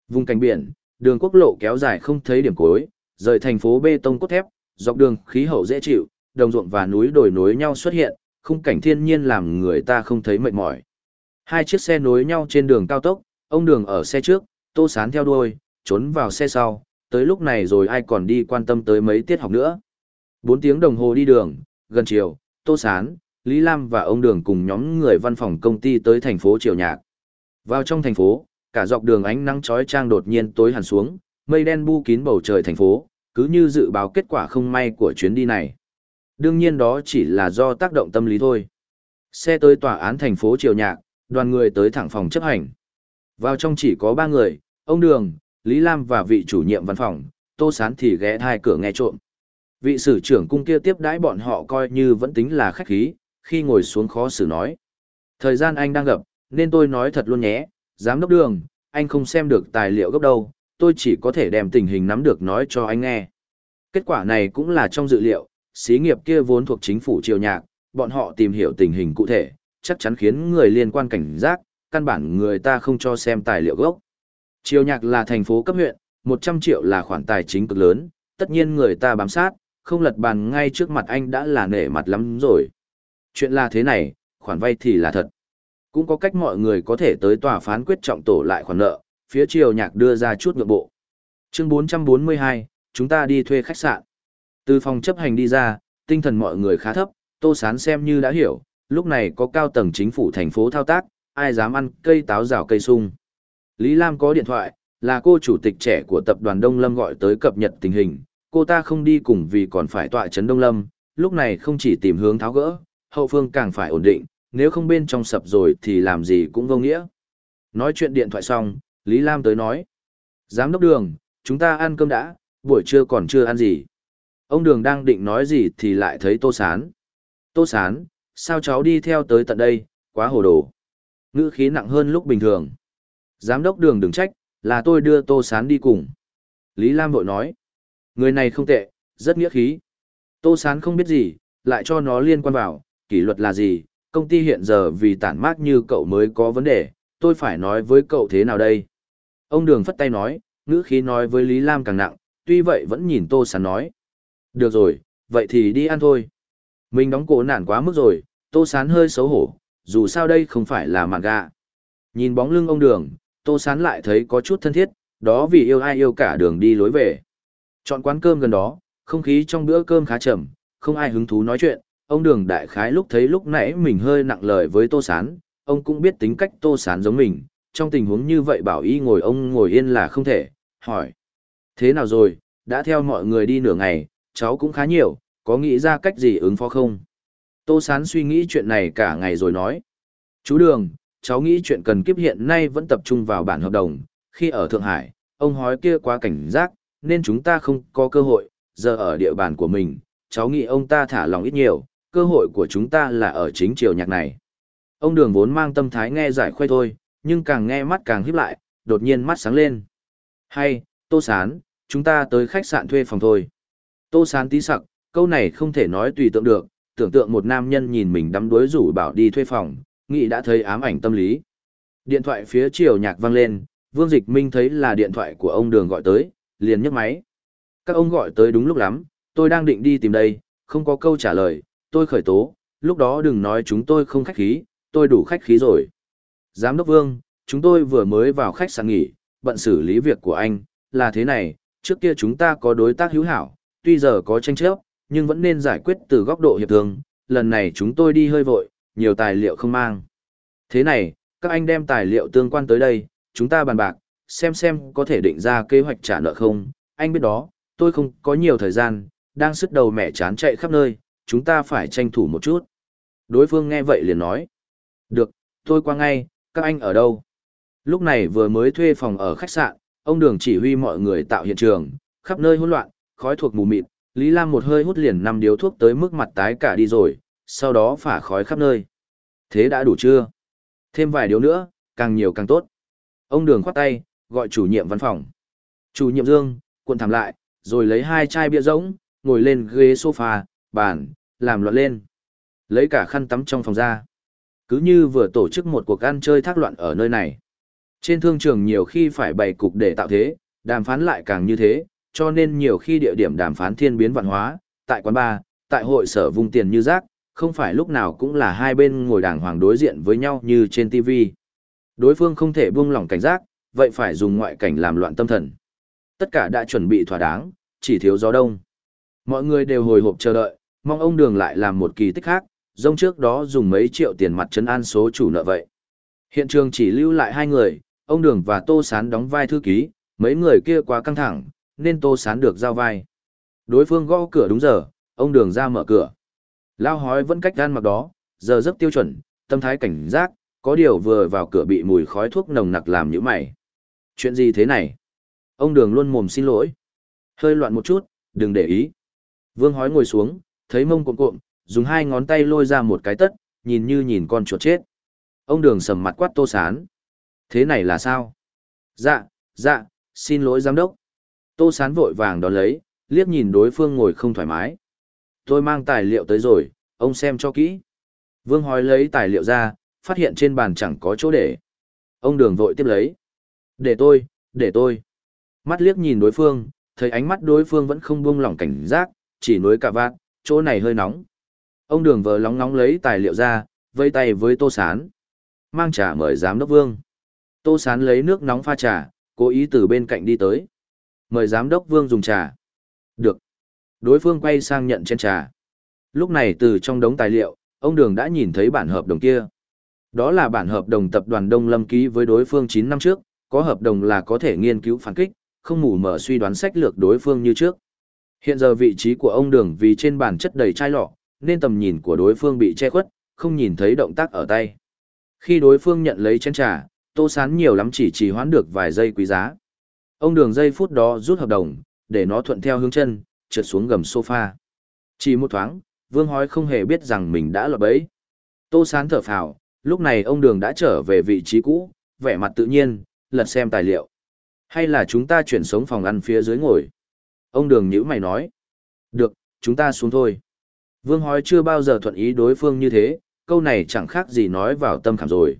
A: Vùng cảnh biển, đường quốc lộ kéo dài không thấy điểm cuối, rời thành phố bê tông cốt thép, dọc đường khí hậu dễ chịu, đồng ruộng và núi đồi nối nhau xuất hiện, khung cảnh thiên nhiên làm người ta không thấy mệt mỏi. Hai chiếc xe nối nhau trên đường cao tốc, ông đường ở xe trước, tô sán theo đuôi, trốn vào xe sau, tới lúc này rồi ai còn đi quan tâm tới mấy tiết học nữa. Bốn tiếng đồng hồ đi đường, gần chiều, tô sán, Lý Lam và ông đường cùng nhóm người văn phòng công ty tới thành phố Triều Nhạc. Vào trong thành phố, cả dọc đường ánh nắng chói chang đột nhiên tối hẳn xuống, mây đen bu kín bầu trời thành phố, cứ như dự báo kết quả không may của chuyến đi này. Đương nhiên đó chỉ là do tác động tâm lý thôi. Xe tới tòa án thành phố Triều Nhạc, đoàn người tới thẳng phòng chấp hành. Vào trong chỉ có ba người, ông Đường, Lý Lam và vị chủ nhiệm văn phòng, Tô Sán thì ghé hai cửa nghe trộm. Vị sử trưởng cung kia tiếp đãi bọn họ coi như vẫn tính là khách khí, khi ngồi xuống khó xử nói. Thời gian anh đang gặp, nên tôi nói thật luôn nhé, giám đốc đường, anh không xem được tài liệu gốc đâu, tôi chỉ có thể đem tình hình nắm được nói cho anh nghe. Kết quả này cũng là trong dự liệu, xí nghiệp kia vốn thuộc chính phủ triều nhạc, bọn họ tìm hiểu tình hình cụ thể, chắc chắn khiến người liên quan cảnh giác, căn bản người ta không cho xem tài liệu gốc. Triều nhạc là thành phố cấp huyện, 100 triệu là khoản tài chính cực lớn, tất nhiên người ta bám sát, không lật bàn ngay trước mặt anh đã là nể mặt lắm rồi. Chuyện là thế này, khoản vay thì là thật. Cũng có cách mọi người có thể tới tòa phán quyết trọng tổ lại khoản nợ, phía triều nhạc đưa ra chút ngược bộ. Chương 442, chúng ta đi thuê khách sạn. Từ phòng chấp hành đi ra, tinh thần mọi người khá thấp, Tô Sán xem như đã hiểu, lúc này có cao tầng chính phủ thành phố thao tác, ai dám ăn cây táo rào cây sung. Lý Lam có điện thoại, là cô chủ tịch trẻ của tập đoàn Đông Lâm gọi tới cập nhật tình hình, cô ta không đi cùng vì còn phải tọa chấn Đông Lâm, lúc này không chỉ tìm hướng tháo gỡ, hậu phương càng phải ổn định, nếu không bên trong sập rồi thì làm gì cũng vô nghĩa. Nói chuyện điện thoại xong, Lý Lam tới nói. Giám đốc đường, chúng ta ăn cơm đã, buổi trưa còn chưa ăn gì. Ông đường đang định nói gì thì lại thấy Tô Sán. Tô Sán, sao cháu đi theo tới tận đây, quá hồ đồ. Ngữ khí nặng hơn lúc bình thường. Giám đốc đường đừng trách, là tôi đưa Tô Sán đi cùng. Lý Lam vội nói. Người này không tệ, rất nghĩa khí. Tô Sán không biết gì, lại cho nó liên quan vào, kỷ luật là gì, công ty hiện giờ vì tản mát như cậu mới có vấn đề, tôi phải nói với cậu thế nào đây? Ông Đường phất tay nói, ngữ khí nói với Lý Lam càng nặng, tuy vậy vẫn nhìn Tô Sán nói. Được rồi, vậy thì đi ăn thôi. Mình đóng cổ nản quá mức rồi, Tô Sán hơi xấu hổ, dù sao đây không phải là mạn gà. Nhìn bóng lưng ông Đường, Tô Sán lại thấy có chút thân thiết, đó vì yêu ai yêu cả đường đi lối về. Chọn quán cơm gần đó, không khí trong bữa cơm khá chậm, không ai hứng thú nói chuyện, ông đường đại khái lúc thấy lúc nãy mình hơi nặng lời với tô sán ông cũng biết tính cách tô sán giống mình trong tình huống như vậy bảo y ngồi ông ngồi yên là không thể hỏi. Thế nào rồi đã theo mọi người đi nửa ngày cháu cũng khá nhiều có nghĩ ra cách gì ứng phó không? Tô sán suy nghĩ chuyện này cả ngày rồi nói. Chú đường cháu nghĩ chuyện cần kiếp hiện nay vẫn tập trung vào bản hợp đồng khi ở thượng hải ông hói kia quá cảnh giác nên chúng ta không có cơ hội giờ ở địa bàn của mình cháu nghĩ ông ta thả lòng ít nhiều cơ hội của chúng ta là ở chính triều nhạc này. Ông đường vốn mang tâm thái nghe giải khoe thôi, nhưng càng nghe mắt càng híp lại, đột nhiên mắt sáng lên. Hay, Tô Sán, chúng ta tới khách sạn thuê phòng thôi. Tô Sán tí sặc, câu này không thể nói tùy tượng được, tưởng tượng một nam nhân nhìn mình đắm đuối rủ bảo đi thuê phòng, nghĩ đã thấy ám ảnh tâm lý. Điện thoại phía chiều nhạc vang lên, Vương Dịch Minh thấy là điện thoại của ông đường gọi tới, liền nhấc máy. Các ông gọi tới đúng lúc lắm, tôi đang định đi tìm đây, không có câu trả lời, tôi khởi tố, lúc đó đừng nói chúng tôi không khách khí, tôi đủ khách khí rồi. Giám đốc Vương, chúng tôi vừa mới vào khách sạn nghỉ, bận xử lý việc của anh, là thế này, trước kia chúng ta có đối tác hữu hảo, tuy giờ có tranh chấp, nhưng vẫn nên giải quyết từ góc độ hiệp thương, lần này chúng tôi đi hơi vội, nhiều tài liệu không mang. Thế này, các anh đem tài liệu tương quan tới đây, chúng ta bàn bạc, xem xem có thể định ra kế hoạch trả nợ không, anh biết đó, tôi không có nhiều thời gian, đang sức đầu mẹ chán chạy khắp nơi, chúng ta phải tranh thủ một chút. Đối phương nghe vậy liền nói, được, tôi qua ngay, các anh ở đâu? Lúc này vừa mới thuê phòng ở khách sạn, ông đường chỉ huy mọi người tạo hiện trường, khắp nơi hỗn loạn, khói thuộc mù mịt, Lý Lam một hơi hút liền năm điếu thuốc tới mức mặt tái cả đi rồi, sau đó phả khói khắp nơi. Thế đã đủ chưa? Thêm vài điếu nữa, càng nhiều càng tốt. Ông đường khoát tay, gọi chủ nhiệm văn phòng. Chủ nhiệm Dương, cuộn thảm lại, rồi lấy hai chai bia rỗng, ngồi lên ghế sofa, bàn, làm loạn lên. Lấy cả khăn tắm trong phòng ra. Cứ như vừa tổ chức một cuộc ăn chơi thác loạn ở nơi này. Trên thương trường nhiều khi phải bày cục để tạo thế, đàm phán lại càng như thế, cho nên nhiều khi địa điểm đàm phán thiên biến vạn hóa, tại quán bar, tại hội sở vùng tiền như rác, không phải lúc nào cũng là hai bên ngồi đàng hoàng đối diện với nhau như trên TV. Đối phương không thể buông lỏng cảnh giác, vậy phải dùng ngoại cảnh làm loạn tâm thần. Tất cả đã chuẩn bị thỏa đáng, chỉ thiếu gió đông. Mọi người đều hồi hộp chờ đợi, mong ông Đường lại làm một kỳ tích khác, Rông trước đó dùng mấy triệu tiền mặt trấn an số chủ nợ vậy. Hiện trường chỉ lưu lại hai người, ông Đường và Tô Sán đóng vai thư ký, mấy người kia quá căng thẳng, nên Tô Sán được giao vai. Đối phương gõ cửa đúng giờ, ông Đường ra mở cửa. Lao hói vẫn cách gan mặc đó, giờ rất tiêu chuẩn, tâm thái cảnh giác, có điều vừa vào cửa bị mùi khói thuốc nồng nặc làm như mày. Chuyện gì thế này? Ông Đường luôn mồm xin lỗi. Hơi loạn một chút, đừng để ý. Vương hói ngồi xuống, thấy mông cuộn cuộn, dùng hai ngón tay lôi ra một cái tất, nhìn như nhìn con chuột chết. Ông Đường sầm mặt quát tô sán. Thế này là sao? Dạ, dạ, xin lỗi giám đốc. Tô sán vội vàng đón lấy, liếc nhìn đối phương ngồi không thoải mái. Tôi mang tài liệu tới rồi, ông xem cho kỹ. Vương hói lấy tài liệu ra, phát hiện trên bàn chẳng có chỗ để. Ông đường vội tiếp lấy. Để tôi, để tôi. Mắt liếc nhìn đối phương, thấy ánh mắt đối phương vẫn không buông lỏng cảnh giác, chỉ nối cả vạt, chỗ này hơi nóng. Ông đường vờ lóng nóng lấy tài liệu ra, vây tay với tô sán. Mang trà mời giám đốc vương. Tô sán lấy nước nóng pha trà, cố ý từ bên cạnh đi tới. Mời giám đốc vương dùng trà. Được. Đối phương quay sang nhận trên trà. Lúc này từ trong đống tài liệu, ông đường đã nhìn thấy bản hợp đồng kia. Đó là bản hợp đồng tập đoàn Đông Lâm ký với đối phương 9 năm trước, có hợp đồng là có thể nghiên cứu phản kích, không mù mở suy đoán sách lược đối phương như trước. Hiện giờ vị trí của ông Đường vì trên bàn chất đầy chai lọ, nên tầm nhìn của đối phương bị che khuất, không nhìn thấy động tác ở tay. Khi đối phương nhận lấy chén trà, Tô Sán nhiều lắm chỉ trì hoãn được vài giây quý giá. Ông Đường giây phút đó rút hợp đồng, để nó thuận theo hướng chân, trượt xuống gầm sofa. Chỉ một thoáng, Vương Hói không hề biết rằng mình đã lọt bẫy. Tô Sán thở phào, lúc này ông Đường đã trở về vị trí cũ, vẻ mặt tự nhiên, lật xem tài liệu. Hay là chúng ta chuyển sống phòng ăn phía dưới ngồi? Ông Đường nhữ mày nói. Được, chúng ta xuống thôi. Vương Hói chưa bao giờ thuận ý đối phương như thế, câu này chẳng khác gì nói vào tâm khảm rồi.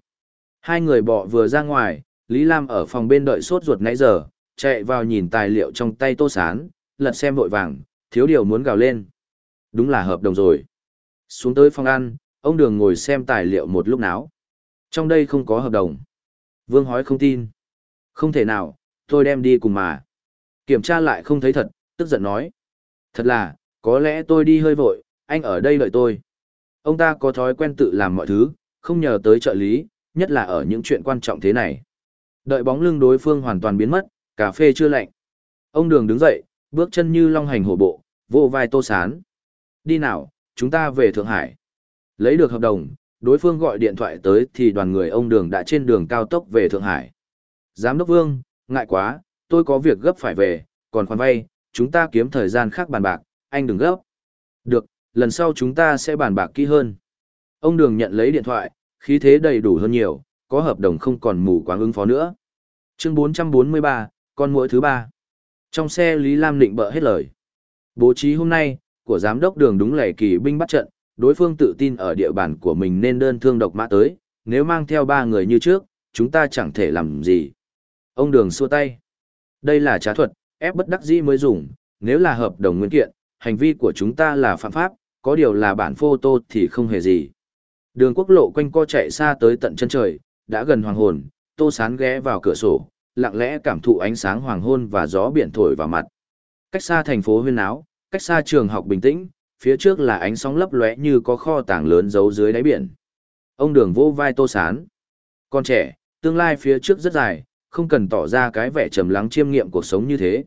A: Hai người bọ vừa ra ngoài, Lý Lam ở phòng bên đợi sốt ruột nãy giờ, chạy vào nhìn tài liệu trong tay Tô Sán, lật xem vội vàng, thiếu điều muốn gào lên. Đúng là hợp đồng rồi. Xuống tới phòng ăn, ông Đường ngồi xem tài liệu một lúc nào. Trong đây không có hợp đồng. Vương hói không tin. Không thể nào, tôi đem đi cùng mà. Kiểm tra lại không thấy thật, tức giận nói. Thật là, có lẽ tôi đi hơi vội, anh ở đây đợi tôi. Ông ta có thói quen tự làm mọi thứ, không nhờ tới trợ lý, nhất là ở những chuyện quan trọng thế này. Đợi bóng lưng đối phương hoàn toàn biến mất, cà phê chưa lạnh. Ông Đường đứng dậy, bước chân như long hành hổ bộ, vô vai tô sán. Đi nào, chúng ta về Thượng Hải. Lấy được hợp đồng, đối phương gọi điện thoại tới thì đoàn người ông Đường đã trên đường cao tốc về Thượng Hải. Giám đốc Vương, ngại quá, tôi có việc gấp phải về, còn khoản vay, chúng ta kiếm thời gian khác bàn bạc, anh đừng gấp. Được, lần sau chúng ta sẽ bàn bạc kỹ hơn. Ông Đường nhận lấy điện thoại, khí thế đầy đủ hơn nhiều, có hợp đồng không còn mù quáng ứng phó nữa. Chương 443, con mỗi thứ ba. Trong xe Lý Lam định bợ hết lời. Bố trí hôm nay, của giám đốc đường đúng lẻ kỳ binh bắt trận, đối phương tự tin ở địa bàn của mình nên đơn thương độc mã tới, nếu mang theo ba người như trước, chúng ta chẳng thể làm gì. Ông đường xua tay. Đây là trá thuật, ép bất đắc dĩ mới dùng, nếu là hợp đồng nguyên kiện, hành vi của chúng ta là phạm pháp, có điều là bản photo thì không hề gì. Đường quốc lộ quanh co chạy xa tới tận chân trời, đã gần hoàng hồn, tô sán ghé vào cửa sổ, lặng lẽ cảm thụ ánh sáng hoàng hôn và gió biển thổi vào mặt. Cách xa thành phố huyên áo, cách xa trường học bình tĩnh, phía trước là ánh sóng lấp lóe như có kho tàng lớn giấu dưới đáy biển. Ông đường vô vai tô sán. Con trẻ, tương lai phía trước rất dài, không cần tỏ ra cái vẻ trầm lắng chiêm nghiệm cuộc sống như thế.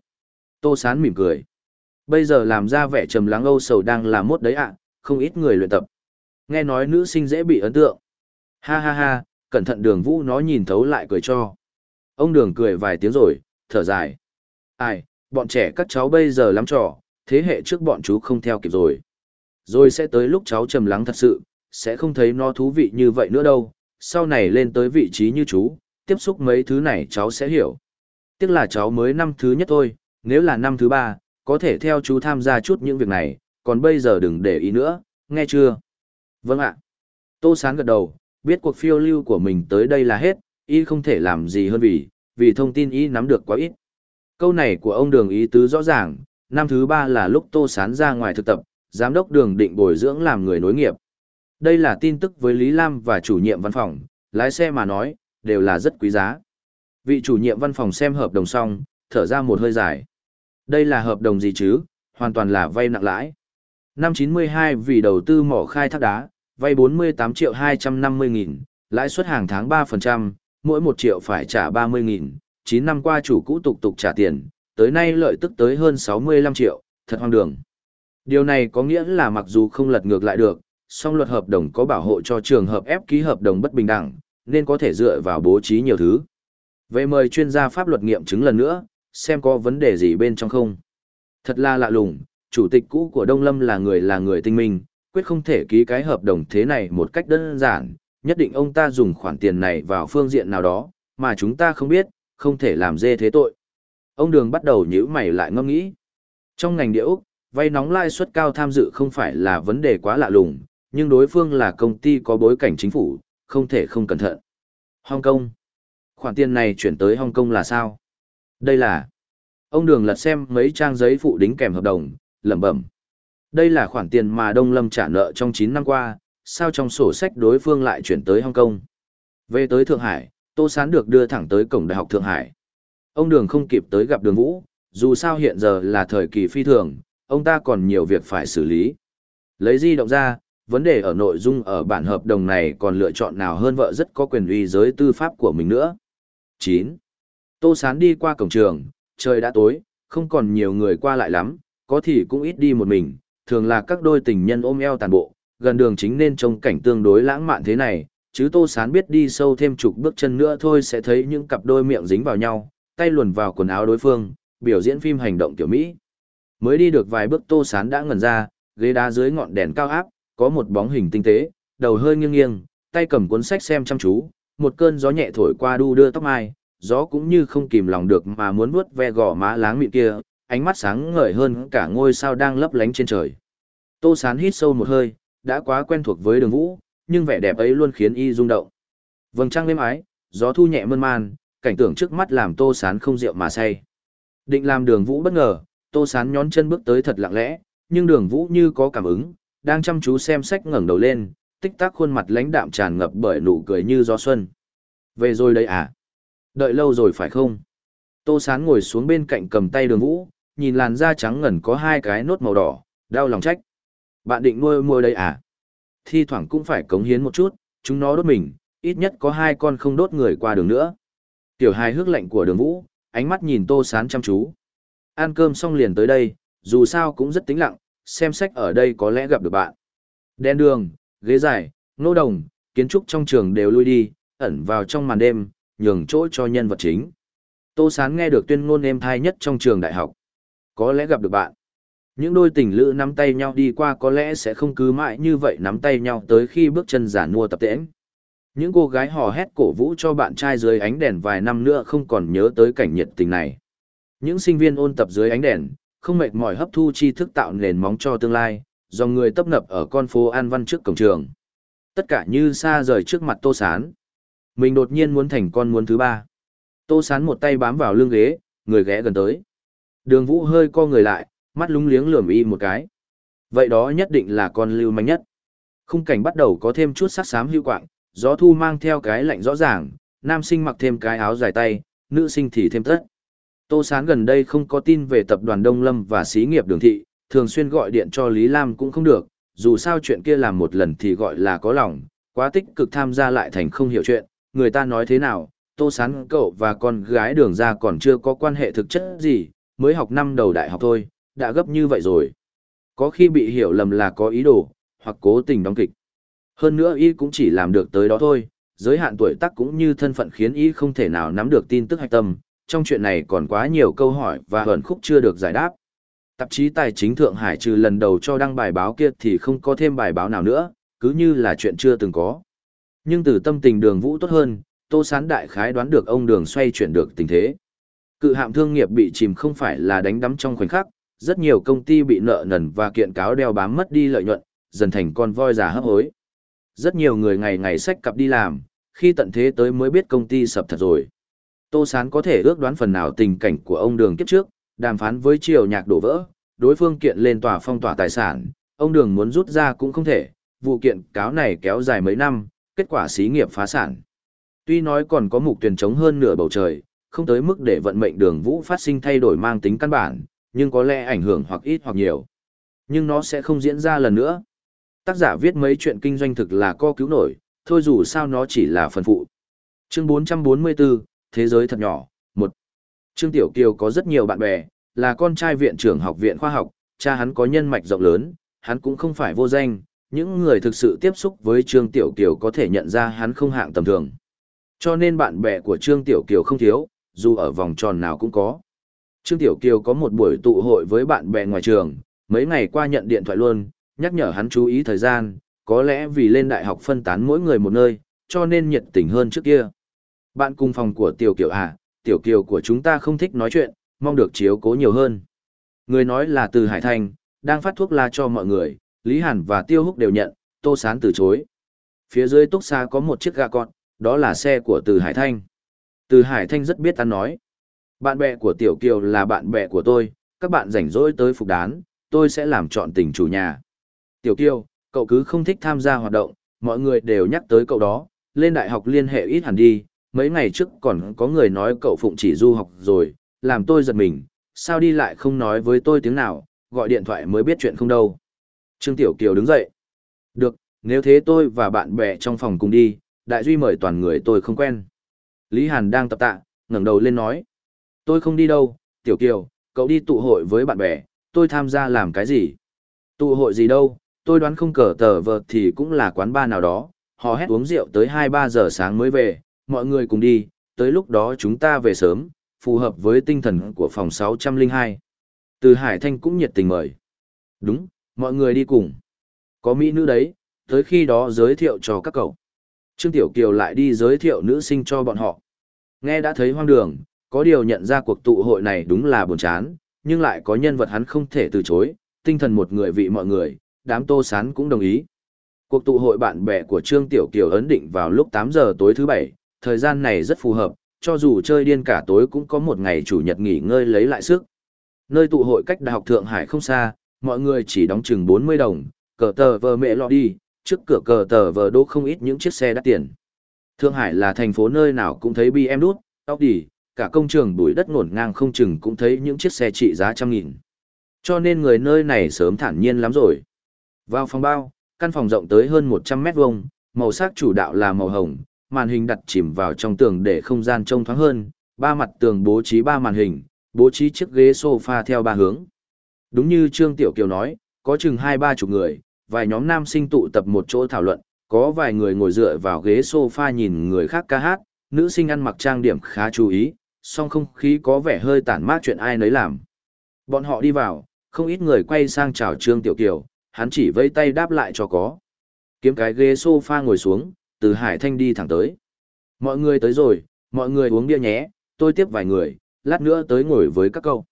A: Tô sán mỉm cười. Bây giờ làm ra vẻ trầm lắng âu sầu đang là mốt đấy ạ, không ít người luyện tập. Nghe nói nữ sinh dễ bị ấn tượng. Ha ha ha, cẩn thận đường vũ nó nhìn thấu lại cười cho. Ông đường cười vài tiếng rồi, thở dài. Ai, bọn trẻ các cháu bây giờ lắm trò, thế hệ trước bọn chú không theo kịp rồi. Rồi sẽ tới lúc cháu trầm lắng thật sự, sẽ không thấy nó thú vị như vậy nữa đâu, sau này lên tới vị trí như chú, tiếp xúc mấy thứ này cháu sẽ hiểu. Tiếc là cháu mới năm thứ nhất thôi, nếu là năm thứ ba, có thể theo chú tham gia chút những việc này, còn bây giờ đừng để ý nữa, nghe chưa? Vâng ạ. Tô Sán gật đầu, biết cuộc phiêu lưu của mình tới đây là hết, y không thể làm gì hơn vì, vì thông tin y nắm được quá ít. Câu này của ông Đường ý tứ rõ ràng, năm thứ ba là lúc Tô Sán ra ngoài thực tập, giám đốc Đường định bồi dưỡng làm người nối nghiệp. Đây là tin tức với Lý Lam và chủ nhiệm văn phòng, lái xe mà nói, đều là rất quý giá. Vị chủ nhiệm văn phòng xem hợp đồng xong, thở ra một hơi dài. Đây là hợp đồng gì chứ, hoàn toàn là vay nặng lãi. Năm 92 vì đầu tư mỏ khai thác đá, vay 48 triệu 250 nghìn, lãi suất hàng tháng 3%, mỗi 1 triệu phải trả 30 nghìn, 9 năm qua chủ cũ tục tục trả tiền, tới nay lợi tức tới hơn 65 triệu, thật hoang đường. Điều này có nghĩa là mặc dù không lật ngược lại được, song luật hợp đồng có bảo hộ cho trường hợp ép ký hợp đồng bất bình đẳng, nên có thể dựa vào bố trí nhiều thứ. Về mời chuyên gia pháp luật nghiệm chứng lần nữa, xem có vấn đề gì bên trong không. Thật là lạ lùng, chủ tịch cũ của Đông Lâm là người là người tinh minh, quyết không thể ký cái hợp đồng thế này một cách đơn giản, nhất định ông ta dùng khoản tiền này vào phương diện nào đó, mà chúng ta không biết, không thể làm dê thế tội. Ông Đường bắt đầu nhíu mày lại ngâm nghĩ. Trong ngành địa vay nóng lãi suất cao tham dự không phải là vấn đề quá lạ lùng, nhưng đối phương là công ty có bối cảnh chính phủ, không thể không cẩn thận. Hong Kong. Khoản tiền này chuyển tới Hong Kong là sao? Đây là... Ông Đường lật xem mấy trang giấy phụ đính kèm hợp đồng, lẩm bẩm. Đây là khoản tiền mà Đông Lâm trả nợ trong 9 năm qua, sao trong sổ sách đối phương lại chuyển tới Hong Kong? Về tới Thượng Hải, Tô Sán được đưa thẳng tới cổng Đại học Thượng Hải. Ông Đường không kịp tới gặp Đường Vũ, dù sao hiện giờ là thời kỳ phi thường, ông ta còn nhiều việc phải xử lý. Lấy di động ra, vấn đề ở nội dung ở bản hợp đồng này còn lựa chọn nào hơn vợ rất có quyền uy giới tư pháp của mình nữa. 9. Tô Sán đi qua cổng trường, trời đã tối, không còn nhiều người qua lại lắm, có thì cũng ít đi một mình, thường là các đôi tình nhân ôm eo tàn bộ, gần đường chính nên trông cảnh tương đối lãng mạn thế này, chứ Tô Sán biết đi sâu thêm chục bước chân nữa thôi sẽ thấy những cặp đôi miệng dính vào nhau, tay luồn vào quần áo đối phương, biểu diễn phim hành động tiểu Mỹ. Mới đi được vài bước Tô Sán đã ngẩn ra, ghế đá dưới ngọn đèn cao áp, có một bóng hình tinh tế, đầu hơi nghiêng nghiêng, tay cầm cuốn sách xem chăm chú, một cơn gió nhẹ thổi qua đu đưa tóc mai, gió cũng như không kìm lòng được mà muốn vuốt ve gò má láng mịn kia, ánh mắt sáng ngời hơn cả ngôi sao đang lấp lánh trên trời. Tô Sán hít sâu một hơi, đã quá quen thuộc với đường vũ, nhưng vẻ đẹp ấy luôn khiến y rung động. Vầng trăng êm ái, gió thu nhẹ mơn man, cảnh tượng trước mắt làm Tô Sán không rượu mà say. Định làm đường vũ bất ngờ, Tô Sán nhón chân bước tới thật lặng lẽ, nhưng đường vũ như có cảm ứng, đang chăm chú xem sách ngẩng đầu lên, tích tắc khuôn mặt lãnh đạm tràn ngập bởi nụ cười như gió xuân. Về rồi đây à? Đợi lâu rồi phải không? Tô Sán ngồi xuống bên cạnh cầm tay đường vũ, nhìn làn da trắng ngần có hai cái nốt màu đỏ, đau lòng trách. Bạn định nuôi môi đây à? Thi thoảng cũng phải cống hiến một chút, chúng nó đốt mình, ít nhất có hai con không đốt người qua đường nữa. Tiểu hài hước lạnh của đường vũ, ánh mắt nhìn tô sán chăm chú. Ăn cơm xong liền tới đây, dù sao cũng rất tĩnh lặng, xem sách ở đây có lẽ gặp được bạn. Đen đường, ghế dài, nô đồng, kiến trúc trong trường đều lui đi, ẩn vào trong màn đêm, nhường chỗ cho nhân vật chính. Tô Sán nghe được tuyên ngôn êm thai nhất trong trường đại học. Có lẽ gặp được bạn. Những đôi tình lữ nắm tay nhau đi qua có lẽ sẽ không cứ mãi như vậy nắm tay nhau tới khi bước chân giả nua tập tễnh. Những cô gái hò hét cổ vũ cho bạn trai dưới ánh đèn vài năm nữa không còn nhớ tới cảnh nhiệt tình này. Những sinh viên ôn tập dưới ánh đèn, không mệt mỏi hấp thu tri thức tạo nền móng cho tương lai, Dòng người tấp nập ở con phố An Văn trước cổng trường. Tất cả như xa rời trước mặt Tô Sán. Mình đột nhiên muốn thành con muốn thứ ba. Tô Sán một tay bám vào lưng ghế, người ghé gần tới. Đường vũ hơi co người lại, mắt lúng liếng lườm y một cái. Vậy đó nhất định là con lưu manh nhất. Khung cảnh bắt đầu có thêm chút sắc xám hưu quạng, gió thu mang theo cái lạnh rõ ràng, nam sinh mặc thêm cái áo dài tay, nữ sinh thì thêm tất. Tô Sán gần đây không có tin về tập đoàn Đông Lâm và xí nghiệp đường thị, thường xuyên gọi điện cho Lý Lam cũng không được, dù sao chuyện kia làm một lần thì gọi là có lòng, quá tích cực tham gia lại thành không hiểu chuyện, người ta nói thế nào, Tô Sán cậu và con gái đường ra còn chưa có quan hệ thực chất gì, mới học năm đầu đại học thôi, đã gấp như vậy rồi. Có khi bị hiểu lầm là có ý đồ, hoặc cố tình đóng kịch. Hơn nữa y cũng chỉ làm được tới đó thôi, giới hạn tuổi tác cũng như thân phận khiến y không thể nào nắm được tin tức hạch tâm, trong chuyện này còn quá nhiều câu hỏi và hẩn khúc chưa được giải đáp. Tạp chí Tài chính Thượng Hải trừ lần đầu cho đăng bài báo kia thì không có thêm bài báo nào nữa, cứ như là chuyện chưa từng có. Nhưng từ tâm tình đường vũ tốt hơn, Tô Sán đại khái đoán được ông đường xoay chuyển được tình thế. Cự hạm thương nghiệp bị chìm không phải là đánh đắm trong khoảnh khắc, rất nhiều công ty bị nợ nần và kiện cáo đeo bám mất đi lợi nhuận, dần thành con voi già hấp hối. Rất nhiều người ngày ngày sách cặp đi làm, khi tận thế tới mới biết công ty sập thật rồi. Tô Sán có thể ước đoán phần nào tình cảnh của ông đường kiếp trước, đàm phán với triều nhạc đổ vỡ, đối phương kiện lên tòa phong tỏa tài sản, ông đường muốn rút ra cũng không thể, vụ kiện cáo này kéo dài mấy năm, kết quả xí nghiệp phá sản. Tuy nói còn có mục tuyển chống hơn nửa bầu trời, không tới mức để vận mệnh đường vũ phát sinh thay đổi mang tính căn bản, nhưng có lẽ ảnh hưởng hoặc ít hoặc nhiều. Nhưng nó sẽ không diễn ra lần nữa. Tác giả viết mấy chuyện kinh doanh thực là co cứu nổi, thôi dù sao nó chỉ là phần phụ. Chương 444, Thế giới thật nhỏ, một Trương Tiểu Kiều có rất nhiều bạn bè, là con trai viện trưởng học viện khoa học, cha hắn có nhân mạch rộng lớn, hắn cũng không phải vô danh, những người thực sự tiếp xúc với Trương Tiểu Kiều có thể nhận ra hắn không hạng tầm thường. Cho nên bạn bè của Trương Tiểu Kiều không thiếu, dù ở vòng tròn nào cũng có. Trương Tiểu Kiều có một buổi tụ hội với bạn bè ngoài trường, mấy ngày qua nhận điện thoại luôn, nhắc nhở hắn chú ý thời gian, có lẽ vì lên đại học phân tán mỗi người một nơi, cho nên nhiệt tình hơn trước kia. Bạn cùng phòng của Tiểu Kiều à, Tiểu Kiều của chúng ta không thích nói chuyện, mong được chiếu cố nhiều hơn. Người nói là từ Hải Thành, đang phát thuốc la cho mọi người, Lý Hàn và Tiêu Húc đều nhận, Tô Sán từ chối. Phía dưới túc xa có một chiếc gà con, đó là xe của từ Hải Thanh. Từ Hải Thanh rất biết ăn nói. Bạn bè của Tiểu Kiều là bạn bè của tôi, các bạn rảnh rỗi tới phục đán, tôi sẽ làm chọn tình chủ nhà. Tiểu Kiều, cậu cứ không thích tham gia hoạt động, mọi người đều nhắc tới cậu đó, lên đại học liên hệ ít hẳn đi, mấy ngày trước còn có người nói cậu phụng chỉ du học rồi, làm tôi giật mình, sao đi lại không nói với tôi tiếng nào, gọi điện thoại mới biết chuyện không đâu. Trương Tiểu Kiều đứng dậy. Được, nếu thế tôi và bạn bè trong phòng cùng đi, đại duy mời toàn người tôi không quen. Lý Hàn đang tập tạ, ngẩng đầu lên nói. Tôi không đi đâu, Tiểu Kiều, cậu đi tụ hội với bạn bè, tôi tham gia làm cái gì? Tụ hội gì đâu, tôi đoán không cờ tờ vợt thì cũng là quán bar nào đó, họ hét uống rượu tới 2-3 giờ sáng mới về, mọi người cùng đi, tới lúc đó chúng ta về sớm, phù hợp với tinh thần của phòng 602. Từ Hải Thanh cũng nhiệt tình mời. Đúng, mọi người đi cùng. Có mỹ nữ đấy, tới khi đó giới thiệu cho các cậu. Trương Tiểu Kiều lại đi giới thiệu nữ sinh cho bọn họ. Nghe đã thấy hoang đường, có điều nhận ra cuộc tụ hội này đúng là buồn chán, nhưng lại có nhân vật hắn không thể từ chối, tinh thần một người vị mọi người, đám tô sán cũng đồng ý. Cuộc tụ hội bạn bè của Trương Tiểu Kiều ấn định vào lúc 8 giờ tối thứ bảy, thời gian này rất phù hợp, cho dù chơi điên cả tối cũng có một ngày chủ nhật nghỉ ngơi lấy lại sức. Nơi tụ hội cách Đại học Thượng Hải không xa, mọi người chỉ đóng chừng 40 đồng, cờ tờ vờ mẹ lọ đi, trước cửa cờ tờ vờ đỗ không ít những chiếc xe đắt tiền. Thượng Hải là thành phố nơi nào cũng thấy BM đút, Audi, cả công trường bụi đất ngổn ngang không chừng cũng thấy những chiếc xe trị giá trăm nghìn. Cho nên người nơi này sớm thản nhiên lắm rồi. Vào phòng bao, căn phòng rộng tới hơn 100 mét vuông, màu sắc chủ đạo là màu hồng, màn hình đặt chìm vào trong tường để không gian trông thoáng hơn, ba mặt tường bố trí ba màn hình, bố trí chiếc ghế sofa theo ba hướng. Đúng như Trương Tiểu Kiều nói, có chừng hai ba chục người, vài nhóm nam sinh tụ tập một chỗ thảo luận, có vài người ngồi dựa vào ghế sofa nhìn người khác ca hát, nữ sinh ăn mặc trang điểm khá chú ý, song không khí có vẻ hơi tản mát chuyện ai nấy làm. Bọn họ đi vào, không ít người quay sang chào Trương Tiểu Kiều, hắn chỉ vẫy tay đáp lại cho có. Kiếm cái ghế sofa ngồi xuống, từ Hải Thanh đi thẳng tới. Mọi người tới rồi, mọi người uống bia nhé, tôi tiếp vài người, lát nữa tới ngồi với các câu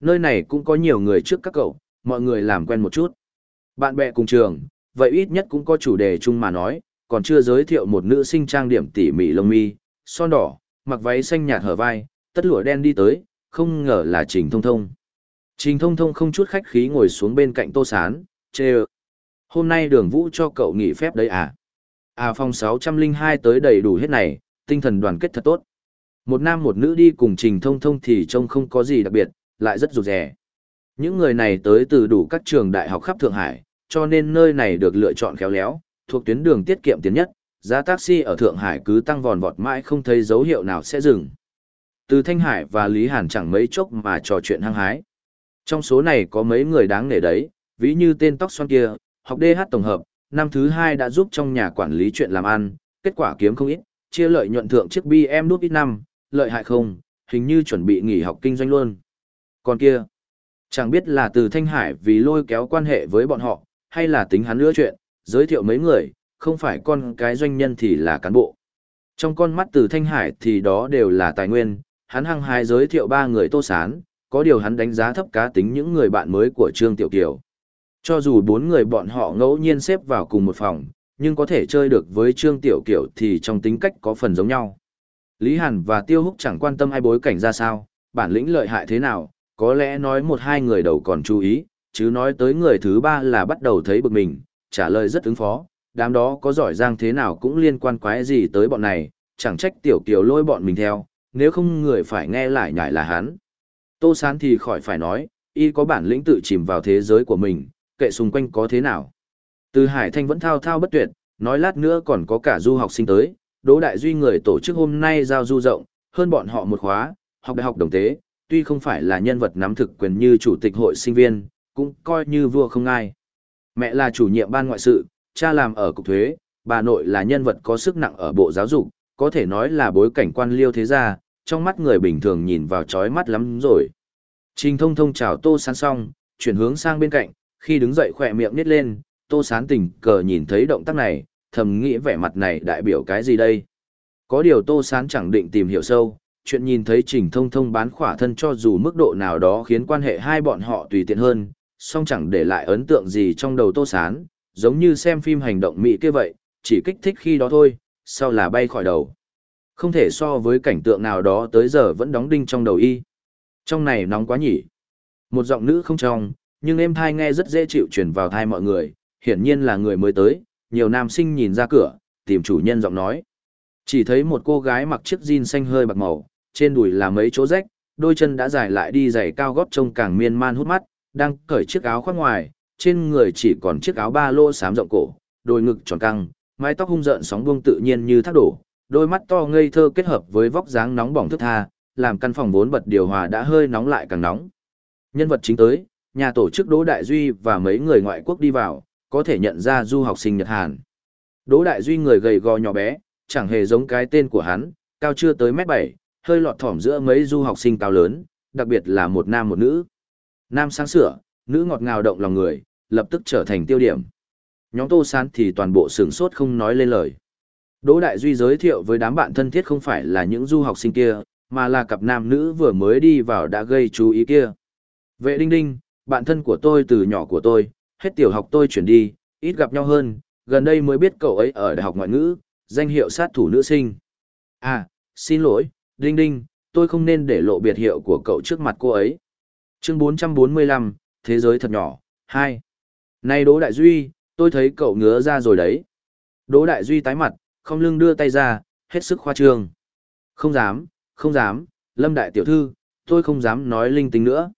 A: Nơi này cũng có nhiều người trước các cậu, mọi người làm quen một chút. Bạn bè cùng trường, vậy ít nhất cũng có chủ đề chung mà nói, còn chưa giới thiệu một nữ sinh trang điểm tỉ mỉ lông mi, son đỏ, mặc váy xanh nhạt hở vai, tất lụa đen đi tới, không ngờ là Trình Thông Thông. Trình thông thông không chút khách khí ngồi xuống bên cạnh tô sán, chê ơ. Hôm nay đường vũ cho cậu nghỉ phép đấy à? À phòng 602 tới đầy đủ hết này, tinh thần đoàn kết thật tốt. Một nam một nữ đi cùng trình thông thông thì trông không có gì đặc biệt, lại rất rụt rè. Những người này tới từ đủ các trường đại học khắp Thượng Hải, cho nên nơi này được lựa chọn khéo léo, thuộc tuyến đường tiết kiệm tiền nhất, giá taxi ở Thượng Hải cứ tăng vòn vọt mãi không thấy dấu hiệu nào sẽ dừng. Từ Thanh Hải và Lý Hàn chẳng mấy chốc mà trò chuyện hăng hái. Trong số này có mấy người đáng nể đấy, ví như tên tóc xoăn kia, học DH tổng hợp, năm thứ hai đã giúp trong nhà quản lý chuyện làm ăn, kết quả kiếm không ít, chia lợi nhuận thượng chiếc BM đút ít năm, lợi hại không, hình như chuẩn bị nghỉ học kinh doanh luôn. Còn kia, chẳng biết là từ Thanh Hải vì lôi kéo quan hệ với bọn họ, hay là tính hắn nữa chuyện, giới thiệu mấy người, không phải con cái doanh nhân thì là cán bộ. Trong con mắt từ Thanh Hải thì đó đều là tài nguyên, hắn hăng hái giới thiệu ba người tô sán, có điều hắn đánh giá thấp cá tính những người bạn mới của Trương Tiểu Kiều. Cho dù bốn người bọn họ ngẫu nhiên xếp vào cùng một phòng, nhưng có thể chơi được với Trương Tiểu Kiều thì trong tính cách có phần giống nhau. Lý Hàn và Tiêu Húc chẳng quan tâm ai bối cảnh ra sao, bản lĩnh lợi hại thế nào, có lẽ nói một hai người đầu còn chú ý, chứ nói tới người thứ ba là bắt đầu thấy bực mình, trả lời rất ứng phó, đám đó có giỏi giang thế nào cũng liên quan quái gì tới bọn này, chẳng trách Tiểu Kiều lôi bọn mình theo, nếu không người phải nghe lại nhải là hắn. Tô Sán thì khỏi phải nói, y có bản lĩnh tự chìm vào thế giới của mình, kệ xung quanh có thế nào. Từ Hải Thanh vẫn thao thao bất tuyệt, nói lát nữa còn có cả du học sinh tới, Đỗ Đại Duy người tổ chức hôm nay giao du rộng, hơn bọn họ một khóa, học đại học đồng tế, tuy không phải là nhân vật nắm thực quyền như chủ tịch hội sinh viên, cũng coi như vua không ai. Mẹ là chủ nhiệm ban ngoại sự, cha làm ở cục thuế, bà nội là nhân vật có sức nặng ở bộ giáo dục, có thể nói là bối cảnh quan liêu thế gia, trong mắt người bình thường nhìn vào chói mắt lắm rồi. Trình thông thông chào tô sán xong, chuyển hướng sang bên cạnh, khi đứng dậy khỏe miệng nít lên, tô sán tình cờ nhìn thấy động tác này, thầm nghĩ vẻ mặt này đại biểu cái gì đây. Có điều tô sán chẳng định tìm hiểu sâu, chuyện nhìn thấy trình thông thông bán khỏa thân cho dù mức độ nào đó khiến quan hệ hai bọn họ tùy tiện hơn, song chẳng để lại ấn tượng gì trong đầu tô sán, giống như xem phim hành động mỹ kia vậy, chỉ kích thích khi đó thôi, sau là bay khỏi đầu. Không thể so với cảnh tượng nào đó tới giờ vẫn đóng đinh trong đầu y. Trong này nóng quá nhỉ. Một giọng nữ không trong, nhưng em thai nghe rất dễ chịu truyền vào thai mọi người, hiển nhiên là người mới tới, nhiều nam sinh nhìn ra cửa, tìm chủ nhân giọng nói. Chỉ thấy một cô gái mặc chiếc jean xanh hơi bạc màu, trên đùi là mấy chỗ rách, đôi chân đã dài lại đi giày cao gót trông càng miên man hút mắt, đang cởi chiếc áo khoác ngoài, trên người chỉ còn chiếc áo ba lô xám rộng cổ, đôi ngực tròn căng, mái tóc hung rợn sóng buông tự nhiên như thác đổ, đôi mắt to ngây thơ kết hợp với vóc dáng nóng bỏng thức tha, làm căn phòng vốn bật điều hòa đã hơi nóng lại càng nóng. Nhân vật chính tới, nhà tổ chức Đỗ Đại Duy và mấy người ngoại quốc đi vào, có thể nhận ra du học sinh Nhật Hàn. Đỗ Đại Duy người gầy gò nhỏ bé, chẳng hề giống cái tên của hắn, cao chưa tới mét bảy, hơi lọt thỏm giữa mấy du học sinh cao lớn, đặc biệt là một nam một nữ. Nam sáng sửa, nữ ngọt ngào động lòng người, lập tức trở thành tiêu điểm. Nhóm Tô Sán thì toàn bộ sửng sốt không nói lên lời. Đỗ Đại Duy giới thiệu với đám bạn thân thiết không phải là những du học sinh kia, mà là cặp nam nữ vừa mới đi vào đã gây chú ý kia. Vệ Đinh Đinh, bạn thân của tôi từ nhỏ của tôi, hết tiểu học tôi chuyển đi, ít gặp nhau hơn, gần đây mới biết cậu ấy ở Đại học Ngoại ngữ, danh hiệu sát thủ nữ sinh. À, xin lỗi, Đinh Đinh, tôi không nên để lộ biệt hiệu của cậu trước mặt cô ấy. Chương 445, Thế giới thật nhỏ, 2. Này Đỗ Đại Duy, tôi thấy cậu ngứa ra rồi đấy. Đỗ Đại Duy tái mặt, không lưng đưa tay ra, hết sức khoa trương. Không dám, không dám, Lâm Đại Tiểu Thư, tôi không dám nói linh tinh nữa.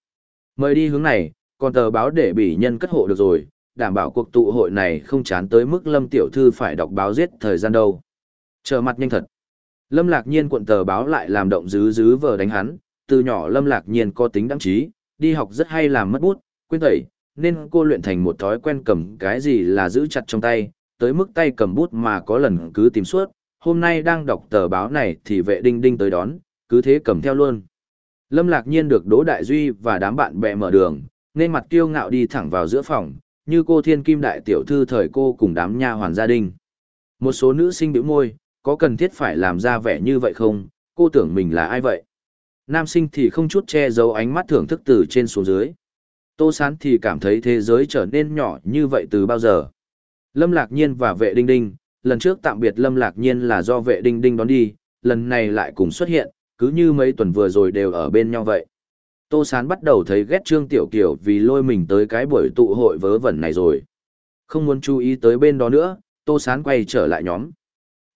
A: Mời đi hướng này, còn tờ báo để bỉ nhân cất hộ được rồi, đảm bảo cuộc tụ hội này không chán tới mức Lâm Tiểu Thư phải đọc báo giết thời gian đâu. Chờ mặt nhanh thật. Lâm Lạc Nhiên cuộn tờ báo lại làm động dứ dứ vờ đánh hắn, từ nhỏ Lâm Lạc Nhiên có tính đăng trí, đi học rất hay làm mất bút, quên tẩy, nên cô luyện thành một thói quen cầm cái gì là giữ chặt trong tay, tới mức tay cầm bút mà có lần cứ tìm suốt, hôm nay đang đọc tờ báo này thì vệ đinh đinh tới đón, cứ thế cầm theo luôn. Lâm Lạc Nhiên được Đỗ Đại Duy và đám bạn bè mở đường, nên mặt kiêu ngạo đi thẳng vào giữa phòng, như cô thiên kim đại tiểu thư thời cô cùng đám nha hoàn gia đình. Một số nữ sinh biểu môi, có cần thiết phải làm ra vẻ như vậy không, cô tưởng mình là ai vậy? Nam sinh thì không chút che giấu ánh mắt thưởng thức từ trên xuống dưới. Tô Sán thì cảm thấy thế giới trở nên nhỏ như vậy từ bao giờ. Lâm Lạc Nhiên và vệ đinh đinh, lần trước tạm biệt Lâm Lạc Nhiên là do vệ đinh đinh đón đi, lần này lại cùng xuất hiện, cứ như mấy tuần vừa rồi đều ở bên nhau vậy. Tô Sán bắt đầu thấy ghét Trương Tiểu Kiều vì lôi mình tới cái buổi tụ hội vớ vẩn này rồi. Không muốn chú ý tới bên đó nữa, Tô Sán quay trở lại nhóm.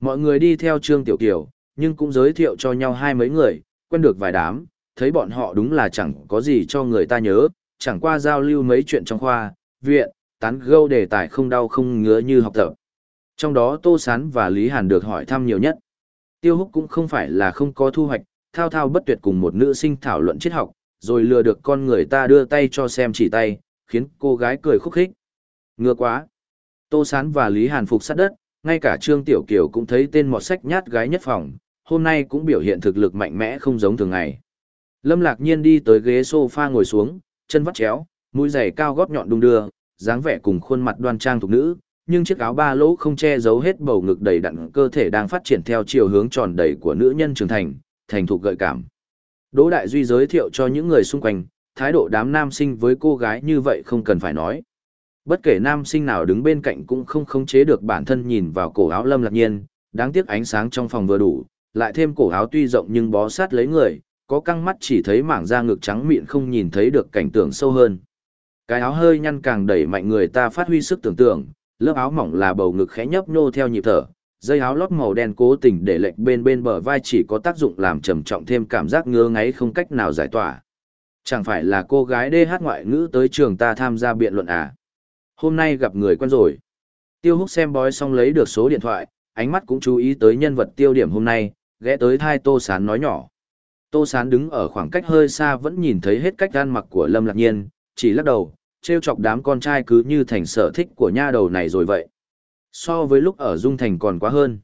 A: Mọi người đi theo Trương Tiểu Kiều, nhưng cũng giới thiệu cho nhau hai mấy người, quen được vài đám, thấy bọn họ đúng là chẳng có gì cho người ta nhớ, chẳng qua giao lưu mấy chuyện trong khoa, viện, tán gâu đề tài không đau không ngứa như học tập. Trong đó Tô Sán và Lý Hàn được hỏi thăm nhiều nhất. Tiêu Húc cũng không phải là không có thu hoạch, thao thao bất tuyệt cùng một nữ sinh thảo luận triết học, rồi lừa được con người ta đưa tay cho xem chỉ tay, khiến cô gái cười khúc khích. ngựa quá. Tô Sán và Lý Hàn phục sát đất, ngay cả Trương Tiểu Kiều cũng thấy tên mọt sách nhát gái nhất phòng, hôm nay cũng biểu hiện thực lực mạnh mẽ không giống thường ngày. Lâm Lạc Nhiên đi tới ghế sofa ngồi xuống, chân vắt chéo, mũi giày cao gót nhọn đung đưa, dáng vẻ cùng khuôn mặt đoan trang thuộc nữ, nhưng chiếc áo ba lỗ không che giấu hết bầu ngực đầy đặn cơ thể đang phát triển theo chiều hướng tròn đầy của nữ nhân trưởng thành, thành thục gợi cảm. Đỗ Đại Duy giới thiệu cho những người xung quanh, thái độ đám nam sinh với cô gái như vậy không cần phải nói. Bất kể nam sinh nào đứng bên cạnh cũng không khống chế được bản thân nhìn vào cổ áo Lâm Lạc Nhiên, đáng tiếc ánh sáng trong phòng vừa đủ, lại thêm cổ áo tuy rộng nhưng bó sát lấy người, có căng mắt chỉ thấy mảng da ngực trắng mịn không nhìn thấy được cảnh tượng sâu hơn. Cái áo hơi nhăn càng đẩy mạnh người ta phát huy sức tưởng tượng, lớp áo mỏng là bầu ngực khẽ nhấp nhô theo nhịp thở, dây áo lót màu đen cố tình để lệch bên bên bờ vai chỉ có tác dụng làm trầm trọng thêm cảm giác ngứa ngáy không cách nào giải tỏa. Chẳng phải là cô gái đê hát ngoại ngữ tới trường ta tham gia biện luận à? Hôm nay gặp người quen rồi. Tiêu húc xem bói xong lấy được số điện thoại, ánh mắt cũng chú ý tới nhân vật tiêu điểm hôm nay, ghé tới thai Tô Sán nói nhỏ. Tô Sán đứng ở khoảng cách hơi xa vẫn nhìn thấy hết cách gan mặc của Lâm Lạc Nhiên, chỉ lắc đầu, trêu chọc đám con trai cứ như thành sở thích của nha đầu này rồi vậy. So với lúc ở Dung Thành còn quá hơn.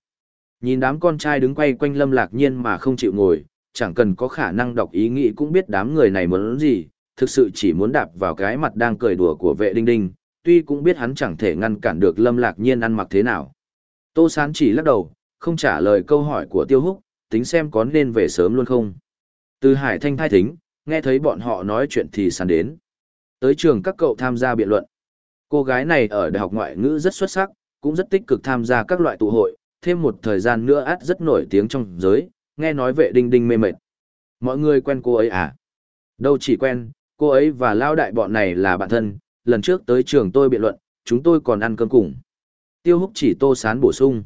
A: Nhìn đám con trai đứng quay quanh Lâm Lạc Nhiên mà không chịu ngồi, chẳng cần có khả năng đọc ý nghĩ cũng biết đám người này muốn gì, thực sự chỉ muốn đạp vào cái mặt đang cười đùa của vệ đinh đinh, tuy cũng biết hắn chẳng thể ngăn cản được Lâm Lạc Nhiên ăn mặc thế nào. Tô Sán chỉ lắc đầu, không trả lời câu hỏi của Tiêu Húc, tính xem có nên về sớm luôn không. Từ Hải Thanh thai thính, nghe thấy bọn họ nói chuyện thì sàn đến. Tới trường các cậu tham gia biện luận. Cô gái này ở Đại học Ngoại ngữ rất xuất sắc, cũng rất tích cực tham gia các loại tụ hội, thêm một thời gian nữa át rất nổi tiếng trong giới, nghe nói vệ đinh đinh mê mệt. Mọi người quen cô ấy à? Đâu chỉ quen, cô ấy và lao đại bọn này là bạn thân, lần trước tới trường tôi biện luận, chúng tôi còn ăn cơm cùng. Tiêu húc chỉ tô sán bổ sung.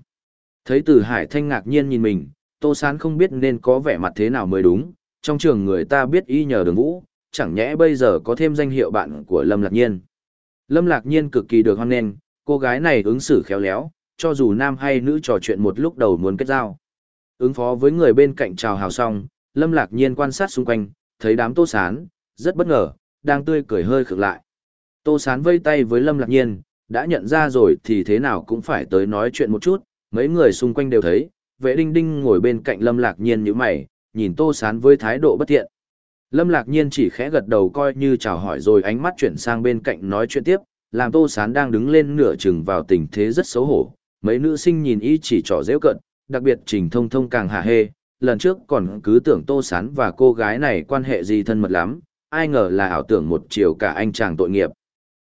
A: Thấy từ hải thanh ngạc nhiên nhìn mình, tô sán không biết nên có vẻ mặt thế nào mới đúng, trong trường người ta biết y nhờ đường vũ, chẳng nhẽ bây giờ có thêm danh hiệu bạn của Lâm Lạc Nhiên. Lâm Lạc Nhiên cực kỳ được hoan nghênh, cô gái này ứng xử khéo léo, cho dù nam hay nữ trò chuyện một lúc đầu muốn kết giao. Ứng phó với người bên cạnh chào hào xong, Lâm Lạc Nhiên quan sát xung quanh, thấy đám Tô Sán, rất bất ngờ, đang tươi cười hơi khựng lại. Tô Sán vây tay với Lâm Lạc Nhiên, đã nhận ra rồi thì thế nào cũng phải tới nói chuyện một chút, mấy người xung quanh đều thấy, vệ đinh đinh ngồi bên cạnh Lâm Lạc Nhiên như mày, nhìn Tô Sán với thái độ bất thiện. Lâm Lạc Nhiên chỉ khẽ gật đầu coi như chào hỏi rồi ánh mắt chuyển sang bên cạnh nói chuyện tiếp, làm Tô Sán đang đứng lên nửa chừng vào tình thế rất xấu hổ. Mấy nữ sinh nhìn y chỉ trỏ dễ cận, đặc biệt Trình Thông Thông càng hả hê, lần trước còn cứ tưởng Tô Sán và cô gái này quan hệ gì thân mật lắm, ai ngờ là ảo tưởng một chiều cả anh chàng tội nghiệp.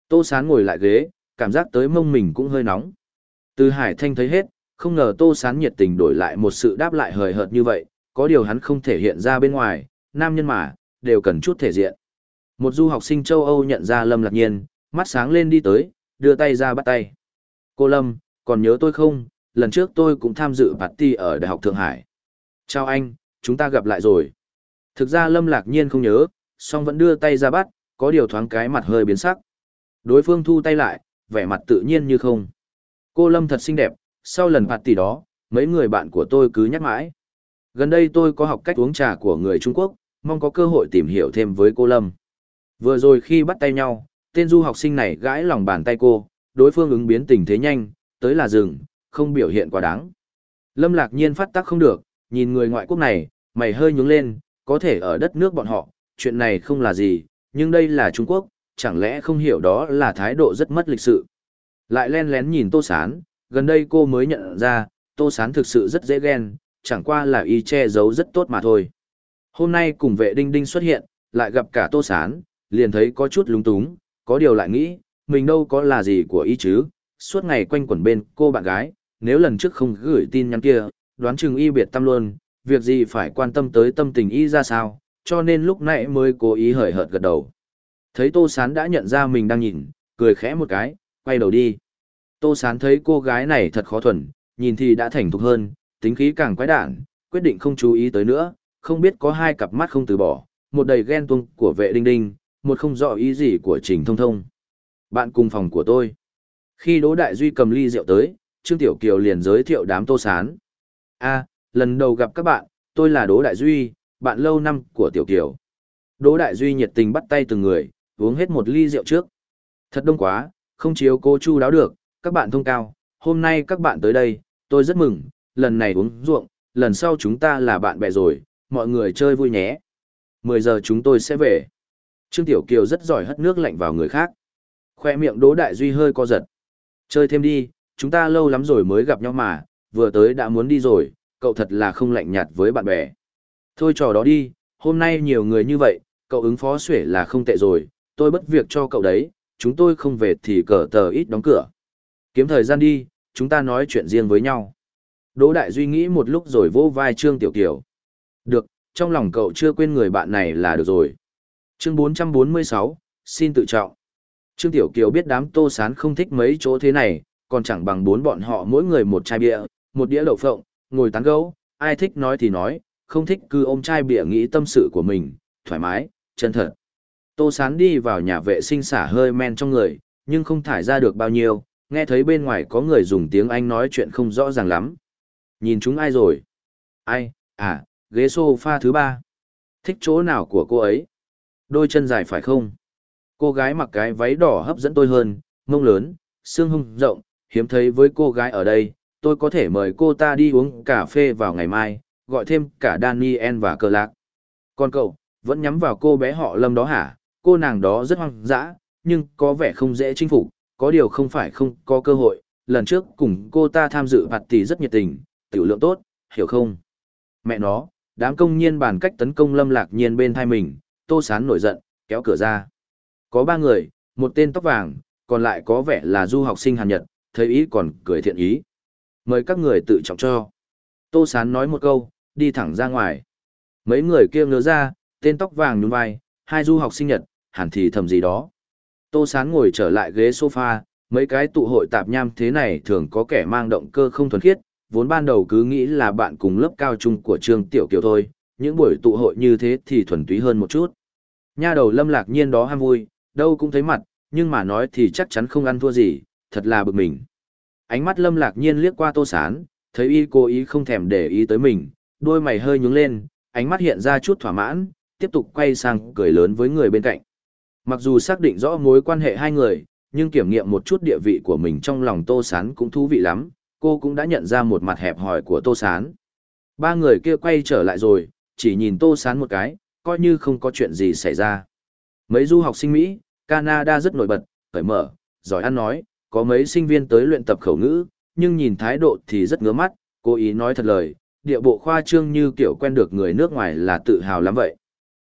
A: Tô Sán ngồi lại ghế, cảm giác tới mông mình cũng hơi nóng. Từ Hải Thanh thấy hết, không ngờ Tô Sán nhiệt tình đổi lại một sự đáp lại hời hợt như vậy, có điều hắn không thể hiện ra bên ngoài, nam nhân mà, đều cần chút thể diện. Một du học sinh châu Âu nhận ra Lâm Lạc Nhiên, mắt sáng lên đi tới, đưa tay ra bắt tay. Cô Lâm, còn nhớ tôi không? Lần trước tôi cũng tham dự party ở Đại học Thượng Hải. Chào anh, chúng ta gặp lại rồi. Thực ra Lâm Lạc Nhiên không nhớ, song vẫn đưa tay ra bắt, có điều thoáng cái mặt hơi biến sắc. Đối phương thu tay lại, vẻ mặt tự nhiên như không. Cô Lâm thật xinh đẹp, sau lần phạt tỷ đó, mấy người bạn của tôi cứ nhắc mãi. Gần đây tôi có học cách uống trà của người Trung Quốc, mong có cơ hội tìm hiểu thêm với cô Lâm. Vừa rồi khi bắt tay nhau, tên du học sinh này gãi lòng bàn tay cô, đối phương ứng biến tình thế nhanh, tới là dừng, không biểu hiện quá đáng. Lâm lạc nhiên phát tác không được, nhìn người ngoại quốc này, mày hơi nhướng lên, có thể ở đất nước bọn họ, chuyện này không là gì, nhưng đây là Trung Quốc, chẳng lẽ không hiểu đó là thái độ rất mất lịch sự. Lại len lén nhìn Tô Sán, gần đây cô mới nhận ra, Tô Sán thực sự rất dễ ghen, chẳng qua là y che giấu rất tốt mà thôi. Hôm nay cùng vệ đinh đinh xuất hiện, lại gặp cả Tô Sán, liền thấy có chút lúng túng, có điều lại nghĩ, mình đâu có là gì của y chứ, suốt ngày quanh quẩn bên cô bạn gái, nếu lần trước không gửi tin nhắn kia, đoán chừng y biệt tâm luôn, việc gì phải quan tâm tới tâm tình y ra sao, cho nên lúc nãy mới cố ý hời hợt gật đầu. Thấy Tô Sán đã nhận ra mình đang nhìn, cười khẽ một cái, quay đầu đi. Tô Sán thấy cô gái này thật khó thuần, nhìn thì đã thành thục hơn, tính khí càng quái đản, quyết định không chú ý tới nữa, không biết có hai cặp mắt không từ bỏ, một đầy ghen tuông của vệ đinh đinh, một không rõ ý gì của trình thông thông. Bạn cùng phòng của tôi. Khi Đỗ Đại Duy cầm ly rượu tới, Trương Tiểu Kiều liền giới thiệu đám Tô Sán. a lần đầu gặp các bạn, tôi là Đỗ Đại Duy, bạn lâu năm của Tiểu Kiều. Đỗ Đại Duy nhiệt tình bắt tay từng người, uống hết một ly rượu trước. Thật đông quá, không chiếu cô chu đáo được, các bạn thông cao, hôm nay các bạn tới đây, tôi rất mừng, lần này uống ruộng, lần sau chúng ta là bạn bè rồi, mọi người chơi vui nhé. 10 giờ chúng tôi sẽ về. Trương Tiểu Kiều rất giỏi hất nước lạnh vào người khác. Khoe miệng Đỗ Đại Duy hơi co giật. Chơi thêm đi, chúng ta lâu lắm rồi mới gặp nhau mà, vừa tới đã muốn đi rồi, cậu thật là không lạnh nhạt với bạn bè. Thôi trò đó đi, hôm nay nhiều người như vậy, cậu ứng phó xuể là không tệ rồi, tôi bất việc cho cậu đấy, chúng tôi không về thì cờ tờ ít đóng cửa. Kiếm thời gian đi, chúng ta nói chuyện riêng với nhau. Đỗ Đại Duy nghĩ một lúc rồi vỗ vai Trương Tiểu Kiều. Được, trong lòng cậu chưa quên người bạn này là được rồi. Chương 446, xin tự trọng. Trương Tiểu Kiều biết đám tô sán không thích mấy chỗ thế này, còn chẳng bằng bốn bọn họ mỗi người một chai bia, một đĩa lẩu phộng, ngồi tán gẫu, ai thích nói thì nói, không thích cứ ôm chai bia nghĩ tâm sự của mình, thoải mái, chân thật. Tô sán đi vào nhà vệ sinh xả hơi men trong người, nhưng không thải ra được bao nhiêu, nghe thấy bên ngoài có người dùng tiếng Anh nói chuyện không rõ ràng lắm. Nhìn chúng ai rồi? Ai, à, ghế sofa thứ ba. Thích chỗ nào của cô ấy? Đôi chân dài phải không? Cô gái mặc cái váy đỏ hấp dẫn tôi hơn, mông lớn, xương hông rộng, hiếm thấy với cô gái ở đây, tôi có thể mời cô ta đi uống cà phê vào ngày mai, gọi thêm cả Daniel và cờ lạc. Còn cậu, vẫn nhắm vào cô bé họ lâm đó hả? Cô nàng đó rất hoang dã, nhưng có vẻ không dễ chinh phục, có điều không phải không có cơ hội. Lần trước cùng cô ta tham dự bạt tỷ rất nhiệt tình, tiểu lượng tốt, hiểu không? Mẹ nó, đám công nhiên bàn cách tấn công lâm lạc nhiên bên thai mình, tô sán nổi giận, kéo cửa ra. Có ba người, một tên tóc vàng, còn lại có vẻ là du học sinh Hàn Nhật, thấy ý còn cười thiện ý. Mời các người tự trọng cho. Tô Sán nói một câu, đi thẳng ra ngoài. Mấy người kia ngớ ra, tên tóc vàng nhún vai, hai du học sinh Nhật, hẳn thì thầm gì đó. Tô Sán ngồi trở lại ghế sofa, mấy cái tụ hội tạp nham thế này thường có kẻ mang động cơ không thuần khiết, vốn ban đầu cứ nghĩ là bạn cùng lớp cao trung của trường Tiểu Kiều thôi, những buổi tụ hội như thế thì thuần túy hơn một chút. Nha đầu lâm lạc nhiên đó ham vui, đâu cũng thấy mặt, nhưng mà nói thì chắc chắn không ăn thua gì, thật là bực mình. Ánh mắt lâm lạc nhiên liếc qua tô sán, thấy y cố ý không thèm để ý tới mình, đôi mày hơi nhướng lên, ánh mắt hiện ra chút thỏa mãn, tiếp tục quay sang cười lớn với người bên cạnh. Mặc dù xác định rõ mối quan hệ hai người, nhưng kiểm nghiệm một chút địa vị của mình trong lòng tô sán cũng thú vị lắm, cô cũng đã nhận ra một mặt hẹp hòi của tô sán. Ba người kia quay trở lại rồi, chỉ nhìn tô sán một cái, coi như không có chuyện gì xảy ra. Mấy du học sinh Mỹ, Canada rất nổi bật, cởi mở, giỏi ăn nói, có mấy sinh viên tới luyện tập khẩu ngữ, nhưng nhìn thái độ thì rất ngứa mắt, cố ý nói thật lời, địa bộ khoa trương như kiểu quen được người nước ngoài là tự hào lắm vậy.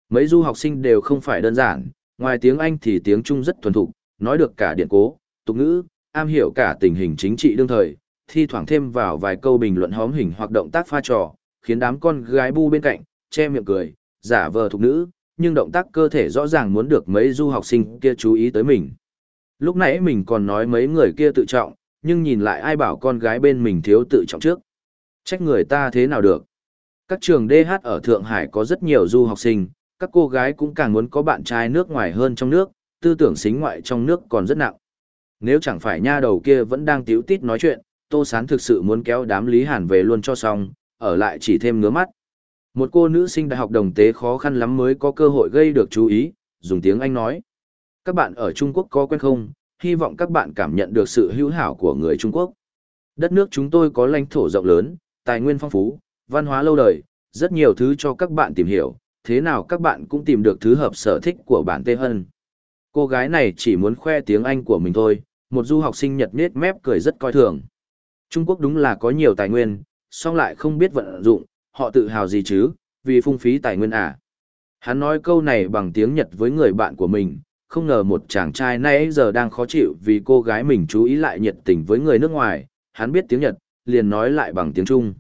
A: Mấy du học sinh đều không phải đơn giản, ngoài tiếng Anh thì tiếng Trung rất thuần thục, nói được cả điện cố, tục ngữ, am hiểu cả tình hình chính trị đương thời, thi thoảng thêm vào vài câu bình luận hóm hình hoặc động tác pha trò, khiến đám con gái bu bên cạnh, che miệng cười, giả vờ thục nữ, nhưng động tác cơ thể rõ ràng muốn được mấy du học sinh kia chú ý tới mình. Lúc nãy mình còn nói mấy người kia tự trọng, nhưng nhìn lại ai bảo con gái bên mình thiếu tự trọng trước. Trách người ta thế nào được. Các trường DH ở Thượng Hải có rất nhiều du học sinh, các cô gái cũng càng muốn có bạn trai nước ngoài hơn trong nước, tư tưởng xính ngoại trong nước còn rất nặng. Nếu chẳng phải nha đầu kia vẫn đang tiếu tít nói chuyện, Tô Sán thực sự muốn kéo đám Lý Hàn về luôn cho xong, ở lại chỉ thêm ngứa mắt. Một cô nữ sinh đại học đồng tế khó khăn lắm mới có cơ hội gây được chú ý, dùng tiếng Anh nói. Các bạn ở Trung Quốc có quen không? Hy vọng các bạn cảm nhận được sự hữu hảo của người Trung Quốc. Đất nước chúng tôi có lãnh thổ rộng lớn, tài nguyên phong phú, văn hóa lâu đời, rất nhiều thứ cho các bạn tìm hiểu, thế nào các bạn cũng tìm được thứ hợp sở thích của bạn Tê Hân. Cô gái này chỉ muốn khoe tiếng Anh của mình thôi, một du học sinh Nhật nết mép cười rất coi thường. Trung Quốc đúng là có nhiều tài nguyên, song lại không biết vận dụng, họ tự hào gì chứ, vì phung phí tài nguyên à. Hắn nói câu này bằng tiếng Nhật với người bạn của mình, không ngờ một chàng trai nay giờ đang khó chịu vì cô gái mình chú ý lại nhiệt tình với người nước ngoài, hắn biết tiếng Nhật, liền nói lại bằng tiếng Trung.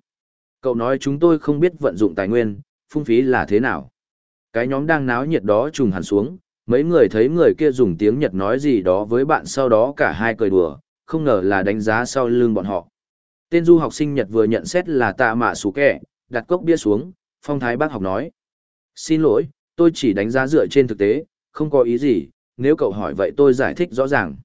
A: Cậu nói chúng tôi không biết vận dụng tài nguyên, phung phí là thế nào. Cái nhóm đang náo nhiệt đó trùng hẳn xuống, mấy người thấy người kia dùng tiếng Nhật nói gì đó với bạn sau đó cả hai cười đùa, không ngờ là đánh giá sau lưng bọn họ. Tên du học sinh Nhật vừa nhận xét là tạ mạ sủ kẻ, đặt cốc bia xuống, phong thái bác học nói. Xin lỗi, tôi chỉ đánh giá dựa trên thực tế, không có ý gì, nếu cậu hỏi vậy tôi giải thích rõ ràng.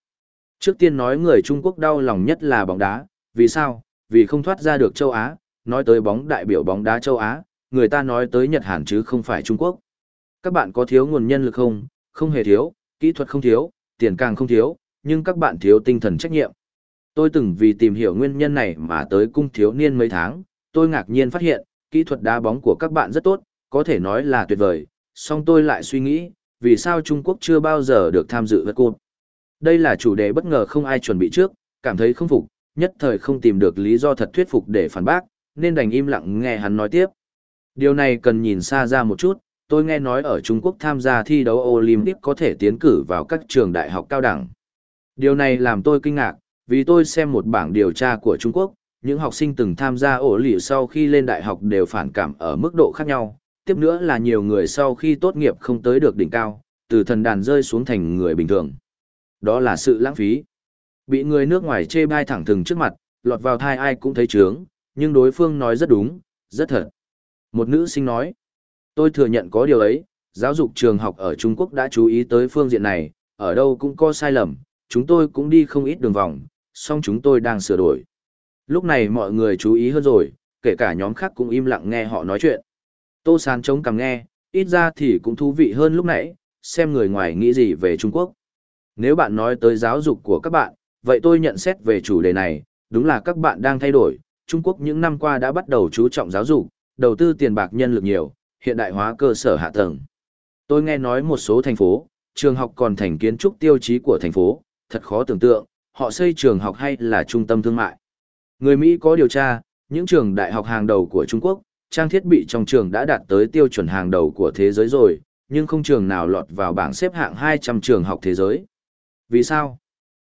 A: Trước tiên nói người Trung Quốc đau lòng nhất là bóng đá, vì sao? Vì không thoát ra được châu Á, nói tới bóng đại biểu bóng đá châu Á, người ta nói tới Nhật Hàn chứ không phải Trung Quốc. Các bạn có thiếu nguồn nhân lực không? Không hề thiếu, kỹ thuật không thiếu, tiền càng không thiếu, nhưng các bạn thiếu tinh thần trách nhiệm. Tôi từng vì tìm hiểu nguyên nhân này mà tới cung thiếu niên mấy tháng, tôi ngạc nhiên phát hiện, kỹ thuật đá bóng của các bạn rất tốt, có thể nói là tuyệt vời, song tôi lại suy nghĩ, vì sao Trung Quốc chưa bao giờ được tham dự vật cột. Đây là chủ đề bất ngờ không ai chuẩn bị trước, cảm thấy không phục, nhất thời không tìm được lý do thật thuyết phục để phản bác, nên đành im lặng nghe hắn nói tiếp. Điều này cần nhìn xa ra một chút, tôi nghe nói ở Trung Quốc tham gia thi đấu Olympic có thể tiến cử vào các trường đại học cao đẳng. Điều này làm tôi kinh ngạc, vì tôi xem một bảng điều tra của Trung Quốc, những học sinh từng tham gia ổ lỉ sau khi lên đại học đều phản cảm ở mức độ khác nhau. Tiếp nữa là nhiều người sau khi tốt nghiệp không tới được đỉnh cao, từ thần đàn rơi xuống thành người bình thường. Đó là sự lãng phí. Bị người nước ngoài chê bai thẳng thừng trước mặt, lọt vào thai ai cũng thấy trướng, nhưng đối phương nói rất đúng, rất thật. Một nữ sinh nói, tôi thừa nhận có điều ấy, giáo dục trường học ở Trung Quốc đã chú ý tới phương diện này, ở đâu cũng có sai lầm, chúng tôi cũng đi không ít đường vòng, song chúng tôi đang sửa đổi. Lúc này mọi người chú ý hơn rồi, kể cả nhóm khác cũng im lặng nghe họ nói chuyện. Tô Sán chống cằm nghe, ít ra thì cũng thú vị hơn lúc nãy, xem người ngoài nghĩ gì về Trung Quốc. Nếu bạn nói tới giáo dục của các bạn, vậy tôi nhận xét về chủ đề này, đúng là các bạn đang thay đổi. Trung Quốc những năm qua đã bắt đầu chú trọng giáo dục, đầu tư tiền bạc nhân lực nhiều, hiện đại hóa cơ sở hạ tầng. Tôi nghe nói một số thành phố, trường học còn thành kiến trúc tiêu chí của thành phố, thật khó tưởng tượng, họ xây trường học hay là trung tâm thương mại. Người Mỹ có điều tra, những trường đại học hàng đầu của Trung Quốc, trang thiết bị trong trường đã đạt tới tiêu chuẩn hàng đầu của thế giới rồi, nhưng không trường nào lọt vào bảng xếp hạng 200 trường học thế giới. Vì sao?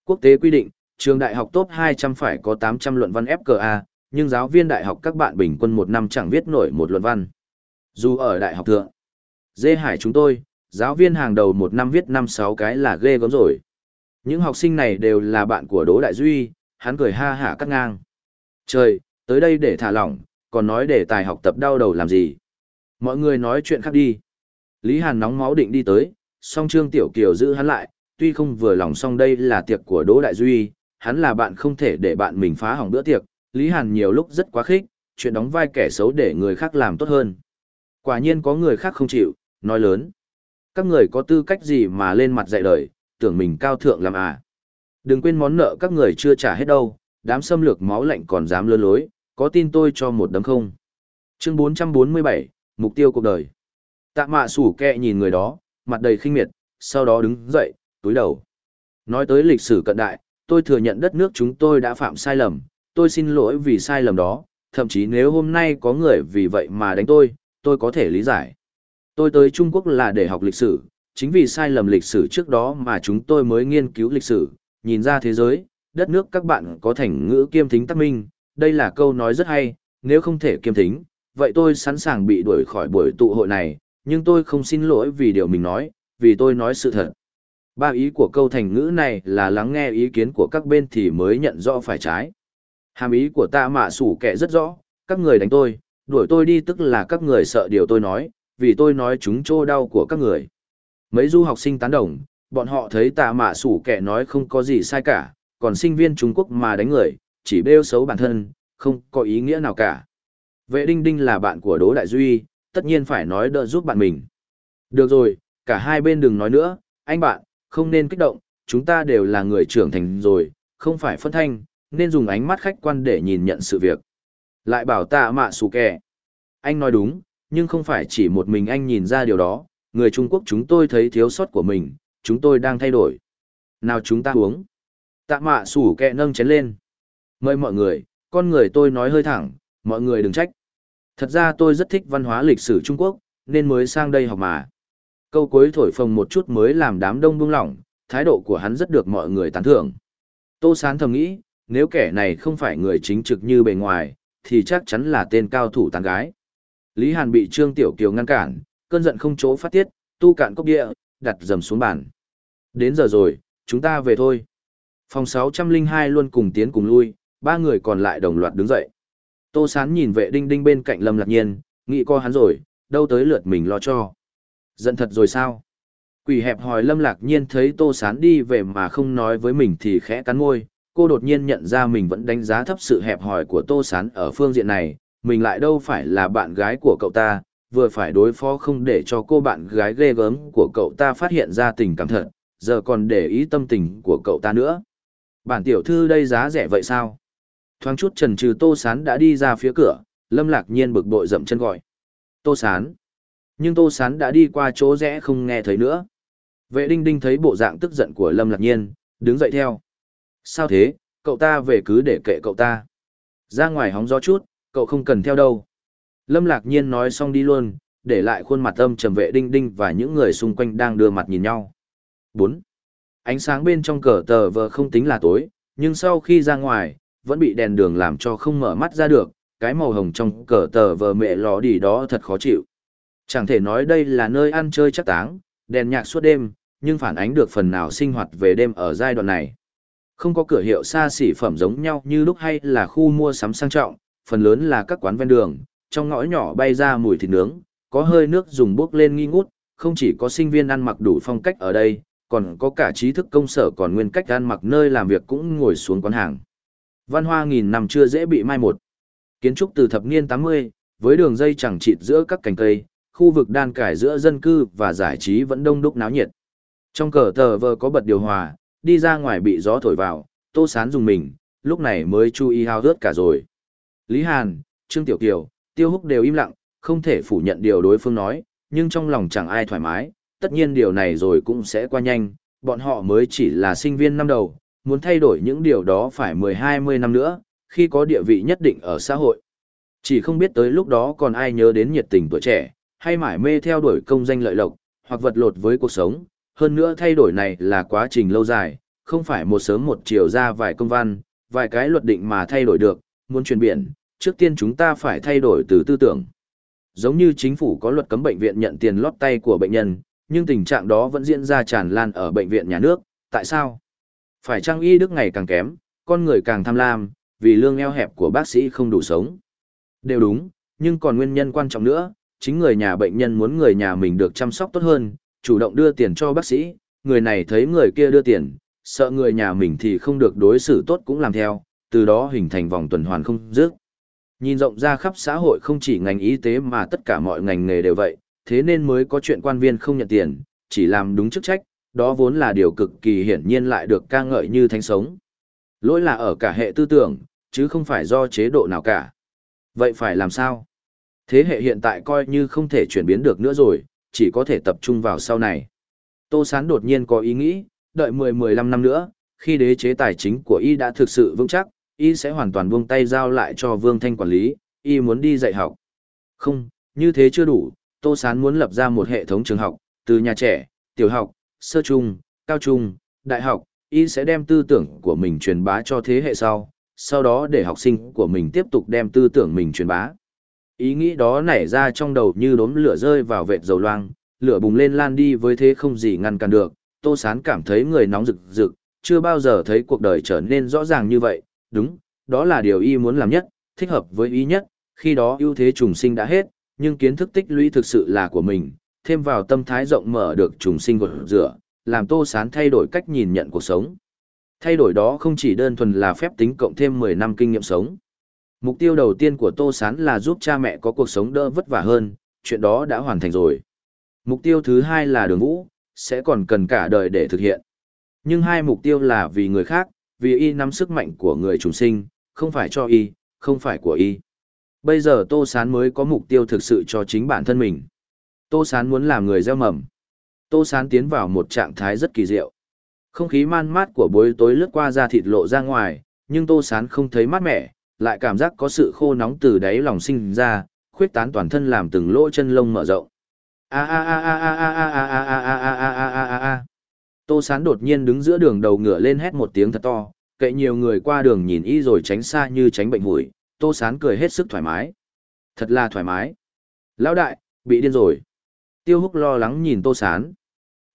A: Quốc tế quy định, trường đại học top 200 phải có 800 luận văn FKA, nhưng giáo viên đại học các bạn bình quân một năm chẳng viết nổi một luận văn. Dù ở đại học thượng, dê hải chúng tôi, giáo viên hàng đầu một năm viết 5-6 cái là ghê gớm rồi. Những học sinh này đều là bạn của Đỗ Đại Duy, hắn cười ha hả cắt ngang. Trời, tới đây để thả lỏng, còn nói để tài học tập đau đầu làm gì. Mọi người nói chuyện khác đi. Lý Hàn nóng máu định đi tới, song Trương Tiểu Kiều giữ hắn lại, tuy không vừa lòng song đây là tiệc của Đỗ Đại Duy, hắn là bạn không thể để bạn mình phá hỏng bữa tiệc, Lý Hàn nhiều lúc rất quá khích, chuyện đóng vai kẻ xấu để người khác làm tốt hơn. Quả nhiên có người khác không chịu, nói lớn. Các người có tư cách gì mà lên mặt dạy đời, tưởng mình cao thượng làm à. Đừng quên món nợ các người chưa trả hết đâu, đám xâm lược máu lạnh còn dám lơ lối, có tin tôi cho một đấm không? Chương 447, Mục tiêu cuộc đời. Tạ mạ sủ kẹ nhìn người đó, mặt đầy khinh miệt, sau đó đứng dậy, túi đầu. Nói tới lịch sử cận đại, tôi thừa nhận đất nước chúng tôi đã phạm sai lầm, tôi xin lỗi vì sai lầm đó, thậm chí nếu hôm nay có người vì vậy mà đánh tôi, tôi có thể lý giải. Tôi tới Trung Quốc là để học lịch sử, chính vì sai lầm lịch sử trước đó mà chúng tôi mới nghiên cứu lịch sử, nhìn ra thế giới, đất nước các bạn có thành ngữ kiêm thính tắc minh, đây là câu nói rất hay, nếu không thể kiêm thính, vậy tôi sẵn sàng bị đuổi khỏi buổi tụ hội này, nhưng tôi không xin lỗi vì điều mình nói, vì tôi nói sự thật. Ba ý của câu thành ngữ này là lắng nghe ý kiến của các bên thì mới nhận rõ phải trái. Hàm ý của ta mạ sủ kẻ rất rõ, các người đánh tôi, đuổi tôi đi tức là các người sợ điều tôi nói, vì tôi nói chúng trô đau của các người. Mấy du học sinh tán đồng, bọn họ thấy tạ mạ sủ kẻ nói không có gì sai cả, còn sinh viên Trung Quốc mà đánh người, chỉ bêu xấu bản thân, không có ý nghĩa nào cả. Vệ Đinh Đinh là bạn của Đỗ Đại Duy, tất nhiên phải nói đỡ giúp bạn mình. Được rồi, cả hai bên đừng nói nữa, anh bạn, không nên kích động, chúng ta đều là người trưởng thành rồi, không phải phân thanh, nên dùng ánh mắt khách quan để nhìn nhận sự việc. Lại bảo tạ mạ sủ kẻ. Anh nói đúng, nhưng không phải chỉ một mình anh nhìn ra điều đó, người Trung Quốc chúng tôi thấy thiếu sót của mình, chúng tôi đang thay đổi. Nào chúng ta uống. Tạ mạ sủ kẹ nâng chén lên. Mời mọi người, con người tôi nói hơi thẳng, mọi người đừng trách. Thật ra tôi rất thích văn hóa lịch sử Trung Quốc, nên mới sang đây học mà. Câu cuối thổi phồng một chút mới làm đám đông buông lỏng, thái độ của hắn rất được mọi người tán thưởng. Tô Sán thầm nghĩ, nếu kẻ này không phải người chính trực như bề ngoài, thì chắc chắn là tên cao thủ tàn gái. Lý Hàn bị Trương Tiểu Kiều ngăn cản, cơn giận không chỗ phát tiết, tu cạn cốc địa, đặt dầm xuống bàn. Đến giờ rồi, chúng ta về thôi. Phòng 602 luôn cùng tiến cùng lui, ba người còn lại đồng loạt đứng dậy. Tô Sán nhìn vệ đinh đinh bên cạnh Lâm Lạc Nhiên, nghĩ co hắn rồi, đâu tới lượt mình lo cho. Giận thật rồi sao? Quỷ hẹp hỏi Lâm Lạc Nhiên thấy Tô Sán đi về mà không nói với mình thì khẽ cắn môi, cô đột nhiên nhận ra mình vẫn đánh giá thấp sự hẹp hòi của Tô Sán ở phương diện này, mình lại đâu phải là bạn gái của cậu ta, vừa phải đối phó không để cho cô bạn gái ghê gớm của cậu ta phát hiện ra tình cảm thật, giờ còn để ý tâm tình của cậu ta nữa. Bản tiểu thư đây giá rẻ vậy sao? Thoáng chút trần trừ Tô Sán đã đi ra phía cửa, Lâm Lạc Nhiên bực bội dậm chân gọi. Tô Sán. Nhưng Tô Sán đã đi qua chỗ rẽ không nghe thấy nữa. Vệ đinh đinh thấy bộ dạng tức giận của Lâm Lạc Nhiên, đứng dậy theo. Sao thế, cậu ta về cứ để kệ cậu ta. Ra ngoài hóng gió chút, cậu không cần theo đâu. Lâm Lạc Nhiên nói xong đi luôn, để lại khuôn mặt âm trầm vệ đinh đinh và những người xung quanh đang đưa mặt nhìn nhau. 4. Ánh sáng bên trong cờ tờ vờ không tính là tối, nhưng sau khi ra ngoài, vẫn bị đèn đường làm cho không mở mắt ra được, cái màu hồng trong cờ tờ vờ mẹ lò đi đó thật khó chịu. Chẳng thể nói đây là nơi ăn chơi chắc táng, đèn nhạc suốt đêm, nhưng phản ánh được phần nào sinh hoạt về đêm ở giai đoạn này. Không có cửa hiệu xa xỉ phẩm giống nhau như lúc hay là khu mua sắm sang trọng, phần lớn là các quán ven đường, trong ngõ nhỏ bay ra mùi thịt nướng, có hơi nước dùng bốc lên nghi ngút, không chỉ có sinh viên ăn mặc đủ phong cách ở đây, còn có cả trí thức công sở còn nguyên cách ăn mặc nơi làm việc cũng ngồi xuống quán hàng. Văn hoa nghìn năm chưa dễ bị mai một. Kiến trúc từ thập niên 80, với đường dây chẳng chịt giữa các cành cây, khu vực đan cải giữa dân cư và giải trí vẫn đông đúc náo nhiệt. Trong cờ tờ vờ có bật điều hòa, đi ra ngoài bị gió thổi vào, tô sán dùng mình, lúc này mới chú ý hao rớt cả rồi. Lý Hàn, Trương Tiểu Kiều, Tiêu Húc đều im lặng, không thể phủ nhận điều đối phương nói, nhưng trong lòng chẳng ai thoải mái, tất nhiên điều này rồi cũng sẽ qua nhanh, bọn họ mới chỉ là sinh viên năm đầu, muốn thay đổi những điều đó phải 10-20 năm nữa, khi có địa vị nhất định ở xã hội. Chỉ không biết tới lúc đó còn ai nhớ đến nhiệt tình tuổi trẻ, hay mải mê theo đuổi công danh lợi lộc, hoặc vật lột với cuộc sống, hơn nữa thay đổi này là quá trình lâu dài, không phải một sớm một chiều ra vài công văn, vài cái luật định mà thay đổi được, muốn chuyển biển, trước tiên chúng ta phải thay đổi từ tư tưởng. Giống như chính phủ có luật cấm bệnh viện nhận tiền lót tay của bệnh nhân, nhưng tình trạng đó vẫn diễn ra tràn lan ở bệnh viện nhà nước, tại sao? Phải trang y đức ngày càng kém, con người càng tham lam, vì lương eo hẹp của bác sĩ không đủ sống. Đều đúng, nhưng còn nguyên nhân quan trọng nữa, chính người nhà bệnh nhân muốn người nhà mình được chăm sóc tốt hơn, chủ động đưa tiền cho bác sĩ, người này thấy người kia đưa tiền, sợ người nhà mình thì không được đối xử tốt cũng làm theo, từ đó hình thành vòng tuần hoàn không dứt. Nhìn rộng ra khắp xã hội không chỉ ngành y tế mà tất cả mọi ngành nghề đều vậy, thế nên mới có chuyện quan viên không nhận tiền, chỉ làm đúng chức trách, đó vốn là điều cực kỳ hiển nhiên lại được ca ngợi như thánh sống. Lỗi là ở cả hệ tư tưởng, chứ không phải do chế độ nào cả. Vậy phải làm sao? Thế hệ hiện tại coi như không thể chuyển biến được nữa rồi, chỉ có thể tập trung vào sau này. Tô Sán đột nhiên có ý nghĩ, đợi 10-15 năm nữa, khi đế chế tài chính của y đã thực sự vững chắc, y sẽ hoàn toàn buông tay giao lại cho Vương Thanh quản lý, y muốn đi dạy học. Không, như thế chưa đủ, Tô Sán muốn lập ra một hệ thống trường học, từ nhà trẻ, tiểu học, sơ trung, cao trung, đại học, y sẽ đem tư tưởng của mình truyền bá cho thế hệ sau, sau đó để học sinh của mình tiếp tục đem tư tưởng mình truyền bá. Ý nghĩ đó nảy ra trong đầu như đốm lửa rơi vào vệt dầu loang, lửa bùng lên lan đi với thế không gì ngăn cản được, Tô Sán cảm thấy người nóng rực rực, chưa bao giờ thấy cuộc đời trở nên rõ ràng như vậy, đúng, đó là điều y muốn làm nhất, thích hợp với ý nhất, khi đó ưu thế trùng sinh đã hết, nhưng kiến thức tích lũy thực sự là của mình, thêm vào tâm thái rộng mở được trùng sinh gột rửa, làm Tô Sán thay đổi cách nhìn nhận cuộc sống. Thay đổi đó không chỉ đơn thuần là phép tính cộng thêm 10 năm kinh nghiệm sống. Mục tiêu đầu tiên của Tô Sán là giúp cha mẹ có cuộc sống đỡ vất vả hơn, chuyện đó đã hoàn thành rồi. Mục tiêu thứ hai là đường vũ, sẽ còn cần cả đời để thực hiện. Nhưng hai mục tiêu là vì người khác, vì y nắm sức mạnh của người trùng sinh, không phải cho y, không phải của y. Bây giờ Tô Sán mới có mục tiêu thực sự cho chính bản thân mình. Tô Sán muốn làm người gieo mầm. Tô Sán tiến vào một trạng thái rất kỳ diệu. Không khí man mát của buổi tối lướt qua da thịt lộ ra ngoài, nhưng Tô Sán không thấy mát mẻ, lại cảm giác có sự khô nóng từ đáy lòng sinh ra, khuyết tán toàn thân làm từng lỗ chân lông mở rộng. A a a a a a a a a a a a a a a a Tô Sán đột nhiên đứng giữa đường đầu ngựa lên hét một tiếng thật to, kệ nhiều người qua đường nhìn y rồi tránh xa như tránh bệnh hủi, Tô Sán cười hết sức thoải mái. Thật là thoải mái. Lão đại, bị điên rồi. Tiêu húc lo lắng nhìn tô sán.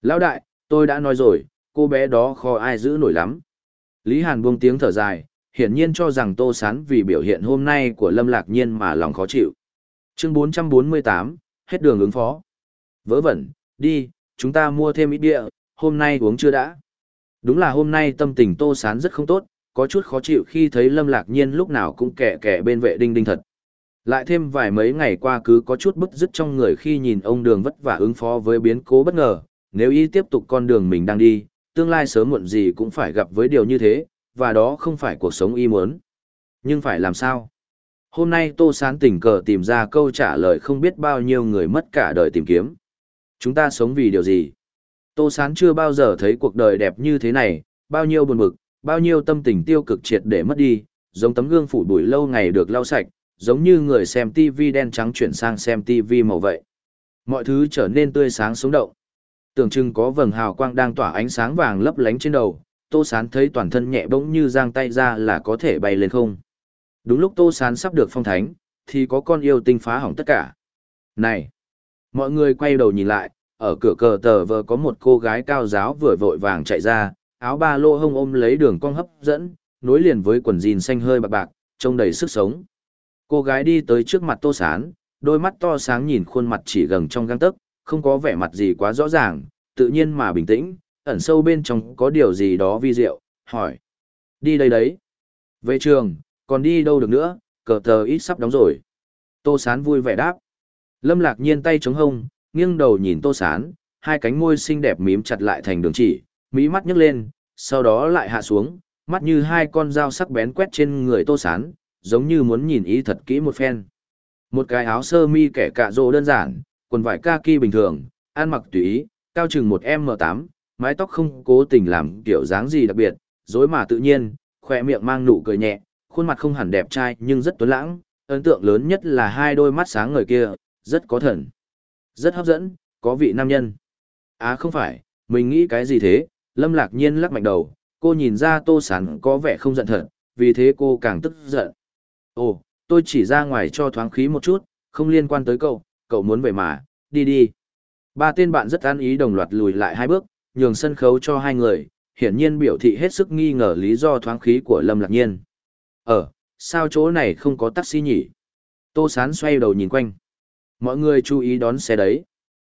A: Lão đại, tôi đã nói rồi, cô bé đó khó ai giữ nổi lắm. Lý Hàn buông tiếng thở dài, hiển nhiên cho rằng tô sán vì biểu hiện hôm nay của Lâm Lạc Nhiên mà lòng khó chịu. Chương 448, hết đường ứng phó. Vớ vẩn, đi, chúng ta mua thêm ít bia, hôm nay uống chưa đã. Đúng là hôm nay tâm tình tô sán rất không tốt, có chút khó chịu khi thấy Lâm Lạc Nhiên lúc nào cũng kẻ kẻ bên vệ đinh đinh thật. Lại thêm vài mấy ngày qua cứ có chút bức dứt trong người khi nhìn ông đường vất vả ứng phó với biến cố bất ngờ, nếu y tiếp tục con đường mình đang đi, tương lai sớm muộn gì cũng phải gặp với điều như thế, và đó không phải cuộc sống y muốn. Nhưng phải làm sao? Hôm nay Tô Sán tình cờ tìm ra câu trả lời không biết bao nhiêu người mất cả đời tìm kiếm. Chúng ta sống vì điều gì? Tô Sán chưa bao giờ thấy cuộc đời đẹp như thế này, bao nhiêu buồn bực, bao nhiêu tâm tình tiêu cực triệt để mất đi, giống tấm gương phủ bụi lâu ngày được lau sạch, giống như người xem TV đen trắng chuyển sang xem TV màu vậy. Mọi thứ trở nên tươi sáng sống động. Tưởng chừng có vầng hào quang đang tỏa ánh sáng vàng lấp lánh trên đầu, Tô Sán thấy toàn thân nhẹ bỗng như giang tay ra là có thể bay lên không. Đúng lúc Tô Sán sắp được phong thánh, thì có con yêu tinh phá hỏng tất cả. Này! Mọi người quay đầu nhìn lại, ở cửa cờ tờ vờ có một cô gái cao giáo vừa vội vàng chạy ra, áo ba lô hông ôm lấy đường cong hấp dẫn, nối liền với quần jean xanh hơi bạc bạc, trông đầy sức sống. Cô gái đi tới trước mặt Tô Sán, đôi mắt to sáng nhìn khuôn mặt chỉ gần trong găng tấc, không có vẻ mặt gì quá rõ ràng, tự nhiên mà bình tĩnh, ẩn sâu bên trong có điều gì đó vi diệu, hỏi. Đi đây đấy. Về trường, còn đi đâu được nữa, cờ tờ ít sắp đóng rồi. Tô Sán vui vẻ đáp. Lâm lạc nhiên tay chống hông, nghiêng đầu nhìn Tô Sán, hai cánh môi xinh đẹp mím chặt lại thành đường chỉ, mí mắt nhấc lên, sau đó lại hạ xuống, mắt như hai con dao sắc bén quét trên người Tô Sán, giống như muốn nhìn ý thật kỹ một phen. Một cái áo sơ mi kẻ cạ rộ đơn giản, quần vải kaki bình thường, ăn mặc tùy ý, cao chừng một M8, mái tóc không cố tình làm kiểu dáng gì đặc biệt, dối mà tự nhiên, khỏe miệng mang nụ cười nhẹ, khuôn mặt không hẳn đẹp trai nhưng rất tuấn lãng, ấn tượng lớn nhất là hai đôi mắt sáng người kia, rất có thần. Rất hấp dẫn, có vị nam nhân. À không phải, mình nghĩ cái gì thế, Lâm Lạc Nhiên lắc mạnh đầu, cô nhìn ra Tô Sán có vẻ không giận thật, vì thế cô càng tức giận. Ồ, tôi chỉ ra ngoài cho thoáng khí một chút, không liên quan tới cậu, cậu muốn về mà, đi đi. Ba tên bạn rất an ý đồng loạt lùi lại hai bước, nhường sân khấu cho hai người, hiển nhiên biểu thị hết sức nghi ngờ lý do thoáng khí của Lâm Lạc Nhiên. Ờ, sao chỗ này không có taxi nhỉ? Tô Sán xoay đầu nhìn quanh. Mọi người chú ý đón xe đấy.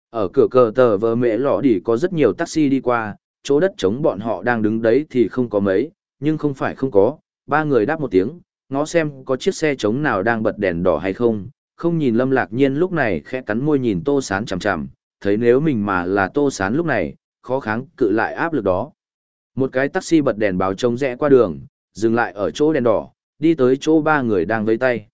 A: Ở cửa cờ tờ vờ mẹ lọ đỉ có rất nhiều taxi đi qua, chỗ đất trống bọn họ đang đứng đấy thì không có mấy, nhưng không phải không có. Ba người đáp một tiếng, ngó xem có chiếc xe trống nào đang bật đèn đỏ hay không. Không nhìn lâm lạc nhiên lúc này khẽ cắn môi nhìn tô sán chằm chằm, thấy nếu mình mà là tô sán lúc này, khó kháng cự lại áp lực đó. Một cái taxi bật đèn báo trông rẽ qua đường, dừng lại ở chỗ đèn đỏ, đi tới chỗ ba người đang vây tay.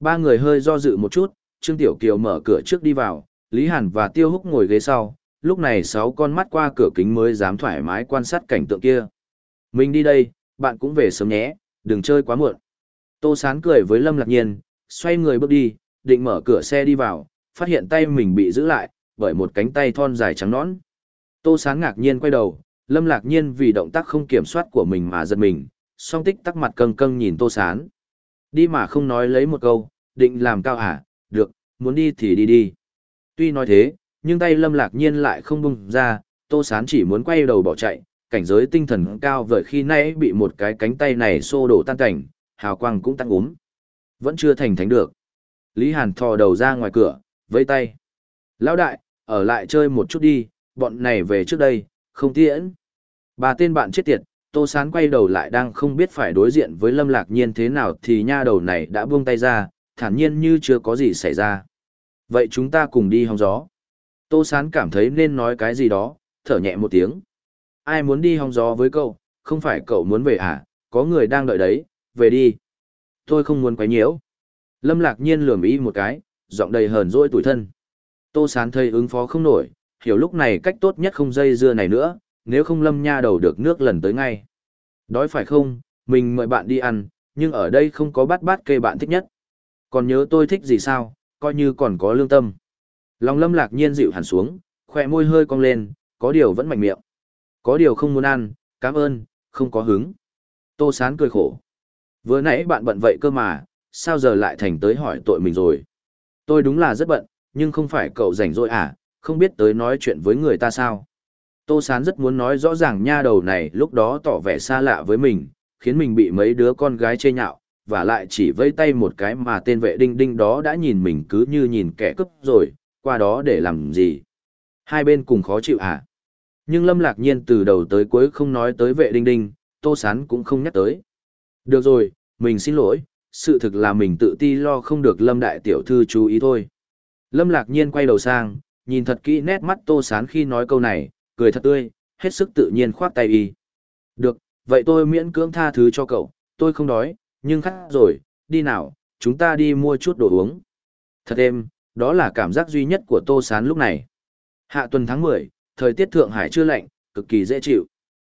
A: Ba người hơi do dự một chút, Trương Tiểu Kiều mở cửa trước đi vào, Lý Hàn và Tiêu Húc ngồi ghế sau, lúc này sáu con mắt qua cửa kính mới dám thoải mái quan sát cảnh tượng kia. Mình đi đây, bạn cũng về sớm nhé, đừng chơi quá muộn. Tô Sán cười với Lâm Lạc Nhiên, xoay người bước đi, định mở cửa xe đi vào, phát hiện tay mình bị giữ lại, bởi một cánh tay thon dài trắng nõn. Tô Sán ngạc nhiên quay đầu, Lâm Lạc Nhiên vì động tác không kiểm soát của mình mà giật mình, song tích tắc mặt căng căng nhìn Tô Sán. Đi mà không nói lấy một câu, định làm cao hả, được, muốn đi thì đi đi. Tuy nói thế, nhưng tay Lâm Lạc Nhiên lại không bung ra, Tô Sán chỉ muốn quay đầu bỏ chạy, cảnh giới tinh thần cao vời khi nãy bị một cái cánh tay này xô đổ tan cảnh, hào quang cũng tăng úm. Vẫn chưa thành thánh được. Lý Hàn thò đầu ra ngoài cửa, vây tay. Lão đại, ở lại chơi một chút đi, bọn này về trước đây, không tiễn. bà tên bạn chết tiệt, Tô Sán quay đầu lại đang không biết phải đối diện với Lâm Lạc Nhiên thế nào thì nha đầu này đã buông tay ra, thản nhiên như chưa có gì xảy ra. Vậy chúng ta cùng đi hóng gió. Tô Sán cảm thấy nên nói cái gì đó, thở nhẹ một tiếng. Ai muốn đi hóng gió với cậu, không phải cậu muốn về à, có người đang đợi đấy, về đi. Tôi không muốn quấy nhiễu. Lâm Lạc Nhiên lườm ý một cái, giọng đầy hờn dỗi tủi thân. Tô Sán thấy ứng phó không nổi, hiểu lúc này cách tốt nhất không dây dưa này nữa, nếu không lâm nha đầu được nước lần tới ngay. Đói phải không, mình mời bạn đi ăn, nhưng ở đây không có bát bát kê bạn thích nhất. Còn nhớ tôi thích gì sao, coi như còn có lương tâm. Lòng lâm lạc nhiên dịu hẳn xuống, khỏe môi hơi cong lên, có điều vẫn mạnh miệng. Có điều không muốn ăn, cảm ơn, không có hứng. Tô sán cười khổ. Vừa nãy bạn bận vậy cơ mà, sao giờ lại thành tới hỏi tội mình rồi. Tôi đúng là rất bận, nhưng không phải cậu rảnh rỗi à, không biết tới nói chuyện với người ta sao. Tô Sán rất muốn nói rõ ràng nha đầu này lúc đó tỏ vẻ xa lạ với mình, khiến mình bị mấy đứa con gái chê nhạo, và lại chỉ vây tay một cái mà tên vệ đinh đinh đó đã nhìn mình cứ như nhìn kẻ cướp rồi, qua đó để làm gì. Hai bên cùng khó chịu à? Nhưng Lâm Lạc Nhiên từ đầu tới cuối không nói tới vệ đinh đinh, Tô Sán cũng không nhắc tới. Được rồi, mình xin lỗi, sự thực là mình tự ti lo không được Lâm Đại Tiểu Thư chú ý thôi. Lâm Lạc Nhiên quay đầu sang, nhìn thật kỹ nét mắt Tô Sán khi nói câu này, cười thật tươi, hết sức tự nhiên khoát tay y. Được, vậy tôi miễn cưỡng tha thứ cho cậu, tôi không đói, nhưng khát rồi, đi nào, chúng ta đi mua chút đồ uống. Thật êm, đó là cảm giác duy nhất của Tô Sán lúc này. Hạ tuần tháng 10, thời tiết Thượng Hải chưa lạnh, cực kỳ dễ chịu.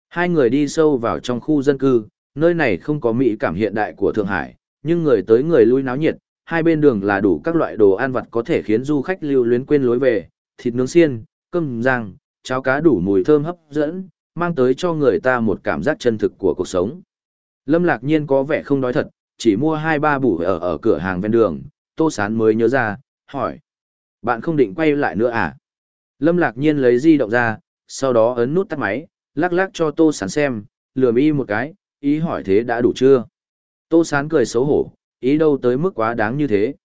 A: Hai người đi sâu vào trong khu dân cư, nơi này không có mỹ cảm hiện đại của Thượng Hải, nhưng người tới người lui náo nhiệt, hai bên đường là đủ các loại đồ ăn vặt có thể khiến du khách lưu luyến quên lối về, thịt nướng xiên, cơm rang, cháo cá đủ mùi thơm hấp dẫn, mang tới cho người ta một cảm giác chân thực của cuộc sống. Lâm Lạc Nhiên có vẻ không đói thật, chỉ mua hai ba bủ ở ở cửa hàng ven đường, Tô Sán mới nhớ ra, hỏi. Bạn không định quay lại nữa à? Lâm Lạc Nhiên lấy di động ra, sau đó ấn nút tắt máy, lắc lắc cho Tô Sán xem, lườm y một cái, ý hỏi thế đã đủ chưa? Tô Sán cười xấu hổ, ý đâu tới mức quá đáng như thế.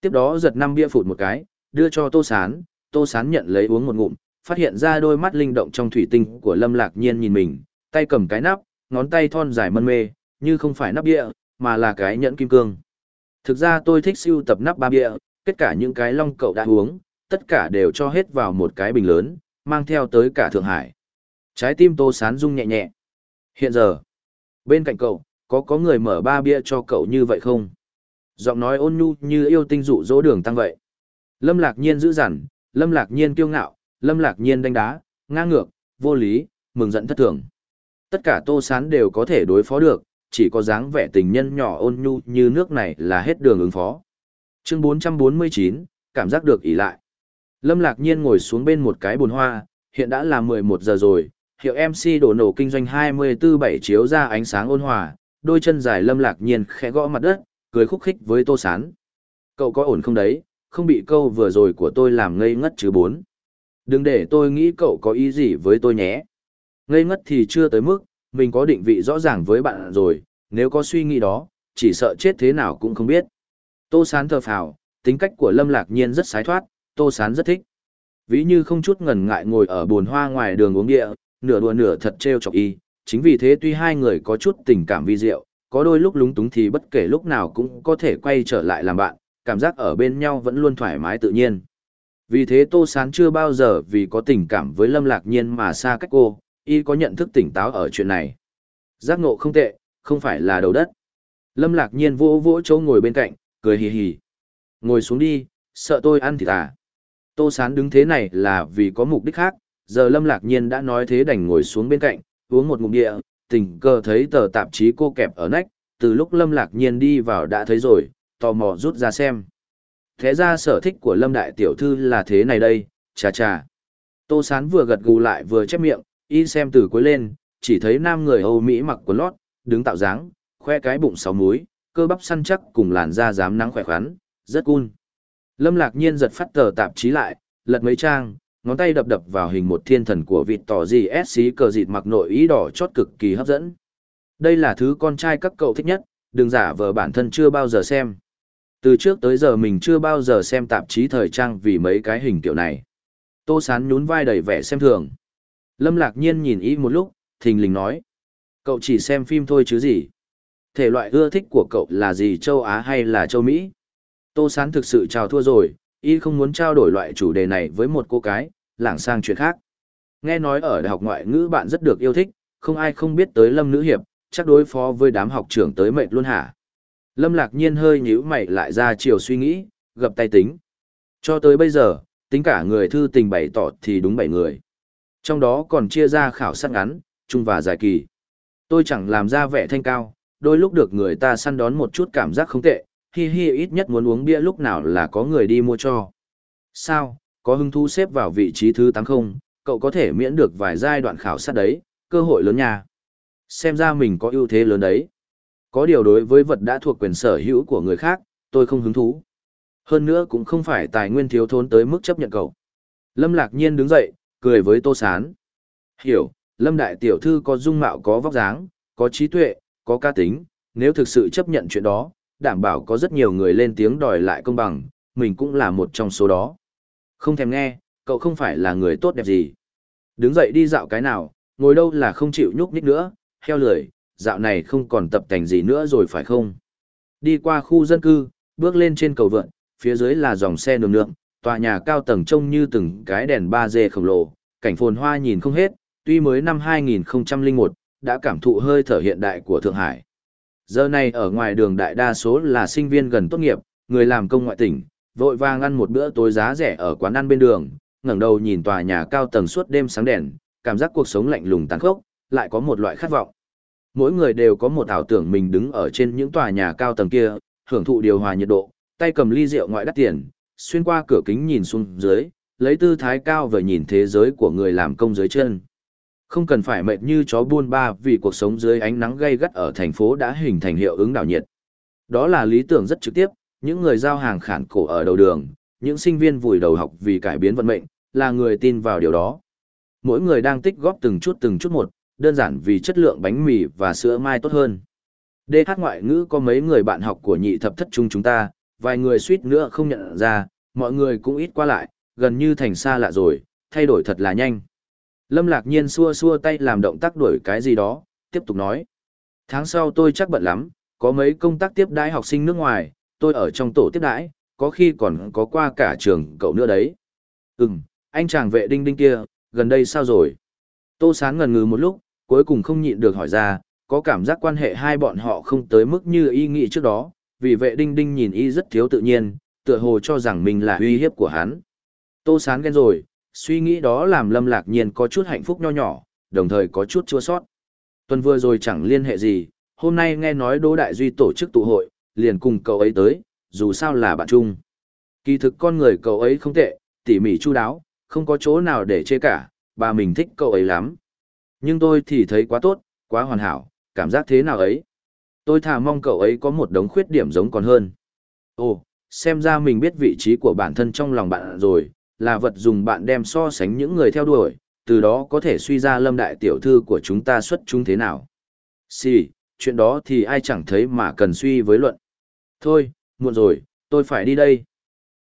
A: Tiếp đó giật năm bia phụt một cái, đưa cho Tô Sán, Tô Sán nhận lấy uống một ngụm, phát hiện ra đôi mắt linh động trong thủy tinh của Lâm Lạc Nhiên nhìn mình, tay cầm cái nắp, ngón tay thon dài mân mê, như không phải nắp bia, mà là cái nhẫn kim cương. Thực ra tôi thích siêu tập nắp ba bia, kết cả những cái long cậu đã uống, tất cả đều cho hết vào một cái bình lớn, mang theo tới cả Thượng Hải. Trái tim Tô Sán rung nhẹ nhẹ. Hiện giờ, bên cạnh cậu, có có người mở ba bia cho cậu như vậy không? Giọng nói ôn nhu như yêu tinh dụ dỗ đường tăng vậy. Lâm Lạc Nhiên giữ dằn, Lâm Lạc Nhiên kiêu ngạo, Lâm Lạc Nhiên đánh đá, ngang ngược, vô lý, mừng giận thất thường. Tất cả Tô Sán đều có thể đối phó được, chỉ có dáng vẻ tình nhân nhỏ ôn nhu như nước này là hết đường ứng phó. Chương 449, cảm giác được ỉ lại. Lâm Lạc Nhiên ngồi xuống bên một cái bồn hoa, hiện đã là 11 giờ rồi, hiệu MC đổ nổ kinh doanh 24-7 chiếu ra ánh sáng ôn hòa, đôi chân dài Lâm Lạc Nhiên khẽ gõ mặt đất, cười khúc khích với Tô Sán. Cậu có ổn không đấy, không bị câu vừa rồi của tôi làm ngây ngất chứ bốn. Đừng để tôi nghĩ cậu có ý gì với tôi nhé. Ngây ngất thì chưa tới mức, mình có định vị rõ ràng với bạn rồi, nếu có suy nghĩ đó, chỉ sợ chết thế nào cũng không biết. Tô Sán thờ phào, tính cách của Lâm Lạc Nhiên rất sái thoát, Tô Sán rất thích. Ví như không chút ngần ngại ngồi ở bồn hoa ngoài đường uống địa, nửa đùa nửa thật trêu chọc y, chính vì thế tuy hai người có chút tình cảm vi diệu, có đôi lúc lúng túng thì bất kể lúc nào cũng có thể quay trở lại làm bạn, cảm giác ở bên nhau vẫn luôn thoải mái tự nhiên. Vì thế Tô Sán chưa bao giờ vì có tình cảm với Lâm Lạc Nhiên mà xa cách cô, y có nhận thức tỉnh táo ở chuyện này. Giác ngộ không tệ, không phải là đầu đất. Lâm Lạc Nhiên vỗ vỗ chỗ ngồi bên cạnh, cười hì hì. Ngồi xuống đi, sợ tôi ăn thịt à. Tô Sán đứng thế này là vì có mục đích khác, giờ Lâm Lạc Nhiên đã nói thế đành ngồi xuống bên cạnh, uống một ngụm địa, tình cờ thấy tờ tạp chí cô kẹp ở nách, từ lúc Lâm Lạc Nhiên đi vào đã thấy rồi, tò mò rút ra xem. Thế ra sở thích của Lâm Đại Tiểu Thư là thế này đây, chà chà. Tô Sán vừa gật gù lại vừa chép miệng, y xem từ cuối lên, chỉ thấy nam người Âu Mỹ mặc quần lót, đứng tạo dáng, khoe cái bụng sáu múi, cơ bắp săn chắc cùng làn da dám nắng khỏe khoắn, rất cool. Lâm Lạc Nhiên giật phát tờ tạp chí lại, lật mấy trang, ngón tay đập đập vào hình một thiên thần của vịt tỏ gì SC cờ dịt mặc nội ý đỏ chót cực kỳ hấp dẫn. Đây là thứ con trai các cậu thích nhất, đừng giả vờ bản thân chưa bao giờ xem. Từ trước tới giờ mình chưa bao giờ xem tạp chí thời trang vì mấy cái hình kiểu này. Tô Sán nhún vai đầy vẻ xem thường. Lâm Lạc Nhiên nhìn Y một lúc, thình lình nói. Cậu chỉ xem phim thôi chứ gì? Thể loại ưa thích của cậu là gì châu Á hay là châu Mỹ? Tô Sán thực sự chào thua rồi, y không muốn trao đổi loại chủ đề này với một cô cái, lảng sang chuyện khác. Nghe nói ở đại học ngoại ngữ bạn rất được yêu thích, không ai không biết tới Lâm Nữ Hiệp, chắc đối phó với đám học trưởng tới mệt luôn hả? Lâm Lạc Nhiên hơi nhíu mày lại ra chiều suy nghĩ, gập tay tính. Cho tới bây giờ, tính cả người thư tình bày tỏ thì đúng bảy người. Trong đó còn chia ra khảo sát ngắn, trung và dài kỳ. Tôi chẳng làm ra vẻ thanh cao, đôi lúc được người ta săn đón một chút cảm giác không tệ, hi hi ít nhất muốn uống bia lúc nào là có người đi mua cho. Sao, có hứng thú xếp vào vị trí thứ 80, cậu có thể miễn được vài giai đoạn khảo sát đấy, cơ hội lớn nha. Xem ra mình có ưu thế lớn đấy. Có điều đối với vật đã thuộc quyền sở hữu của người khác, tôi không hứng thú. Hơn nữa cũng không phải tài nguyên thiếu thốn tới mức chấp nhận cậu. Lâm Lạc Nhiên đứng dậy, cười với Tô Sán. Hiểu, Lâm Đại Tiểu Thư có dung mạo có vóc dáng, có trí tuệ, có ca tính, nếu thực sự chấp nhận chuyện đó, đảm bảo có rất nhiều người lên tiếng đòi lại công bằng, mình cũng là một trong số đó. Không thèm nghe, cậu không phải là người tốt đẹp gì. Đứng dậy đi dạo cái nào, ngồi đâu là không chịu nhúc nhích nữa, heo lười, dạo này không còn tập thành gì nữa rồi phải không? Đi qua khu dân cư, bước lên trên cầu vượn, phía dưới là dòng xe nườm nượm, tòa nhà cao tầng trông như từng cái đèn 3D khổng lồ, cảnh phồn hoa nhìn không hết, tuy mới năm 2001, đã cảm thụ hơi thở hiện đại của Thượng Hải. Giờ này ở ngoài đường đại đa số là sinh viên gần tốt nghiệp, người làm công ngoại tỉnh, vội vàng ăn một bữa tối giá rẻ ở quán ăn bên đường, ngẩng đầu nhìn tòa nhà cao tầng suốt đêm sáng đèn, cảm giác cuộc sống lạnh lùng tàn khốc, lại có một loại khát vọng. Mỗi người đều có một ảo tưởng mình đứng ở trên những tòa nhà cao tầng kia, hưởng thụ điều hòa nhiệt độ, tay cầm ly rượu ngoại đắt tiền, xuyên qua cửa kính nhìn xuống dưới, lấy tư thái cao và nhìn thế giới của người làm công dưới chân. Không cần phải mệt như chó buôn ba vì cuộc sống dưới ánh nắng gay gắt ở thành phố đã hình thành hiệu ứng đảo nhiệt. Đó là lý tưởng rất trực tiếp, những người giao hàng khản cổ ở đầu đường, những sinh viên vùi đầu học vì cải biến vận mệnh, là người tin vào điều đó. Mỗi người đang tích góp từng chút từng chút một, đơn giản vì chất lượng bánh mì và sữa mai tốt hơn. DH ngoại ngữ có mấy người bạn học của nhị thập thất trung chúng ta, vài người suýt nữa không nhận ra, mọi người cũng ít qua lại, gần như thành xa lạ rồi, thay đổi thật là nhanh. Lâm lạc nhiên xua xua tay làm động tác đuổi cái gì đó, tiếp tục nói. Tháng sau tôi chắc bận lắm, có mấy công tác tiếp đãi học sinh nước ngoài, tôi ở trong tổ tiếp đãi, có khi còn có qua cả trường cậu nữa đấy. Ừm, anh chàng vệ đinh đinh kia, gần đây sao rồi? Tô Sán ngần ngừ một lúc, cuối cùng không nhịn được hỏi ra, có cảm giác quan hệ hai bọn họ không tới mức như y nghĩ trước đó, vì vệ đinh đinh nhìn y rất thiếu tự nhiên, tựa hồ cho rằng mình là uy hiếp của hắn. Tô Sán ghen rồi, suy nghĩ đó làm Lâm Lạc Nhiên có chút hạnh phúc nho nhỏ, đồng thời có chút chua sót. Tuần vừa rồi chẳng liên hệ gì, hôm nay nghe nói Đỗ Đại Duy tổ chức tụ hội, liền cùng cậu ấy tới, dù sao là bạn chung. Kỳ thực con người cậu ấy không tệ, tỉ mỉ chu đáo, không có chỗ nào để chê cả, bà mình thích cậu ấy lắm. Nhưng tôi thì thấy quá tốt, quá hoàn hảo, cảm giác thế nào ấy. Tôi thà mong cậu ấy có một đống khuyết điểm giống còn hơn. Ồ, xem ra mình biết vị trí của bản thân trong lòng bạn rồi, là vật dùng bạn đem so sánh những người theo đuổi, từ đó có thể suy ra lâm đại tiểu thư của chúng ta xuất chúng thế nào. Xì, chuyện đó thì ai chẳng thấy mà cần suy với luận. Thôi, muộn rồi, tôi phải đi đây.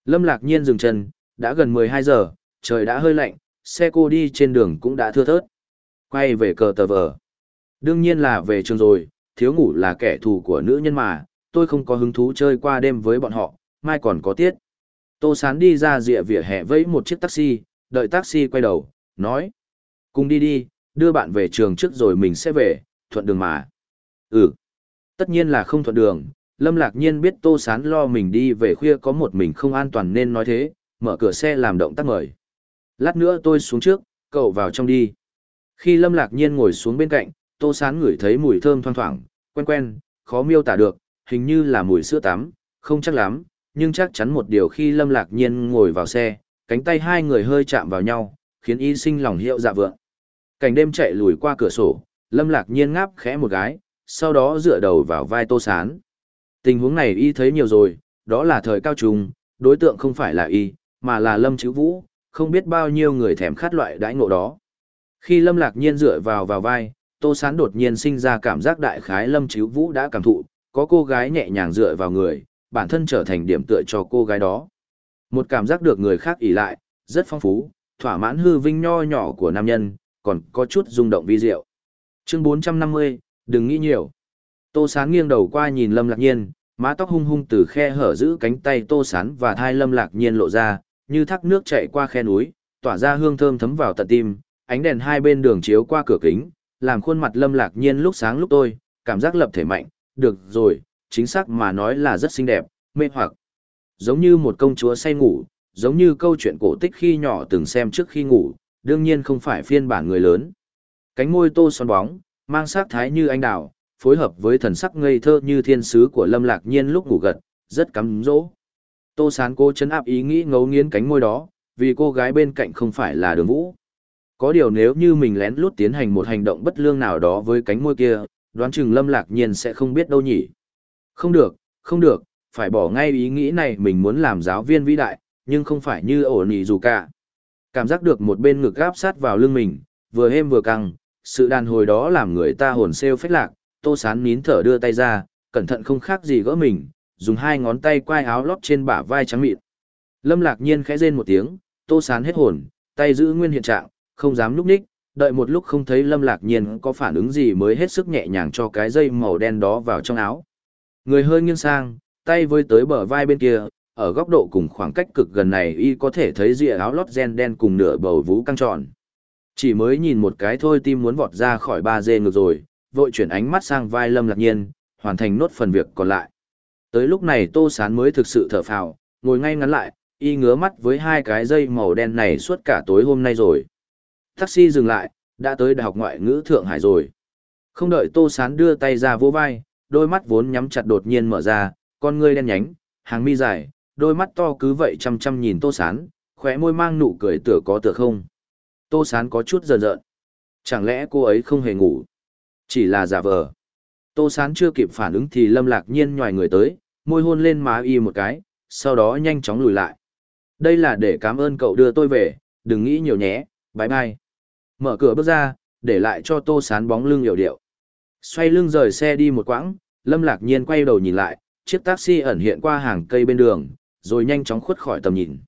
A: Lâm lạc nhiên dừng chân, đã gần 12 giờ, trời đã hơi lạnh, xe cô đi trên đường cũng đã thưa thớt. Quay về cờ tờ vờ. Đương nhiên là về trường rồi, thiếu ngủ là kẻ thù của nữ nhân mà, tôi không có hứng thú chơi qua đêm với bọn họ, mai còn có tiết. Tô Sán đi ra rìa vỉa hè với một chiếc taxi, đợi taxi quay đầu, nói. Cùng đi đi, đưa bạn về trường trước rồi mình sẽ về, thuận đường mà. Ừ, tất nhiên là không thuận đường. Lâm Lạc Nhiên biết Tô Sán lo mình đi về khuya có một mình không an toàn nên nói thế, mở cửa xe làm động tác mời. Lát nữa tôi xuống trước, cậu vào trong đi. Khi Lâm Lạc Nhiên ngồi xuống bên cạnh, Tô Sán ngửi thấy mùi thơm thoang thoảng, quen quen, khó miêu tả được, hình như là mùi sữa tắm, không chắc lắm, nhưng chắc chắn một điều khi Lâm Lạc Nhiên ngồi vào xe, cánh tay hai người hơi chạm vào nhau, khiến y sinh lòng hiệu dạ vượng. Cảnh đêm chạy lùi qua cửa sổ, Lâm Lạc Nhiên ngáp khẽ một gái, sau đó dựa đầu vào vai Tô Sán. Tình huống này y thấy nhiều rồi, đó là thời cao trùng, đối tượng không phải là y, mà là Lâm Chữ Vũ, không biết bao nhiêu người thèm khát loại đãi ngộ đó. Khi Lâm Lạc Nhiên dựa vào vào vai, Tô Sán đột nhiên sinh ra cảm giác đại khái Lâm Chíu Vũ đã cảm thụ, có cô gái nhẹ nhàng dựa vào người, bản thân trở thành điểm tựa cho cô gái đó. Một cảm giác được người khác ỉ lại, rất phong phú, thỏa mãn hư vinh nho nhỏ của nam nhân, còn có chút rung động vi diệu. Chương 450, đừng nghĩ nhiều. Tô Sán nghiêng đầu qua nhìn Lâm Lạc Nhiên, mái tóc hung hung từ khe hở giữ cánh tay Tô Sán và thai Lâm Lạc Nhiên lộ ra, như thác nước chạy qua khe núi, tỏa ra hương thơm thấm vào tận tim, ánh đèn hai bên đường chiếu qua cửa kính, làm khuôn mặt Lâm Lạc Nhiên lúc sáng lúc tôi, cảm giác lập thể mạnh, được rồi, chính xác mà nói là rất xinh đẹp, mê hoặc. Giống như một công chúa say ngủ, giống như câu chuyện cổ tích khi nhỏ từng xem trước khi ngủ, đương nhiên không phải phiên bản người lớn. Cánh môi tô son bóng, mang sắc thái như anh đào, phối hợp với thần sắc ngây thơ như thiên sứ của Lâm Lạc Nhiên lúc ngủ gật, rất cắm dỗ. Tô Sán cố chấn áp ý nghĩ ngấu nghiến cánh môi đó, vì cô gái bên cạnh không phải là đường vũ. Có điều nếu như mình lén lút tiến hành một hành động bất lương nào đó với cánh môi kia, đoán chừng Lâm Lạc Nhiên sẽ không biết đâu nhỉ. Không được, không được, phải bỏ ngay ý nghĩ này mình muốn làm giáo viên vĩ đại, nhưng không phải như ổ nỉ dù cả. Cảm giác được một bên ngực gáp sát vào lưng mình, vừa êm vừa căng, sự đàn hồi đó làm người ta hồn siêu phách lạc, tô sán nín thở đưa tay ra, cẩn thận không khác gì gỡ mình, dùng hai ngón tay quai áo lót trên bả vai trắng mịn. Lâm lạc nhiên khẽ rên một tiếng, tô sán hết hồn, tay giữ nguyên hiện trạng, không dám núp ních, đợi một lúc không thấy lâm lạc nhiên có phản ứng gì mới hết sức nhẹ nhàng cho cái dây màu đen đó vào trong áo. Người hơi nghiêng sang, tay với tới bờ vai bên kia, ở góc độ cùng khoảng cách cực gần này y có thể thấy rìa áo lót gen đen cùng nửa bầu vú căng tròn. Chỉ mới nhìn một cái thôi tim muốn vọt ra khỏi ba dê ngược rồi, vội chuyển ánh mắt sang vai lâm lạc nhiên, hoàn thành nốt phần việc còn lại. Tới lúc này tô sán mới thực sự thở phào, ngồi ngay ngắn lại, y ngứa mắt với hai cái dây màu đen này suốt cả tối hôm nay rồi. Taxi dừng lại, đã tới Đại học Ngoại ngữ Thượng Hải rồi. Không đợi Tô Sán đưa tay ra vỗ vai, đôi mắt vốn nhắm chặt đột nhiên mở ra, con ngươi đen nhánh, hàng mi dài, đôi mắt to cứ vậy chăm chăm nhìn Tô Sán, khóe môi mang nụ cười tựa có tựa không. Tô Sán có chút rờn rợn. Chẳng lẽ cô ấy không hề ngủ? Chỉ là giả vờ. Tô Sán chưa kịp phản ứng thì Lâm Lạc Nhiên nhòi người tới, môi hôn lên má y một cái, sau đó nhanh chóng lùi lại. Đây là để cảm ơn cậu đưa tôi về, đừng nghĩ nhiều nhé, bye bye. Mở cửa bước ra, để lại cho tô sán bóng lưng hiểu điệu. Xoay lưng rời xe đi một quãng, Lâm Lạc Nhiên quay đầu nhìn lại, chiếc taxi ẩn hiện qua hàng cây bên đường, rồi nhanh chóng khuất khỏi tầm nhìn.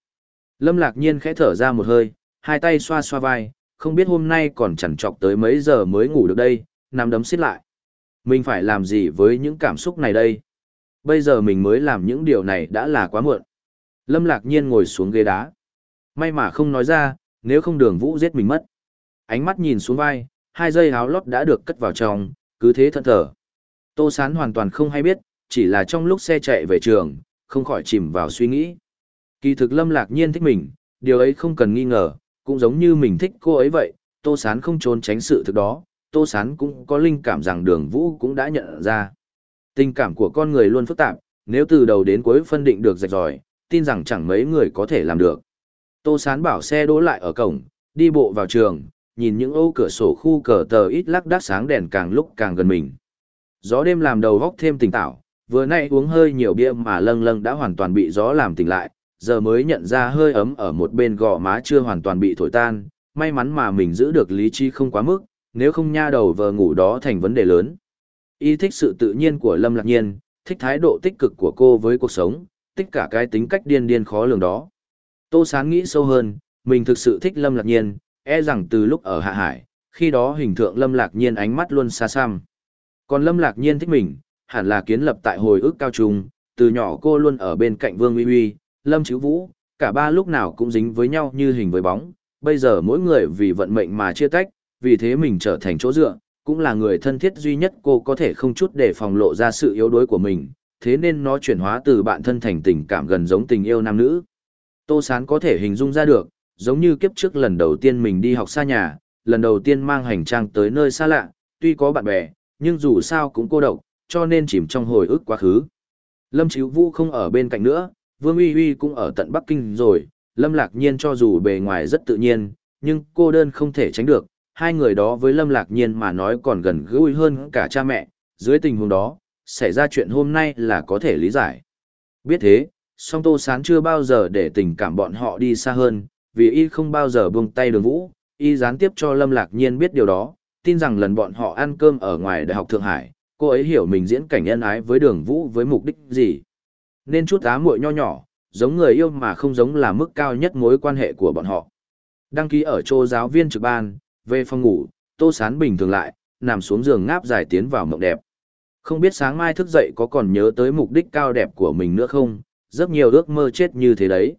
A: Lâm Lạc Nhiên khẽ thở ra một hơi, hai tay xoa xoa vai, không biết hôm nay còn chẳng trọc tới mấy giờ mới ngủ được đây, nằm đấm xít lại. Mình phải làm gì với những cảm xúc này đây? Bây giờ mình mới làm những điều này đã là quá muộn. Lâm Lạc Nhiên ngồi xuống ghế đá. May mà không nói ra, nếu không đường vũ giết mình mất. Ánh mắt nhìn xuống vai, hai dây áo lót đã được cất vào trong, cứ thế thận thở. Tô Sán hoàn toàn không hay biết, chỉ là trong lúc xe chạy về trường, không khỏi chìm vào suy nghĩ. Kỳ thực Lâm Lạc Nhiên thích mình, điều ấy không cần nghi ngờ, cũng giống như mình thích cô ấy vậy, Tô Sán không trốn tránh sự thực đó, Tô Sán cũng có linh cảm rằng đường vũ cũng đã nhận ra. Tình cảm của con người luôn phức tạp, nếu từ đầu đến cuối phân định được rạch ròi, tin rằng chẳng mấy người có thể làm được. Tô Sán bảo xe đỗ lại ở cổng, đi bộ vào trường, nhìn những ô cửa sổ khu cờ tờ ít lắc đác sáng đèn càng lúc càng gần mình. Gió đêm làm đầu góc thêm tỉnh táo, vừa nãy uống hơi nhiều bia mà lâng lâng đã hoàn toàn bị gió làm tỉnh lại, giờ mới nhận ra hơi ấm ở một bên gò má chưa hoàn toàn bị thổi tan, may mắn mà mình giữ được lý trí không quá mức, nếu không nha đầu vờ ngủ đó thành vấn đề lớn. Y thích sự tự nhiên của Lâm Lạc Nhiên, thích thái độ tích cực của cô với cuộc sống, thích cả cái tính cách điên điên khó lường đó. Tô Sán nghĩ sâu hơn, mình thực sự thích Lâm Lạc Nhiên, e rằng từ lúc ở Hạ Hải, khi đó hình tượng Lâm Lạc Nhiên ánh mắt luôn xa xăm. Còn Lâm Lạc Nhiên thích mình, hẳn là kiến lập tại hồi ức cao trung, từ nhỏ cô luôn ở bên cạnh Vương Uy Uy, Lâm Chữ Vũ, cả ba lúc nào cũng dính với nhau như hình với bóng, bây giờ mỗi người vì vận mệnh mà chia tách, vì thế mình trở thành chỗ dựa, cũng là người thân thiết duy nhất cô có thể không chút để phòng lộ ra sự yếu đuối của mình, thế nên nó chuyển hóa từ bạn thân thành tình cảm gần giống tình yêu nam nữ. Tô Sán có thể hình dung ra được, giống như kiếp trước lần đầu tiên mình đi học xa nhà, lần đầu tiên mang hành trang tới nơi xa lạ, tuy có bạn bè, nhưng dù sao cũng cô độc, cho nên chìm trong hồi ức quá khứ. Lâm Chíu Vũ không ở bên cạnh nữa, Vương Uy Uy cũng ở tận Bắc Kinh rồi, Lâm Lạc Nhiên cho dù bề ngoài rất tự nhiên, nhưng cô đơn không thể tránh được, hai người đó với Lâm Lạc Nhiên mà nói còn gần gũi hơn cả cha mẹ, dưới tình huống đó, xảy ra chuyện hôm nay là có thể lý giải. Biết thế, song Tô Sán chưa bao giờ để tình cảm bọn họ đi xa hơn, vì y không bao giờ buông tay đường vũ, y gián tiếp cho Lâm Lạc Nhiên biết điều đó, tin rằng lần bọn họ ăn cơm ở ngoài Đại học Thượng Hải, cô ấy hiểu mình diễn cảnh nhân ái với đường vũ với mục đích gì. Nên chút á muội nho nhỏ, giống người yêu mà không giống là mức cao nhất mối quan hệ của bọn họ. Đăng ký ở chỗ giáo viên trực ban, về phòng ngủ, Tô Sán bình thường lại, nằm xuống giường ngáp dài tiến vào mộng đẹp. Không biết sáng mai thức dậy có còn nhớ tới mục đích cao đẹp của mình nữa không, rất nhiều ước mơ chết như thế đấy.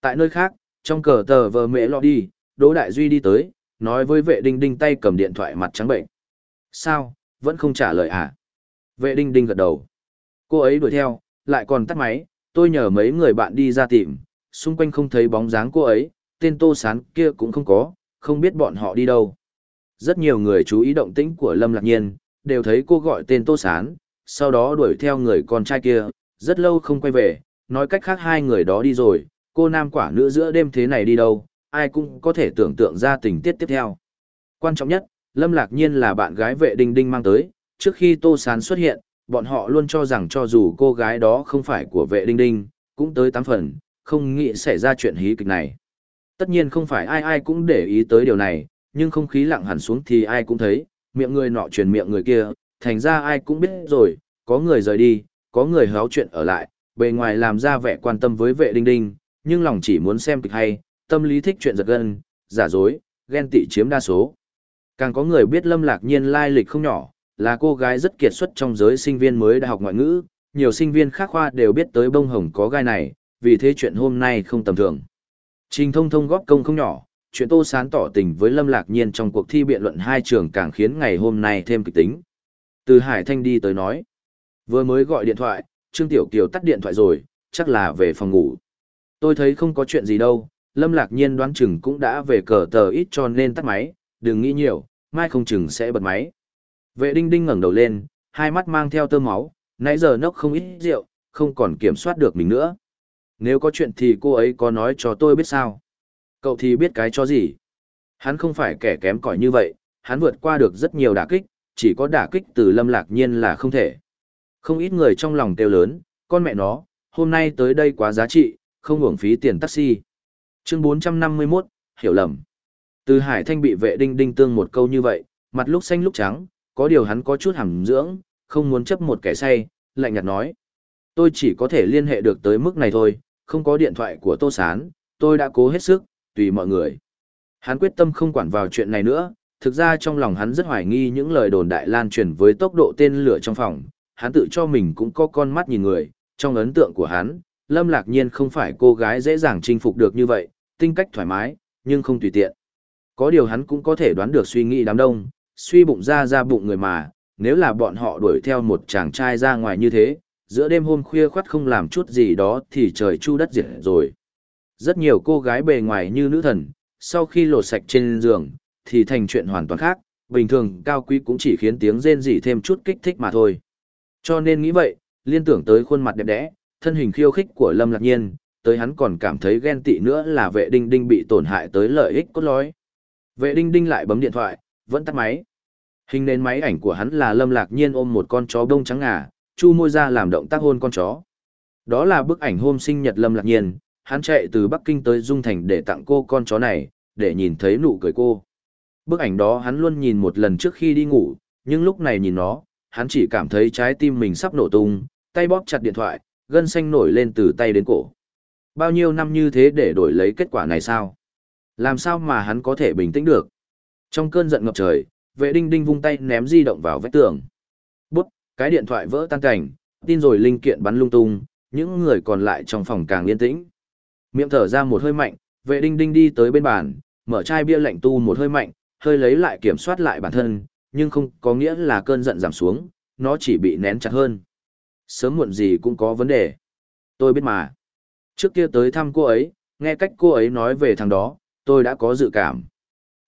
A: Tại nơi khác, trong cờ tờ vờ mẹ lọ đi, Đỗ Đại Duy đi tới, nói với vệ đinh đinh tay cầm điện thoại mặt trắng bệnh. Sao, vẫn không trả lời à? Vệ đinh đinh gật đầu. Cô ấy đuổi theo, lại còn tắt máy, tôi nhờ mấy người bạn đi ra tìm, xung quanh không thấy bóng dáng cô ấy, tên tô sán kia cũng không có, không biết bọn họ đi đâu. Rất nhiều người chú ý động tĩnh của Lâm Lạc Nhiên, đều thấy cô gọi tên tô sán, sau đó đuổi theo người con trai kia, rất lâu không quay về, nói cách khác hai người đó đi rồi, cô nam quả nữ giữa đêm thế này đi đâu, ai cũng có thể tưởng tượng ra tình tiết tiếp theo. Quan trọng nhất, Lâm Lạc Nhiên là bạn gái vệ đinh đinh mang tới, trước khi Tô Sán xuất hiện, bọn họ luôn cho rằng cho dù cô gái đó không phải của vệ đinh đinh, cũng tới tám phần, không nghĩ xảy ra chuyện hí kịch này. Tất nhiên không phải ai ai cũng để ý tới điều này, nhưng không khí lặng hẳn xuống thì ai cũng thấy, miệng người nọ truyền miệng người kia, thành ra ai cũng biết rồi, có người rời đi, có người háo chuyện ở lại, bề ngoài làm ra vẻ quan tâm với vệ đinh đinh, nhưng lòng chỉ muốn xem kịch hay, tâm lý thích chuyện giật gân, giả dối, ghen tị chiếm đa số. Càng có người biết Lâm Lạc Nhiên lai lịch không nhỏ, là cô gái rất kiệt xuất trong giới sinh viên mới đại học ngoại ngữ, nhiều sinh viên khác khoa đều biết tới bông hồng có gai này, vì thế chuyện hôm nay không tầm thường. Trình thông thông góp công không nhỏ, chuyện Tô Sán tỏ tình với Lâm Lạc Nhiên trong cuộc thi biện luận hai trường càng khiến ngày hôm nay thêm kịch tính. Từ Hải Thanh đi tới nói, vừa mới gọi điện thoại, Trương Tiểu Kiều tắt điện thoại rồi, chắc là về phòng ngủ. Tôi thấy không có chuyện gì đâu, Lâm Lạc Nhiên đoán chừng cũng đã về cờ tờ ít cho nên tắt máy, đừng nghĩ nhiều, mai không chừng sẽ bật máy. Vệ đinh đinh ngẩng đầu lên, hai mắt mang theo tơ máu, nãy giờ nốc không ít rượu, không còn kiểm soát được mình nữa. Nếu có chuyện thì cô ấy có nói cho tôi biết sao. Cậu thì biết cái cho gì. Hắn không phải kẻ kém cỏi như vậy, hắn vượt qua được rất nhiều đả kích, chỉ có đả kích từ lâm lạc nhiên là không thể. Không ít người trong lòng kêu lớn, con mẹ nó, hôm nay tới đây quá giá trị, không uổng phí tiền taxi. Chương 451, hiểu lầm. Từ Hải Thanh bị vệ đinh đinh tương một câu như vậy, mặt lúc xanh lúc trắng, có điều hắn có chút hàm dưỡng, không muốn chấp một kẻ say, lạnh nhạt nói. Tôi chỉ có thể liên hệ được tới mức này thôi, không có điện thoại của Tô Sán, tôi đã cố hết sức, tùy mọi người. Hắn quyết tâm không quản vào chuyện này nữa, thực ra trong lòng hắn rất hoài nghi những lời đồn đại lan truyền với tốc độ tên lửa trong phòng, hắn tự cho mình cũng có con mắt nhìn người, trong ấn tượng của hắn, Lâm Lạc Nhiên không phải cô gái dễ dàng chinh phục được như vậy, tinh cách thoải mái, nhưng không tùy tiện. Có điều hắn cũng có thể đoán được suy nghĩ đám đông, suy bụng ra ra bụng người mà, nếu là bọn họ đuổi theo một chàng trai ra ngoài như thế, giữa đêm hôm khuya khoắt không làm chút gì đó thì trời chu đất diệt rồi. Rất nhiều cô gái bề ngoài như nữ thần, sau khi lột sạch trên giường, thì thành chuyện hoàn toàn khác, bình thường cao quý cũng chỉ khiến tiếng rên rỉ thêm chút kích thích mà thôi. Cho nên nghĩ vậy, liên tưởng tới khuôn mặt đẹp đẽ, thân hình khiêu khích của Lâm Lạc Nhiên, tới hắn còn cảm thấy ghen tị nữa là vệ đinh đinh bị tổn hại tới lợi ích cốt lõi. Vệ đinh đinh lại bấm điện thoại, vẫn tắt máy. Hình nền máy ảnh của hắn là Lâm Lạc Nhiên ôm một con chó bông trắng ngà, chu môi ra làm động tác hôn con chó. Đó là bức ảnh hôm sinh nhật Lâm Lạc Nhiên, hắn chạy từ Bắc Kinh tới Dung Thành để tặng cô con chó này, để nhìn thấy nụ cười cô. Bức ảnh đó hắn luôn nhìn một lần trước khi đi ngủ, nhưng lúc này nhìn nó, hắn chỉ cảm thấy trái tim mình sắp nổ tung, tay bóp chặt điện thoại, gân xanh nổi lên từ tay đến cổ. Bao nhiêu năm như thế để đổi lấy kết quả này sao? Làm sao mà hắn có thể bình tĩnh được? Trong cơn giận ngập trời, vệ đinh đinh vung tay ném di động vào vách tường. Bút, cái điện thoại vỡ tan cảnh, tin rồi linh kiện bắn lung tung, những người còn lại trong phòng càng yên tĩnh. Miệng thở ra một hơi mạnh, vệ đinh đinh đi tới bên bàn, mở chai bia lạnh tu một hơi mạnh, hơi lấy lại kiểm soát lại bản thân, nhưng không có nghĩa là cơn giận giảm xuống, nó chỉ bị nén chặt hơn. Sớm muộn gì cũng có vấn đề. Tôi biết mà. Trước kia tới thăm cô ấy, nghe cách cô ấy nói về thằng đó, tôi đã có dự cảm.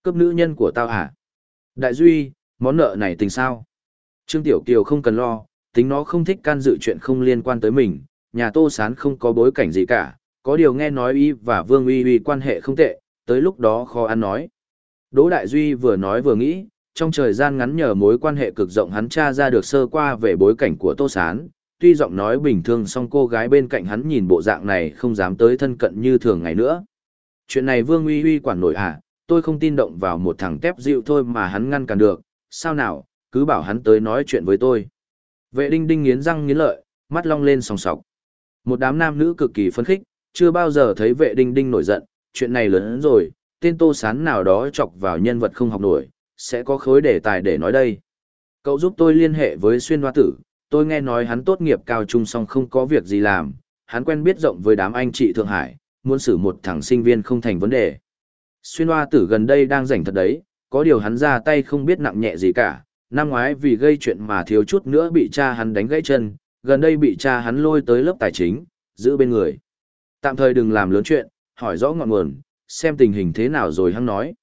A: Cấp nữ nhân của tao hả? Đại Duy, món nợ này tình sao? Trương Tiểu Kiều không cần lo, tính nó không thích can dự chuyện không liên quan tới mình, nhà Tô Sán không có bối cảnh gì cả, có điều nghe nói y và Vương Uy Uy quan hệ không tệ, tới lúc đó khó ăn nói. Đỗ Đại Duy vừa nói vừa nghĩ, trong thời gian ngắn nhờ mối quan hệ cực rộng hắn tra ra được sơ qua về bối cảnh của Tô Sán, tuy giọng nói bình thường song cô gái bên cạnh hắn nhìn bộ dạng này không dám tới thân cận như thường ngày nữa. Chuyện này Vương Uy Uy quản nổi à, tôi không tin động vào một thằng tép dịu thôi mà hắn ngăn cản được, sao nào, cứ bảo hắn tới nói chuyện với tôi. Vệ đinh đinh nghiến răng nghiến lợi, mắt long lên sòng sọc. Một đám nam nữ cực kỳ phấn khích, chưa bao giờ thấy vệ đinh đinh nổi giận, chuyện này lớn hơn rồi, tên tô sán nào đó chọc vào nhân vật không học nổi, sẽ có khối đề tài để nói đây. Cậu giúp tôi liên hệ với xuyên hoa tử, tôi nghe nói hắn tốt nghiệp cao trung song không có việc gì làm, hắn quen biết rộng với đám anh chị Thượng Hải, muốn xử một thằng sinh viên không thành vấn đề. Xuyên hoa tử gần đây đang rảnh thật đấy, có điều hắn ra tay không biết nặng nhẹ gì cả, năm ngoái vì gây chuyện mà thiếu chút nữa bị cha hắn đánh gãy chân, gần đây bị cha hắn lôi tới lớp tài chính, giữ bên người. Tạm thời đừng làm lớn chuyện, hỏi rõ ngọn nguồn, xem tình hình thế nào rồi hắn nói.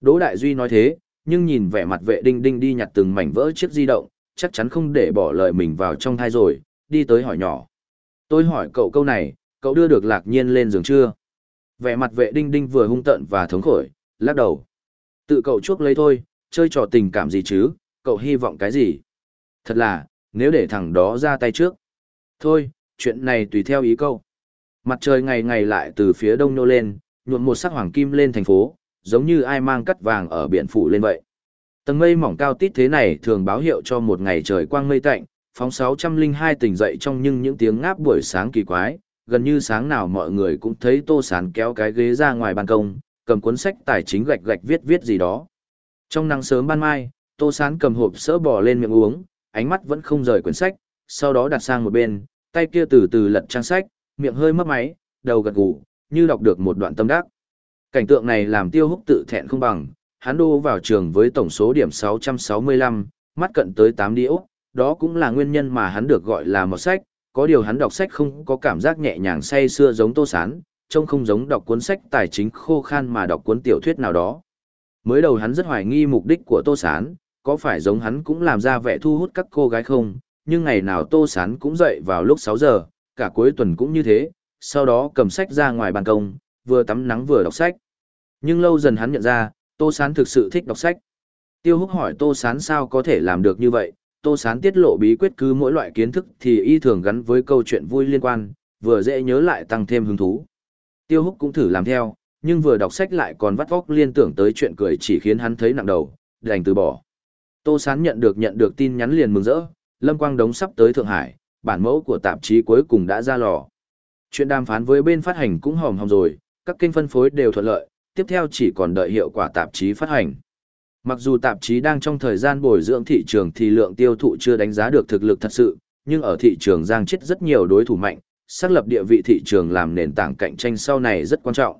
A: Đỗ Đại Duy nói thế, nhưng nhìn vẻ mặt vệ đinh đinh đi nhặt từng mảnh vỡ chiếc di động, chắc chắn không để bỏ lời mình vào trong thai rồi, đi tới hỏi nhỏ. Tôi hỏi cậu câu này, cậu đưa được lạc nhiên lên giường chưa? Vẻ mặt vệ đinh đinh vừa hung tợn và thống khổ, lắc đầu. Tự cậu chuốc lấy thôi, chơi trò tình cảm gì chứ, cậu hy vọng cái gì? Thật là, nếu để thằng đó ra tay trước. Thôi, chuyện này tùy theo ý câu. Mặt trời ngày ngày lại từ phía đông nô lên, nhuộm một sắc hoàng kim lên thành phố, giống như ai mang cắt vàng ở biển phủ lên vậy. Tầng mây mỏng cao tít thế này thường báo hiệu cho một ngày trời quang mây tạnh, phóng 602 tỉnh dậy trong nhưng những tiếng ngáp buổi sáng kỳ quái, gần như sáng nào mọi người cũng thấy Tô Sán kéo cái ghế ra ngoài ban công, cầm cuốn sách tài chính gạch gạch viết viết gì đó. Trong nắng sớm ban mai, Tô Sán cầm hộp sữa bò lên miệng uống, ánh mắt vẫn không rời quyển sách, sau đó đặt sang một bên, tay kia từ từ lật trang sách, miệng hơi mấp máy, đầu gật gù, như đọc được một đoạn tâm đắc. Cảnh tượng này làm Tiêu Húc tự thẹn không bằng, hắn đô vào trường với tổng số điểm 665, mắt cận tới 8 điếu, đó cũng là nguyên nhân mà hắn được gọi là một sách, có điều hắn đọc sách không có cảm giác nhẹ nhàng say xưa giống Tô Sán, trông không giống đọc cuốn sách tài chính khô khan mà đọc cuốn tiểu thuyết nào đó. Mới đầu hắn rất hoài nghi mục đích của Tô Sán, có phải giống hắn cũng làm ra vẻ thu hút các cô gái không, nhưng ngày nào Tô Sán cũng dậy vào lúc 6 giờ, cả cuối tuần cũng như thế, sau đó cầm sách ra ngoài ban công, vừa tắm nắng vừa đọc sách. Nhưng lâu dần hắn nhận ra, Tô Sán thực sự thích đọc sách. Tiêu Húc hỏi Tô Sán sao có thể làm được như vậy, Tô Sán tiết lộ bí quyết cứ mỗi loại kiến thức thì y thường gắn với câu chuyện vui liên quan, vừa dễ nhớ lại tăng thêm hứng thú. Tiêu Húc cũng thử làm theo, nhưng vừa đọc sách lại còn vắt vóc liên tưởng tới chuyện cười chỉ khiến hắn thấy nặng đầu, đành từ bỏ. Tô Sán nhận được nhận được tin nhắn liền mừng rỡ, Lâm Quang Đống sắp tới Thượng Hải, bản mẫu của tạp chí cuối cùng đã ra lò. Chuyện đàm phán với bên phát hành cũng hòm hòm rồi, các kênh phân phối đều thuận lợi, tiếp theo chỉ còn đợi hiệu quả tạp chí phát hành. Mặc dù tạp chí đang trong thời gian bồi dưỡng thị trường thì lượng tiêu thụ chưa đánh giá được thực lực thật sự, nhưng ở thị trường giang chết rất nhiều đối thủ mạnh, xác lập địa vị thị trường làm nền tảng cạnh tranh sau này rất quan trọng.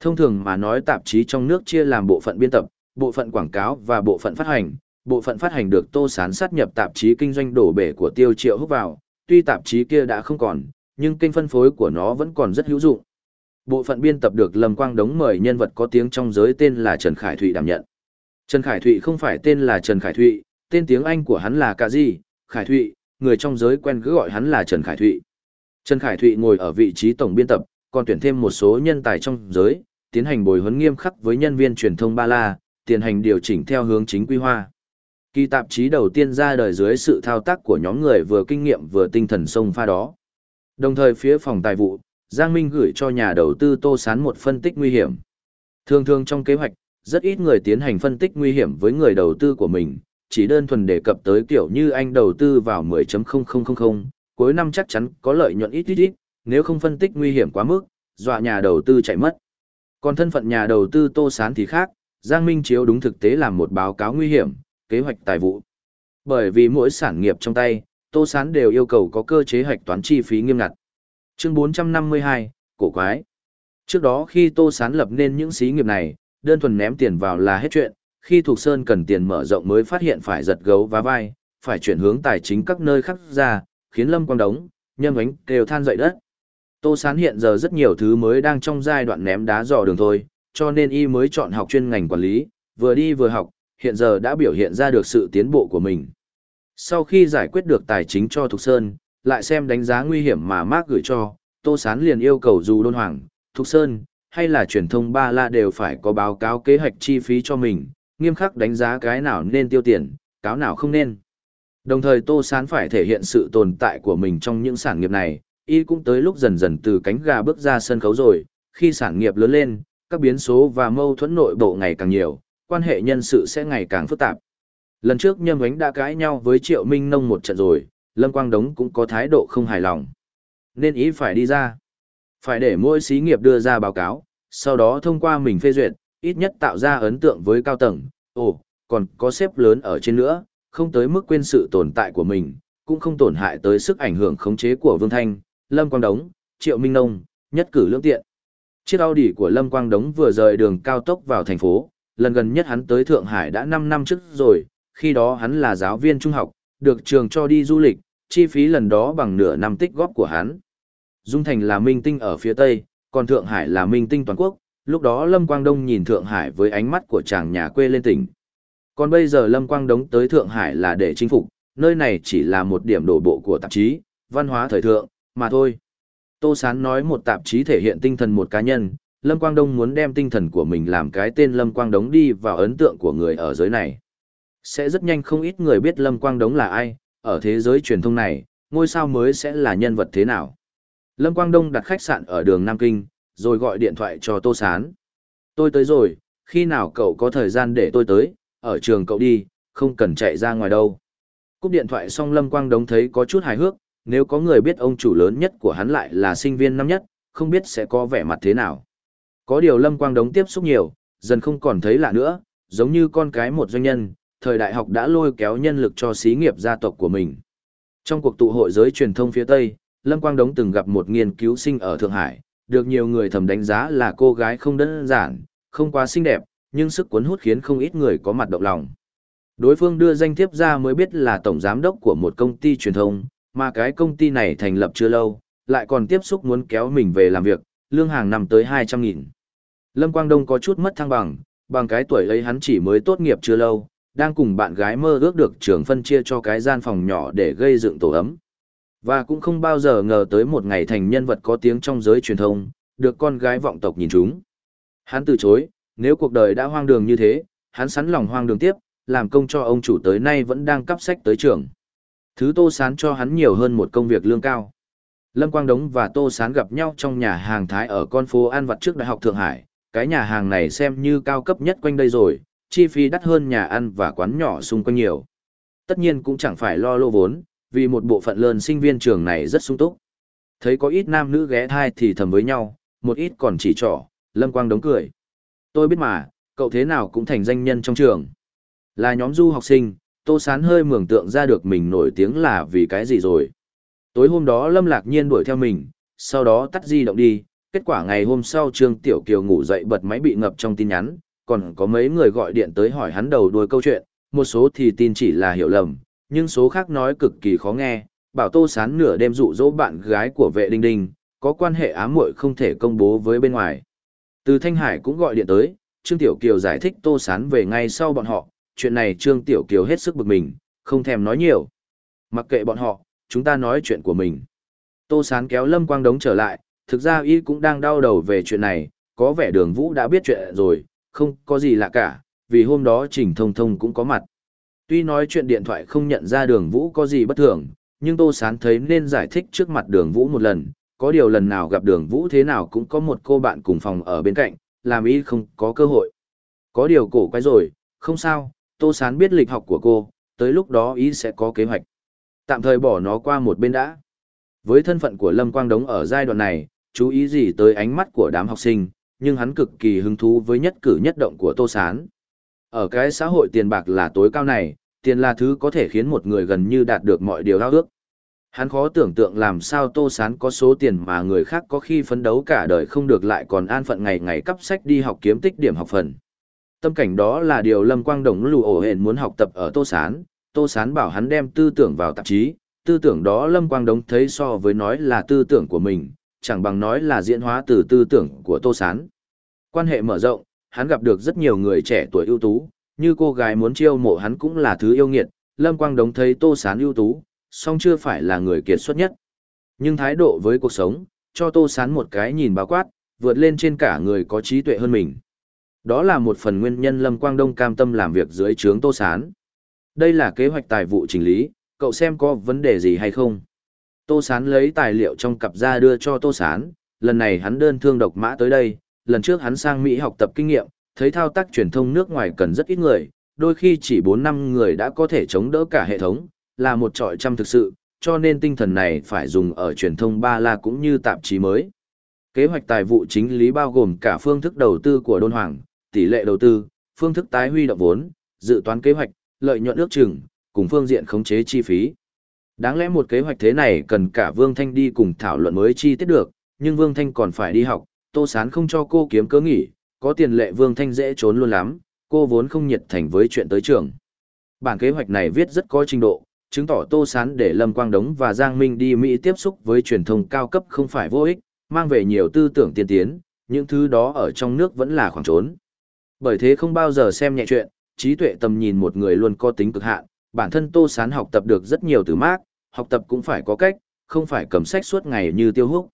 A: Thông thường mà nói tạp chí trong nước chia làm bộ phận biên tập, bộ phận quảng cáo và bộ phận phát hành. Bộ phận phát hành được tô sán sát nhập tạp chí kinh doanh đổ bể của tiêu triệu hút vào, tuy tạp chí kia đã không còn, nhưng kênh phân phối của nó vẫn còn rất hữu dụng. Bộ phận biên tập được Lâm Quang Đống mời nhân vật có tiếng trong giới tên là Trần Khải Thụy đảm nhận. Trần Khải Thụy không phải tên là Trần Khải Thụy, tên tiếng Anh của hắn là cả Di, Khải Thụy, người trong giới quen cứ gọi hắn là Trần Khải Thụy. Trần Khải Thụy ngồi ở vị trí tổng biên tập, còn tuyển thêm một số nhân tài trong giới, tiến hành bồi huấn nghiêm khắc với nhân viên truyền thông Ba La, tiến hành điều chỉnh theo hướng chính quy hoa. Kỳ tạp chí đầu tiên ra đời dưới sự thao tác của nhóm người vừa kinh nghiệm vừa tinh thần sông pha đó. Đồng thời phía phòng tài vụ, Giang Minh gửi cho nhà đầu tư Tô Sán một phân tích nguy hiểm. Thường thường trong kế hoạch, rất ít người tiến hành phân tích nguy hiểm với người đầu tư của mình, chỉ đơn thuần đề cập tới kiểu như anh đầu tư vào 10.0000, cuối năm chắc chắn có lợi nhuận ít ít ít, nếu không phân tích nguy hiểm quá mức, dọa nhà đầu tư chạy mất. Còn thân phận nhà đầu tư Tô Sán thì khác, Giang Minh chiếu đúng thực tế làm một báo cáo nguy hiểm, kế hoạch tài vụ. Bởi vì mỗi sản nghiệp trong tay, Tô Sán đều yêu cầu có cơ chế hoạch toán chi phí nghiêm ngặt. Chương 452, cổ quái. Trước đó khi Tô Sán lập nên những xí nghiệp này, đơn thuần ném tiền vào là hết chuyện, khi Thục Sơn cần tiền mở rộng mới phát hiện phải giật gấu và vai, phải chuyển hướng tài chính các nơi khác ra, khiến Lâm Quang Đống, Nhâm Ánh đều than dậy đất. Tô Sán hiện giờ rất nhiều thứ mới đang trong giai đoạn ném đá dò đường thôi, cho nên y mới chọn học chuyên ngành quản lý, vừa đi vừa học, hiện giờ đã biểu hiện ra được sự tiến bộ của mình. Sau khi giải quyết được tài chính cho Thục Sơn, lại xem đánh giá nguy hiểm mà Mark gửi cho, Tô Sán liền yêu cầu dù Đôn Hoàng, Thục Sơn, hay là truyền thông Ba La đều phải có báo cáo kế hoạch chi phí cho mình, nghiêm khắc đánh giá cái nào nên tiêu tiền, cáo nào không nên. Đồng thời Tô Sán phải thể hiện sự tồn tại của mình trong những sản nghiệp này, y cũng tới lúc dần dần từ cánh gà bước ra sân khấu rồi, khi sản nghiệp lớn lên, các biến số và mâu thuẫn nội bộ ngày càng nhiều, quan hệ nhân sự sẽ ngày càng phức tạp. Lần trước Nhâm Ánh đã cãi nhau với Triệu Minh Nông một trận rồi, Lâm Quang Đống cũng có thái độ không hài lòng. Nên ý phải đi ra. Phải để mỗi xí nghiệp đưa ra báo cáo, sau đó thông qua mình phê duyệt, ít nhất tạo ra ấn tượng với cao tầng. Ồ, còn có xếp lớn ở trên nữa, không tới mức quên sự tồn tại của mình, cũng không tổn hại tới sức ảnh hưởng khống chế của Vương Thanh, Lâm Quang Đống, Triệu Minh Nông, nhất cử lưỡng tiện. Chiếc Audi của Lâm Quang Đống vừa rời đường cao tốc vào thành phố, lần gần nhất hắn tới Thượng Hải đã 5 năm trước rồi, khi đó hắn là giáo viên trung học, được trường cho đi du lịch, chi phí lần đó bằng nửa năm tích góp của hắn. Dung Thành là minh tinh ở phía Tây, còn Thượng Hải là minh tinh toàn quốc, lúc đó Lâm Quang Đông nhìn Thượng Hải với ánh mắt của chàng nhà quê lên tỉnh. Còn bây giờ Lâm Quang Đông tới Thượng Hải là để chinh phục, nơi này chỉ là một điểm đổ bộ của tạp chí, văn hóa thời thượng, mà thôi. Tô Sán nói một tạp chí thể hiện tinh thần một cá nhân, Lâm Quang Đông muốn đem tinh thần của mình làm cái tên Lâm Quang Đống đi vào ấn tượng của người ở giới này. Sẽ rất nhanh không ít người biết Lâm Quang Đống là ai, ở thế giới truyền thông này, ngôi sao mới sẽ là nhân vật thế nào. Lâm Quang Đông đặt khách sạn ở đường Nam Kinh, rồi gọi điện thoại cho Tô Sán. Tôi tới rồi, khi nào cậu có thời gian để tôi tới, ở trường cậu đi, không cần chạy ra ngoài đâu. Cúp điện thoại xong Lâm Quang Đông thấy có chút hài hước, nếu có người biết ông chủ lớn nhất của hắn lại là sinh viên năm nhất, không biết sẽ có vẻ mặt thế nào. Có điều Lâm Quang Đống tiếp xúc nhiều, dần không còn thấy lạ nữa, giống như con cái một doanh nhân, thời đại học đã lôi kéo nhân lực cho xí nghiệp gia tộc của mình. Trong cuộc tụ hội giới truyền thông phía Tây, Lâm Quang Đống từng gặp một nghiên cứu sinh ở Thượng Hải, được nhiều người thầm đánh giá là cô gái không đơn giản, không quá xinh đẹp, nhưng sức cuốn hút khiến không ít người có mặt động lòng. Đối phương đưa danh thiếp ra mới biết là tổng giám đốc của một công ty truyền thông, mà cái công ty này thành lập chưa lâu, lại còn tiếp xúc muốn kéo mình về làm việc, lương hàng năm tới 200 nghìn. Lâm Quang Đông có chút mất thăng bằng, bằng cái tuổi ấy hắn chỉ mới tốt nghiệp chưa lâu, đang cùng bạn gái mơ ước được trường phân chia cho cái gian phòng nhỏ để gây dựng tổ ấm. Và cũng không bao giờ ngờ tới một ngày thành nhân vật có tiếng trong giới truyền thông, được con gái vọng tộc nhìn chúng. Hắn từ chối, nếu cuộc đời đã hoang đường như thế, hắn sẵn lòng hoang đường tiếp, làm công cho ông chủ tới nay vẫn đang cắp sách tới trường. Thứ Tô Sán cho hắn nhiều hơn một công việc lương cao. Lâm Quang Đống và Tô Sán gặp nhau trong nhà hàng Thái ở con phố An Vật trước Đại học Thượng Hải. Cái nhà hàng này xem như cao cấp nhất quanh đây rồi, chi phí đắt hơn nhà ăn và quán nhỏ xung quanh nhiều. Tất nhiên cũng chẳng phải lo lô vốn, vì một bộ phận lớn sinh viên trường này rất sung túc. Thấy có ít nam nữ ghé thai thì thầm với nhau, một ít còn chỉ trỏ, Lâm Quang đống cười. Tôi biết mà, cậu thế nào cũng thành danh nhân trong trường. Là nhóm du học sinh, Tô Sán hơi mường tượng ra được mình nổi tiếng là vì cái gì rồi. Tối hôm đó Lâm Lạc Nhiên đuổi theo mình, sau đó tắt di động đi, kết quả ngày hôm sau Trương Tiểu Kiều ngủ dậy bật máy bị ngập trong tin nhắn, còn có mấy người gọi điện tới hỏi hắn đầu đuôi câu chuyện, một số thì tin chỉ là hiểu lầm, nhưng số khác nói cực kỳ khó nghe, bảo Tô Sán nửa đêm dụ dỗ bạn gái của vệ đinh đinh, có quan hệ ám muội không thể công bố với bên ngoài. Từ Thanh Hải cũng gọi điện tới, Trương Tiểu Kiều giải thích Tô Sán về ngay sau bọn họ, chuyện này Trương Tiểu Kiều hết sức bực mình, không thèm nói nhiều. Mặc kệ bọn họ, chúng ta nói chuyện của mình. Tô Sán kéo Lâm Quang Đống trở lại, thực ra y cũng đang đau đầu về chuyện này, có vẻ đường Vũ đã biết chuyện rồi, không có gì lạ cả, vì hôm đó Trình Thông Thông cũng có mặt. Tuy nói chuyện điện thoại không nhận ra đường Vũ có gì bất thường, nhưng Tô Sán thấy nên giải thích trước mặt đường Vũ một lần, có điều lần nào gặp đường Vũ thế nào cũng có một cô bạn cùng phòng ở bên cạnh, làm ý không có cơ hội. Có điều cổ quay rồi, không sao, Tô Sán biết lịch học của cô, tới lúc đó ý sẽ có kế hoạch. Tạm thời bỏ nó qua một bên đã. Với thân phận của Lâm Quang Đống ở giai đoạn này, chú ý gì tới ánh mắt của đám học sinh, nhưng hắn cực kỳ hứng thú với nhất cử nhất động của Tô Sán. Ở cái xã hội tiền bạc là tối cao này, tiền là thứ có thể khiến một người gần như đạt được mọi điều ao ước. Hắn khó tưởng tượng làm sao Tô Sán có số tiền mà người khác có khi phấn đấu cả đời không được lại còn an phận ngày ngày cắp sách đi học kiếm tích điểm học phần. Tâm cảnh đó là điều Lâm Quang Đồng lù ổ hển muốn học tập ở Tô Sán, Tô Sán bảo hắn đem tư tưởng vào tạp chí, tư tưởng đó Lâm Quang Đống thấy so với nói là tư tưởng của mình, chẳng bằng nói là diễn hóa từ tư tưởng của Tô Sán. Quan hệ mở rộng, hắn gặp được rất nhiều người trẻ tuổi ưu tú, như cô gái muốn chiêu mộ hắn cũng là thứ yêu nghiệt, Lâm Quang Đống thấy Tô Sán ưu tú, song chưa phải là người kiệt xuất nhất. Nhưng thái độ với cuộc sống, cho Tô Sán một cái nhìn bao quát, vượt lên trên cả người có trí tuệ hơn mình. Đó là một phần nguyên nhân Lâm Quang Đông cam tâm làm việc dưới trướng Tô Sán. Đây là kế hoạch tài vụ chỉnh lý, cậu xem có vấn đề gì hay không. Tô Sán lấy tài liệu trong cặp ra đưa cho Tô Sán, lần này hắn đơn thương độc mã tới đây, lần trước hắn sang Mỹ học tập kinh nghiệm, thấy thao tác truyền thông nước ngoài cần rất ít người, đôi khi chỉ 4 năm người đã có thể chống đỡ cả hệ thống, là một trọi trăm thực sự, cho nên tinh thần này phải dùng ở truyền thông ba la cũng như tạp chí mới. Kế hoạch tài vụ chính lý bao gồm cả phương thức đầu tư của Đôn Hoàng, tỷ lệ đầu tư, phương thức tái huy động vốn, dự toán kế hoạch, lợi nhuận ước chừng, cùng phương diện khống chế chi phí. Đáng lẽ một kế hoạch thế này cần cả Vương Thanh đi cùng thảo luận mới chi tiết được, nhưng Vương Thanh còn phải đi học, Tô Sán không cho cô kiếm cớ nghỉ, có tiền lệ Vương Thanh dễ trốn luôn lắm, cô vốn không nhiệt thành với chuyện tới trường. Bản kế hoạch này viết rất có trình độ, chứng tỏ Tô Sán để Lâm Quang Đống và Giang Minh đi Mỹ tiếp xúc với truyền thông cao cấp không phải vô ích, mang về nhiều tư tưởng tiên tiến, những thứ đó ở trong nước vẫn là khoảng trốn. Bởi thế không bao giờ xem nhẹ chuyện, trí tuệ tầm nhìn một người luôn có tính cực hạn, bản thân Tô Sán học tập được rất nhiều từ mác, học tập cũng phải có cách, không phải cầm sách suốt ngày như tiêu húc.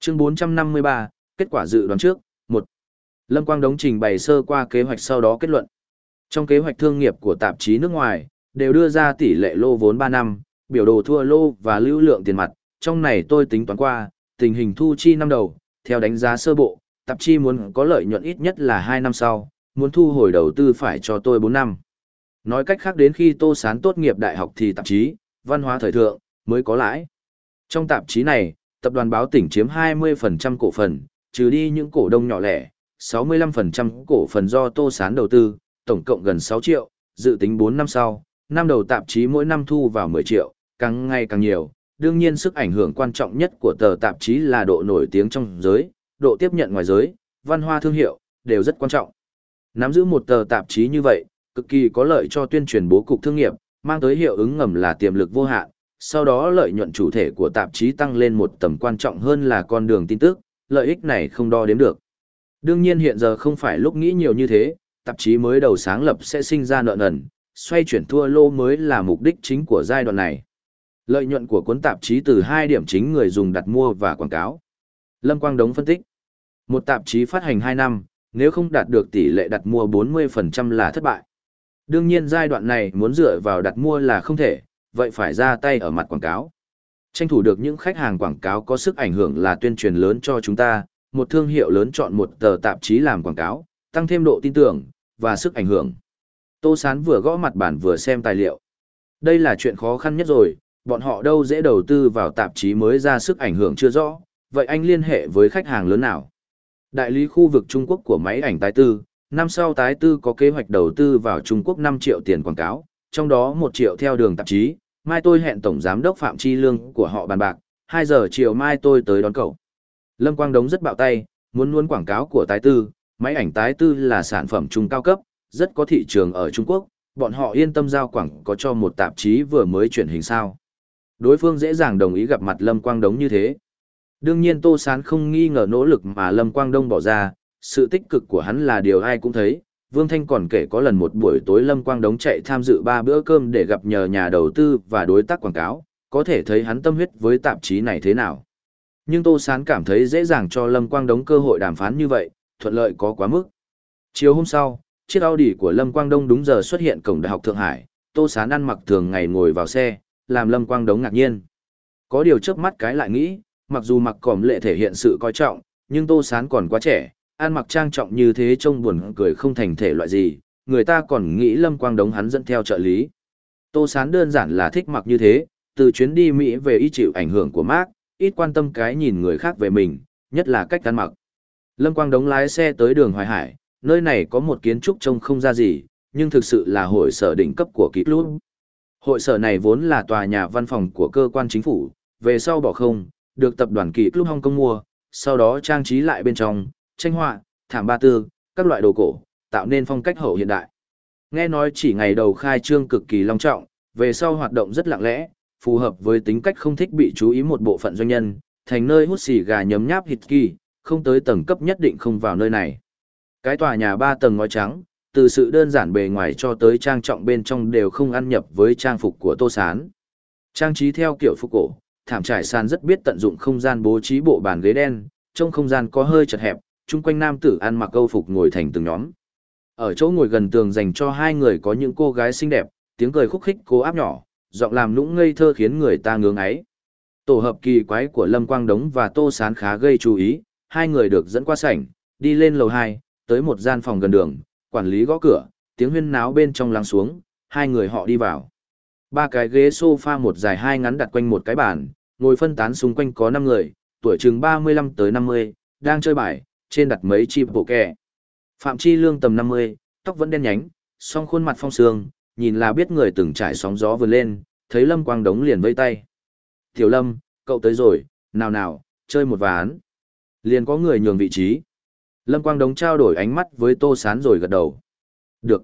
A: Chương 453, kết quả dự đoán trước, 1. Lâm Quang Đống trình bày sơ qua kế hoạch sau đó kết luận. Trong kế hoạch thương nghiệp của tạp chí nước ngoài, đều đưa ra tỷ lệ lô vốn 3 năm, biểu đồ thua lô và lưu lượng tiền mặt, trong này tôi tính toán qua, tình hình thu chi năm đầu, theo đánh giá sơ bộ, tạp chí muốn có lợi nhuận ít nhất là 2 năm sau, muốn thu hồi đầu tư phải cho tôi 4 năm. Nói cách khác đến khi Tô Sán tốt nghiệp đại học thì tạp chí, văn hóa thời thượng, mới có lãi. Trong tạp chí này, tập đoàn báo tỉnh chiếm 20% cổ phần, trừ đi những cổ đông nhỏ lẻ, 65% cổ phần do Tô Sán đầu tư, tổng cộng gần 6 triệu, dự tính 4 năm sau, năm đầu tạp chí mỗi năm thu vào 10 triệu, càng ngày càng nhiều. Đương nhiên sức ảnh hưởng quan trọng nhất của tờ tạp chí là độ nổi tiếng trong giới, độ tiếp nhận ngoài giới, văn hóa thương hiệu, đều rất quan trọng. Nắm giữ một tờ tạp chí như vậy, cực kỳ có lợi cho tuyên truyền bố cục thương nghiệp, mang tới hiệu ứng ngầm là tiềm lực vô hạn. Sau đó lợi nhuận chủ thể của tạp chí tăng lên một tầm quan trọng hơn là con đường tin tức, lợi ích này không đo đếm được. Đương nhiên hiện giờ không phải lúc nghĩ nhiều như thế, tạp chí mới đầu sáng lập sẽ sinh ra nợ nần, xoay chuyển thua lô mới là mục đích chính của giai đoạn này. Lợi nhuận của cuốn tạp chí từ hai điểm chính người dùng đặt mua và quảng cáo. Lâm Quang Đống phân tích. Một tạp chí phát hành 2 năm, nếu không đạt được tỷ lệ đặt mua 40% là thất bại. Đương nhiên giai đoạn này muốn dựa vào đặt mua là không thể, vậy phải ra tay ở mặt quảng cáo. Tranh thủ được những khách hàng quảng cáo có sức ảnh hưởng là tuyên truyền lớn cho chúng ta, một thương hiệu lớn chọn một tờ tạp chí làm quảng cáo, tăng thêm độ tin tưởng và sức ảnh hưởng. Tô Sán vừa gõ mặt bản vừa xem tài liệu. Đây là chuyện khó khăn nhất rồi, bọn họ đâu dễ đầu tư vào tạp chí mới ra sức ảnh hưởng chưa rõ, vậy anh liên hệ với khách hàng lớn nào? Đại lý khu vực Trung Quốc của máy ảnh tái tư, năm sau tái tư có kế hoạch đầu tư vào Trung Quốc 5 triệu tiền quảng cáo, trong đó 1 triệu theo đường tạp chí, mai tôi hẹn Tổng Giám đốc Phạm Chi Lương của họ bàn bạc, 2 giờ chiều mai tôi tới đón cậu. Lâm Quang Đống rất bạo tay, muốn luôn quảng cáo của tái tư, máy ảnh tái tư là sản phẩm trung cao cấp, rất có thị trường ở Trung Quốc, bọn họ yên tâm giao quảng có cho một tạp chí vừa mới chuyển hình sao. Đối phương dễ dàng đồng ý gặp mặt Lâm Quang Đống như thế. Đương nhiên Tô Sán không nghi ngờ nỗ lực mà Lâm Quang Đông bỏ ra, sự tích cực của hắn là điều ai cũng thấy. Vương Thanh còn kể có lần một buổi tối Lâm Quang Đống chạy tham dự ba bữa cơm để gặp nhờ nhà đầu tư và đối tác quảng cáo, có thể thấy hắn tâm huyết với tạp chí này thế nào. Nhưng Tô Sán cảm thấy dễ dàng cho Lâm Quang Đống cơ hội đàm phán như vậy, thuận lợi có quá mức. Chiều hôm sau, chiếc Audi của Lâm Quang Đông đúng giờ xuất hiện cổng Đại học Thượng Hải, Tô Sán ăn mặc thường ngày ngồi vào xe, làm Lâm Quang Đống ngạc nhiên. Có điều chớp mắt cái lại nghĩ, mặc dù mặc cỏm lệ thể hiện sự coi trọng, nhưng Tô Sán còn quá trẻ, An mặc trang trọng như thế trông buồn cười không thành thể loại gì, người ta còn nghĩ Lâm Quang Đống hắn dẫn theo trợ lý. Tô Sán đơn giản là thích mặc như thế, từ chuyến đi Mỹ về y chịu ảnh hưởng của Mark, ít quan tâm cái nhìn người khác về mình, nhất là cách ăn mặc. Lâm Quang Đống lái xe tới đường Hoài Hải, nơi này có một kiến trúc trông không ra gì, nhưng thực sự là hội sở đỉnh cấp của kỹ lúc. Hội sở này vốn là tòa nhà văn phòng của cơ quan chính phủ, về sau bỏ không, được tập đoàn kỳ Club Hong Kong mua, sau đó trang trí lại bên trong, tranh họa, thảm ba tư, các loại đồ cổ, tạo nên phong cách hậu hiện đại. Nghe nói chỉ ngày đầu khai trương cực kỳ long trọng, về sau hoạt động rất lặng lẽ, phù hợp với tính cách không thích bị chú ý một bộ phận doanh nhân, thành nơi hút xì gà nhấm nháp hít kỳ, không tới tầng cấp nhất định không vào nơi này. Cái tòa nhà ba tầng ngói trắng, từ sự đơn giản bề ngoài cho tới trang trọng bên trong đều không ăn nhập với trang phục của Tô Sán. Trang trí theo kiểu phục cổ, thảm trải sàn rất biết tận dụng không gian bố trí bộ bàn ghế đen, trong không gian có hơi chật hẹp, chung quanh nam tử ăn mặc câu phục ngồi thành từng nhóm. Ở chỗ ngồi gần tường dành cho hai người có những cô gái xinh đẹp, tiếng cười khúc khích cố áp nhỏ, giọng làm nũng ngây thơ khiến người ta ngưỡng ấy. Tổ hợp kỳ quái của Lâm Quang Đống và Tô Sán khá gây chú ý, hai người được dẫn qua sảnh, đi lên lầu 2, tới một gian phòng gần đường, quản lý gõ cửa, tiếng huyên náo bên trong lắng xuống, hai người họ đi vào. Ba cái ghế sofa một dài hai ngắn đặt quanh một cái bàn, ngồi phân tán xung quanh có 5 người, tuổi chừng 35 tới 50, đang chơi bài, trên đặt mấy chi bộ kè. Phạm Chi Lương tầm 50, tóc vẫn đen nhánh, song khuôn mặt phong sương, nhìn là biết người từng trải sóng gió vừa lên, thấy Lâm Quang Đống liền vây tay. Tiểu Lâm, cậu tới rồi, nào nào, chơi một ván. Liền có người nhường vị trí. Lâm Quang Đống trao đổi ánh mắt với Tô Sán rồi gật đầu. Được.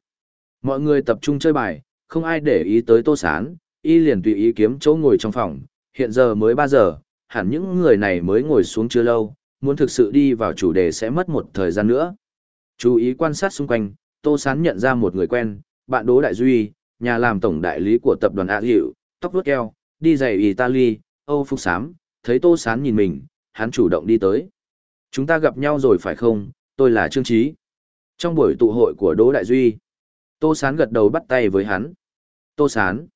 A: Mọi người tập trung chơi bài, không ai để ý tới Tô Sán, y liền tùy ý kiếm chỗ ngồi trong phòng, hiện giờ mới 3 giờ, hẳn những người này mới ngồi xuống chưa lâu, muốn thực sự đi vào chủ đề sẽ mất một thời gian nữa. Chú ý quan sát xung quanh, Tô Sán nhận ra một người quen, bạn Đỗ Đại Duy, nhà làm tổng đại lý của tập đoàn A Hiệu, tóc vuốt keo, đi giày Italy, Âu Phục Sám, thấy Tô Sán nhìn mình, hắn chủ động đi tới. Chúng ta gặp nhau rồi phải không, tôi là Trương Trí. Trong buổi tụ hội của Đỗ Đại Duy, Tô Sán gật đầu bắt tay với hắn. Tô Sán.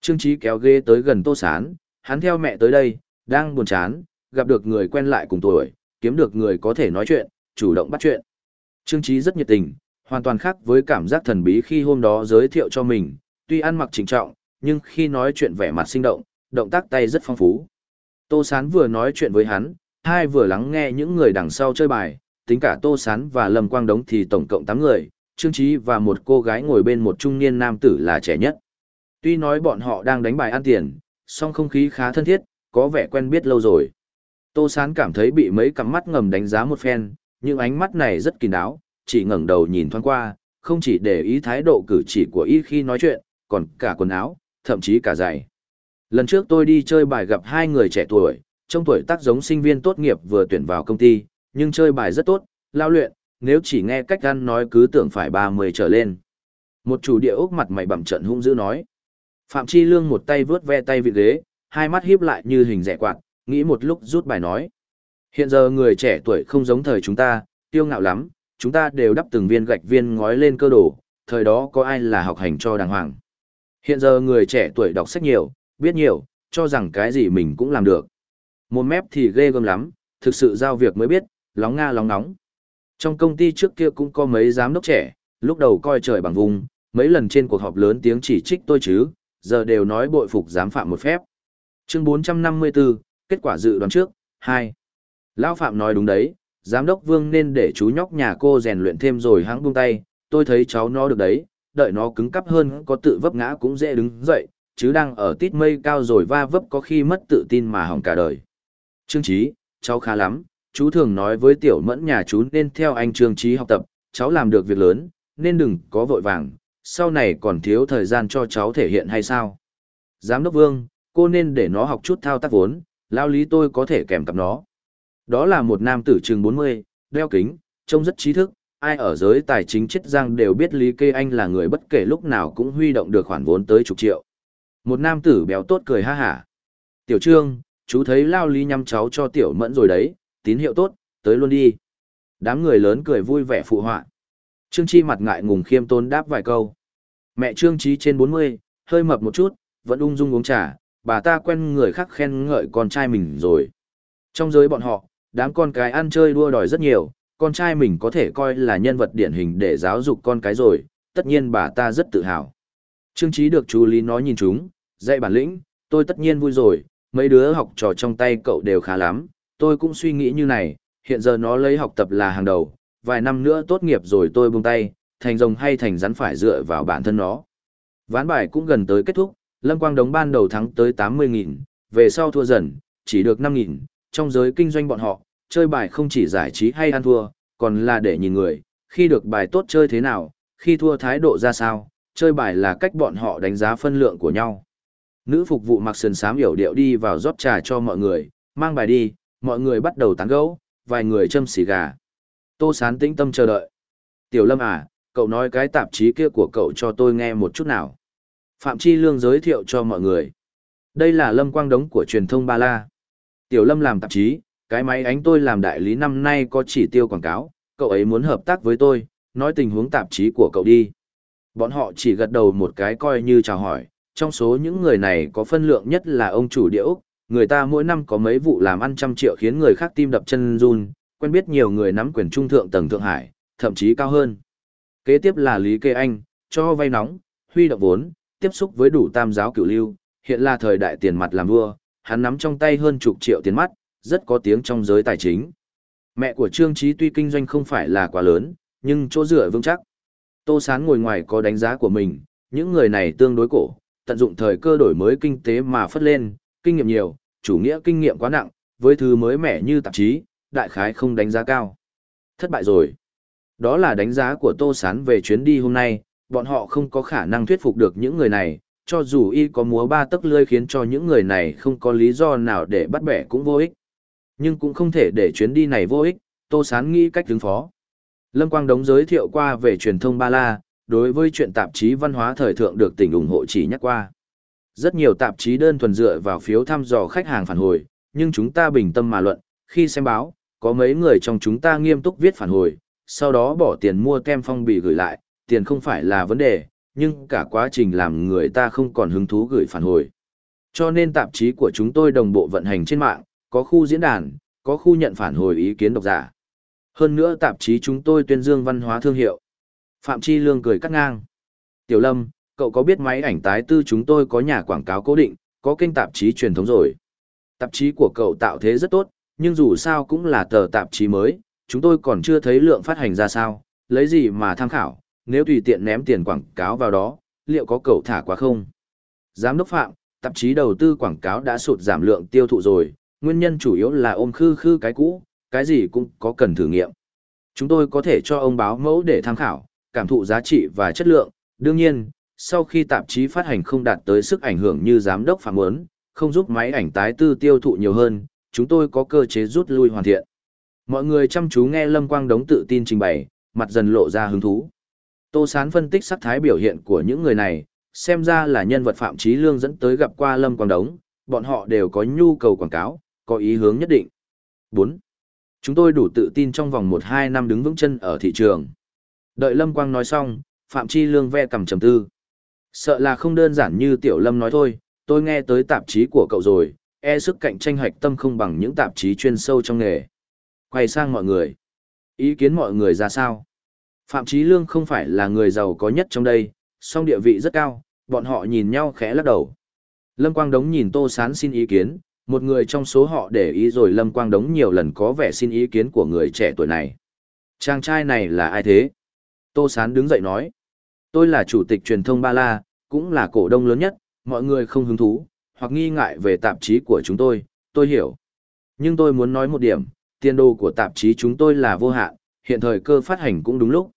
A: Trương Trí kéo ghế tới gần Tô Sán, hắn theo mẹ tới đây, đang buồn chán, gặp được người quen lại cùng tuổi, kiếm được người có thể nói chuyện, chủ động bắt chuyện. Trương Chí rất nhiệt tình, hoàn toàn khác với cảm giác thần bí khi hôm đó giới thiệu cho mình, tuy ăn mặc chỉnh trọng, nhưng khi nói chuyện vẻ mặt sinh động, động tác tay rất phong phú. Tô Sán vừa nói chuyện với hắn, hai vừa lắng nghe những người đằng sau chơi bài, tính cả Tô Sán và Lâm Quang Đống thì tổng cộng 8 người, Trương Chí và một cô gái ngồi bên một trung niên nam tử là trẻ nhất. Tuy nói bọn họ đang đánh bài ăn tiền, song không khí khá thân thiết, có vẻ quen biết lâu rồi. Tô Sán cảm thấy bị mấy cặp mắt ngầm đánh giá một phen, nhưng ánh mắt này rất kín đáo, chỉ ngẩng đầu nhìn thoáng qua, không chỉ để ý thái độ cử chỉ của y khi nói chuyện, còn cả quần áo, thậm chí cả giày. Lần trước tôi đi chơi bài gặp hai người trẻ tuổi, trong tuổi tác giống sinh viên tốt nghiệp vừa tuyển vào công ty, nhưng chơi bài rất tốt, lao luyện, nếu chỉ nghe cách ăn nói cứ tưởng phải 30 trở lên. Một chủ địa ốc mặt mày bẩm trận hung dữ nói. Phạm Chi Lương một tay vướt ve tay vị ghế, hai mắt híp lại như hình rẻ quạt, nghĩ một lúc rút bài nói. Hiện giờ người trẻ tuổi không giống thời chúng ta, tiêu ngạo lắm, chúng ta đều đắp từng viên gạch viên ngói lên cơ đồ, thời đó có ai là học hành cho đàng hoàng. Hiện giờ người trẻ tuổi đọc sách nhiều, biết nhiều, cho rằng cái gì mình cũng làm được. Một mép thì ghê gớm lắm, thực sự giao việc mới biết, lóng nga lóng nóng. Trong công ty trước kia cũng có mấy giám đốc trẻ, lúc đầu coi trời bằng vùng, mấy lần trên cuộc họp lớn tiếng chỉ trích tôi chứ, giờ đều nói bội phục giám phạm một phép. Chương 454, kết quả dự đoán trước, Hai, Lão Phạm nói đúng đấy, giám đốc Vương nên để chú nhóc nhà cô rèn luyện thêm rồi hãng buông tay, tôi thấy cháu nó được đấy, đợi nó cứng cắp hơn có tự vấp ngã cũng dễ đứng dậy, chứ đang ở tít mây cao rồi va vấp có khi mất tự tin mà hỏng cả đời. Trương Chí, cháu khá lắm, chú thường nói với tiểu mẫn nhà chú nên theo anh Trương Chí học tập, cháu làm được việc lớn, nên đừng có vội vàng, sau này còn thiếu thời gian cho cháu thể hiện hay sao? Giám đốc Vương, cô nên để nó học chút thao tác vốn, lao lý tôi có thể kèm cặp nó. Đó là một nam tử chừng 40, đeo kính, trông rất trí thức, ai ở giới tài chính chết giang đều biết Lý Kê Anh là người bất kể lúc nào cũng huy động được khoản vốn tới chục triệu. Một nam tử béo tốt cười ha hả. Tiểu Trương, chú thấy lao lý nhắm cháu cho tiểu mẫn rồi đấy, tín hiệu tốt, tới luôn đi. Đám người lớn cười vui vẻ phụ họa. Trương Chi mặt ngại ngùng khiêm tôn đáp vài câu. Mẹ Trương Chi trên 40, hơi mập một chút, vẫn ung dung uống trà, bà ta quen người khác khen ngợi con trai mình rồi. Trong giới bọn họ, đám con cái ăn chơi đua đòi rất nhiều, con trai mình có thể coi là nhân vật điển hình để giáo dục con cái rồi, tất nhiên bà ta rất tự hào. Trương Chí được chú Lý nói nhìn chúng, dạy bản lĩnh, tôi tất nhiên vui rồi, mấy đứa học trò trong tay cậu đều khá lắm, tôi cũng suy nghĩ như này, hiện giờ nó lấy học tập là hàng đầu, vài năm nữa tốt nghiệp rồi tôi buông tay, thành rồng hay thành rắn phải dựa vào bản thân nó. Ván bài cũng gần tới kết thúc, Lâm Quang Đống ban đầu thắng tới 80.000, về sau thua dần, chỉ được 5.000, trong giới kinh doanh bọn họ, chơi bài không chỉ giải trí hay ăn thua, còn là để nhìn người, khi được bài tốt chơi thế nào, khi thua thái độ ra sao, chơi bài là cách bọn họ đánh giá phân lượng của nhau. Nữ phục vụ mặc sườn sám hiểu điệu đi vào rót trà cho mọi người, mang bài đi, mọi người bắt đầu tán gẫu, vài người châm xì gà. Tô Sán tĩnh tâm chờ đợi. Tiểu Lâm à, cậu nói cái tạp chí kia của cậu cho tôi nghe một chút nào. Phạm Chi Lương giới thiệu cho mọi người. Đây là Lâm Quang Đống của truyền thông Ba La. Tiểu Lâm làm tạp chí, cái máy ánh tôi làm đại lý năm nay có chỉ tiêu quảng cáo, cậu ấy muốn hợp tác với tôi, nói tình huống tạp chí của cậu đi. Bọn họ chỉ gật đầu một cái coi như chào hỏi, trong số những người này có phân lượng nhất là ông chủ điệu, người ta mỗi năm có mấy vụ làm ăn trăm triệu khiến người khác tim đập chân run, quen biết nhiều người nắm quyền trung thượng tầng Thượng Hải, thậm chí cao hơn. Kế tiếp là Lý Kê Anh, cho vay nóng, huy động vốn, tiếp xúc với đủ tam giáo cửu lưu, hiện là thời đại tiền mặt làm vua, hắn nắm trong tay hơn chục triệu tiền mắt, rất có tiếng trong giới tài chính. Mẹ của Trương Trí tuy kinh doanh không phải là quá lớn, nhưng chỗ dựa vững chắc. Tô Sán ngồi ngoài có đánh giá của mình, những người này tương đối cổ, tận dụng thời cơ đổi mới kinh tế mà phất lên, kinh nghiệm nhiều, chủ nghĩa kinh nghiệm quá nặng, với thứ mới mẻ như tạp chí, đại khái không đánh giá cao. Thất bại rồi. Đó là đánh giá của Tô Sán về chuyến đi hôm nay, bọn họ không có khả năng thuyết phục được những người này, cho dù y có múa ba tấc lươi khiến cho những người này không có lý do nào để bắt bẻ cũng vô ích. Nhưng cũng không thể để chuyến đi này vô ích, Tô Sán nghĩ cách ứng phó. Lâm Quang Đống giới thiệu qua về truyền thông Ba La, đối với chuyện tạp chí văn hóa thời thượng được tỉnh ủng hộ chỉ nhắc qua. Rất nhiều tạp chí đơn thuần dựa vào phiếu thăm dò khách hàng phản hồi, nhưng chúng ta bình tâm mà luận, khi xem báo, có mấy người trong chúng ta nghiêm túc viết phản hồi, sau đó bỏ tiền mua kem phong bì gửi lại, tiền không phải là vấn đề, nhưng cả quá trình làm người ta không còn hứng thú gửi phản hồi. Cho nên tạp chí của chúng tôi đồng bộ vận hành trên mạng, có khu diễn đàn, có khu nhận phản hồi ý kiến độc giả. Hơn nữa tạp chí chúng tôi tuyên dương văn hóa thương hiệu. Phạm Chi Lương cười cắt ngang. Tiểu Lâm, cậu có biết máy ảnh tái tư chúng tôi có nhà quảng cáo cố định, có kênh tạp chí truyền thống rồi. Tạp chí của cậu tạo thế rất tốt, nhưng dù sao cũng là tờ tạp chí mới, chúng tôi còn chưa thấy lượng phát hành ra sao, lấy gì mà tham khảo, nếu tùy tiện ném tiền quảng cáo vào đó, liệu có cầu thả quá không? Giám đốc Phạm, tạp chí đầu tư quảng cáo đã sụt giảm lượng tiêu thụ rồi, nguyên nhân chủ yếu là ôm khư khư cái cũ, cái gì cũng có cần thử nghiệm. Chúng tôi có thể cho ông báo mẫu để tham khảo, cảm thụ giá trị và chất lượng, đương nhiên, sau khi tạp chí phát hành không đạt tới sức ảnh hưởng như giám đốc phạm muốn, không giúp máy ảnh tái tư tiêu thụ nhiều hơn, chúng tôi có cơ chế rút lui hoàn thiện. Mọi người chăm chú nghe Lâm Quang Đống tự tin trình bày, mặt dần lộ ra hứng thú. Tô Sán phân tích sắc thái biểu hiện của những người này, xem ra là nhân vật Phạm Chí Lương dẫn tới gặp qua Lâm Quang Đống, bọn họ đều có nhu cầu quảng cáo, có ý hướng nhất định. 4. Chúng tôi đủ tự tin trong vòng 1-2 năm đứng vững chân ở thị trường. Đợi Lâm Quang nói xong, Phạm Chi Lương ve cầm trầm tư. Sợ là không đơn giản như Tiểu Lâm nói thôi, tôi nghe tới tạp chí của cậu rồi, e sức cạnh tranh hoạch tâm không bằng những tạp chí chuyên sâu trong nghề. Quay sang mọi người. Ý kiến mọi người ra sao? Phạm Chí Lương không phải là người giàu có nhất trong đây, song địa vị rất cao, bọn họ nhìn nhau khẽ lắc đầu. Lâm Quang Đống nhìn Tô Sán xin ý kiến, một người trong số họ để ý rồi Lâm Quang Đống nhiều lần có vẻ xin ý kiến của người trẻ tuổi này. Chàng trai này là ai thế? Tô Sán đứng dậy nói. Tôi là chủ tịch truyền thông Ba La, cũng là cổ đông lớn nhất, mọi người không hứng thú, hoặc nghi ngại về tạp chí của chúng tôi, tôi hiểu. Nhưng tôi muốn nói một điểm, tiền đồ của tạp chí chúng tôi là vô hạn, hiện thời cơ phát hành cũng đúng lúc.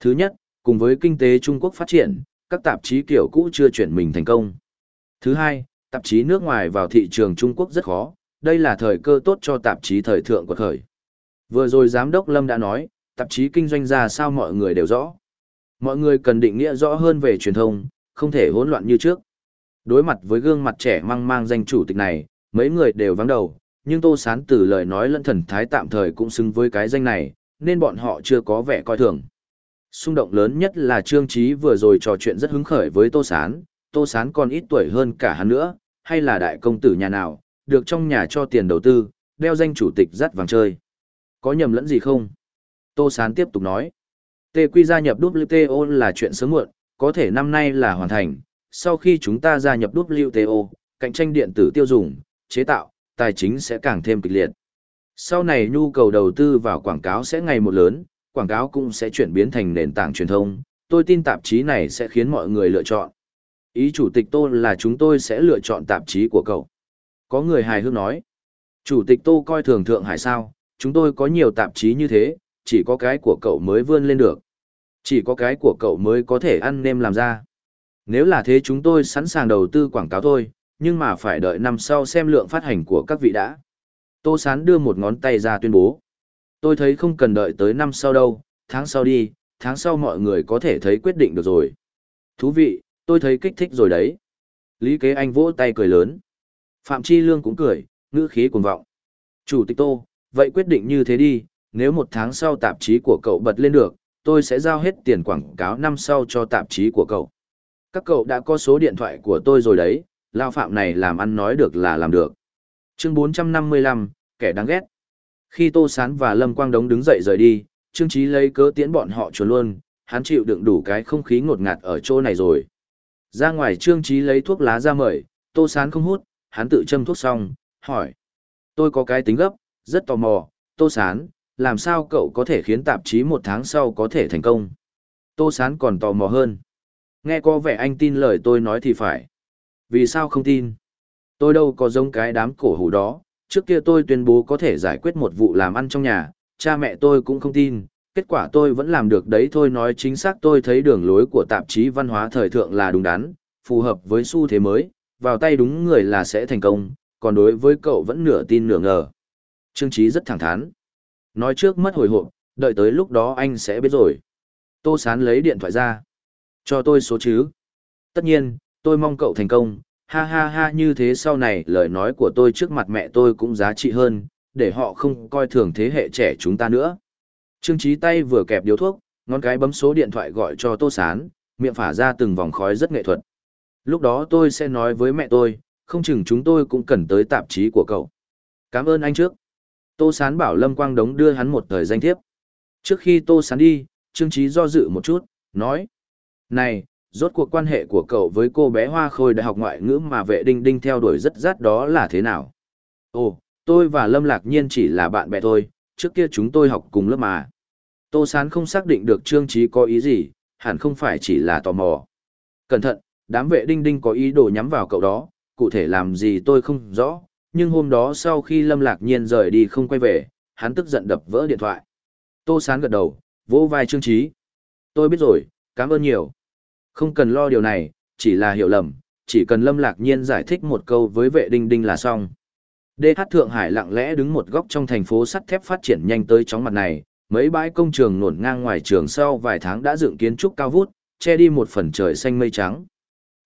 A: Thứ nhất, cùng với kinh tế Trung Quốc phát triển, các tạp chí kiểu cũ chưa chuyển mình thành công. Thứ hai, tạp chí nước ngoài vào thị trường Trung Quốc rất khó, đây là thời cơ tốt cho tạp chí thời thượng của thời. Vừa rồi Giám đốc Lâm đã nói, tạp chí kinh doanh ra sao mọi người đều rõ. Mọi người cần định nghĩa rõ hơn về truyền thông, không thể hỗn loạn như trước. Đối mặt với gương mặt trẻ mang mang danh chủ tịch này, mấy người đều vắng đầu, nhưng Tô Sán từ lời nói lẫn thần thái tạm thời cũng xứng với cái danh này, nên bọn họ chưa có vẻ coi thường. Xung động lớn nhất là Trương Trí vừa rồi trò chuyện rất hứng khởi với Tô Sán, Tô Sán còn ít tuổi hơn cả hắn nữa, hay là đại công tử nhà nào, được trong nhà cho tiền đầu tư, đeo danh chủ tịch dắt vàng chơi. Có nhầm lẫn gì không? Tô Sán tiếp tục nói. Tê Quy gia nhập WTO là chuyện sớm muộn, có thể năm nay là hoàn thành. Sau khi chúng ta gia nhập WTO, cạnh tranh điện tử tiêu dùng, chế tạo, tài chính sẽ càng thêm kịch liệt. Sau này nhu cầu đầu tư vào quảng cáo sẽ ngày một lớn, quảng cáo cũng sẽ chuyển biến thành nền tảng truyền thông. Tôi tin tạp chí này sẽ khiến mọi người lựa chọn. Ý chủ tịch Tô là chúng tôi sẽ lựa chọn tạp chí của cậu. Có người hài hước nói. Chủ tịch Tô coi thường Thượng Hải sao, chúng tôi có nhiều tạp chí như thế, chỉ có cái của cậu mới vươn lên được. Chỉ có cái của cậu mới có thể ăn nêm làm ra. Nếu là thế chúng tôi sẵn sàng đầu tư quảng cáo thôi, nhưng mà phải đợi năm sau xem lượng phát hành của các vị đã. Tô Sán đưa một ngón tay ra tuyên bố. Tôi thấy không cần đợi tới năm sau đâu, tháng sau đi, tháng sau mọi người có thể thấy quyết định được rồi. Thú vị, tôi thấy kích thích rồi đấy. Lý kế anh vỗ tay cười lớn. Phạm Chi Lương cũng cười, ngữ khí cuồng vọng. Chủ tịch Tô, vậy quyết định như thế đi, nếu một tháng sau tạp chí của cậu bật lên được, tôi sẽ giao hết tiền quảng cáo năm sau cho tạp chí của cậu. Các cậu đã có số điện thoại của tôi rồi đấy, lao phạm này làm ăn nói được là làm được. Chương 455, kẻ đáng ghét. Khi Tô Sán và Lâm Quang Đống đứng dậy rời đi, Trương Chí lấy cớ tiễn bọn họ chuồn luôn, hắn chịu đựng đủ cái không khí ngột ngạt ở chỗ này rồi. Ra ngoài Trương Chí lấy thuốc lá ra mời, Tô Sán không hút, hắn tự châm thuốc xong, hỏi. Tôi có cái tính gấp, rất tò mò, Tô Sán, làm sao cậu có thể khiến tạp chí một tháng sau có thể thành công? Tô Sán còn tò mò hơn. Nghe có vẻ anh tin lời tôi nói thì phải. Vì sao không tin? Tôi đâu có giống cái đám cổ hủ đó, trước kia tôi tuyên bố có thể giải quyết một vụ làm ăn trong nhà, cha mẹ tôi cũng không tin, kết quả tôi vẫn làm được đấy thôi nói chính xác tôi thấy đường lối của tạp chí văn hóa thời thượng là đúng đắn, phù hợp với xu thế mới, vào tay đúng người là sẽ thành công, còn đối với cậu vẫn nửa tin nửa ngờ. Trương Chí rất thẳng thắn. Nói trước mất hồi hộp, đợi tới lúc đó anh sẽ biết rồi. Tô Sán lấy điện thoại ra. Cho tôi số chứ. Tất nhiên, tôi mong cậu thành công. Ha ha ha như thế sau này lời nói của tôi trước mặt mẹ tôi cũng giá trị hơn, để họ không coi thường thế hệ trẻ chúng ta nữa. Trương Chí tay vừa kẹp điếu thuốc, ngón cái bấm số điện thoại gọi cho Tô Sán, miệng phả ra từng vòng khói rất nghệ thuật. Lúc đó tôi sẽ nói với mẹ tôi, không chừng chúng tôi cũng cần tới tạp chí của cậu. Cảm ơn anh trước. Tô Sán bảo Lâm Quang Đống đưa hắn một thời danh thiếp. Trước khi Tô Sán đi, Trương Trí do dự một chút, nói. Này, rốt cuộc quan hệ của cậu với cô bé Hoa Khôi đại học ngoại ngữ mà vệ đinh đinh theo đuổi rất rát đó là thế nào? Ồ, tôi và Lâm Lạc Nhiên chỉ là bạn bè thôi, trước kia chúng tôi học cùng lớp mà. Tô Sán không xác định được Trương Trí có ý gì, hẳn không phải chỉ là tò mò. Cẩn thận, đám vệ đinh đinh có ý đồ nhắm vào cậu đó, cụ thể làm gì tôi không rõ, nhưng hôm đó sau khi Lâm Lạc Nhiên rời đi không quay về, hắn tức giận đập vỡ điện thoại. Tô Sán gật đầu, vỗ vai Trương Trí. Tôi biết rồi, cảm ơn nhiều. Không cần lo điều này, chỉ là hiểu lầm, chỉ cần Lâm Lạc Nhiên giải thích một câu với vệ đinh đinh là xong. DH Thượng Hải lặng lẽ đứng một góc trong thành phố sắt thép phát triển nhanh tới chóng mặt này, mấy bãi công trường nổn ngang ngoài trường sau vài tháng đã dựng kiến trúc cao vút, che đi một phần trời xanh mây trắng.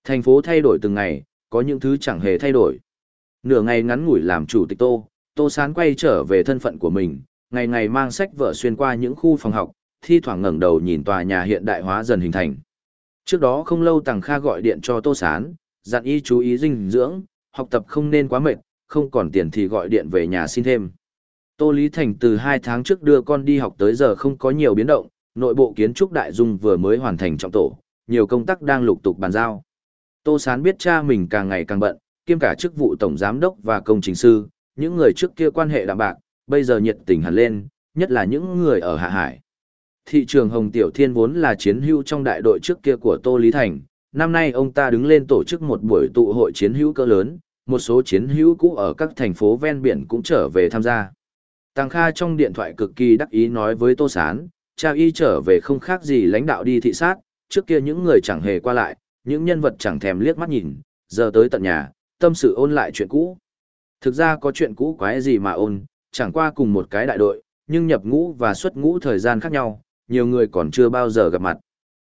A: Thành phố thay đổi từng ngày, có những thứ chẳng hề thay đổi. Nửa ngày ngắn ngủi làm chủ tịch Tô, Tô Sán quay trở về thân phận của mình, ngày ngày mang sách vở xuyên qua những khu phòng học, thi thoảng ngẩng đầu nhìn tòa nhà hiện đại hóa dần hình thành. Trước đó không lâu Tằng Kha gọi điện cho Tô Sán, dặn y chú ý dinh dưỡng, học tập không nên quá mệt, không còn tiền thì gọi điện về nhà xin thêm. Tô Lý Thành từ hai tháng trước đưa con đi học tới giờ không có nhiều biến động, nội bộ kiến trúc đại dung vừa mới hoàn thành trọng tổ, nhiều công tác đang lục tục bàn giao. Tô Sán biết cha mình càng ngày càng bận, kiêm cả chức vụ tổng giám đốc và công trình sư, những người trước kia quan hệ đạm bạc, bây giờ nhiệt tình hẳn lên, nhất là những người ở Hạ Hải. Thị trường Hồng Tiểu Thiên vốn là chiến hữu trong đại đội trước kia của Tô Lý Thành, năm nay ông ta đứng lên tổ chức một buổi tụ hội chiến hữu cỡ lớn, một số chiến hữu cũ ở các thành phố ven biển cũng trở về tham gia. Tăng Kha trong điện thoại cực kỳ đắc ý nói với Tô Sán, cha y trở về không khác gì lãnh đạo đi thị sát, trước kia những người chẳng hề qua lại, những nhân vật chẳng thèm liếc mắt nhìn, giờ tới tận nhà, tâm sự ôn lại chuyện cũ. Thực ra có chuyện cũ quái gì mà ôn, chẳng qua cùng một cái đại đội, nhưng nhập ngũ và xuất ngũ thời gian khác nhau, nhiều người còn chưa bao giờ gặp mặt.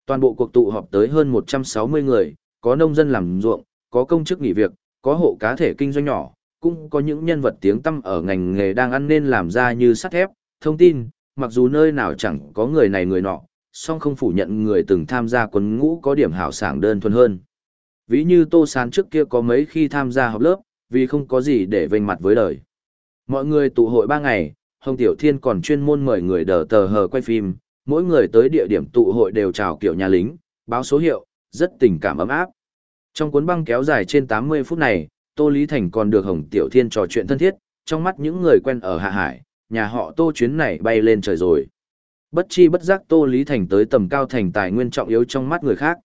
A: Toàn bộ cuộc tụ họp tới hơn 160 người, có nông dân làm ruộng, có công chức nghỉ việc, có hộ cá thể kinh doanh nhỏ, cũng có những nhân vật tiếng tăm ở ngành nghề đang ăn nên làm ra như sắt thép, thông tin, mặc dù nơi nào chẳng có người này người nọ, song không phủ nhận người từng tham gia quân ngũ có điểm hảo sảng đơn thuần hơn. Ví như Tô Sán trước kia có mấy khi tham gia học lớp, vì không có gì để vênh mặt với đời. Mọi người tụ hội ba ngày, Hồng Tiểu Thiên còn chuyên môn mời người đờ tờ hờ quay phim, mỗi người tới địa điểm tụ hội đều chào kiểu nhà lính, báo số hiệu, rất tình cảm ấm áp. Trong cuốn băng kéo dài trên 80 phút này, Tô Lý Thành còn được Hồng Tiểu Thiên trò chuyện thân thiết, trong mắt những người quen ở Hạ Hải, nhà họ Tô chuyến này bay lên trời rồi. Bất chi bất giác Tô Lý Thành tới tầm cao thành tài nguyên trọng yếu trong mắt người khác.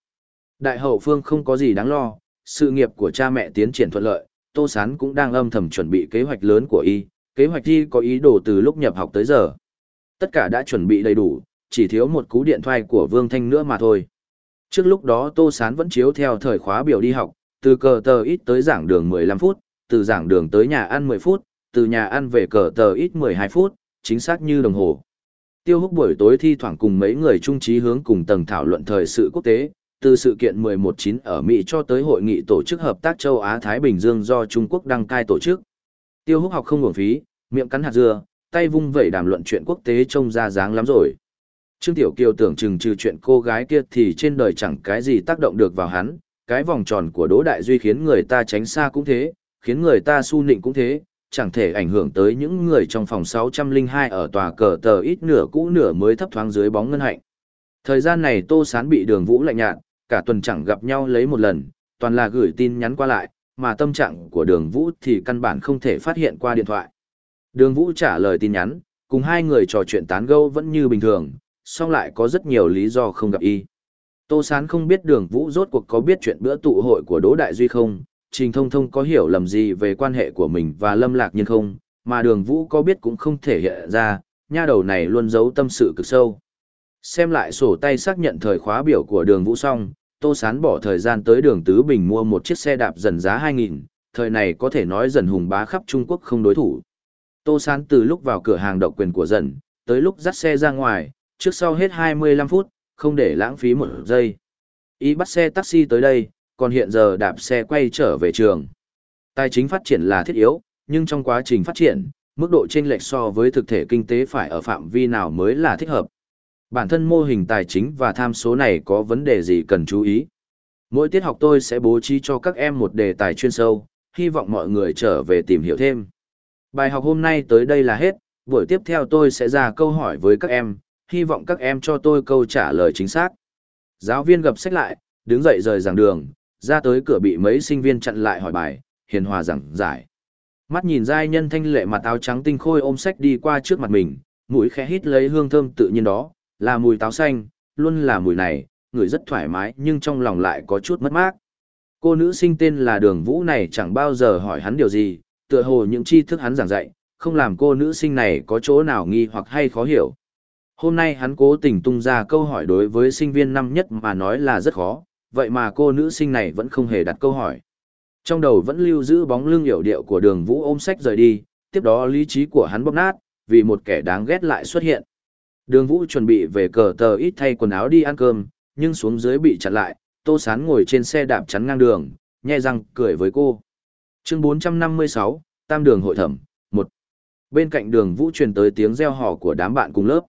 A: Đại hậu phương không có gì đáng lo, sự nghiệp của cha mẹ tiến triển thuận lợi, Tô Sán cũng đang âm thầm chuẩn bị kế hoạch lớn của y, kế hoạch y có ý đồ từ lúc nhập học tới giờ. Tất cả đã chuẩn bị đầy đủ, chỉ thiếu một cú điện thoại của Vương Thanh nữa mà thôi. Trước lúc đó Tô Sán vẫn chiếu theo thời khóa biểu đi học, từ cờ tờ ít tới giảng đường 15 phút, từ giảng đường tới nhà ăn 10 phút, từ nhà ăn về cờ tờ ít 12 phút, chính xác như đồng hồ. Tiêu húc buổi tối thi thoảng cùng mấy người trung trí hướng cùng tầng thảo luận thời sự quốc tế, từ sự kiện 11-9 ở Mỹ cho tới hội nghị tổ chức hợp tác châu Á-Thái Bình Dương do Trung Quốc đăng cai tổ chức. Tiêu húc học không nguồn phí, miệng cắn hạt dưa, tay vung vẩy đàm luận chuyện quốc tế trông ra dáng lắm rồi. Trương Tiểu Kiều tưởng chừng trừ chuyện cô gái kia thì trên đời chẳng cái gì tác động được vào hắn, cái vòng tròn của Đỗ Đại Duy khiến người ta tránh xa cũng thế, khiến người ta su nịnh cũng thế, chẳng thể ảnh hưởng tới những người trong phòng 602 ở tòa cờ tờ ít nửa cũ nửa mới thấp thoáng dưới bóng ngân hạnh. Thời gian này Tô Sán bị đường vũ lạnh nhạt, cả tuần chẳng gặp nhau lấy một lần, toàn là gửi tin nhắn qua lại, mà tâm trạng của đường vũ thì căn bản không thể phát hiện qua điện thoại. Đường vũ trả lời tin nhắn, cùng hai người trò chuyện tán gẫu vẫn như bình thường, song lại có rất nhiều lý do không gặp y. Tô Sán không biết đường vũ rốt cuộc có biết chuyện bữa tụ hội của Đỗ Đại Duy không, Trình Thông Thông có hiểu lầm gì về quan hệ của mình và Lâm Lạc Nhiên không, mà đường vũ có biết cũng không thể hiện ra, nha đầu này luôn giấu tâm sự cực sâu. Xem lại sổ tay xác nhận thời khóa biểu của đường vũ xong, Tô Sán bỏ thời gian tới đường Tứ Bình mua một chiếc xe đạp dần giá 2.000, thời này có thể nói dần hùng bá khắp Trung Quốc không đối thủ. Tô Sán từ lúc vào cửa hàng độc quyền của dần, tới lúc dắt xe ra ngoài, trước sau hết 25 phút, không để lãng phí một giây. Ý bắt xe taxi tới đây, còn hiện giờ đạp xe quay trở về trường. Tài chính phát triển là thiết yếu, nhưng trong quá trình phát triển, mức độ chênh lệch so với thực thể kinh tế phải ở phạm vi nào mới là thích hợp. Bản thân mô hình tài chính và tham số này có vấn đề gì cần chú ý. Mỗi tiết học tôi sẽ bố trí cho các em một đề tài chuyên sâu, hy vọng mọi người trở về tìm hiểu thêm. Bài học hôm nay tới đây là hết, buổi tiếp theo tôi sẽ ra câu hỏi với các em, hy vọng các em cho tôi câu trả lời chính xác. Giáo viên gập sách lại, đứng dậy rời giảng đường, ra tới cửa bị mấy sinh viên chặn lại hỏi bài, hiền hòa giảng giải. Mắt nhìn giai nhân thanh lệ mặt áo trắng tinh khôi ôm sách đi qua trước mặt mình, mũi khẽ hít lấy hương thơm tự nhiên đó, là mùi táo xanh, luôn là mùi này, người rất thoải mái nhưng trong lòng lại có chút mất mát. Cô nữ sinh tên là Đường Vũ này chẳng bao giờ hỏi hắn điều gì, tựa hồ những tri thức hắn giảng dạy, không làm cô nữ sinh này có chỗ nào nghi hoặc hay khó hiểu. Hôm nay hắn cố tình tung ra câu hỏi đối với sinh viên năm nhất mà nói là rất khó, vậy mà cô nữ sinh này vẫn không hề đặt câu hỏi. Trong đầu vẫn lưu giữ bóng lưng hiểu điệu của đường vũ ôm sách rời đi, tiếp đó lý trí của hắn bóp nát, vì một kẻ đáng ghét lại xuất hiện. Đường vũ chuẩn bị về cờ tờ ít thay quần áo đi ăn cơm, nhưng xuống dưới bị chặn lại, tô sán ngồi trên xe đạp chắn ngang đường, nhẹ răng cười với cô. Chương 456, Tam đường hội thẩm, 1. Bên cạnh đường vũ truyền tới tiếng reo hò của đám bạn cùng lớp.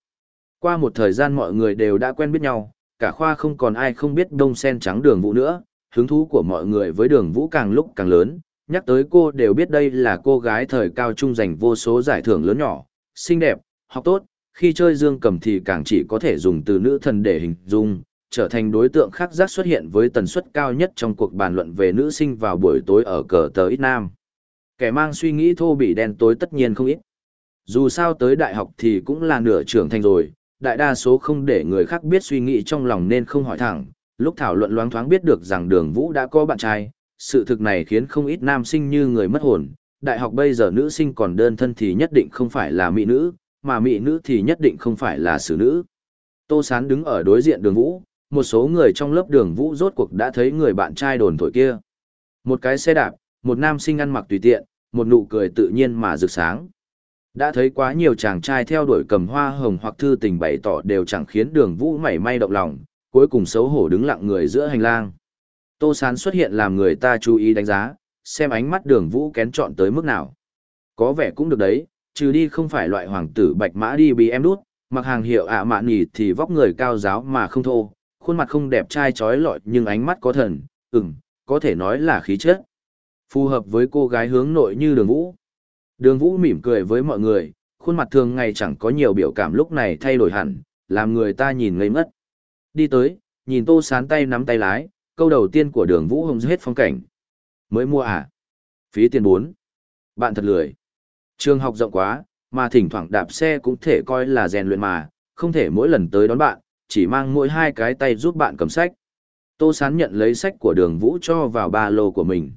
A: Qua một thời gian mọi người đều đã quen biết nhau, cả khoa không còn ai không biết đông sen trắng đường vũ nữa, hứng thú của mọi người với đường vũ càng lúc càng lớn, nhắc tới cô đều biết đây là cô gái thời cao trung giành vô số giải thưởng lớn nhỏ, xinh đẹp, học tốt, khi chơi dương cầm thì càng chỉ có thể dùng từ nữ thần để hình dung, trở thành đối tượng khác giác xuất hiện với tần suất cao nhất trong cuộc bàn luận về nữ sinh vào buổi tối ở cờ tờ ít nam. Kẻ mang suy nghĩ thô bị đen tối tất nhiên không ít. Dù sao tới đại học thì cũng là nửa trưởng thành rồi, đại đa số không để người khác biết suy nghĩ trong lòng nên không hỏi thẳng, lúc thảo luận loáng thoáng biết được rằng đường vũ đã có bạn trai, sự thực này khiến không ít nam sinh như người mất hồn, đại học bây giờ nữ sinh còn đơn thân thì nhất định không phải là mỹ nữ, mà mỹ nữ thì nhất định không phải là xử nữ. Tô Sán đứng ở đối diện đường vũ, một số người trong lớp đường vũ rốt cuộc đã thấy người bạn trai đồn thổi kia. Một cái xe đạp, một nam sinh ăn mặc tùy tiện, một nụ cười tự nhiên mà rực sáng. Đã thấy quá nhiều chàng trai theo đuổi cầm hoa hồng hoặc thư tình bày tỏ đều chẳng khiến đường vũ mảy may động lòng, cuối cùng xấu hổ đứng lặng người giữa hành lang. Tô Sán xuất hiện làm người ta chú ý đánh giá, xem ánh mắt đường vũ kén chọn tới mức nào. Có vẻ cũng được đấy, trừ đi không phải loại hoàng tử bạch mã đi bị em đút, mặc hàng hiệu ạ mạn nhì thì vóc người cao giáo mà không thô, khuôn mặt không đẹp trai trói lọi nhưng ánh mắt có thần, ừm, có thể nói là khí chất. Phù hợp với cô gái hướng nội như đường vũ. Đường vũ mỉm cười với mọi người, khuôn mặt thường ngày chẳng có nhiều biểu cảm lúc này thay đổi hẳn, làm người ta nhìn ngây mất. Đi tới, nhìn tô sán tay nắm tay lái, câu đầu tiên của đường vũ hồng hết phong cảnh. Mới mua à? Phí tiền bốn. Bạn thật lười. Trường học rộng quá, mà thỉnh thoảng đạp xe cũng thể coi là rèn luyện mà, không thể mỗi lần tới đón bạn, chỉ mang mỗi hai cái tay giúp bạn cầm sách. Tô Sán nhận lấy sách của đường Vũ cho vào ba lô của mình.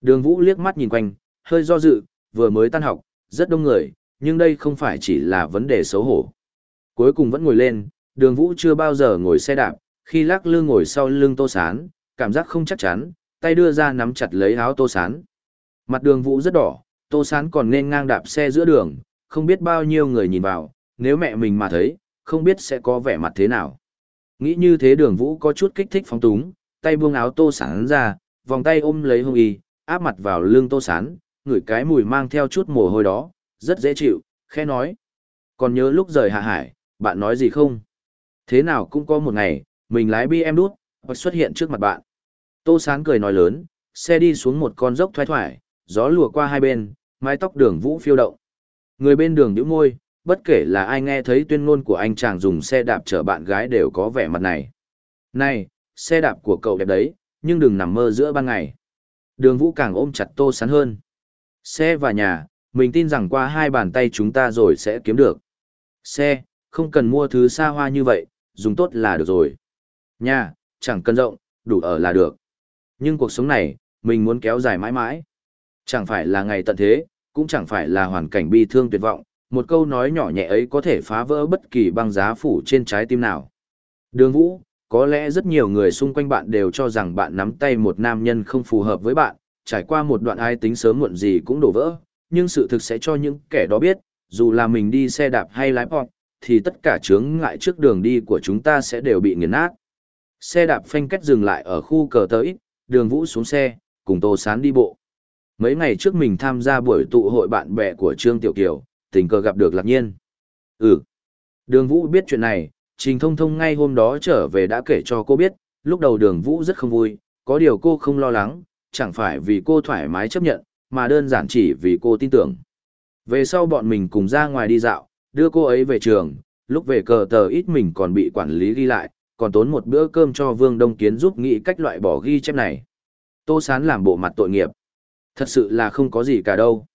A: Đường Vũ liếc mắt nhìn quanh, hơi do dự, vừa mới tan học, rất đông người, nhưng đây không phải chỉ là vấn đề xấu hổ. Cuối cùng vẫn ngồi lên, đường Vũ chưa bao giờ ngồi xe đạp, khi lắc lưng ngồi sau lưng Tô Sán, cảm giác không chắc chắn, tay đưa ra nắm chặt lấy áo Tô Sán. Mặt đường Vũ rất đỏ, Tô Sán còn nên ngang đạp xe giữa đường, không biết bao nhiêu người nhìn vào, nếu mẹ mình mà thấy, không biết sẽ có vẻ mặt thế nào. Nghĩ như thế đường vũ có chút kích thích phóng túng, tay buông áo tô sán ra, vòng tay ôm lấy hông y, áp mặt vào lưng tô sán, ngửi cái mùi mang theo chút mồ hôi đó, rất dễ chịu, khe nói. Còn nhớ lúc rời hạ hải, bạn nói gì không? Thế nào cũng có một ngày, mình lái bi em đút, hoặc xuất hiện trước mặt bạn. Tô sán cười nói lớn, xe đi xuống một con dốc thoai thoải, gió lùa qua hai bên, mái tóc đường vũ phiêu động. Người bên đường nhíu môi, bất kể là ai nghe thấy tuyên ngôn của anh chàng dùng xe đạp chở bạn gái đều có vẻ mặt này. Này, xe đạp của cậu đẹp đấy, nhưng đừng nằm mơ giữa ban ngày. Đường vũ càng ôm chặt tô sán hơn. Xe và nhà, mình tin rằng qua hai bàn tay chúng ta rồi sẽ kiếm được. Xe, không cần mua thứ xa hoa như vậy, dùng tốt là được rồi. Nhà, chẳng cần rộng, đủ ở là được. Nhưng cuộc sống này, mình muốn kéo dài mãi mãi. Chẳng phải là ngày tận thế, cũng chẳng phải là hoàn cảnh bi thương tuyệt vọng, một câu nói nhỏ nhẹ ấy có thể phá vỡ bất kỳ băng giá phủ trên trái tim nào. Đường Vũ, có lẽ rất nhiều người xung quanh bạn đều cho rằng bạn nắm tay một nam nhân không phù hợp với bạn, trải qua một đoạn ai tính sớm muộn gì cũng đổ vỡ, nhưng sự thực sẽ cho những kẻ đó biết, dù là mình đi xe đạp hay lái bọt, thì tất cả chướng ngại trước đường đi của chúng ta sẽ đều bị nghiền nát. Xe đạp phanh cách dừng lại ở khu cờ tới, đường Vũ xuống xe, cùng Tô Sán đi bộ. Mấy ngày trước mình tham gia buổi tụ hội bạn bè của Trương Tiểu Kiều, tình cờ gặp được lạc nhiên. Ừ. Đường Vũ biết chuyện này, Trình Thông Thông ngay hôm đó trở về đã kể cho cô biết, lúc đầu đường Vũ rất không vui, có điều cô không lo lắng, chẳng phải vì cô thoải mái chấp nhận, mà đơn giản chỉ vì cô tin tưởng. Về sau bọn mình cùng ra ngoài đi dạo, đưa cô ấy về trường, lúc về cờ tờ ít mình còn bị quản lý ghi lại, còn tốn một bữa cơm cho Vương Đông Kiến giúp nghĩ cách loại bỏ ghi chép này. Tô Sán làm bộ mặt tội nghiệp. Thật sự là không có gì cả đâu.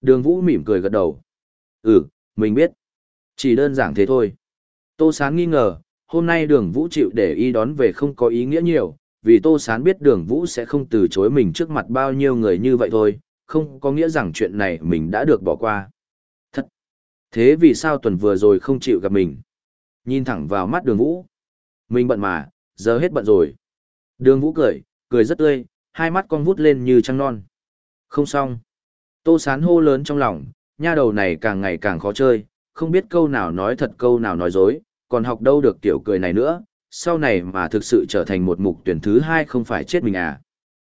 A: Đường Vũ mỉm cười gật đầu. Ừ, mình biết. Chỉ đơn giản thế thôi. Tô Sán nghi ngờ, hôm nay đường Vũ chịu để y đón về không có ý nghĩa nhiều, vì Tô Sán biết đường Vũ sẽ không từ chối mình trước mặt bao nhiêu người như vậy thôi, không có nghĩa rằng chuyện này mình đã được bỏ qua. Thật! Thế vì sao tuần vừa rồi không chịu gặp mình? Nhìn thẳng vào mắt đường Vũ. Mình bận mà, giờ hết bận rồi. Đường Vũ cười, cười rất tươi, hai mắt con vút lên như trăng non. Không xong. Tô Sán hô lớn trong lòng, nha đầu này càng ngày càng khó chơi, không biết câu nào nói thật câu nào nói dối, còn học đâu được tiểu cười này nữa, sau này mà thực sự trở thành một mục tuyển thứ hai không phải chết mình à.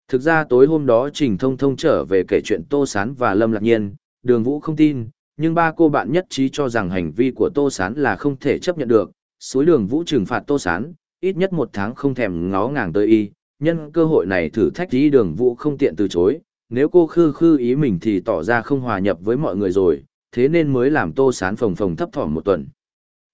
A: Thực ra tối hôm đó Trình Thông Thông trở về kể chuyện Tô Sán và Lâm Lạc Nhiên, đường Vũ không tin, nhưng ba cô bạn nhất trí cho rằng hành vi của Tô Sán là không thể chấp nhận được, suối đường Vũ trừng phạt Tô Sán, ít nhất một tháng không thèm ngó ngàng tới y, nhân cơ hội này thử thách ý đường Vũ không tiện từ chối, nếu cô khư khư ý mình thì tỏ ra không hòa nhập với mọi người rồi, thế nên mới làm Tô Sán phồng phồng thấp thỏm một tuần.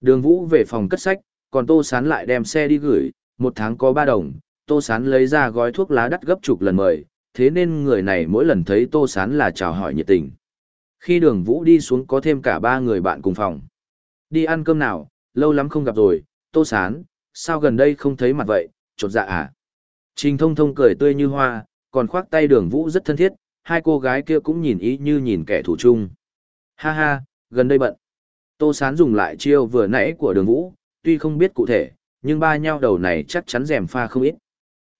A: Đường Vũ về phòng cất sách, còn Tô Sán lại đem xe đi gửi, một tháng có ba đồng, Tô Sán lấy ra gói thuốc lá đắt gấp chục lần mời, thế nên người này mỗi lần thấy Tô Sán là chào hỏi nhiệt tình. Khi đường Vũ đi xuống có thêm cả ba người bạn cùng phòng. Đi ăn cơm nào, lâu lắm không gặp rồi, Tô Sán, sao gần đây không thấy mặt vậy, chột dạ à? Trình thông thông cười tươi như hoa, còn khoác tay đường Vũ rất thân thiết, hai cô gái kia cũng nhìn ý như nhìn kẻ thủ chung. Ha ha, gần đây bận. Tô Sán dùng lại chiêu vừa nãy của đường Vũ, tuy không biết cụ thể, nhưng ba nhau đầu này chắc chắn rèm pha không ít.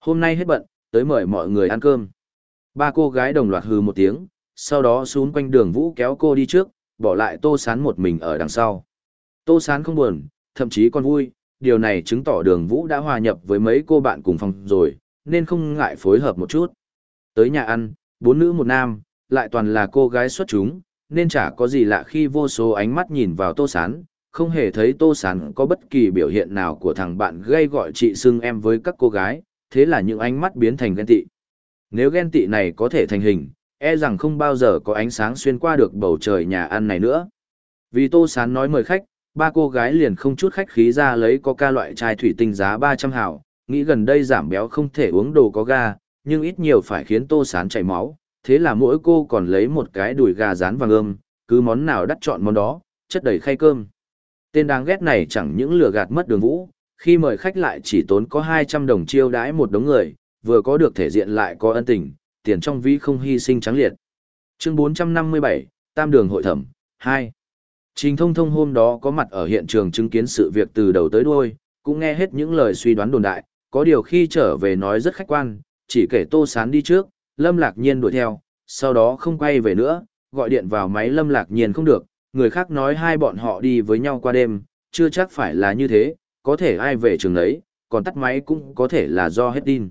A: Hôm nay hết bận, tới mời mọi người ăn cơm. Ba cô gái đồng loạt hừ một tiếng, sau đó xuống quanh đường Vũ kéo cô đi trước, bỏ lại Tô Sán một mình ở đằng sau. Tô Sán không buồn, thậm chí còn vui, điều này chứng tỏ đường Vũ đã hòa nhập với mấy cô bạn cùng phòng rồi, nên không ngại phối hợp một chút. Tới nhà ăn, bốn nữ một nam, lại toàn là cô gái xuất chúng, nên chả có gì lạ khi vô số ánh mắt nhìn vào Tô Sán, không hề thấy Tô Sán có bất kỳ biểu hiện nào của thằng bạn gây gọi chị xưng em với các cô gái, thế là những ánh mắt biến thành ghen tị. Nếu ghen tị này có thể thành hình, e rằng không bao giờ có ánh sáng xuyên qua được bầu trời nhà ăn này nữa. Vì Tô Sán nói mời khách, ba cô gái liền không chút khách khí ra lấy có ca loại chai thủy tinh giá 300 hào, nghĩ gần đây giảm béo không thể uống đồ có ga, nhưng ít nhiều phải khiến Tô Sán chảy máu, thế là mỗi cô còn lấy một cái đùi gà rán vàng ươm, cứ món nào đắt chọn món đó, chất đầy khay cơm. Tên đáng ghét này chẳng những lừa gạt mất đường vũ, khi mời khách lại chỉ tốn có 200 đồng chiêu đãi một đống người, vừa có được thể diện lại có ân tình, tiền trong ví không hy sinh trắng liệt. Chương 457, Tam đường hội thẩm, 2. Trình thông thông hôm đó có mặt ở hiện trường chứng kiến sự việc từ đầu tới đuôi, cũng nghe hết những lời suy đoán đồn đại, có điều khi trở về nói rất khách quan, chỉ kể tô sán đi trước, lâm lạc nhiên đuổi theo, sau đó không quay về nữa, gọi điện vào máy lâm lạc nhiên không được, người khác nói hai bọn họ đi với nhau qua đêm, chưa chắc phải là như thế, có thể ai về trường ấy, còn tắt máy cũng có thể là do hết tin.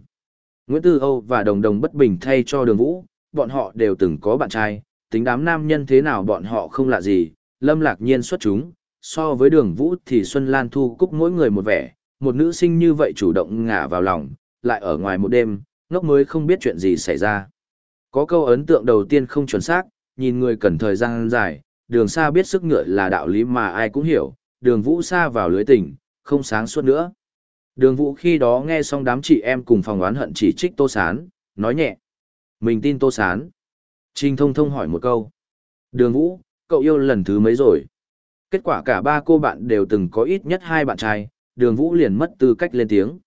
A: Nguyễn Tư Âu và Đồng Đồng bất bình thay cho đường vũ, bọn họ đều từng có bạn trai, tính đám nam nhân thế nào bọn họ không lạ gì, lâm lạc nhiên xuất chúng, so với đường vũ thì Xuân Lan Thu Cúc mỗi người một vẻ, một nữ sinh như vậy chủ động ngả vào lòng, lại ở ngoài một đêm, ngốc mới không biết chuyện gì xảy ra. Có câu ấn tượng đầu tiên không chuẩn xác, nhìn người cần thời gian dài, đường xa biết sức ngựa là đạo lý mà ai cũng hiểu, đường vũ xa vào lưới tình, không sáng suốt nữa. Đường vũ khi đó nghe xong đám chị em cùng phòng oán hận chỉ trích tô sán, nói nhẹ. Mình tin tô sán. Trình thông thông hỏi một câu. Đường vũ, cậu yêu lần thứ mấy rồi? Kết quả cả ba cô bạn đều từng có ít nhất hai bạn trai, đường vũ liền mất tư cách lên tiếng.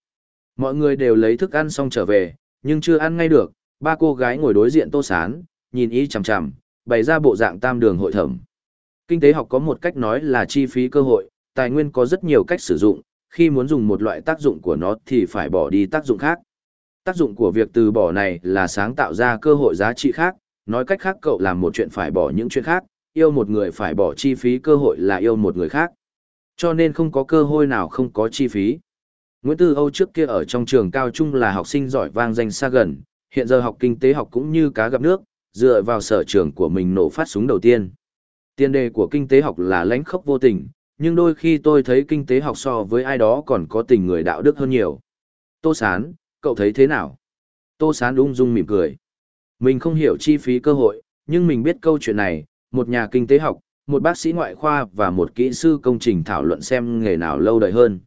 A: Mọi người đều lấy thức ăn xong trở về, nhưng chưa ăn ngay được, ba cô gái ngồi đối diện tô sán, nhìn y chằm chằm, bày ra bộ dạng tam đường hội thẩm. Kinh tế học có một cách nói là chi phí cơ hội, tài nguyên có rất nhiều cách sử dụng, khi muốn dùng một loại tác dụng của nó thì phải bỏ đi tác dụng khác. Tác dụng của việc từ bỏ này là sáng tạo ra cơ hội giá trị khác, nói cách khác cậu làm một chuyện phải bỏ những chuyện khác, yêu một người phải bỏ chi phí cơ hội là yêu một người khác. Cho nên không có cơ hội nào không có chi phí. Nguyễn Tư Âu trước kia ở trong trường cao trung là học sinh giỏi vang danh xa gần, hiện giờ học kinh tế học cũng như cá gặp nước, dựa vào sở trường của mình nổ phát súng đầu tiên. Tiên đề của kinh tế học là lãnh khốc vô tình, nhưng đôi khi tôi thấy kinh tế học so với ai đó còn có tình người đạo đức hơn nhiều. Tô Sán, cậu thấy thế nào? Tô Sán ung dung mỉm cười. Mình không hiểu chi phí cơ hội, nhưng mình biết câu chuyện này, một nhà kinh tế học, một bác sĩ ngoại khoa và một kỹ sư công trình thảo luận xem nghề nào lâu đời hơn.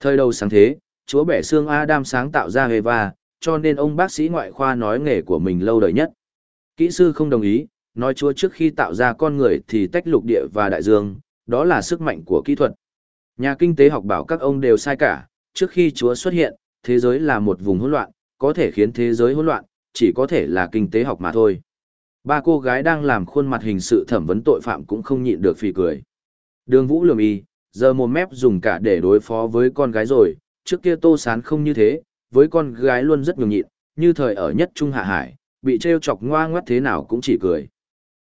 A: Thời đầu sáng thế, chúa bẻ xương Adam sáng tạo ra Eva, cho nên ông bác sĩ ngoại khoa nói nghề của mình lâu đời nhất. Kỹ sư không đồng ý, nói chúa trước khi tạo ra con người thì tách lục địa và đại dương, đó là sức mạnh của kỹ thuật. Nhà kinh tế học bảo các ông đều sai cả, trước khi chúa xuất hiện, thế giới là một vùng hỗn loạn, có thể khiến thế giới hỗn loạn, chỉ có thể là kinh tế học mà thôi. Ba cô gái đang làm khuôn mặt hình sự thẩm vấn tội phạm cũng không nhịn được phì cười. Đường Vũ lườm y, giờ một mép dùng cả để đối phó với con gái rồi, trước kia Tô Sán không như thế, với con gái luôn rất nhường nhịn, như thời ở nhất Trung Hạ Hải, bị trêu chọc ngoa ngoắt thế nào cũng chỉ cười.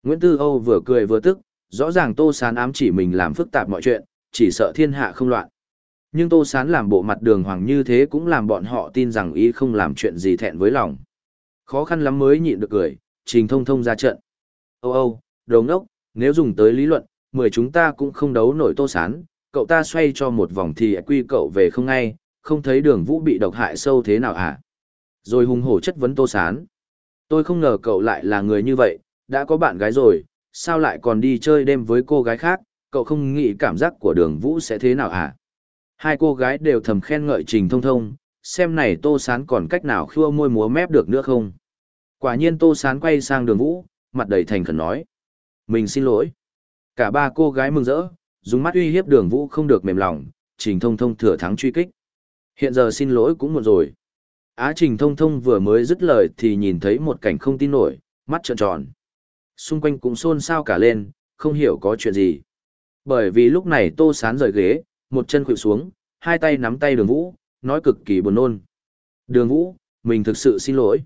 A: Nguyễn Tư Âu vừa cười vừa tức, rõ ràng Tô Sán ám chỉ mình làm phức tạp mọi chuyện, chỉ sợ thiên hạ không loạn. Nhưng Tô Sán làm bộ mặt đường hoàng như thế cũng làm bọn họ tin rằng ý không làm chuyện gì thẹn với lòng. Khó khăn lắm mới nhịn được cười, trình thông thông ra trận. Âu Âu, đồ ngốc, nếu dùng tới lý luận, mười chúng ta cũng không đấu nổi Tô Sán, cậu ta xoay cho một vòng thì quy cậu về không ngay, không thấy đường vũ bị độc hại sâu thế nào à Rồi hùng hổ chất vấn Tô Sán. Tôi không ngờ cậu lại là người như vậy, đã có bạn gái rồi, sao lại còn đi chơi đêm với cô gái khác, cậu không nghĩ cảm giác của đường vũ sẽ thế nào hả? Hai cô gái đều thầm khen ngợi Trình Thông Thông, xem này Tô Sán còn cách nào khua môi múa mép được nữa không? Quả nhiên Tô Sán quay sang đường vũ, mặt đầy thành khẩn nói. Mình xin lỗi. Cả ba cô gái mừng rỡ, dùng mắt uy hiếp đường vũ không được mềm lòng, Trình Thông Thông thừa thắng truy kích. Hiện giờ xin lỗi cũng muộn rồi. Á Trình Thông Thông vừa mới dứt lời thì nhìn thấy một cảnh không tin nổi, mắt trợn tròn. Xung quanh cũng xôn xao cả lên, không hiểu có chuyện gì. Bởi vì lúc này Tô Sán rời ghế, một chân khuỵu xuống, hai tay nắm tay đường vũ, nói cực kỳ buồn nôn. Đường vũ, mình thực sự xin lỗi.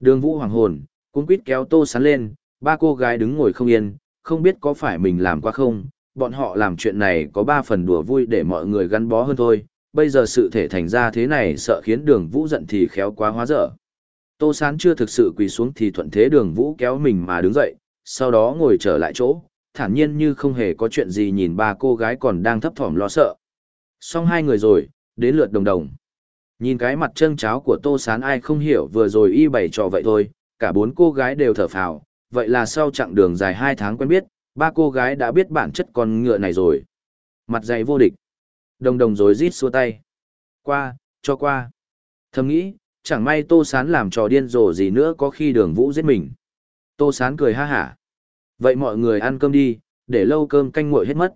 A: Đường vũ hoàng hồn, cũng quýt kéo Tô Sán lên, ba cô gái đứng ngồi không yên, không biết có phải mình làm quá không, bọn họ làm chuyện này có ba phần đùa vui để mọi người gắn bó hơn thôi, bây giờ sự thể thành ra thế này sợ khiến đường vũ giận thì khéo quá hóa dở. Tô Sán chưa thực sự quỳ xuống thì thuận thế đường vũ kéo mình mà đứng dậy, sau đó ngồi trở lại chỗ, thản nhiên như không hề có chuyện gì nhìn ba cô gái còn đang thấp thỏm lo sợ. Xong hai người rồi, đến lượt đồng đồng. Nhìn cái mặt trâng cháo của Tô Sán ai không hiểu vừa rồi y bày trò vậy thôi, cả bốn cô gái đều thở phào, vậy là sau chặng đường dài hai tháng quen biết, ba cô gái đã biết bản chất con ngựa này rồi. Mặt dày vô địch. Đồng đồng rối rít xua tay. Qua, cho qua. Thầm nghĩ, chẳng may Tô Sán làm trò điên rồ gì nữa có khi đường vũ giết mình. Tô Sán cười ha hả. Vậy mọi người ăn cơm đi, để lâu cơm canh nguội hết mất.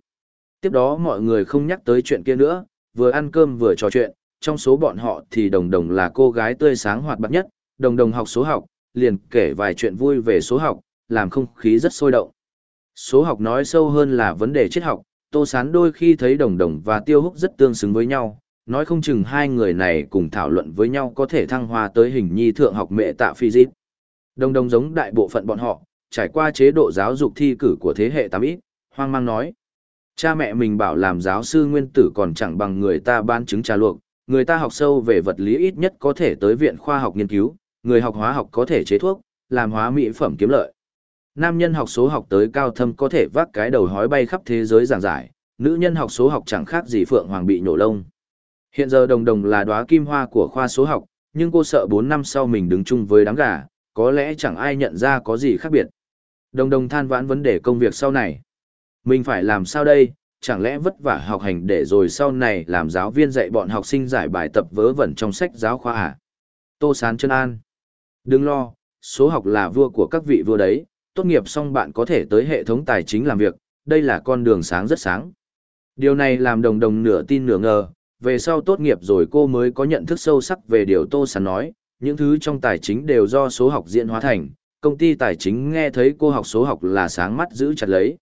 A: Tiếp đó mọi người không nhắc tới chuyện kia nữa, vừa ăn cơm vừa trò chuyện, trong số bọn họ thì đồng đồng là cô gái tươi sáng hoạt bát nhất, đồng đồng học số học, liền kể vài chuyện vui về số học, làm không khí rất sôi động. Số học nói sâu hơn là vấn đề triết học, Tô Sán đôi khi thấy đồng đồng và tiêu húc rất tương xứng với nhau, nói không chừng hai người này cùng thảo luận với nhau có thể thăng hoa tới hình nhi thượng học mẹ tạ phi dít. Đồng đồng giống đại bộ phận bọn họ, trải qua chế độ giáo dục thi cử của thế hệ 8 ít, hoang mang nói. Cha mẹ mình bảo làm giáo sư nguyên tử còn chẳng bằng người ta ban chứng trà luộc, người ta học sâu về vật lý ít nhất có thể tới viện khoa học nghiên cứu, người học hóa học có thể chế thuốc, làm hóa mỹ phẩm kiếm lợi. Nam nhân học số học tới cao thâm có thể vác cái đầu hói bay khắp thế giới giảng giải, nữ nhân học số học chẳng khác gì phượng hoàng bị nổ lông. Hiện giờ đồng đồng là đóa kim hoa của khoa số học, nhưng cô sợ 4 năm sau mình đứng chung với đám gà, có lẽ chẳng ai nhận ra có gì khác biệt. Đồng đồng than vãn vấn đề công việc sau này. Mình phải làm sao đây, chẳng lẽ vất vả học hành để rồi sau này làm giáo viên dạy bọn học sinh giải bài tập vớ vẩn trong sách giáo khoa à? Tô Sán chân an. Đừng lo, số học là vua của các vị vua đấy, tốt nghiệp xong bạn có thể tới hệ thống tài chính làm việc, đây là con đường sáng rất sáng. Điều này làm đồng đồng nửa tin nửa ngờ, về sau tốt nghiệp rồi cô mới có nhận thức sâu sắc về điều Tô Sán nói, những thứ trong tài chính đều do số học diễn hóa thành, công ty tài chính nghe thấy cô học số học là sáng mắt giữ chặt lấy.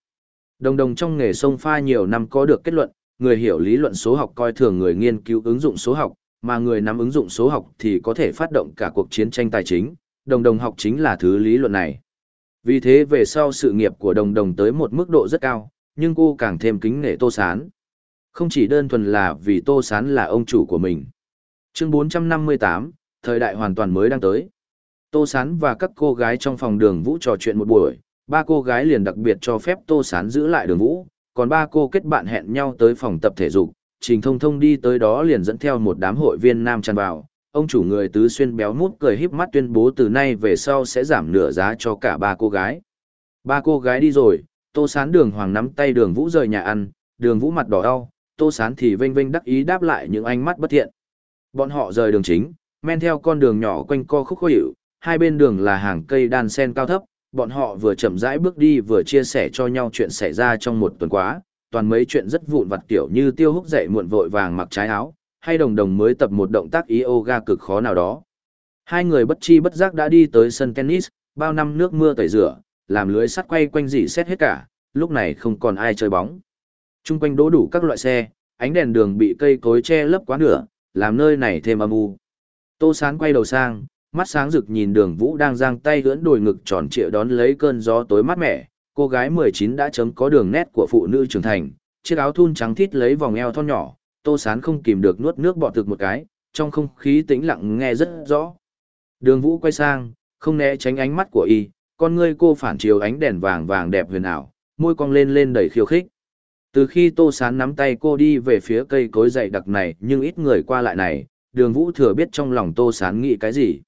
A: Đồng đồng trong nghề sông pha nhiều năm có được kết luận, người hiểu lý luận số học coi thường người nghiên cứu ứng dụng số học, mà người nắm ứng dụng số học thì có thể phát động cả cuộc chiến tranh tài chính, đồng đồng học chính là thứ lý luận này. Vì thế về sau sự nghiệp của đồng đồng tới một mức độ rất cao, nhưng cô càng thêm kính nể Tô Sán. Không chỉ đơn thuần là vì Tô Sán là ông chủ của mình. Chương 458, thời đại hoàn toàn mới đang tới. Tô Sán và các cô gái trong phòng đường vũ trò chuyện một buổi, ba cô gái liền đặc biệt cho phép Tô Sán giữ lại đường vũ, còn ba cô kết bạn hẹn nhau tới phòng tập thể dục, Trình Thông Thông đi tới đó liền dẫn theo một đám hội viên nam tràn vào, ông chủ người tứ xuyên béo mút cười híp mắt tuyên bố từ nay về sau sẽ giảm nửa giá cho cả ba cô gái. Ba cô gái đi rồi, tô sán đường hoàng nắm tay đường vũ rời nhà ăn, đường vũ mặt đỏ đau, tô sán thì vênh vênh đắc ý đáp lại những ánh mắt bất thiện. Bọn họ rời đường chính, men theo con đường nhỏ quanh co khúc khó hiệu, hai bên đường là hàng cây đan sen cao thấp, bọn họ vừa chậm rãi bước đi vừa chia sẻ cho nhau chuyện xảy ra trong một tuần quá, toàn mấy chuyện rất vụn vặt tiểu như tiêu húc dậy muộn vội vàng mặc trái áo, hay đồng đồng mới tập một động tác yoga cực khó nào đó. Hai người bất chi bất giác đã đi tới sân tennis, bao năm nước mưa tẩy rửa, làm lưới sắt quay quanh dị xét hết cả, lúc này không còn ai chơi bóng. Trung quanh đỗ đủ các loại xe, ánh đèn đường bị cây cối che lấp quá nửa, làm nơi này thêm âm u. Tô Sán quay đầu sang, mắt sáng rực nhìn đường vũ đang giang tay hưỡn đồi ngực tròn trịa đón lấy cơn gió tối mát mẻ. Cô gái 19 đã chấm có đường nét của phụ nữ trưởng thành, chiếc áo thun trắng thít lấy vòng eo thon nhỏ, Tô Sán không kìm được nuốt nước bọt thực một cái, trong không khí tĩnh lặng nghe rất rõ. Đường Vũ quay sang, không né tránh ánh mắt của y, con ngươi cô phản chiếu ánh đèn vàng vàng đẹp huyền ảo, môi cong lên lên đầy khiêu khích. Từ khi Tô Sán nắm tay cô đi về phía cây cối dày đặc này nhưng ít người qua lại này, đường Vũ thừa biết trong lòng Tô Sán nghĩ cái gì.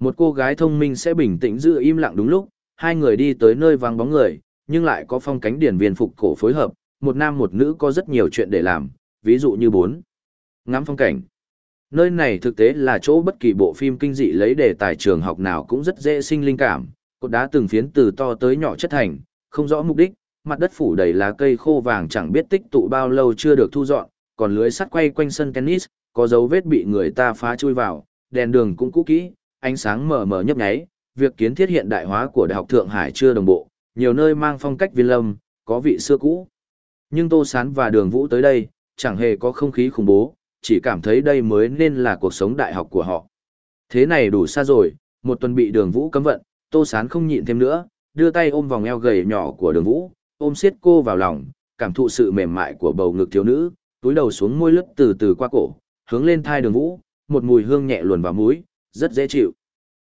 A: Một cô gái thông minh sẽ bình tĩnh giữ im lặng đúng lúc, hai người đi tới nơi vắng bóng người, nhưng lại có phong cánh điển viên phục cổ phối hợp, một nam một nữ có rất nhiều chuyện để làm, ví dụ như bốn. Ngắm phong cảnh. Nơi này thực tế là chỗ bất kỳ bộ phim kinh dị lấy đề tài trường học nào cũng rất dễ sinh linh cảm, cột đá từng phiến từ to tới nhỏ chất thành, không rõ mục đích, mặt đất phủ đầy lá cây khô vàng chẳng biết tích tụ bao lâu chưa được thu dọn, còn lưới sắt quay quanh sân tennis, có dấu vết bị người ta phá chui vào, đèn đường cũng cũ kỹ, ánh sáng mờ mờ nhấp nháy, việc kiến thiết hiện đại hóa của Đại học Thượng Hải chưa đồng bộ, nhiều nơi mang phong cách viên lâm, có vị xưa cũ. Nhưng Tô Sán và Đường Vũ tới đây, chẳng hề có không khí khủng bố, chỉ cảm thấy đây mới nên là cuộc sống đại học của họ. Thế này đủ xa rồi, một tuần bị Đường Vũ cấm vận, Tô Sán không nhịn thêm nữa, đưa tay ôm vòng eo gầy nhỏ của Đường Vũ, ôm siết cô vào lòng, cảm thụ sự mềm mại của bầu ngực thiếu nữ, túi đầu xuống môi lướt từ từ qua cổ, hướng lên thai Đường Vũ, một mùi hương nhẹ luồn vào mũi, rất dễ chịu.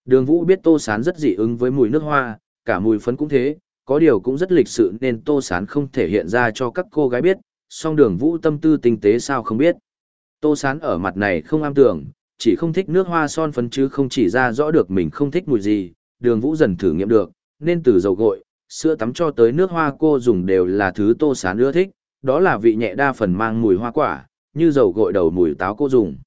A: Đường Vũ biết Tô Sán rất dị ứng với mùi nước hoa, cả mùi phấn cũng thế, có điều cũng rất lịch sự nên Tô Sán không thể hiện ra cho các cô gái biết, song đường Vũ tâm tư tinh tế sao không biết. Tô Sán ở mặt này không am tưởng, chỉ không thích nước hoa son phấn chứ không chỉ ra rõ được mình không thích mùi gì, đường Vũ dần thử nghiệm được, nên từ dầu gội, sữa tắm cho tới nước hoa cô dùng đều là thứ Tô Sán ưa thích, đó là vị nhẹ đa phần mang mùi hoa quả, như dầu gội đầu mùi táo cô dùng.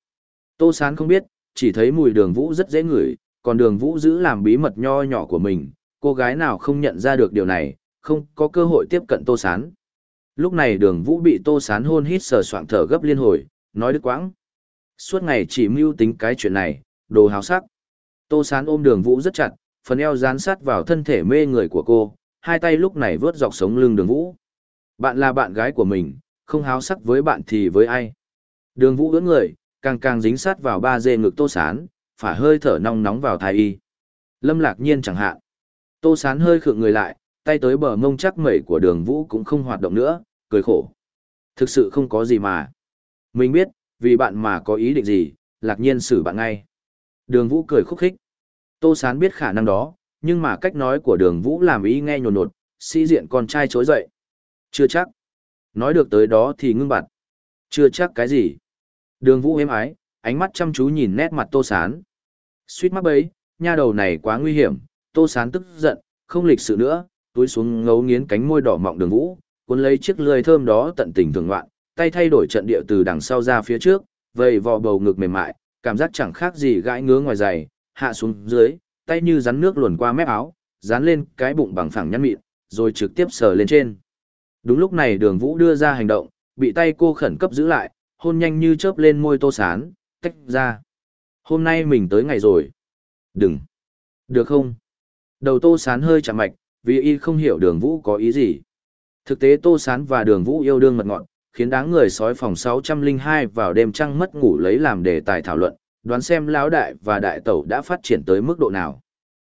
A: Tô Sán không biết, chỉ thấy mùi đường vũ rất dễ ngửi, còn đường vũ giữ làm bí mật nho nhỏ của mình, cô gái nào không nhận ra được điều này, không có cơ hội tiếp cận tô sán. Lúc này đường vũ bị tô sán hôn hít sờ soạng thở gấp liên hồi, nói đứt quãng. Suốt ngày chỉ mưu tính cái chuyện này, đồ hào sắc. Tô sán ôm đường vũ rất chặt, phần eo dán sát vào thân thể mê người của cô, hai tay lúc này vớt dọc sống lưng đường vũ. Bạn là bạn gái của mình, không háo sắc với bạn thì với ai. Đường vũ ưỡn người, càng càng dính sát vào ba dê ngực tô sán, phả hơi thở nóng nóng vào thai y. Lâm lạc nhiên chẳng hạn. Tô sán hơi khựng người lại, tay tới bờ mông chắc mẩy của đường vũ cũng không hoạt động nữa, cười khổ. Thực sự không có gì mà. Mình biết, vì bạn mà có ý định gì, lạc nhiên xử bạn ngay. Đường vũ cười khúc khích. Tô sán biết khả năng đó, nhưng mà cách nói của đường vũ làm ý nghe nhồn nột, sĩ diện con trai chối dậy. Chưa chắc. Nói được tới đó thì ngưng bặt. Chưa chắc cái gì. Đường vũ êm ái, ánh mắt chăm chú nhìn nét mặt tô sán. Suýt mắc bấy, nha đầu này quá nguy hiểm, tô sán tức giận, không lịch sự nữa, túi xuống ngấu nghiến cánh môi đỏ mọng đường vũ, cuốn lấy chiếc lưỡi thơm đó tận tình thường loạn, tay thay đổi trận địa từ đằng sau ra phía trước, vầy vò bầu ngực mềm mại, cảm giác chẳng khác gì gãi ngứa ngoài giày, hạ xuống dưới, tay như rắn nước luồn qua mép áo, dán lên cái bụng bằng phẳng nhăn mịn, rồi trực tiếp sờ lên trên. Đúng lúc này đường vũ đưa ra hành động, bị tay cô khẩn cấp giữ lại, hôn nhanh như chớp lên môi tô sán, tách ra. Hôm nay mình tới ngày rồi. Đừng. Được không? Đầu tô sán hơi chạm mạch, vì y không hiểu đường vũ có ý gì. Thực tế tô sán và đường vũ yêu đương mật ngọn, khiến đáng người sói phòng 602 vào đêm trăng mất ngủ lấy làm đề tài thảo luận, đoán xem lão đại và đại tẩu đã phát triển tới mức độ nào.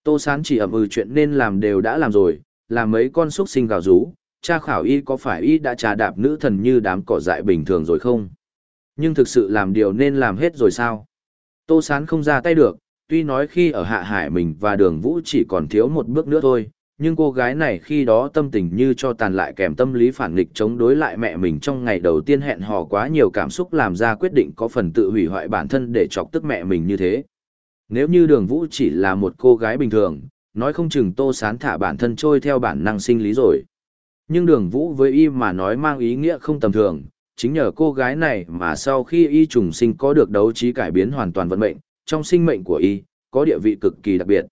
A: Tô sán chỉ ậm ừ chuyện nên làm đều đã làm rồi, làm mấy con xúc sinh gào rú, cha khảo y có phải y đã trà đạp nữ thần như đám cỏ dại bình thường rồi không? Nhưng thực sự làm điều nên làm hết rồi sao? Tô Sán không ra tay được, tuy nói khi ở Hạ Hải mình và đường Vũ chỉ còn thiếu một bước nữa thôi, nhưng cô gái này khi đó tâm tình như cho tàn lại kèm tâm lý phản nghịch chống đối lại mẹ mình trong ngày đầu tiên hẹn hò quá nhiều cảm xúc làm ra quyết định có phần tự hủy hoại bản thân để chọc tức mẹ mình như thế. Nếu như đường Vũ chỉ là một cô gái bình thường, nói không chừng tô sán thả bản thân trôi theo bản năng sinh lý rồi. Nhưng đường vũ với y mà nói mang ý nghĩa không tầm thường, chính nhờ cô gái này mà sau khi y trùng sinh có được đấu trí cải biến hoàn toàn vận mệnh, trong sinh mệnh của y, có địa vị cực kỳ đặc biệt.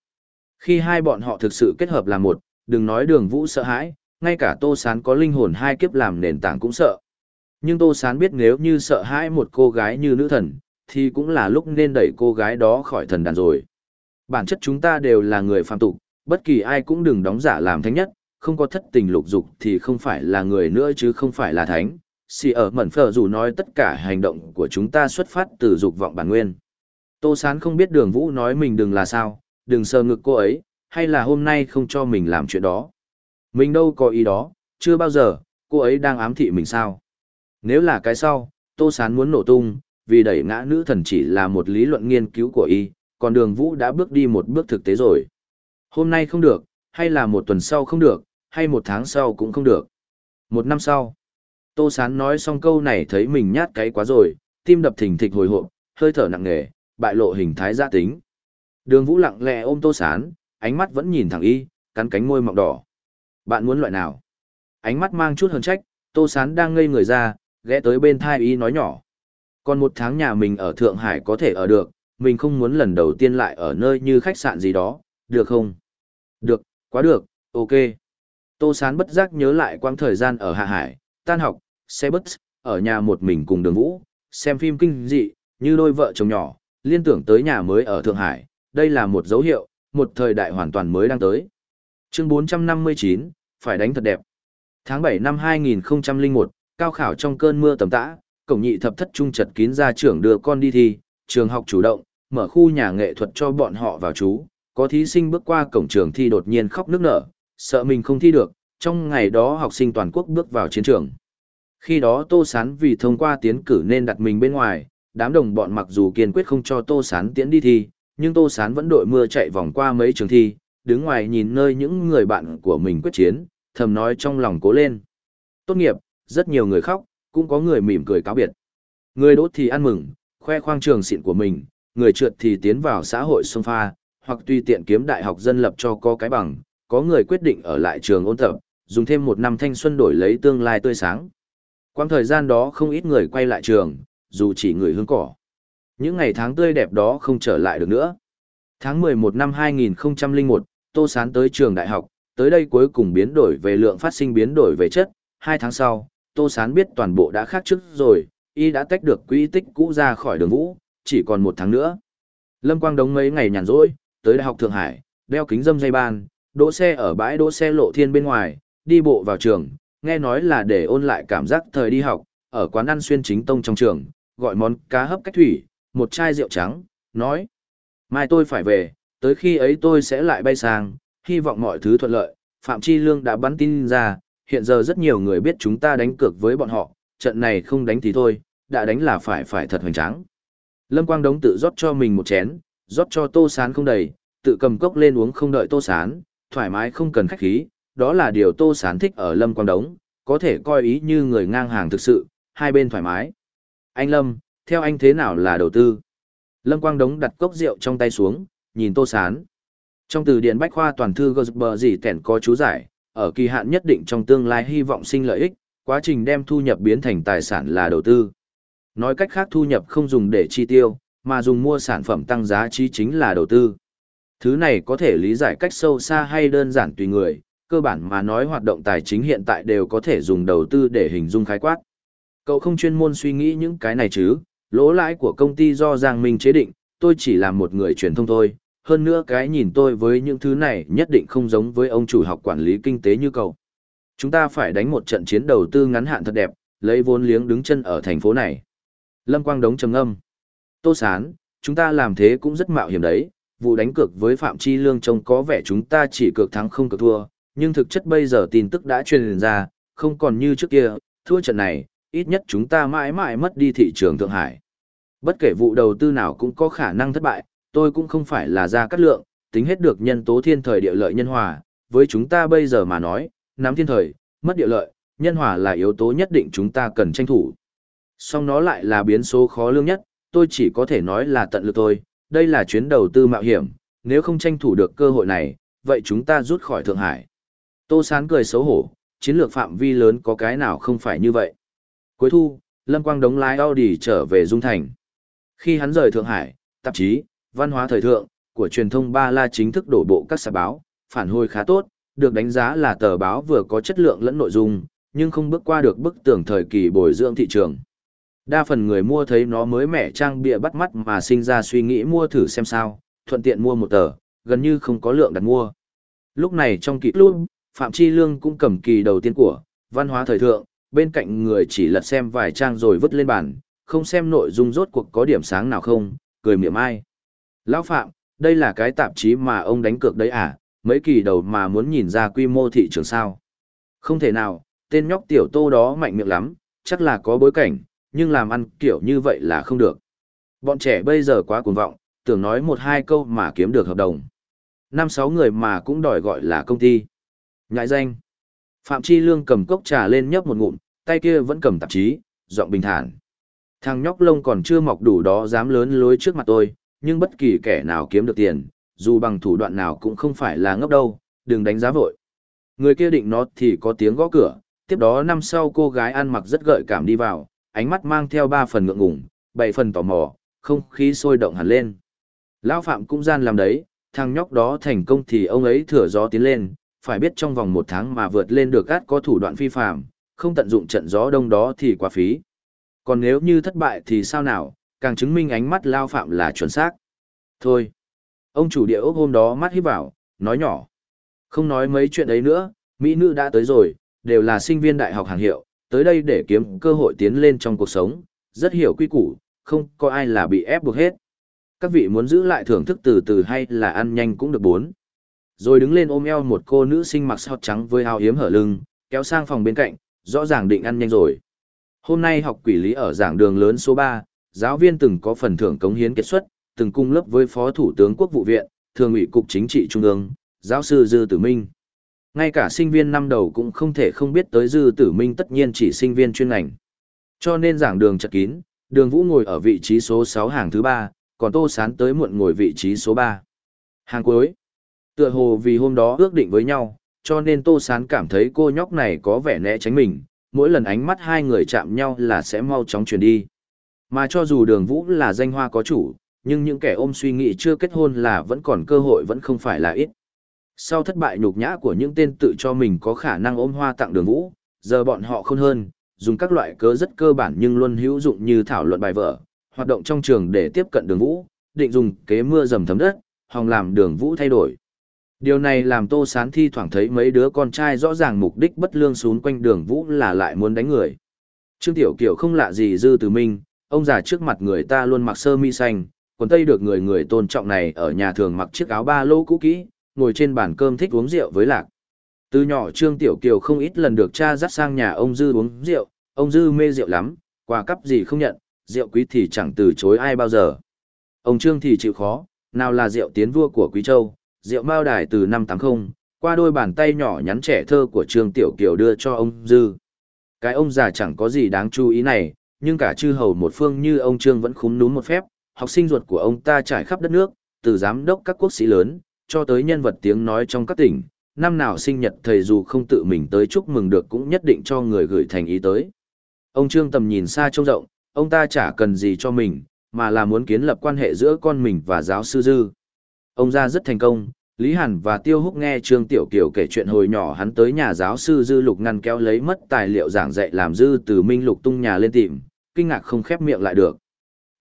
A: Khi hai bọn họ thực sự kết hợp là một, đừng nói đường vũ sợ hãi, ngay cả tô sán có linh hồn hai kiếp làm nền tảng cũng sợ. Nhưng tô sán biết nếu như sợ hãi một cô gái như nữ thần, thì cũng là lúc nên đẩy cô gái đó khỏi thần đàn rồi. Bản chất chúng ta đều là người phạm tục, bất kỳ ai cũng đừng đóng giả làm thánh nhất, không có thất tình lục dục thì không phải là người nữa chứ không phải là thánh. Xì ở mẩn phở dù nói tất cả hành động của chúng ta xuất phát từ dục vọng bản nguyên. Tô Sán không biết đường vũ nói mình đừng là sao, đừng sờ ngực cô ấy, hay là hôm nay không cho mình làm chuyện đó. Mình đâu có ý đó, chưa bao giờ, cô ấy đang ám thị mình sao. Nếu là cái sau, Tô Sán muốn nổ tung, vì đẩy ngã nữ thần chỉ là một lý luận nghiên cứu của y, còn đường vũ đã bước đi một bước thực tế rồi. Hôm nay không được, hay là một tuần sau không được, hay một tháng sau cũng không được. Một năm sau, Tô Sán nói xong câu này thấy mình nhát cái quá rồi, tim đập thình thịch hồi hộp, hơi thở nặng nề, bại lộ hình thái gia tính. Đường Vũ lặng lẽ ôm Tô Sán, ánh mắt vẫn nhìn thẳng y, cắn cánh môi mọng đỏ. Bạn muốn loại nào? Ánh mắt mang chút hơn trách, Tô Sán đang ngây người ra, ghé tới bên thai y nói nhỏ. Còn một tháng nhà mình ở Thượng Hải có thể ở được, mình không muốn lần đầu tiên lại ở nơi như khách sạn gì đó, được không? Được, quá được, ok. Tô Sán bất giác nhớ lại quãng thời gian ở Hạ Hải, tan học, xe bus, ở nhà một mình cùng đường vũ, xem phim kinh dị, như đôi vợ chồng nhỏ, liên tưởng tới nhà mới ở Thượng Hải, đây là một dấu hiệu, một thời đại hoàn toàn mới đang tới. Chương 459, phải đánh thật đẹp. Tháng 7 năm 2001, cao khảo trong cơn mưa tầm tã, cổng nhị thập thất trung trật kín ra trưởng đưa con đi thi, trường học chủ động, mở khu nhà nghệ thuật cho bọn họ vào chú, có thí sinh bước qua cổng trường thi đột nhiên khóc nước nở, sợ mình không thi được, trong ngày đó học sinh toàn quốc bước vào chiến trường. Khi đó Tô Sán vì thông qua tiến cử nên đặt mình bên ngoài, đám đồng bọn mặc dù kiên quyết không cho Tô Sán tiến đi thi, nhưng Tô Sán vẫn đội mưa chạy vòng qua mấy trường thi, đứng ngoài nhìn nơi những người bạn của mình quyết chiến, thầm nói trong lòng cố lên. Tốt nghiệp, rất nhiều người khóc, cũng có người mỉm cười cáo biệt. Người đốt thì ăn mừng, khoe khoang trường xịn của mình, người trượt thì tiến vào xã hội sông pha, hoặc tùy tiện kiếm đại học dân lập cho có cái bằng, có người quyết định ở lại trường ôn tập, dùng thêm một năm thanh xuân đổi lấy tương lai tươi sáng. Quang thời gian đó không ít người quay lại trường, dù chỉ người hương cỏ. Những ngày tháng tươi đẹp đó không trở lại được nữa. Tháng 11 năm 2001, Tô Sán tới trường đại học, tới đây cuối cùng biến đổi về lượng phát sinh biến đổi về chất. Hai tháng sau, Tô Sán biết toàn bộ đã khác trước rồi, y đã tách được quỹ tích cũ ra khỏi đường vũ, chỉ còn một tháng nữa. Lâm Quang Đống mấy ngày nhàn rỗi, tới Đại học Thượng Hải, đeo kính dâm dây ban, đỗ xe ở bãi đỗ xe lộ thiên bên ngoài, đi bộ vào trường, nghe nói là để ôn lại cảm giác thời đi học, ở quán ăn xuyên chính tông trong trường, gọi món cá hấp cách thủy, một chai rượu trắng, nói. Mai tôi phải về, tới khi ấy tôi sẽ lại bay sang, hy vọng mọi thứ thuận lợi. Phạm Chi Lương đã bắn tin ra, hiện giờ rất nhiều người biết chúng ta đánh cược với bọn họ, trận này không đánh thì thôi, đã đánh là phải phải thật hoành tráng. Lâm Quang Đống tự rót cho mình một chén, rót cho tô sán không đầy, tự cầm cốc lên uống không đợi tô sán, thoải mái không cần khách khí, đó là điều tô sán thích ở Lâm Quang Đống, có thể coi ý như người ngang hàng thực sự, hai bên thoải mái. Anh Lâm, theo anh thế nào là đầu tư? Lâm Quang Đống đặt cốc rượu trong tay xuống, nhìn tô sán. Trong từ điển bách khoa toàn thư Gosber gì kẻn có chú giải, ở kỳ hạn nhất định trong tương lai hy vọng sinh lợi ích, quá trình đem thu nhập biến thành tài sản là đầu tư. Nói cách khác thu nhập không dùng để chi tiêu, mà dùng mua sản phẩm tăng giá trị chính là đầu tư. Thứ này có thể lý giải cách sâu xa hay đơn giản tùy người, cơ bản mà nói hoạt động tài chính hiện tại đều có thể dùng đầu tư để hình dung khái quát. Cậu không chuyên môn suy nghĩ những cái này chứ, lỗ lãi của công ty do Giang Minh chế định, tôi chỉ là một người truyền thông thôi, hơn nữa cái nhìn tôi với những thứ này nhất định không giống với ông chủ học quản lý kinh tế như cậu. Chúng ta phải đánh một trận chiến đầu tư ngắn hạn thật đẹp, lấy vốn liếng đứng chân ở thành phố này. Lâm Quang Đống trầm âm. Tô Sán, chúng ta làm thế cũng rất mạo hiểm đấy, vụ đánh cược với Phạm Chi Lương trông có vẻ chúng ta chỉ cược thắng không cược thua, nhưng thực chất bây giờ tin tức đã truyền ra, không còn như trước kia, thua trận này, ít nhất chúng ta mãi mãi mất đi thị trường Thượng Hải. Bất kể vụ đầu tư nào cũng có khả năng thất bại, tôi cũng không phải là ra cắt lượng, tính hết được nhân tố thiên thời địa lợi nhân hòa, với chúng ta bây giờ mà nói, nắm thiên thời, mất địa lợi, nhân hòa là yếu tố nhất định chúng ta cần tranh thủ. Song nó lại là biến số khó lương nhất, tôi chỉ có thể nói là tận lực thôi, đây là chuyến đầu tư mạo hiểm, nếu không tranh thủ được cơ hội này, vậy chúng ta rút khỏi Thượng Hải. Tô Sán cười xấu hổ, chiến lược phạm vi lớn có cái nào không phải như vậy. Cuối thu, Lâm Quang đóng lái Audi trở về Dung Thành. Khi hắn rời Thượng Hải, tạp chí, văn hóa thời thượng, của truyền thông Ba La chính thức đổ bộ các xã báo, phản hồi khá tốt, được đánh giá là tờ báo vừa có chất lượng lẫn nội dung, nhưng không bước qua được bức tường thời kỳ bồi dưỡng thị trường. Đa phần người mua thấy nó mới mẻ trang bịa bắt mắt mà sinh ra suy nghĩ mua thử xem sao, thuận tiện mua một tờ, gần như không có lượng đặt mua. Lúc này trong kỳ luôn, Phạm Chi Lương cũng cầm kỳ đầu tiên của, văn hóa thời thượng, bên cạnh người chỉ lật xem vài trang rồi vứt lên bàn, không xem nội dung rốt cuộc có điểm sáng nào không, cười miệng ai. Lão Phạm, đây là cái tạp chí mà ông đánh cược đấy à, mấy kỳ đầu mà muốn nhìn ra quy mô thị trường sao. Không thể nào, tên nhóc tiểu tô đó mạnh miệng lắm, chắc là có bối cảnh, nhưng làm ăn kiểu như vậy là không được. Bọn trẻ bây giờ quá cuồng vọng, tưởng nói một hai câu mà kiếm được hợp đồng. Năm sáu người mà cũng đòi gọi là công ty. Nhãi danh. Phạm Chi Lương cầm cốc trà lên nhấp một ngụm, tay kia vẫn cầm tạp chí, giọng bình thản. Thằng nhóc lông còn chưa mọc đủ đó dám lớn lối trước mặt tôi, nhưng bất kỳ kẻ nào kiếm được tiền, dù bằng thủ đoạn nào cũng không phải là ngốc đâu, đừng đánh giá vội. Người kia định nó thì có tiếng gõ cửa, tiếp đó năm sau cô gái ăn mặc rất gợi cảm đi vào, ánh mắt mang theo ba phần ngượng ngùng, bảy phần tò mò, không khí sôi động hẳn lên. Lão Phạm cũng gian làm đấy, thằng nhóc đó thành công thì ông ấy thừa gió tiến lên, phải biết trong vòng một tháng mà vượt lên được gắt có thủ đoạn phi phạm, không tận dụng trận gió đông đó thì quá phí. Còn nếu như thất bại thì sao nào, càng chứng minh ánh mắt Lao Phạm là chuẩn xác. Thôi, ông chủ địa ốc hôm đó mắt híp vào, nói nhỏ. Không nói mấy chuyện ấy nữa, Mỹ nữ đã tới rồi, đều là sinh viên đại học hàng hiệu, tới đây để kiếm cơ hội tiến lên trong cuộc sống, rất hiểu quy củ, không có ai là bị ép buộc hết. Các vị muốn giữ lại thưởng thức từ từ hay là ăn nhanh cũng được bốn. Rồi đứng lên ôm eo một cô nữ sinh mặc sao trắng với áo hiếm hở lưng, kéo sang phòng bên cạnh, rõ ràng định ăn nhanh rồi. Hôm nay học quỷ lý ở giảng đường lớn số 3, giáo viên từng có phần thưởng cống hiến kết xuất, từng cung lớp với Phó Thủ tướng Quốc vụ viện, Thường ủy Cục Chính trị Trung ương, giáo sư Dư Tử Minh. Ngay cả sinh viên năm đầu cũng không thể không biết tới Dư Tử Minh tất nhiên chỉ sinh viên chuyên ngành. Cho nên giảng đường chật kín, đường Vũ ngồi ở vị trí số 6 hàng thứ 3, còn Tô Sán tới muộn ngồi vị trí số 3. Hàng cuối. Tựa hồ vì hôm đó ước định với nhau, cho nên Tô Sán cảm thấy cô nhóc này có vẻ né tránh mình, mỗi lần ánh mắt hai người chạm nhau là sẽ mau chóng chuyển đi. Mà cho dù đường Vũ là danh hoa có chủ, nhưng những kẻ ôm suy nghĩ chưa kết hôn là vẫn còn cơ hội vẫn không phải là ít. Sau thất bại nhục nhã của những tên tự cho mình có khả năng ôm hoa tặng đường Vũ, giờ bọn họ không hơn, dùng các loại cớ rất cơ bản nhưng luôn hữu dụng như thảo luận bài vở, hoạt động trong trường để tiếp cận đường Vũ, định dùng kế mưa dầm thấm đất, hòng làm đường Vũ thay đổi. Điều này làm Tô Sán thi thoảng thấy mấy đứa con trai rõ ràng mục đích bất lương xuống quanh đường Vũ là lại muốn đánh người. Trương Tiểu Kiều không lạ gì Dư Từ Minh, ông già trước mặt người ta luôn mặc sơ mi xanh, quần tây được người người tôn trọng này ở nhà thường mặc chiếc áo ba lô cũ kỹ, ngồi trên bàn cơm thích uống rượu với lạc. Từ nhỏ Trương Tiểu Kiều không ít lần được cha dắt sang nhà ông Dư uống rượu, ông Dư mê rượu lắm, quà cắp gì không nhận, rượu quý thì chẳng từ chối ai bao giờ. Ông Trương thì chịu khó, nào là rượu tiến vua của Quý Châu, rượu mao đài từ năm 80, qua đôi bàn tay nhỏ nhắn trẻ thơ của Trương Tiểu Kiều đưa cho ông Dư. Cái ông già chẳng có gì đáng chú ý này, nhưng cả chư hầu một phương như ông Trương vẫn khúm núm một phép, học sinh ruột của ông ta trải khắp đất nước, từ giám đốc các quốc sĩ lớn, cho tới nhân vật tiếng nói trong các tỉnh, năm nào sinh nhật thầy dù không tự mình tới chúc mừng được cũng nhất định cho người gửi thành ý tới. Ông Trương tầm nhìn xa trông rộng, ông ta chả cần gì cho mình, mà là muốn kiến lập quan hệ giữa con mình và giáo sư Dư. Ông ra rất thành công, Lý Hàn và Tiêu Húc nghe Trương Tiểu Kiều kể chuyện hồi nhỏ hắn tới nhà giáo sư Dư Lục ngăn kéo lấy mất tài liệu giảng dạy làm Dư từ Minh Lục tung nhà lên tìm, kinh ngạc không khép miệng lại được.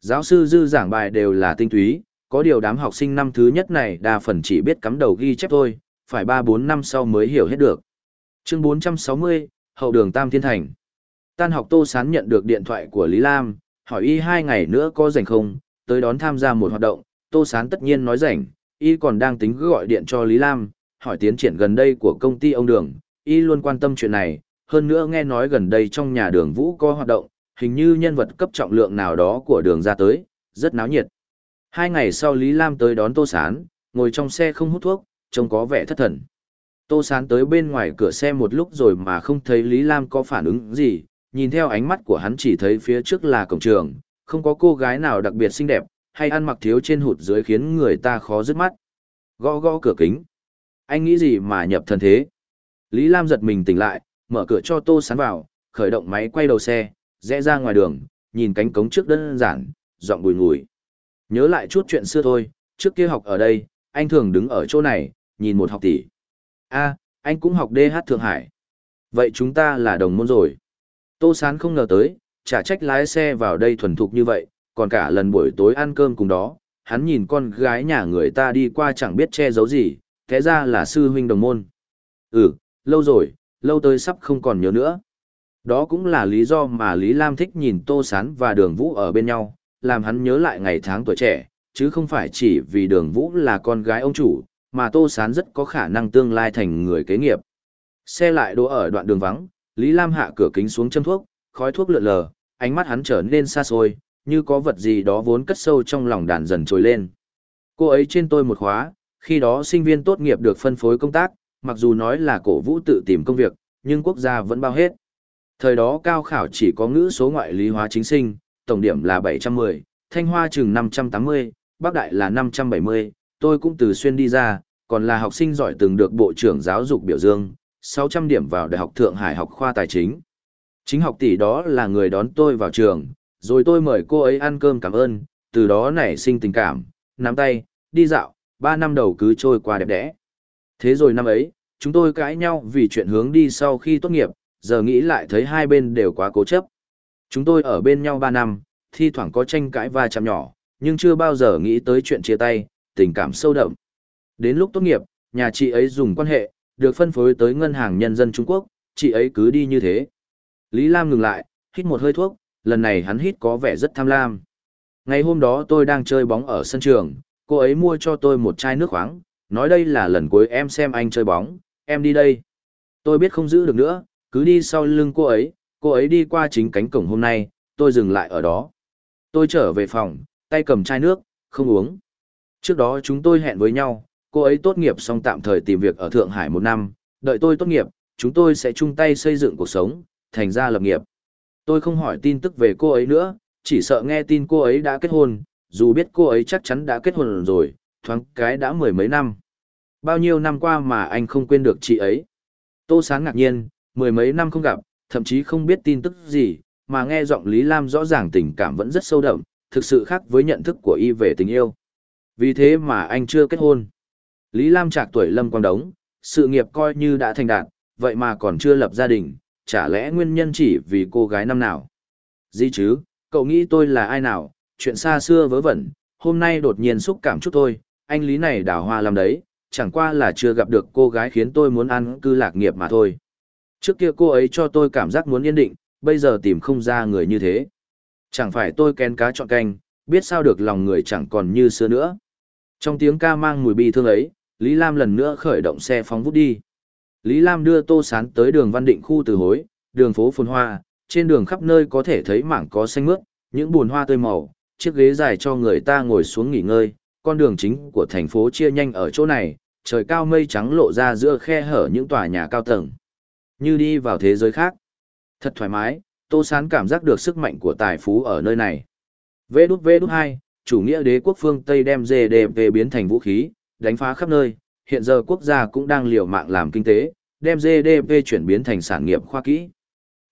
A: Giáo sư Dư giảng bài đều là tinh túy, có điều đám học sinh năm thứ nhất này đa phần chỉ biết cắm đầu ghi chép thôi, phải 3-4 năm sau mới hiểu hết được. Chương 460, Hậu đường Tam Thiên Thành. Tan học Tô Sán nhận được điện thoại của Lý Lam, hỏi y hai ngày nữa có rảnh không, tới đón tham gia một hoạt động, Tô Sán tất nhiên nói rảnh, y còn đang tính gọi điện cho Lý Lam, hỏi tiến triển gần đây của công ty ông Đường, y luôn quan tâm chuyện này, hơn nữa nghe nói gần đây trong nhà đường Vũ có hoạt động, hình như nhân vật cấp trọng lượng nào đó của đường ra tới, rất náo nhiệt. Hai ngày sau Lý Lam tới đón Tô Sán, ngồi trong xe không hút thuốc, trông có vẻ thất thần. Tô Sán tới bên ngoài cửa xe một lúc rồi mà không thấy Lý Lam có phản ứng gì, nhìn theo ánh mắt của hắn chỉ thấy phía trước là cổng trường, không có cô gái nào đặc biệt xinh đẹp, hay ăn mặc thiếu trên hụt dưới khiến người ta khó dứt mắt. Gõ gõ cửa kính. Anh nghĩ gì mà nhập thần thế? Lý Lam giật mình tỉnh lại, mở cửa cho Tô Sán vào, khởi động máy quay đầu xe, rẽ ra ngoài đường, nhìn cánh cống trước đơn giản, giọng bùi ngùi. Nhớ lại chút chuyện xưa thôi, trước kia học ở đây, anh thường đứng ở chỗ này, nhìn một học tỷ. a anh cũng học DH Thượng Hải. Vậy chúng ta là đồng môn rồi. Tô Sán không ngờ tới, chả trách lái xe vào đây thuần thục như vậy, còn cả lần buổi tối ăn cơm cùng đó, hắn nhìn con gái nhà người ta đi qua chẳng biết che giấu gì, thế ra là sư huynh đồng môn. Ừ, lâu rồi, lâu tới sắp không còn nhớ nữa. Đó cũng là lý do mà Lý Lam thích nhìn Tô Sán và Đường Vũ ở bên nhau, làm hắn nhớ lại ngày tháng tuổi trẻ, chứ không phải chỉ vì Đường Vũ là con gái ông chủ, mà Tô Sán rất có khả năng tương lai thành người kế nghiệp. Xe lại đỗ ở đoạn đường vắng, Lý Lam hạ cửa kính xuống châm thuốc, khói thuốc lượn lờ, ánh mắt hắn trở nên xa xôi, như có vật gì đó vốn cất sâu trong lòng đàn dần trồi lên. Cô ấy trên tôi một khóa, khi đó sinh viên tốt nghiệp được phân phối công tác, mặc dù nói là cổ vũ tự tìm công việc, nhưng quốc gia vẫn bao hết. Thời đó cao khảo chỉ có ngữ số ngoại lý hóa chính sinh, tổng điểm là 710, Thanh Hoa chừng 580, Bắc Đại là 570, tôi cũng từ xuyên đi ra, còn là học sinh giỏi từng được Bộ trưởng Giáo dục biểu dương, 600 điểm vào Đại học Thượng Hải học khoa tài chính. Chính học tỷ đó là người đón tôi vào trường, rồi tôi mời cô ấy ăn cơm cảm ơn, từ đó nảy sinh tình cảm, nắm tay, đi dạo, ba năm đầu cứ trôi qua đẹp đẽ. Thế rồi năm ấy, chúng tôi cãi nhau vì chuyện hướng đi sau khi tốt nghiệp, giờ nghĩ lại thấy hai bên đều quá cố chấp. Chúng tôi ở bên nhau ba năm, thi thoảng có tranh cãi và chạm nhỏ, nhưng chưa bao giờ nghĩ tới chuyện chia tay, tình cảm sâu đậm. Đến lúc tốt nghiệp, nhà chị ấy dùng quan hệ, được phân phối tới Ngân hàng Nhân dân Trung Quốc, chị ấy cứ đi như thế. Lý Lam ngừng lại, hít một hơi thuốc, lần này hắn hít có vẻ rất tham lam. Ngày hôm đó tôi đang chơi bóng ở sân trường, cô ấy mua cho tôi một chai nước khoáng, nói đây là lần cuối em xem anh chơi bóng, em đi đây. Tôi biết không giữ được nữa, cứ đi sau lưng cô ấy, cô ấy đi qua chính cánh cổng hôm nay, tôi dừng lại ở đó. Tôi trở về phòng, tay cầm chai nước, không uống. Trước đó chúng tôi hẹn với nhau, cô ấy tốt nghiệp xong tạm thời tìm việc ở Thượng Hải một năm, đợi tôi tốt nghiệp, chúng tôi sẽ chung tay xây dựng cuộc sống, thành ra lập nghiệp. Tôi không hỏi tin tức về cô ấy nữa, chỉ sợ nghe tin cô ấy đã kết hôn, dù biết cô ấy chắc chắn đã kết hôn rồi, thoáng cái đã mười mấy năm. Bao nhiêu năm qua mà anh không quên được chị ấy. Tô Sáng ngạc nhiên, mười mấy năm không gặp, thậm chí không biết tin tức gì, mà nghe giọng Lý Lam rõ ràng tình cảm vẫn rất sâu đậm, thực sự khác với nhận thức của y về tình yêu. Vì thế mà anh chưa kết hôn. Lý Lam trạc tuổi Lâm Quang Đống, sự nghiệp coi như đã thành đạt, vậy mà còn chưa lập gia đình, chả lẽ nguyên nhân chỉ vì cô gái năm nào? Gì chứ, cậu nghĩ tôi là ai nào, chuyện xa xưa vớ vẩn, hôm nay đột nhiên xúc cảm chút thôi, anh Lý này đào hoa làm đấy, chẳng qua là chưa gặp được cô gái khiến tôi muốn ăn cư lạc nghiệp mà thôi. Trước kia cô ấy cho tôi cảm giác muốn yên định, bây giờ tìm không ra người như thế. Chẳng phải tôi kén cá chọn canh, biết sao được lòng người chẳng còn như xưa nữa. Trong tiếng ca mang mùi bi thương ấy, Lý Lam lần nữa khởi động xe phóng vút đi. Lý Lam đưa Tô Sán tới đường Văn Định khu từ hối, đường phố phồn hoa, trên đường khắp nơi có thể thấy mảng có xanh mướt, những buồn hoa tươi màu, chiếc ghế dài cho người ta ngồi xuống nghỉ ngơi, con đường chính của thành phố chia nhanh ở chỗ này, trời cao mây trắng lộ ra giữa khe hở những tòa nhà cao tầng. Như đi vào thế giới khác. Thật thoải mái, Tô Sán cảm giác được sức mạnh của tài phú ở nơi này. Vê đút vê đút hai, chủ nghĩa đế quốc phương Tây đem GDP biến thành vũ khí, đánh phá khắp nơi, hiện giờ quốc gia cũng đang liều mạng làm kinh tế, đem GDP chuyển biến thành sản nghiệp khoa kỹ.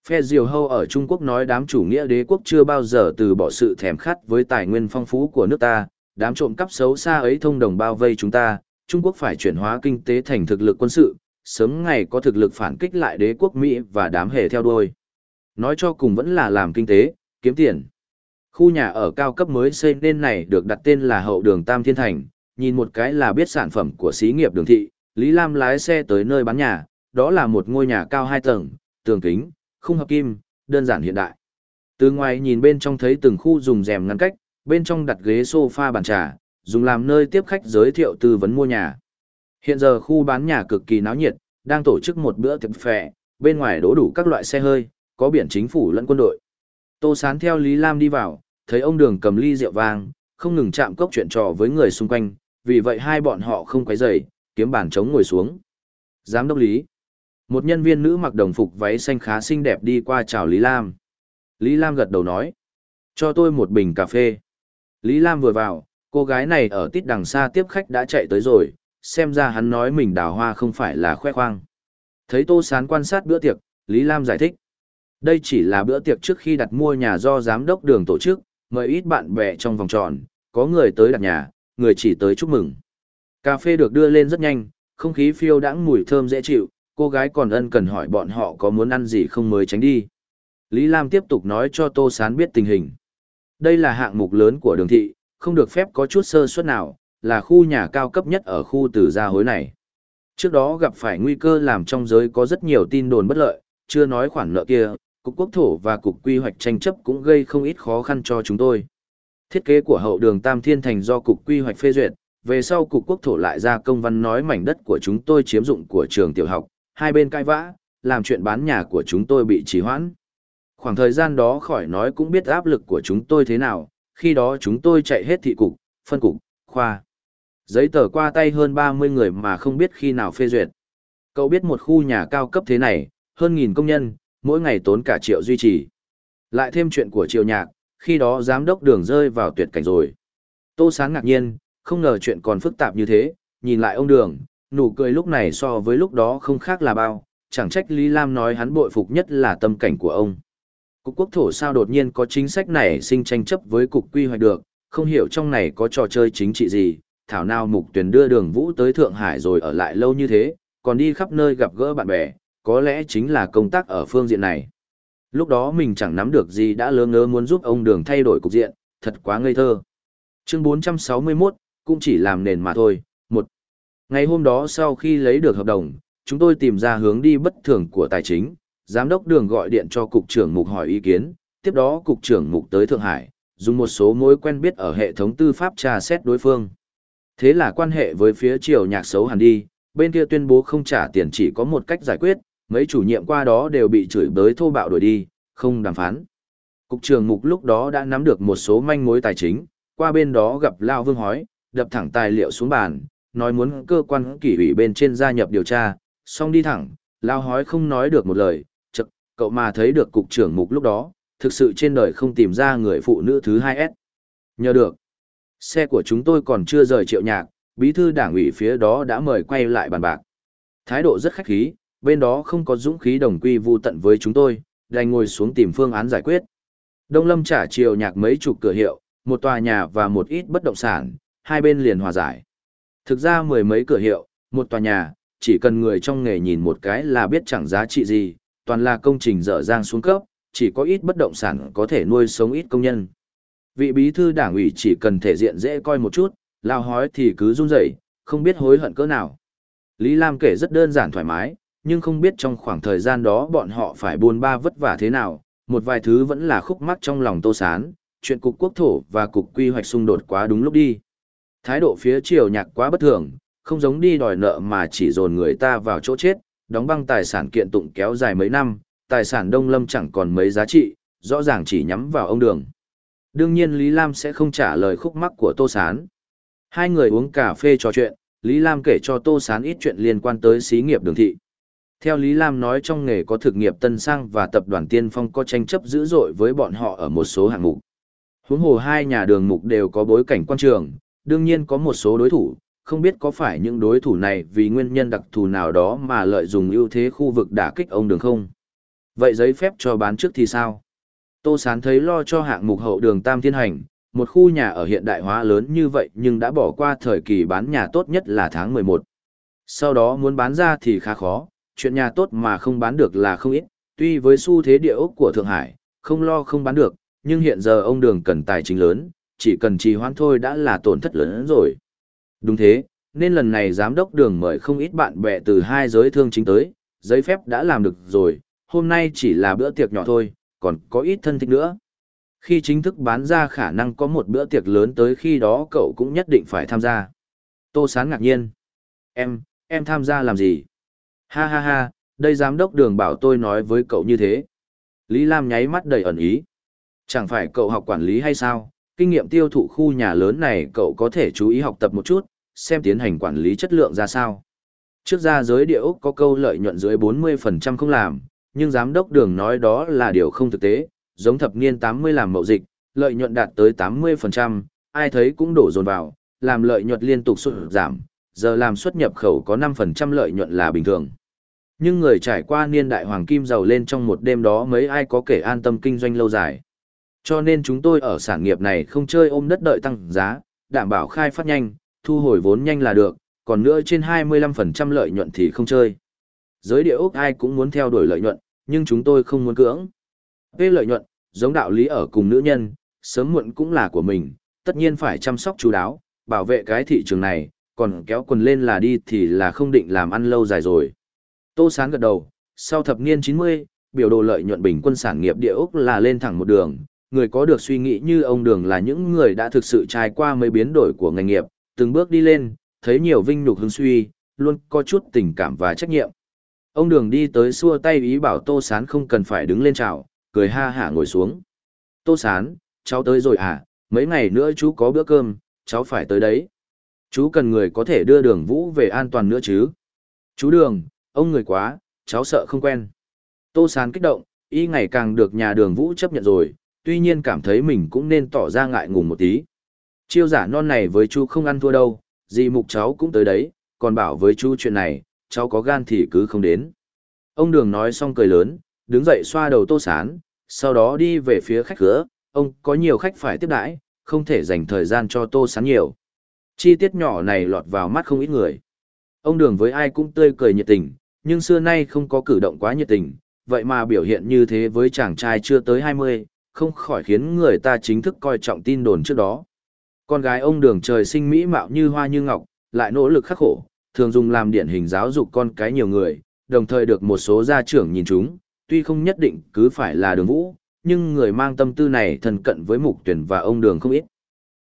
A: Phe Diều Hâu ở Trung Quốc nói đám chủ nghĩa đế quốc chưa bao giờ từ bỏ sự thèm khát với tài nguyên phong phú của nước ta, đám trộm cắp xấu xa ấy thông đồng bao vây chúng ta, Trung Quốc phải chuyển hóa kinh tế thành thực lực quân sự, sớm ngày có thực lực phản kích lại đế quốc Mỹ và đám hề theo đuôi. Nói cho cùng vẫn là làm kinh tế, kiếm tiền. Khu nhà ở cao cấp mới xây nên này được đặt tên là hậu đường Tam Thiên Thành, nhìn một cái là biết sản phẩm của xí nghiệp đường thị, Lý Lam lái xe tới nơi bán nhà, đó là một ngôi nhà cao hai tầng, tường kính, khung hợp kim, đơn giản hiện đại. Từ ngoài nhìn bên trong thấy từng khu dùng rèm ngăn cách, bên trong đặt ghế sofa bàn trà, dùng làm nơi tiếp khách giới thiệu tư vấn mua nhà. Hiện giờ khu bán nhà cực kỳ náo nhiệt, đang tổ chức một bữa tiệc phè, bên ngoài đổ đủ các loại xe hơi, có biển chính phủ lẫn quân đội. Tô Sán theo Lý Lam đi vào, thấy ông Đường cầm ly rượu vang, không ngừng chạm cốc chuyện trò với người xung quanh, vì vậy hai bọn họ không quấy rầy, kiếm bàn trống ngồi xuống. Giám đốc Lý. Một nhân viên nữ mặc đồng phục váy xanh khá xinh đẹp đi qua chào Lý Lam. Lý Lam gật đầu nói. Cho tôi một bình cà phê. Lý Lam vừa vào, cô gái này ở tít đằng xa tiếp khách đã chạy tới rồi, xem ra hắn nói mình đào hoa không phải là khoe khoang. Thấy Tô Sán quan sát bữa tiệc, Lý Lam giải thích. Đây chỉ là bữa tiệc trước khi đặt mua nhà do giám đốc đường tổ chức, mời ít bạn bè trong vòng tròn, có người tới đặt nhà, người chỉ tới chúc mừng. Cà phê được đưa lên rất nhanh, không khí phiêu đãng mùi thơm dễ chịu, cô gái còn ân cần hỏi bọn họ có muốn ăn gì không mới tránh đi. Lý Lam tiếp tục nói cho Tô Sán biết tình hình. Đây là hạng mục lớn của đường thị, không được phép có chút sơ suất nào, là khu nhà cao cấp nhất ở khu từ gia hối này. Trước đó gặp phải nguy cơ làm trong giới có rất nhiều tin đồn bất lợi, chưa nói khoản nợ kia, Cục Quốc thổ và Cục Quy hoạch tranh chấp cũng gây không ít khó khăn cho chúng tôi. Thiết kế của hậu đường Tam Thiên Thành do Cục Quy hoạch phê duyệt, về sau Cục Quốc thổ lại ra công văn nói mảnh đất của chúng tôi chiếm dụng của trường tiểu học, hai bên cãi vã, làm chuyện bán nhà của chúng tôi bị trì hoãn. Khoảng thời gian đó khỏi nói cũng biết áp lực của chúng tôi thế nào, khi đó chúng tôi chạy hết thị cục, phân cục, khoa. Giấy tờ qua tay hơn 30 người mà không biết khi nào phê duyệt. Cậu biết một khu nhà cao cấp thế này, hơn nghìn công nhân, mỗi ngày tốn cả triệu duy trì. Lại thêm chuyện của triệu nhạc, khi đó giám đốc đường rơi vào tuyệt cảnh rồi. Tô Sáng ngạc nhiên, không ngờ chuyện còn phức tạp như thế, nhìn lại ông đường, nụ cười lúc này so với lúc đó không khác là bao, chẳng trách Lý Lam nói hắn bội phục nhất là tâm cảnh của ông. Cục quốc thổ sao đột nhiên có chính sách này sinh tranh chấp với cục quy hoạch được, không hiểu trong này có trò chơi chính trị gì, thảo nào mục tuyển đưa đường vũ tới Thượng Hải rồi ở lại lâu như thế, còn đi khắp nơi gặp gỡ bạn bè, có lẽ chính là công tác ở phương diện này. Lúc đó mình chẳng nắm được gì đã lơ ngớ muốn giúp ông đường thay đổi cục diện, thật quá ngây thơ. Chương 461, cũng chỉ làm nền mà thôi. Một Ngày hôm đó sau khi lấy được hợp đồng, chúng tôi tìm ra hướng đi bất thường của tài chính, giám đốc đường gọi điện cho cục trưởng mục hỏi ý kiến, tiếp đó cục trưởng mục tới Thượng Hải, dùng một số mối quen biết ở hệ thống tư pháp tra xét đối phương. Thế là quan hệ với phía triều nhạc xấu hẳn đi, bên kia tuyên bố không trả tiền chỉ có một cách giải quyết, mấy chủ nhiệm qua đó đều bị chửi bới thô bạo đuổi đi, không đàm phán. Cục trưởng mục lúc đó đã nắm được một số manh mối tài chính, qua bên đó gặp Lao Vương hói, đập thẳng tài liệu xuống bàn, nói muốn cơ quan kỷ ủy bên trên gia nhập điều tra, xong đi thẳng, Lao hói không nói được một lời, chật, cậu mà thấy được cục trưởng mục lúc đó, thực sự trên đời không tìm ra người phụ nữ thứ hai s Nhờ được, xe của chúng tôi còn chưa rời triệu nhạc, bí thư đảng ủy phía đó đã mời quay lại bàn bạc. Thái độ rất khách khí, bên đó không có dũng khí đồng quy vu tận với chúng tôi, đành ngồi xuống tìm phương án giải quyết. Đông Lâm trả chiều nhạc mấy chục cửa hiệu, một tòa nhà và một ít bất động sản, hai bên liền hòa giải. Thực ra mười mấy cửa hiệu, một tòa nhà, chỉ cần người trong nghề nhìn một cái là biết chẳng giá trị gì, toàn là công trình dở dang xuống cấp, chỉ có ít bất động sản có thể nuôi sống ít công nhân. Vị bí thư đảng ủy chỉ cần thể diện dễ coi một chút, lao hói thì cứ run rẩy, không biết hối hận cỡ nào. Lý Lam kể rất đơn giản thoải mái, nhưng không biết trong khoảng thời gian đó bọn họ phải buôn ba vất vả thế nào, một vài thứ vẫn là khúc mắc trong lòng Tô Sán, chuyện cục quốc thổ và cục quy hoạch xung đột quá đúng lúc đi. Thái độ phía triều nhạc quá bất thường, không giống đi đòi nợ mà chỉ dồn người ta vào chỗ chết, đóng băng tài sản kiện tụng kéo dài mấy năm, tài sản Đông Lâm chẳng còn mấy giá trị, rõ ràng chỉ nhắm vào ông Đường. Đương nhiên Lý Lam sẽ không trả lời khúc mắc của Tô Sán. Hai người uống cà phê trò chuyện, Lý Lam kể cho Tô Sán ít chuyện liên quan tới xí nghiệp đường thị. Theo Lý Lam nói trong nghề có thực nghiệp Tân Sang và tập đoàn Tiên Phong có tranh chấp dữ dội với bọn họ ở một số hạng mục. Huống hồ hai nhà đường mục đều có bối cảnh quan trường, đương nhiên có một số đối thủ, không biết có phải những đối thủ này vì nguyên nhân đặc thù nào đó mà lợi dụng ưu thế khu vực đả kích ông đường không. Vậy giấy phép cho bán trước thì sao? Tô Sán thấy lo cho hạng mục hậu đường Tam Thiên Hành, một khu nhà ở hiện đại hóa lớn như vậy nhưng đã bỏ qua thời kỳ bán nhà tốt nhất là tháng 11. Sau đó muốn bán ra thì khá khó, chuyện nhà tốt mà không bán được là không ít, tuy với xu thế địa ốc của Thượng Hải, không lo không bán được, nhưng hiện giờ ông đường cần tài chính lớn, chỉ cần trì hoãn thôi đã là tổn thất lớn rồi. Đúng thế, nên lần này giám đốc đường mời không ít bạn bè từ hai giới thương chính tới, giấy phép đã làm được rồi, hôm nay chỉ là bữa tiệc nhỏ thôi, còn có ít thân thích nữa. Khi chính thức bán ra khả năng có một bữa tiệc lớn tới khi đó cậu cũng nhất định phải tham gia. Tô Sán ngạc nhiên. Em, em tham gia làm gì? Ha ha ha, đây giám đốc đường bảo tôi nói với cậu như thế. Lý Lam nháy mắt đầy ẩn ý. Chẳng phải cậu học quản lý hay sao? Kinh nghiệm tiêu thụ khu nhà lớn này cậu có thể chú ý học tập một chút, xem tiến hành quản lý chất lượng ra sao. Trước ra giới địa Úc có câu lợi nhuận dưới 40% không làm, nhưng giám đốc đường nói đó là điều không thực tế, giống thập niên 80 làm mậu dịch, lợi nhuận đạt tới 80%, ai thấy cũng đổ dồn vào, làm lợi nhuận liên tục sụt giảm, giờ làm xuất nhập khẩu có 5% lợi nhuận là bình thường. Nhưng người trải qua niên đại hoàng kim giàu lên trong một đêm đó mấy ai có kể an tâm kinh doanh lâu dài. Cho nên chúng tôi ở sản nghiệp này không chơi ôm đất đợi tăng giá, đảm bảo khai phát nhanh, thu hồi vốn nhanh là được, còn nữa trên 25% lợi nhuận thì không chơi. Giới địa ốc ai cũng muốn theo đuổi lợi nhuận, nhưng chúng tôi không muốn cưỡng. Về lợi nhuận, giống đạo lý ở cùng nữ nhân, sớm muộn cũng là của mình, tất nhiên phải chăm sóc chú đáo, bảo vệ cái thị trường này, còn kéo quần lên là đi thì là không định làm ăn lâu dài rồi. Tô Sán gật đầu, sau thập niên 90, biểu đồ lợi nhuận bình quân sản nghiệp địa ốc là lên thẳng một đường, người có được suy nghĩ như ông Đường là những người đã thực sự trải qua mấy biến đổi của ngành nghiệp, từng bước đi lên, thấy nhiều vinh nhục hứng suy, luôn có chút tình cảm và trách nhiệm. Ông Đường đi tới xua tay ý bảo Tô Sán không cần phải đứng lên chào, cười ha hả ngồi xuống. Tô Sán, cháu tới rồi à, mấy ngày nữa chú có bữa cơm, cháu phải tới đấy. Chú cần người có thể đưa đường vũ về an toàn nữa chứ. Chú đường, ông người quá, cháu sợ không quen. Tô Sán kích động, y ngày càng được nhà đường vũ chấp nhận rồi, tuy nhiên cảm thấy mình cũng nên tỏ ra ngại ngùng một tí. Chiêu giả non này với chú không ăn thua đâu, gì mục cháu cũng tới đấy, còn bảo với chú chuyện này, cháu có gan thì cứ không đến. Ông đường nói xong cười lớn, đứng dậy xoa đầu tô sán, sau đó đi về phía khách cửa, ông có nhiều khách phải tiếp đãi, không thể dành thời gian cho tô sán nhiều. Chi tiết nhỏ này lọt vào mắt không ít người. Ông đường với ai cũng tươi cười nhiệt tình, nhưng xưa nay không có cử động quá nhiệt tình, vậy mà biểu hiện như thế với chàng trai chưa tới 20, không khỏi khiến người ta chính thức coi trọng tin đồn trước đó. Con gái ông đường trời sinh mỹ mạo như hoa như ngọc, lại nỗ lực khắc khổ, thường dùng làm điển hình giáo dục con cái nhiều người, đồng thời được một số gia trưởng nhìn chúng, tuy không nhất định cứ phải là đường vũ, nhưng người mang tâm tư này thân cận với mục tuyển và ông đường không ít.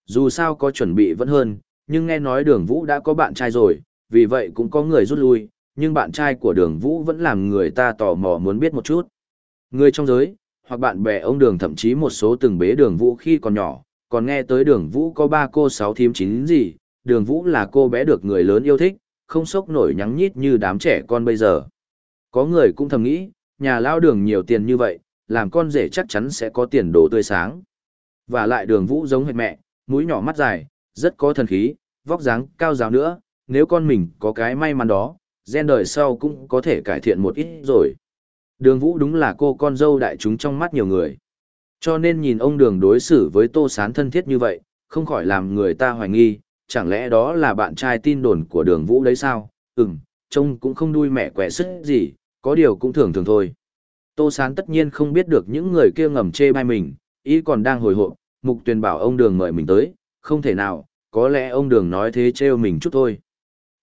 A: Dù sao có chuẩn bị vẫn hơn, nhưng nghe nói đường vũ đã có bạn trai rồi, vì vậy cũng có người rút lui, nhưng bạn trai của đường vũ vẫn làm người ta tò mò muốn biết một chút. Người trong giới, hoặc bạn bè ông đường thậm chí một số từng bế đường vũ khi còn nhỏ, còn nghe tới đường vũ có ba cô sáu thím chín gì, đường vũ là cô bé được người lớn yêu thích, không sốc nổi nhắng nhít như đám trẻ con bây giờ. Có người cũng thầm nghĩ, nhà lao đường nhiều tiền như vậy, làm con rể chắc chắn sẽ có tiền đồ tươi sáng. Và lại đường vũ giống hệt mẹ, mũi nhỏ mắt dài, rất có thần khí, vóc dáng cao giáo nữa, nếu con mình có cái may mắn đó, gen đời sau cũng có thể cải thiện một ít rồi. Đường vũ đúng là cô con dâu đại chúng trong mắt nhiều người. Cho nên nhìn ông đường đối xử với tô sán thân thiết như vậy, không khỏi làm người ta hoài nghi, chẳng lẽ đó là bạn trai tin đồn của đường vũ đấy sao? Ừm, trông cũng không đuôi mẹ quẻ sức gì, có điều cũng thường thường thôi. Tô sán tất nhiên không biết được những người kia ngầm chê bai mình, ý còn đang hồi hộp, mục tuyền bảo ông đường mời mình tới, không thể nào, có lẽ ông đường nói thế trêu mình chút thôi.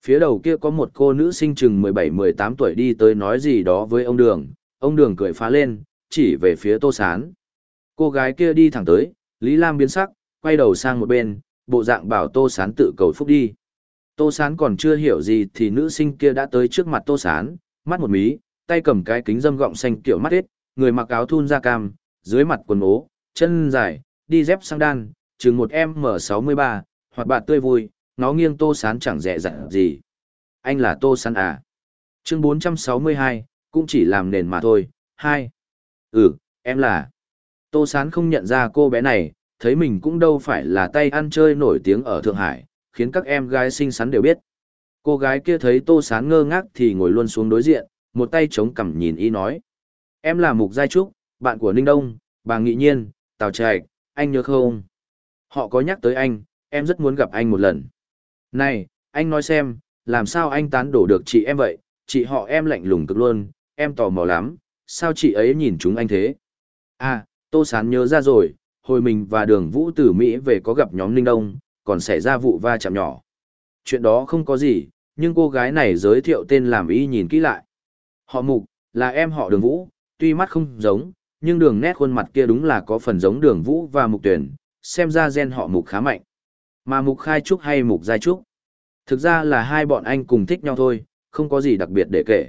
A: Phía đầu kia có một cô nữ sinh chừng 17-18 tuổi đi tới nói gì đó với ông đường, ông đường cười phá lên, chỉ về phía tô sán. Cô gái kia đi thẳng tới, Lý Lam biến sắc, quay đầu sang một bên, bộ dạng bảo Tô Sán tự cầu phúc đi. Tô Sán còn chưa hiểu gì thì nữ sinh kia đã tới trước mặt Tô Sán, mắt một mí, tay cầm cái kính dâm gọng xanh kiểu mắt hết, người mặc áo thun da cam, dưới mặt quần ố, chân dài, đi dép sang đan, chừng một M63, hoạt bạt tươi vui, nó nghiêng Tô Sán chẳng dẹ dặn gì. Anh là Tô Sán à? Chương 462, cũng chỉ làm nền mà thôi. Hai. Ừ, em là. Tô Sán không nhận ra cô bé này, thấy mình cũng đâu phải là tay ăn chơi nổi tiếng ở Thượng Hải, khiến các em gái xinh xắn đều biết. Cô gái kia thấy Tô Sán ngơ ngác thì ngồi luôn xuống đối diện, một tay chống cằm nhìn y nói. Em là Mục Giai Trúc, bạn của Ninh Đông, bà Nghị Nhiên, Tào Trạch, anh nhớ không? Họ có nhắc tới anh, em rất muốn gặp anh một lần. Này, anh nói xem, làm sao anh tán đổ được chị em vậy, chị họ em lạnh lùng cực luôn, em tò mò lắm, sao chị ấy nhìn chúng anh thế? À, Tô Sán nhớ ra rồi, hồi mình và đường vũ từ Mỹ về có gặp nhóm Ninh Đông, còn xảy ra vụ va chạm nhỏ. Chuyện đó không có gì, nhưng cô gái này giới thiệu tên làm y nhìn kỹ lại. Họ mục, là em họ đường vũ, tuy mắt không giống, nhưng đường nét khuôn mặt kia đúng là có phần giống đường vũ và mục tuyển, xem ra gen họ mục khá mạnh. Mà mục khai trúc hay mục giai trúc? Thực ra là hai bọn anh cùng thích nhau thôi, không có gì đặc biệt để kể.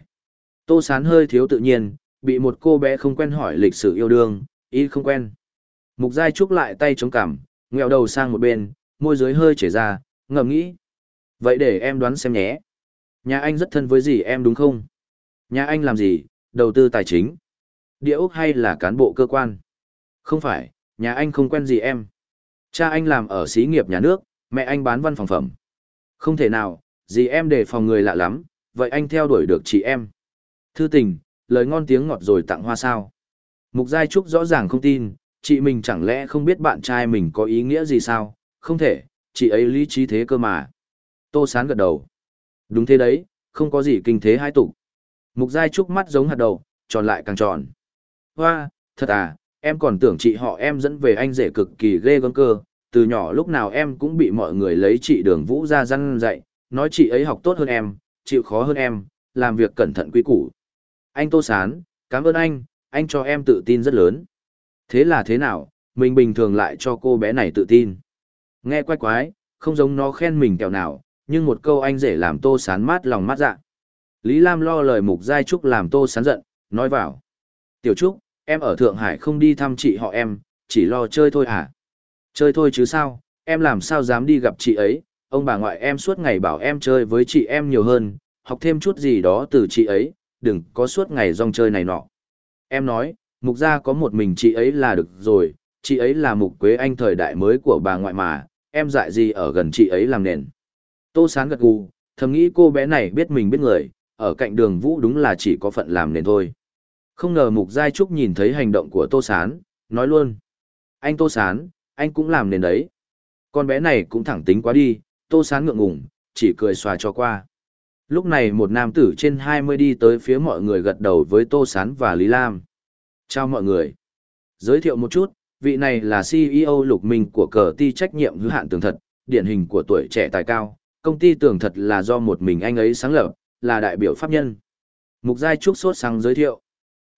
A: Tô sán hơi thiếu tự nhiên, bị một cô bé không quen hỏi lịch sử yêu đương, y không quen. Mục Giai Trúc lại tay chống cằm, nghèo đầu sang một bên, môi dưới hơi chảy ra, ngầm nghĩ. Vậy để em đoán xem nhé. Nhà anh rất thân với gì em đúng không? Nhà anh làm gì, đầu tư tài chính? Địa ốc hay là cán bộ cơ quan? Không phải, nhà anh không quen gì em. Cha anh làm ở xí nghiệp nhà nước, mẹ anh bán văn phòng phẩm. Không thể nào, gì em để phòng người lạ lắm, vậy anh theo đuổi được chị em. Thư tình, lời ngon tiếng ngọt rồi tặng hoa sao. Mục Giai Trúc rõ ràng không tin, chị mình chẳng lẽ không biết bạn trai mình có ý nghĩa gì sao, không thể, chị ấy lý trí thế cơ mà. Tô Sán gật đầu. Đúng thế đấy, không có gì kinh thế hai tục. Mục Giai Trúc mắt giống hạt đầu, tròn lại càng tròn. Hoa, thật à, em còn tưởng chị họ em dẫn về anh rể cực kỳ ghê gớm cơ, từ nhỏ lúc nào em cũng bị mọi người lấy chị đường vũ ra răn dạy, nói chị ấy học tốt hơn em, chịu khó hơn em, làm việc cẩn thận quý củ. Anh Tô Sán, cảm ơn anh, anh cho em tự tin rất lớn. Thế là thế nào, mình bình thường lại cho cô bé này tự tin. Nghe quái quái, không giống nó khen mình kẹo nào, nhưng một câu anh rể làm Tô Sán mát lòng mát dạ. Lý Lam lo lời Mục Giai Trúc làm Tô Sán giận, nói vào. Tiểu Trúc, em ở Thượng Hải không đi thăm chị họ em, chỉ lo chơi thôi à? Chơi thôi chứ sao, em làm sao dám đi gặp chị ấy, ông bà ngoại em suốt ngày bảo em chơi với chị em nhiều hơn, học thêm chút gì đó từ chị ấy, đừng có suốt ngày rong chơi này nọ. Em nói, mục gia có một mình chị ấy là được rồi, chị ấy là mục quế anh thời đại mới của bà ngoại mà, em dại gì ở gần chị ấy làm nền. Tô Sán gật gù, thầm nghĩ cô bé này biết mình biết người, ở cạnh đường vũ đúng là chỉ có phận làm nền thôi. Không ngờ mục giai trúc nhìn thấy hành động của Tô Sán, nói luôn. Anh Tô Sán, anh cũng làm nền đấy. Con bé này cũng thẳng tính quá đi, Tô Sán ngượng ngùng, chỉ cười xòa cho qua. Lúc này một nam tử trên 20 đi tới phía mọi người gật đầu với Tô Sán và Lý Lam. Chào mọi người. Giới thiệu một chút, vị này là CEO lục minh của cờ ti trách nhiệm hữu hạn tường thật, điển hình của tuổi trẻ tài cao. Công ty tường thật là do một mình anh ấy sáng lập, là đại biểu pháp nhân. Mục Giai Trúc sốt sáng giới thiệu.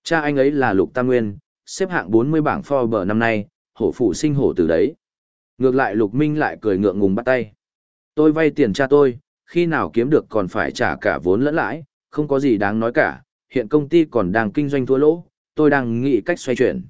A: Cha anh ấy là Lục Tam Nguyên, xếp hạng 40 bảng Forbes năm nay, hổ phụ sinh hổ từ đấy. Ngược lại Lục Minh lại cười ngượng ngùng bắt tay. Tôi vay tiền cha tôi, khi nào kiếm được còn phải trả cả vốn lẫn lãi, không có gì đáng nói cả, hiện công ty còn đang kinh doanh thua lỗ, tôi đang nghĩ cách xoay chuyển.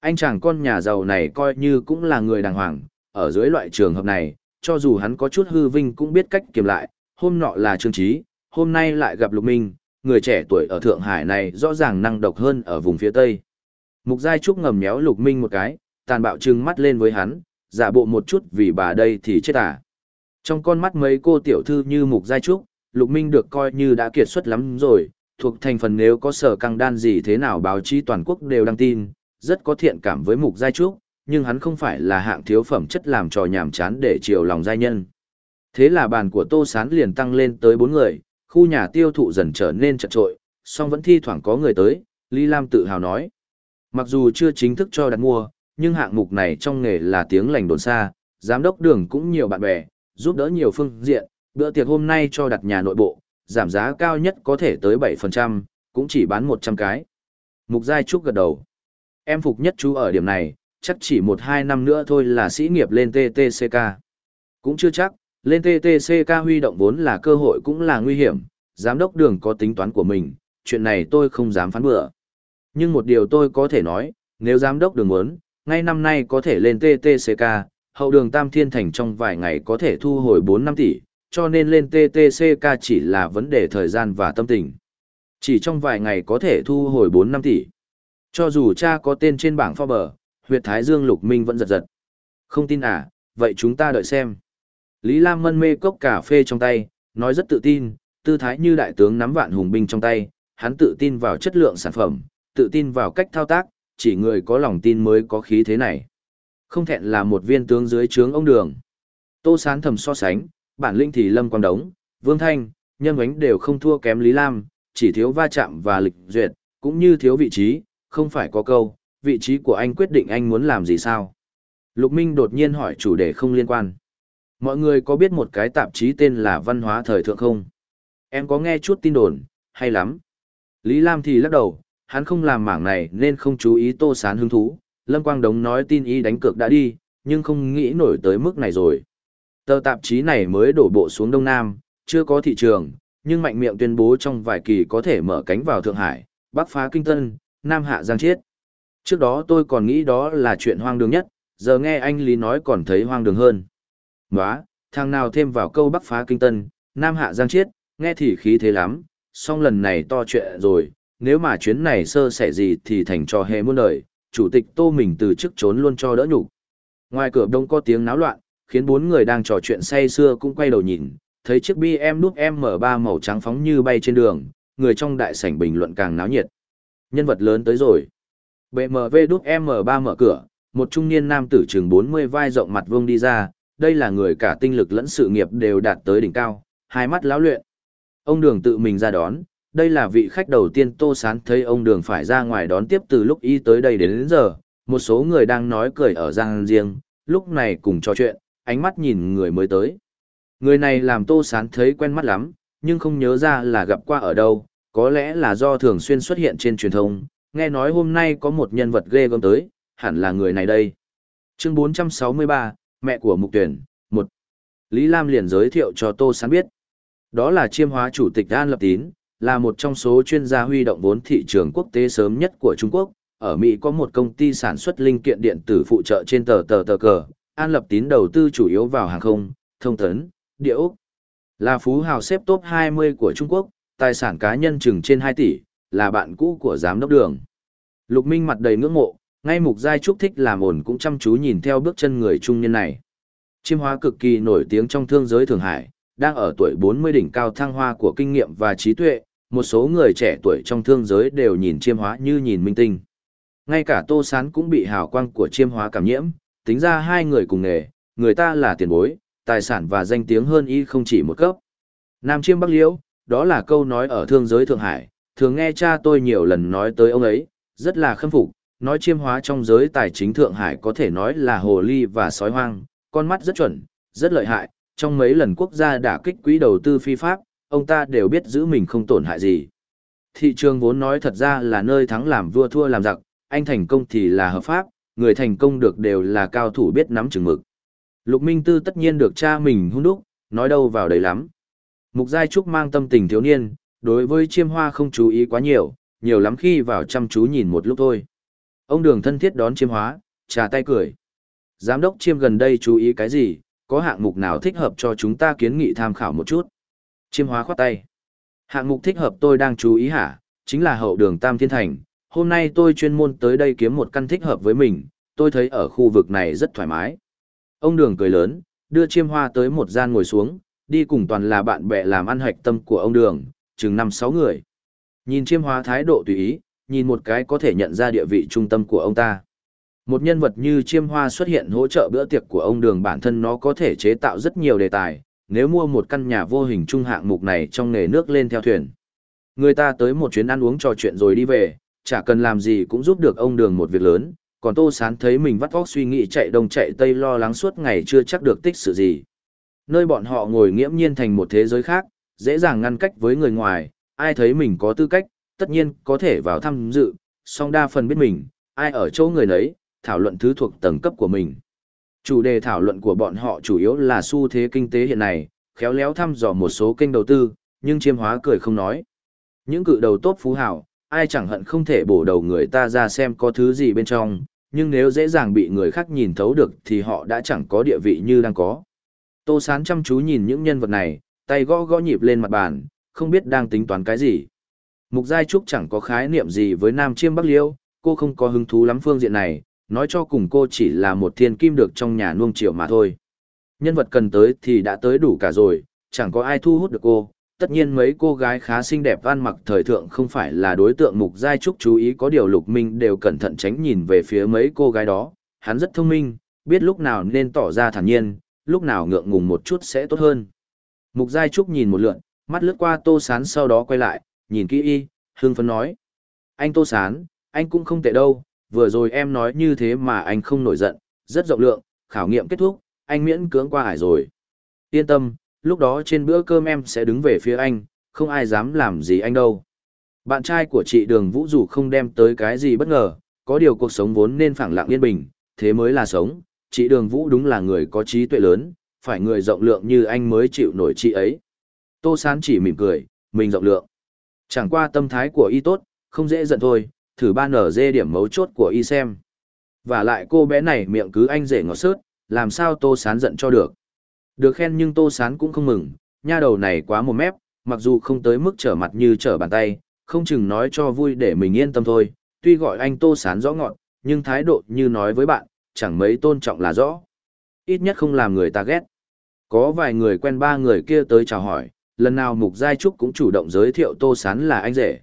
A: Anh chàng con nhà giàu này coi như cũng là người đàng hoàng, ở dưới loại trường hợp này, cho dù hắn có chút hư vinh cũng biết cách kiềm lại, hôm nọ là Trương Trí, hôm nay lại gặp Lục Minh, người trẻ tuổi ở Thượng Hải này rõ ràng năng độc hơn ở vùng phía Tây. Mục Giai Trúc ngầm nhéo Lục Minh một cái, tàn bạo trừng mắt lên với hắn, giả bộ một chút vì bà đây thì chết à. Trong con mắt mấy cô tiểu thư như Mục Giai Trúc, Lục Minh được coi như đã kiệt xuất lắm rồi, thuộc thành phần nếu có sở căng đan gì thế nào báo chí toàn quốc đều đăng tin, rất có thiện cảm với Mục Giai Trúc, nhưng hắn không phải là hạng thiếu phẩm chất làm trò nhảm chán để chiều lòng giai nhân. Thế là bàn của Tô Sán liền tăng lên tới 4 người, khu nhà tiêu thụ dần trở nên chật trội, song vẫn thi thoảng có người tới, Lý Lam tự hào nói. Mặc dù chưa chính thức cho đặt mua, nhưng hạng mục này trong nghề là tiếng lành đồn xa, giám đốc đường cũng nhiều bạn bè, giúp đỡ nhiều phương diện, bữa tiệc hôm nay cho đặt nhà nội bộ, giảm giá cao nhất có thể tới 7%, cũng chỉ bán 100 cái. Mục Giai Trúc gật đầu. Em phục nhất chú ở điểm này, chắc chỉ 1-2 năm nữa thôi là sĩ nghiệp lên TTCK. Cũng chưa chắc, lên TTCK huy động vốn là cơ hội cũng là nguy hiểm, giám đốc đường có tính toán của mình, chuyện này tôi không dám phán bừa. Nhưng một điều tôi có thể nói, nếu giám đốc đường muốn, ngay năm nay có thể lên TTCK, hậu đường Tam Thiên Thành trong vài ngày có thể thu hồi 4 năm tỷ, cho nên lên TTCK chỉ là vấn đề thời gian và tâm tình. Chỉ trong vài ngày có thể thu hồi 4 năm tỷ. Cho dù cha có tên trên bảng Forbes, huyệt Thái Dương Lục Minh vẫn giật giật. Không tin à, vậy chúng ta đợi xem. Lý Lam mân mê cốc cà phê trong tay, nói rất tự tin, tư thái như đại tướng nắm vạn hùng binh trong tay, hắn tự tin vào chất lượng sản phẩm, tự tin vào cách thao tác, chỉ người có lòng tin mới có khí thế này. Không thẹn là một viên tướng dưới trướng ông đường. Tô Sán thầm so sánh, bản linh thì Lâm Quang Đống, Vương Thanh, Nhân Ánh đều không thua kém Lý Lam, chỉ thiếu va chạm và lịch duyệt, cũng như thiếu vị trí, không phải có câu, vị trí của anh quyết định anh muốn làm gì sao. Lục Minh đột nhiên hỏi chủ đề không liên quan. Mọi người có biết một cái tạp chí tên là Văn hóa Thời Thượng không? Em có nghe chút tin đồn, hay lắm. Lý Lam thì lắc đầu, hắn không làm mảng này nên không chú ý tô sán hứng thú. Lâm Quang Đống nói tin ý đánh cược đã đi, nhưng không nghĩ nổi tới mức này rồi. Tờ tạp chí này mới đổ bộ xuống Đông Nam, chưa có thị trường, nhưng mạnh miệng tuyên bố trong vài kỳ có thể mở cánh vào Thượng Hải, Bắc phá Kinh Tân, Nam hạ Giang Chiết. Trước đó tôi còn nghĩ đó là chuyện hoang đường nhất, giờ nghe anh Lý nói còn thấy hoang đường hơn. Nóa, thằng nào thêm vào câu Bắc phá Kinh Tân, Nam hạ Giang Chiết, nghe thì khí thế lắm, song lần này to chuyện rồi, nếu mà chuyến này sơ sẻ gì thì thành trò hề muôn đời, chủ tịch tô mình từ chức trốn luôn cho đỡ nhục. Ngoài cửa đông có tiếng náo loạn, khiến bốn người đang trò chuyện say xưa cũng quay đầu nhìn, thấy chiếc BM đúc M3 màu trắng phóng như bay trên đường, người trong đại sảnh bình luận càng náo nhiệt. Nhân vật lớn tới rồi. BMW đúc M3 mở cửa, một trung niên nam tử chừng 40 vai rộng mặt vuông đi ra, đây là người cả tinh lực lẫn sự nghiệp đều đạt tới đỉnh cao, hai mắt lão luyện. Ông Đường tự mình ra đón, đây là vị khách đầu tiên Tô Sán thấy ông Đường phải ra ngoài đón tiếp từ lúc y tới đây đến, đến giờ, một số người đang nói cười ở giang riêng, lúc này cùng trò chuyện, ánh mắt nhìn người mới tới. Người này làm Tô Sán thấy quen mắt lắm, nhưng không nhớ ra là gặp qua ở đâu, có lẽ là do thường xuyên xuất hiện trên truyền thông, nghe nói hôm nay có một nhân vật ghê gớm tới, hẳn là người này đây. Chương 463, mẹ của Mục Tuyển, một Lý Lam liền giới thiệu cho Tô Sán biết. Đó là chiêm hóa chủ tịch An Lập Tín, là một trong số chuyên gia huy động vốn thị trường quốc tế sớm nhất của Trung Quốc. Ở Mỹ có một công ty sản xuất linh kiện điện tử phụ trợ trên tờ tờ tờ cờ. An Lập Tín đầu tư chủ yếu vào hàng không, thông tấn, địa ốc. Là phú hào xếp top 20 của Trung Quốc, tài sản cá nhân chừng trên 2 tỷ, là bạn cũ của giám đốc đường. Lục Minh mặt đầy ngưỡng mộ, ngay mục giai trúc thích làm ổn cũng chăm chú nhìn theo bước chân người trung niên này. Chiêm hóa cực kỳ nổi tiếng trong thương giới Thượng Hải, đang ở tuổi 40 đỉnh cao thăng hoa của kinh nghiệm và trí tuệ, một số người trẻ tuổi trong thương giới đều nhìn chiêm hóa như nhìn minh tinh. Ngay cả Tô Sán cũng bị hào quang của chiêm hóa cảm nhiễm, tính ra hai người cùng nghề, người ta là tiền bối, tài sản và danh tiếng hơn y không chỉ một cấp. Nam chiêm bắc liễu, đó là câu nói ở thương giới Thượng Hải, thường nghe cha tôi nhiều lần nói tới ông ấy, rất là khâm phục, nói chiêm hóa trong giới tài chính Thượng Hải có thể nói là hồ ly và sói hoang, con mắt rất chuẩn, rất lợi hại, trong mấy lần quốc gia đả kích quỹ đầu tư phi pháp, ông ta đều biết giữ mình không tổn hại gì. Thị trường vốn nói thật ra là nơi thắng làm vua thua làm giặc, anh thành công thì là hợp pháp, người thành công được đều là cao thủ biết nắm chừng mực. Lục Minh Tư tất nhiên được cha mình hung đúc, nói đâu vào đấy lắm. Mục Giai Trúc mang tâm tình thiếu niên, đối với chiêm hoa không chú ý quá nhiều, nhiều lắm khi vào chăm chú nhìn một lúc thôi. Ông đường thân thiết đón chiêm hóa, trà tay cười. Giám đốc chiêm gần đây chú ý cái gì, có hạng mục nào thích hợp cho chúng ta kiến nghị tham khảo một chút. Chiêm hóa khoát tay. Hạng mục thích hợp tôi đang chú ý hả, chính là hậu đường Tam Thiên Thành. Hôm nay tôi chuyên môn tới đây kiếm một căn thích hợp với mình, tôi thấy ở khu vực này rất thoải mái. Ông đường cười lớn, đưa chiêm hoa tới một gian ngồi xuống, đi cùng toàn là bạn bè làm ăn hạch tâm của ông đường, chừng năm sáu người. Nhìn chiêm hoa thái độ tùy ý, nhìn một cái có thể nhận ra địa vị trung tâm của ông ta. Một nhân vật như chiêm hoa xuất hiện hỗ trợ bữa tiệc của ông đường bản thân nó có thể chế tạo rất nhiều đề tài, nếu mua một căn nhà vô hình trung hạng mục này trong nghề nước lên theo thuyền. Người ta tới một chuyến ăn uống trò chuyện rồi đi về, chả cần làm gì cũng giúp được ông đường một việc lớn, còn Tô Sán thấy mình vắt óc suy nghĩ chạy đông chạy tây lo lắng suốt ngày chưa chắc được tích sự gì. Nơi bọn họ ngồi nghiễm nhiên thành một thế giới khác, dễ dàng ngăn cách với người ngoài, ai thấy mình có tư cách, tất nhiên có thể vào tham dự, song đa phần biết mình, ai ở chỗ người nấy, thảo luận thứ thuộc tầng cấp của mình. Chủ đề thảo luận của bọn họ chủ yếu là xu thế kinh tế hiện nay, khéo léo thăm dò một số kênh đầu tư, nhưng chiêm hóa cười không nói. Những cự đầu tốt phú hảo, ai chẳng hận không thể bổ đầu người ta ra xem có thứ gì bên trong, nhưng nếu dễ dàng bị người khác nhìn thấu được thì họ đã chẳng có địa vị như đang có. Tô Sán chăm chú nhìn những nhân vật này, tay gõ gõ nhịp lên mặt bàn, không biết đang tính toán cái gì. Mục Giai Trúc chẳng có khái niệm gì với Nam Chiêm Bắc Liêu, cô không có hứng thú lắm phương diện này, nói cho cùng cô chỉ là một thiên kim được trong nhà nuông chiều mà thôi. Nhân vật cần tới thì đã tới đủ cả rồi, chẳng có ai thu hút được cô. Tất nhiên mấy cô gái khá xinh đẹp ăn mặc thời thượng không phải là đối tượng mục giai trúc chú ý có điều lục minh đều cẩn thận tránh nhìn về phía mấy cô gái đó. Hắn rất thông minh, biết lúc nào nên tỏ ra thản nhiên, lúc nào ngượng ngùng một chút sẽ tốt hơn. Mục giai trúc nhìn một lượn, mắt lướt qua tô sán sau đó quay lại, nhìn kỹ y, hương phấn nói. Anh tô sán, anh cũng không tệ đâu, vừa rồi em nói như thế mà anh không nổi giận, rất rộng lượng, khảo nghiệm kết thúc, anh miễn cưỡng qua hải rồi. Yên tâm, lúc đó trên bữa cơm em sẽ đứng về phía anh, không ai dám làm gì anh đâu. Bạn trai của chị Đường Vũ dù không đem tới cái gì bất ngờ, có điều cuộc sống vốn nên phẳng lặng yên bình, thế mới là sống. Chị Đường Vũ đúng là người có trí tuệ lớn, phải người rộng lượng như anh mới chịu nổi chị ấy. Tô Sán chỉ mỉm cười, mình rộng lượng. Chẳng qua tâm thái của y tốt, không dễ giận thôi, thử ba nở dê điểm mấu chốt của y xem. Và lại cô bé này miệng cứ anh rể ngọt sớt, làm sao tô sán giận cho được. Được khen nhưng tô sán cũng không mừng, nha đầu này quá một mép, mặc dù không tới mức trở mặt như trở bàn tay, không chừng nói cho vui để mình yên tâm thôi, tuy gọi anh tô sán rõ ngọn, nhưng thái độ như nói với bạn, chẳng mấy tôn trọng là rõ. Ít nhất không làm người ta ghét. Có vài người quen ba người kia tới chào hỏi, lần nào Mục Giai Trúc cũng chủ động giới thiệu Tô Sán là anh rể.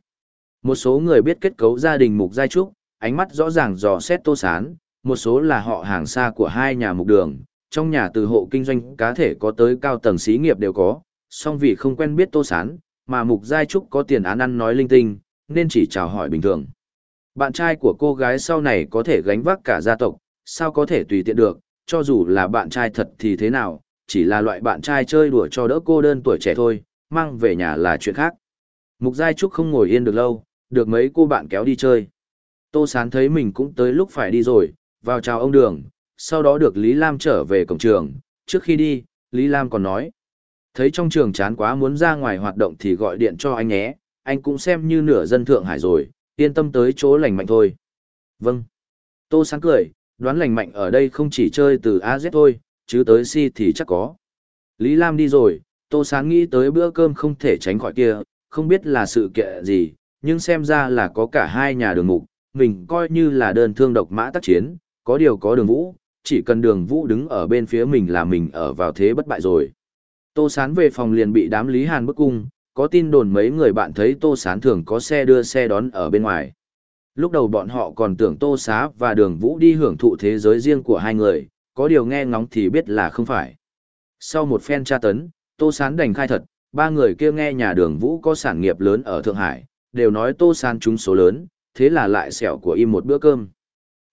A: Một số người biết kết cấu gia đình Mục Giai Trúc, ánh mắt rõ ràng dò xét Tô Sán, một số là họ hàng xa của hai nhà mục đường, trong nhà từ hộ kinh doanh cá thể có tới cao tầng xí nghiệp đều có, song vì không quen biết Tô Sán, mà Mục Giai Trúc có tiền án ăn nói linh tinh, nên chỉ chào hỏi bình thường. Bạn trai của cô gái sau này có thể gánh vác cả gia tộc, sao có thể tùy tiện được, cho dù là bạn trai thật thì thế nào, chỉ là loại bạn trai chơi đùa cho đỡ cô đơn tuổi trẻ thôi, mang về nhà là chuyện khác. Mục Giai Trúc không ngồi yên được lâu, được mấy cô bạn kéo đi chơi. Tô Sán thấy mình cũng tới lúc phải đi rồi, vào chào ông Đường, sau đó được Lý Lam trở về cổng trường, trước khi đi, Lý Lam còn nói. Thấy trong trường chán quá muốn ra ngoài hoạt động thì gọi điện cho anh nhé, anh cũng xem như nửa dân Thượng Hải rồi, yên tâm tới chỗ lành mạnh thôi. Vâng. Tô Sán cười, đoán lành mạnh ở đây không chỉ chơi từ A Z thôi, chứ tới si thì chắc có. Lý Lam đi rồi, Tô Sán nghĩ tới bữa cơm không thể tránh khỏi kia, không biết là sự kiện gì, nhưng xem ra là có cả hai nhà đường mục, mình coi như là đơn thương độc mã tác chiến, có điều có đường vũ, chỉ cần đường vũ đứng ở bên phía mình là mình ở vào thế bất bại rồi. Tô Sán về phòng liền bị đám Lý Hàn bức cung, có tin đồn mấy người bạn thấy Tô Sán thường có xe đưa xe đón ở bên ngoài. Lúc đầu bọn họ còn tưởng Tô Xá và Đường Vũ đi hưởng thụ thế giới riêng của hai người, có điều nghe ngóng thì biết là không phải. Sau một phen tra tấn, Tô Sán đành khai thật, ba người kia nghe nhà Đường Vũ có sản nghiệp lớn ở Thượng Hải, đều nói Tô Sán trúng số lớn, thế là lại xẻo của im một bữa cơm.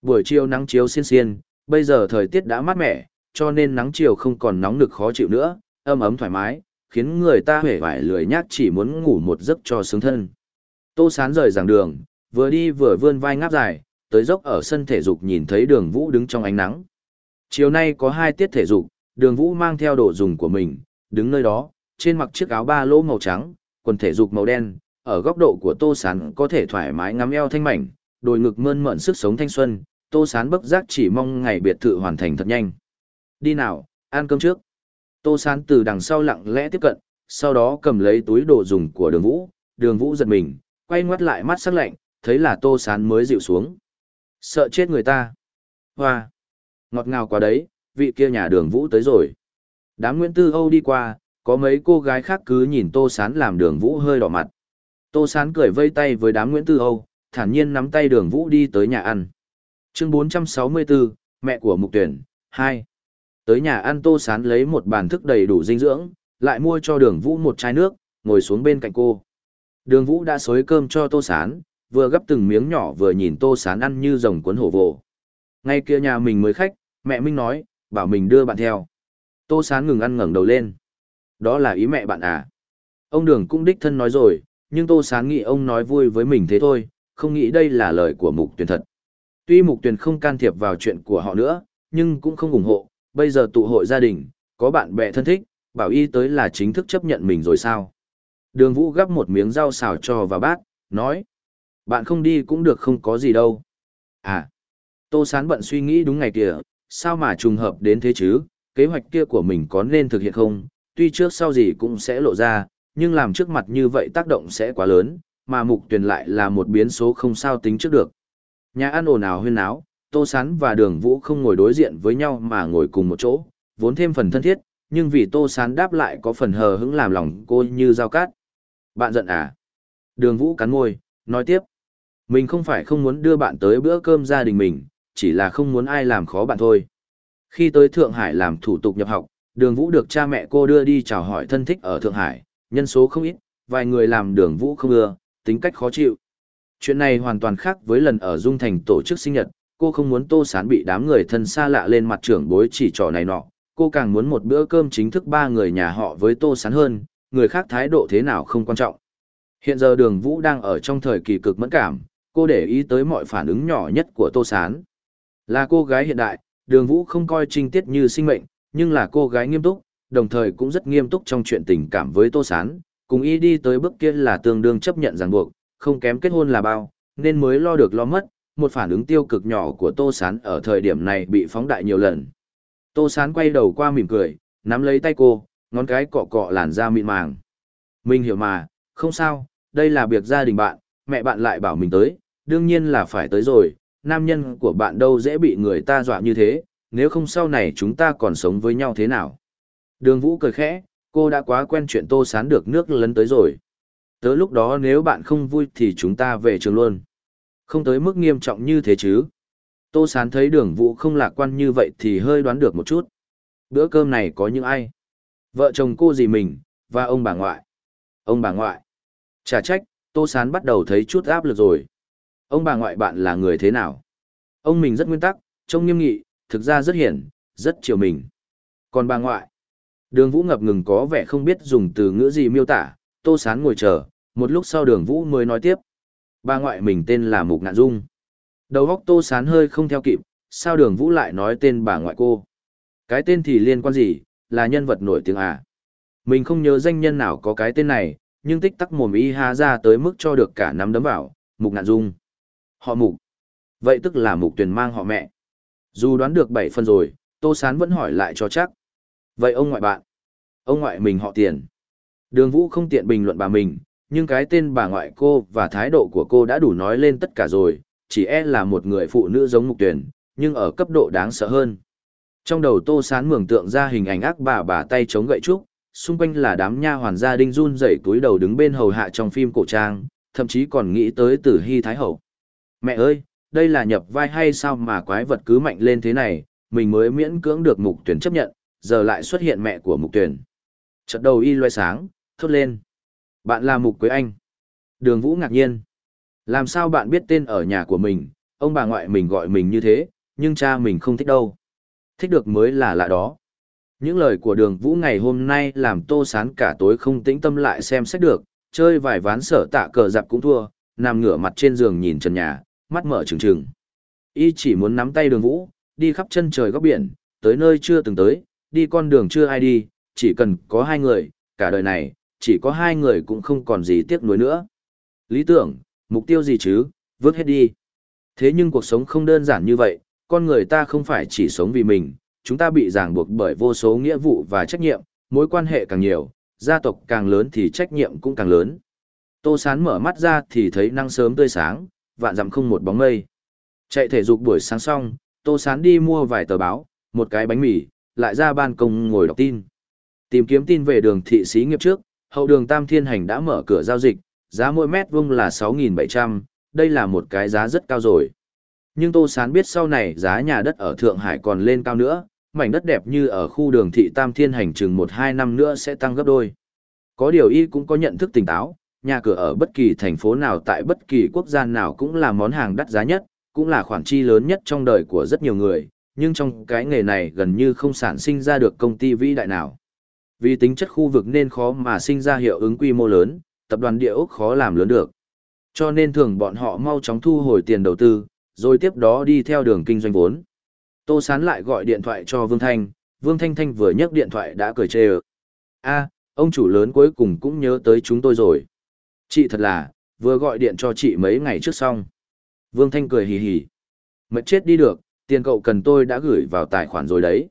A: Buổi chiều nắng chiếu xiên xiên, bây giờ thời tiết đã mát mẻ, cho nên nắng chiều không còn nóng nực khó chịu nữa, ấm ấm thoải mái, khiến người ta hề vải lười nhác chỉ muốn ngủ một giấc cho sướng thân. Tô Sán rời giảng đường, vừa đi vừa vươn vai ngáp dài, tới dốc ở sân thể dục nhìn thấy đường vũ đứng trong ánh nắng. Chiều nay có hai tiết thể dục, đường vũ mang theo đồ dùng của mình, đứng nơi đó, trên mặc chiếc áo ba lỗ màu trắng, quần thể dục màu đen, ở góc độ của tô sán có thể thoải mái ngắm eo thanh mảnh, đồi ngực mơn mởn sức sống thanh xuân, tô sán bức giác chỉ mong ngày biệt thự hoàn thành thật nhanh. Đi nào, ăn cơm trước. Tô sán từ đằng sau lặng lẽ tiếp cận, sau đó cầm lấy túi đồ dùng của đường vũ, đường vũ giật mình, quay ngoắt lại mắt sắc lạnh, thấy là tô sán mới dịu xuống. Sợ chết người ta. Hoa. Ngọt ngào quá đấy, vị kia nhà đường vũ tới rồi. Đám Nguyễn Tư Âu đi qua, có mấy cô gái khác cứ nhìn tô sán làm đường vũ hơi đỏ mặt. Tô sán cười vây tay với đám Nguyễn Tư Âu, thản nhiên nắm tay đường vũ đi tới nhà ăn. Chương 464, mẹ của mục tuyển, 2. Tới nhà ăn tô sán lấy một bàn thức đầy đủ dinh dưỡng, lại mua cho đường vũ một chai nước, ngồi xuống bên cạnh cô. Đường vũ đã xối cơm cho tô sán, vừa gấp từng miếng nhỏ vừa nhìn tô sán ăn như rồng cuốn hổ vồ. Ngay kia nhà mình mới khách, mẹ Minh nói, bảo mình đưa bạn theo. Tô sán ngừng ăn ngẩng đầu lên. Đó là ý mẹ bạn à? Ông Đường cũng đích thân nói rồi, nhưng tô sán nghĩ ông nói vui với mình thế thôi, không nghĩ đây là lời của mục Tuyền thật. Tuy mục Tuyền không can thiệp vào chuyện của họ nữa, nhưng cũng không ủng hộ, bây giờ tụ hội gia đình, có bạn bè thân thích, bảo y tới là chính thức chấp nhận mình rồi sao? Đường Vũ gắp một miếng rau xào cho vào bát, nói. Bạn không đi cũng được không có gì đâu. À, Tô Sán bận suy nghĩ đúng ngày kìa, sao mà trùng hợp đến thế chứ, kế hoạch kia của mình có nên thực hiện không, tuy trước sau gì cũng sẽ lộ ra, nhưng làm trước mặt như vậy tác động sẽ quá lớn, mà mục tuyển lại là một biến số không sao tính trước được. Nhà ăn ồn ào huyên náo, Tô Sán và Đường Vũ không ngồi đối diện với nhau mà ngồi cùng một chỗ, vốn thêm phần thân thiết, nhưng vì Tô Sán đáp lại có phần hờ hững làm lòng cô như dao cát. Bạn giận à? Đường Vũ cắn môi, nói tiếp. Mình không phải không muốn đưa bạn tới bữa cơm gia đình mình, chỉ là không muốn ai làm khó bạn thôi. Khi tới Thượng Hải làm thủ tục nhập học, đường Vũ được cha mẹ cô đưa đi chào hỏi thân thích ở Thượng Hải, nhân số không ít, vài người làm đường Vũ không ưa, tính cách khó chịu. Chuyện này hoàn toàn khác với lần ở Dung Thành tổ chức sinh nhật, cô không muốn Tô Sán bị đám người thân xa lạ lên mặt trưởng bối chỉ trò này nọ, cô càng muốn một bữa cơm chính thức ba người nhà họ với Tô Sán hơn, người khác thái độ thế nào không quan trọng. Hiện giờ đường Vũ đang ở trong thời kỳ cực mẫn cảm, cô để ý tới mọi phản ứng nhỏ nhất của Tô Sán. Là cô gái hiện đại, đường Vũ không coi trinh tiết như sinh mệnh, nhưng là cô gái nghiêm túc, đồng thời cũng rất nghiêm túc trong chuyện tình cảm với Tô Sán, cùng ý đi tới bước kia là tương đương chấp nhận ràng buộc, không kém kết hôn là bao, nên mới lo được lo mất, một phản ứng tiêu cực nhỏ của Tô Sán ở thời điểm này bị phóng đại nhiều lần. Tô Sán quay đầu qua mỉm cười, nắm lấy tay cô, ngón cái cọ cọ làn da mịn màng. Mình hiểu mà, không sao, đây là việc gia đình bạn, mẹ bạn lại bảo mình tới, đương nhiên là phải tới rồi, nam nhân của bạn đâu dễ bị người ta dọa như thế, nếu không sau này chúng ta còn sống với nhau thế nào. Đường Vũ cười khẽ, cô đã quá quen chuyện Tô Sán được nước lấn tới rồi. Tới lúc đó nếu bạn không vui thì chúng ta về trường luôn. Không tới mức nghiêm trọng như thế chứ. Tô Sán thấy đường Vũ không lạc quan như vậy thì hơi đoán được một chút. Bữa cơm này có những ai? Vợ chồng cô dì mình, và ông bà ngoại. Ông bà ngoại. Chả trách, Tô Sán bắt đầu thấy chút áp lực rồi. Ông bà ngoại bạn là người thế nào? Ông mình rất nguyên tắc, trông nghiêm nghị, thực ra rất hiền, rất chiều mình. Còn bà ngoại? Đường Vũ ngập ngừng có vẻ không biết dùng từ ngữ gì miêu tả, Tô Sán ngồi chờ, một lúc sau đường Vũ mới nói tiếp. Bà ngoại mình tên là Mục Ngạn Dung. Đầu óc Tô Sán hơi không theo kịp, sao đường Vũ lại nói tên bà ngoại cô? Cái tên thì liên quan gì, là nhân vật nổi tiếng à? Mình không nhớ danh nhân nào có cái tên này, nhưng tích tắc mồm y ha ra tới mức cho được cả nắm đấm vào, Mục Ngạn Dung. Họ Mục. Vậy tức là Mục Tuyền mang họ mẹ. Dù đoán được bảy phần rồi, Tô Sán vẫn hỏi lại cho chắc. Vậy ông ngoại bạn? Ông ngoại mình họ tiền. Đường Vũ không tiện bình luận bà mình, nhưng cái tên bà ngoại cô và thái độ của cô đã đủ nói lên tất cả rồi, chỉ e là một người phụ nữ giống Mục Tuyền, nhưng ở cấp độ đáng sợ hơn. Trong đầu Tô Sán mường tượng ra hình ảnh ác bà bà tay chống gậy trúc, xung quanh là đám nha hoàn gia đình run rẩy túi đầu đứng bên hầu hạ trong phim cổ trang, thậm chí còn nghĩ tới Tử Hy Thái Hậu. Mẹ ơi, đây là nhập vai hay sao mà quái vật cứ mạnh lên thế này, mình mới miễn cưỡng được Mục Tuyền chấp nhận, giờ lại xuất hiện mẹ của Mục Tuyền. Chợt đầu y loe sáng, thốt lên. Bạn là Mục Quế Anh. Đường Vũ ngạc nhiên. Làm sao bạn biết tên ở nhà của mình, ông bà ngoại mình gọi mình như thế, nhưng cha mình không thích đâu. Thích được mới là lạ đó. Những lời của đường Vũ ngày hôm nay làm tô sán cả tối không tĩnh tâm lại xem xét được, chơi vài ván sở tạ cờ dạp cũng thua, nằm ngửa mặt trên giường nhìn trần nhà, mắt mở trừng trừng. Y chỉ muốn nắm tay đường Vũ, đi khắp chân trời góc biển, tới nơi chưa từng tới, đi con đường chưa ai đi, chỉ cần có hai người, cả đời này, chỉ có hai người cũng không còn gì tiếc nuối nữa. Lý tưởng, mục tiêu gì chứ, vứt hết đi. Thế nhưng cuộc sống không đơn giản như vậy, con người ta không phải chỉ sống vì mình, chúng ta bị ràng buộc bởi vô số nghĩa vụ và trách nhiệm, mối quan hệ càng nhiều, gia tộc càng lớn thì trách nhiệm cũng càng lớn. Tô Sán mở mắt ra thì thấy năng sớm tươi sáng, vạn dặm không một bóng mây. Chạy thể dục buổi sáng xong, Tô Sán đi mua vài tờ báo, một cái bánh mì, lại ra ban công ngồi đọc tin. Tìm kiếm tin về đường thị xí nghiệp trước, hậu đường Tam Thiên Hành đã mở cửa giao dịch, giá mỗi mét vuông là 6.700, đây là một cái giá rất cao rồi. Nhưng Tô Sán biết sau này giá nhà đất ở Thượng Hải còn lên cao nữa, mảnh đất đẹp như ở khu đường thị Tam Thiên Hành chừng 1-2 năm nữa sẽ tăng gấp đôi. Có điều y cũng có nhận thức tỉnh táo, nhà cửa ở bất kỳ thành phố nào tại bất kỳ quốc gia nào cũng là món hàng đắt giá nhất, cũng là khoản chi lớn nhất trong đời của rất nhiều người, nhưng trong cái nghề này gần như không sản sinh ra được công ty vĩ đại nào. Vì tính chất khu vực nên khó mà sinh ra hiệu ứng quy mô lớn, tập đoàn địa ốc khó làm lớn được. Cho nên thường bọn họ mau chóng thu hồi tiền đầu tư, rồi tiếp đó đi theo đường kinh doanh vốn. Tô Sán lại gọi điện thoại cho Vương Thanh, Vương Thanh Thanh vừa nhấc điện thoại đã cười chê ơ. a ông chủ lớn cuối cùng cũng nhớ tới chúng tôi rồi. Chị thật là, vừa gọi điện cho chị mấy ngày trước xong. Vương Thanh cười hì hì. Mệt chết đi được, tiền cậu cần tôi đã gửi vào tài khoản rồi đấy.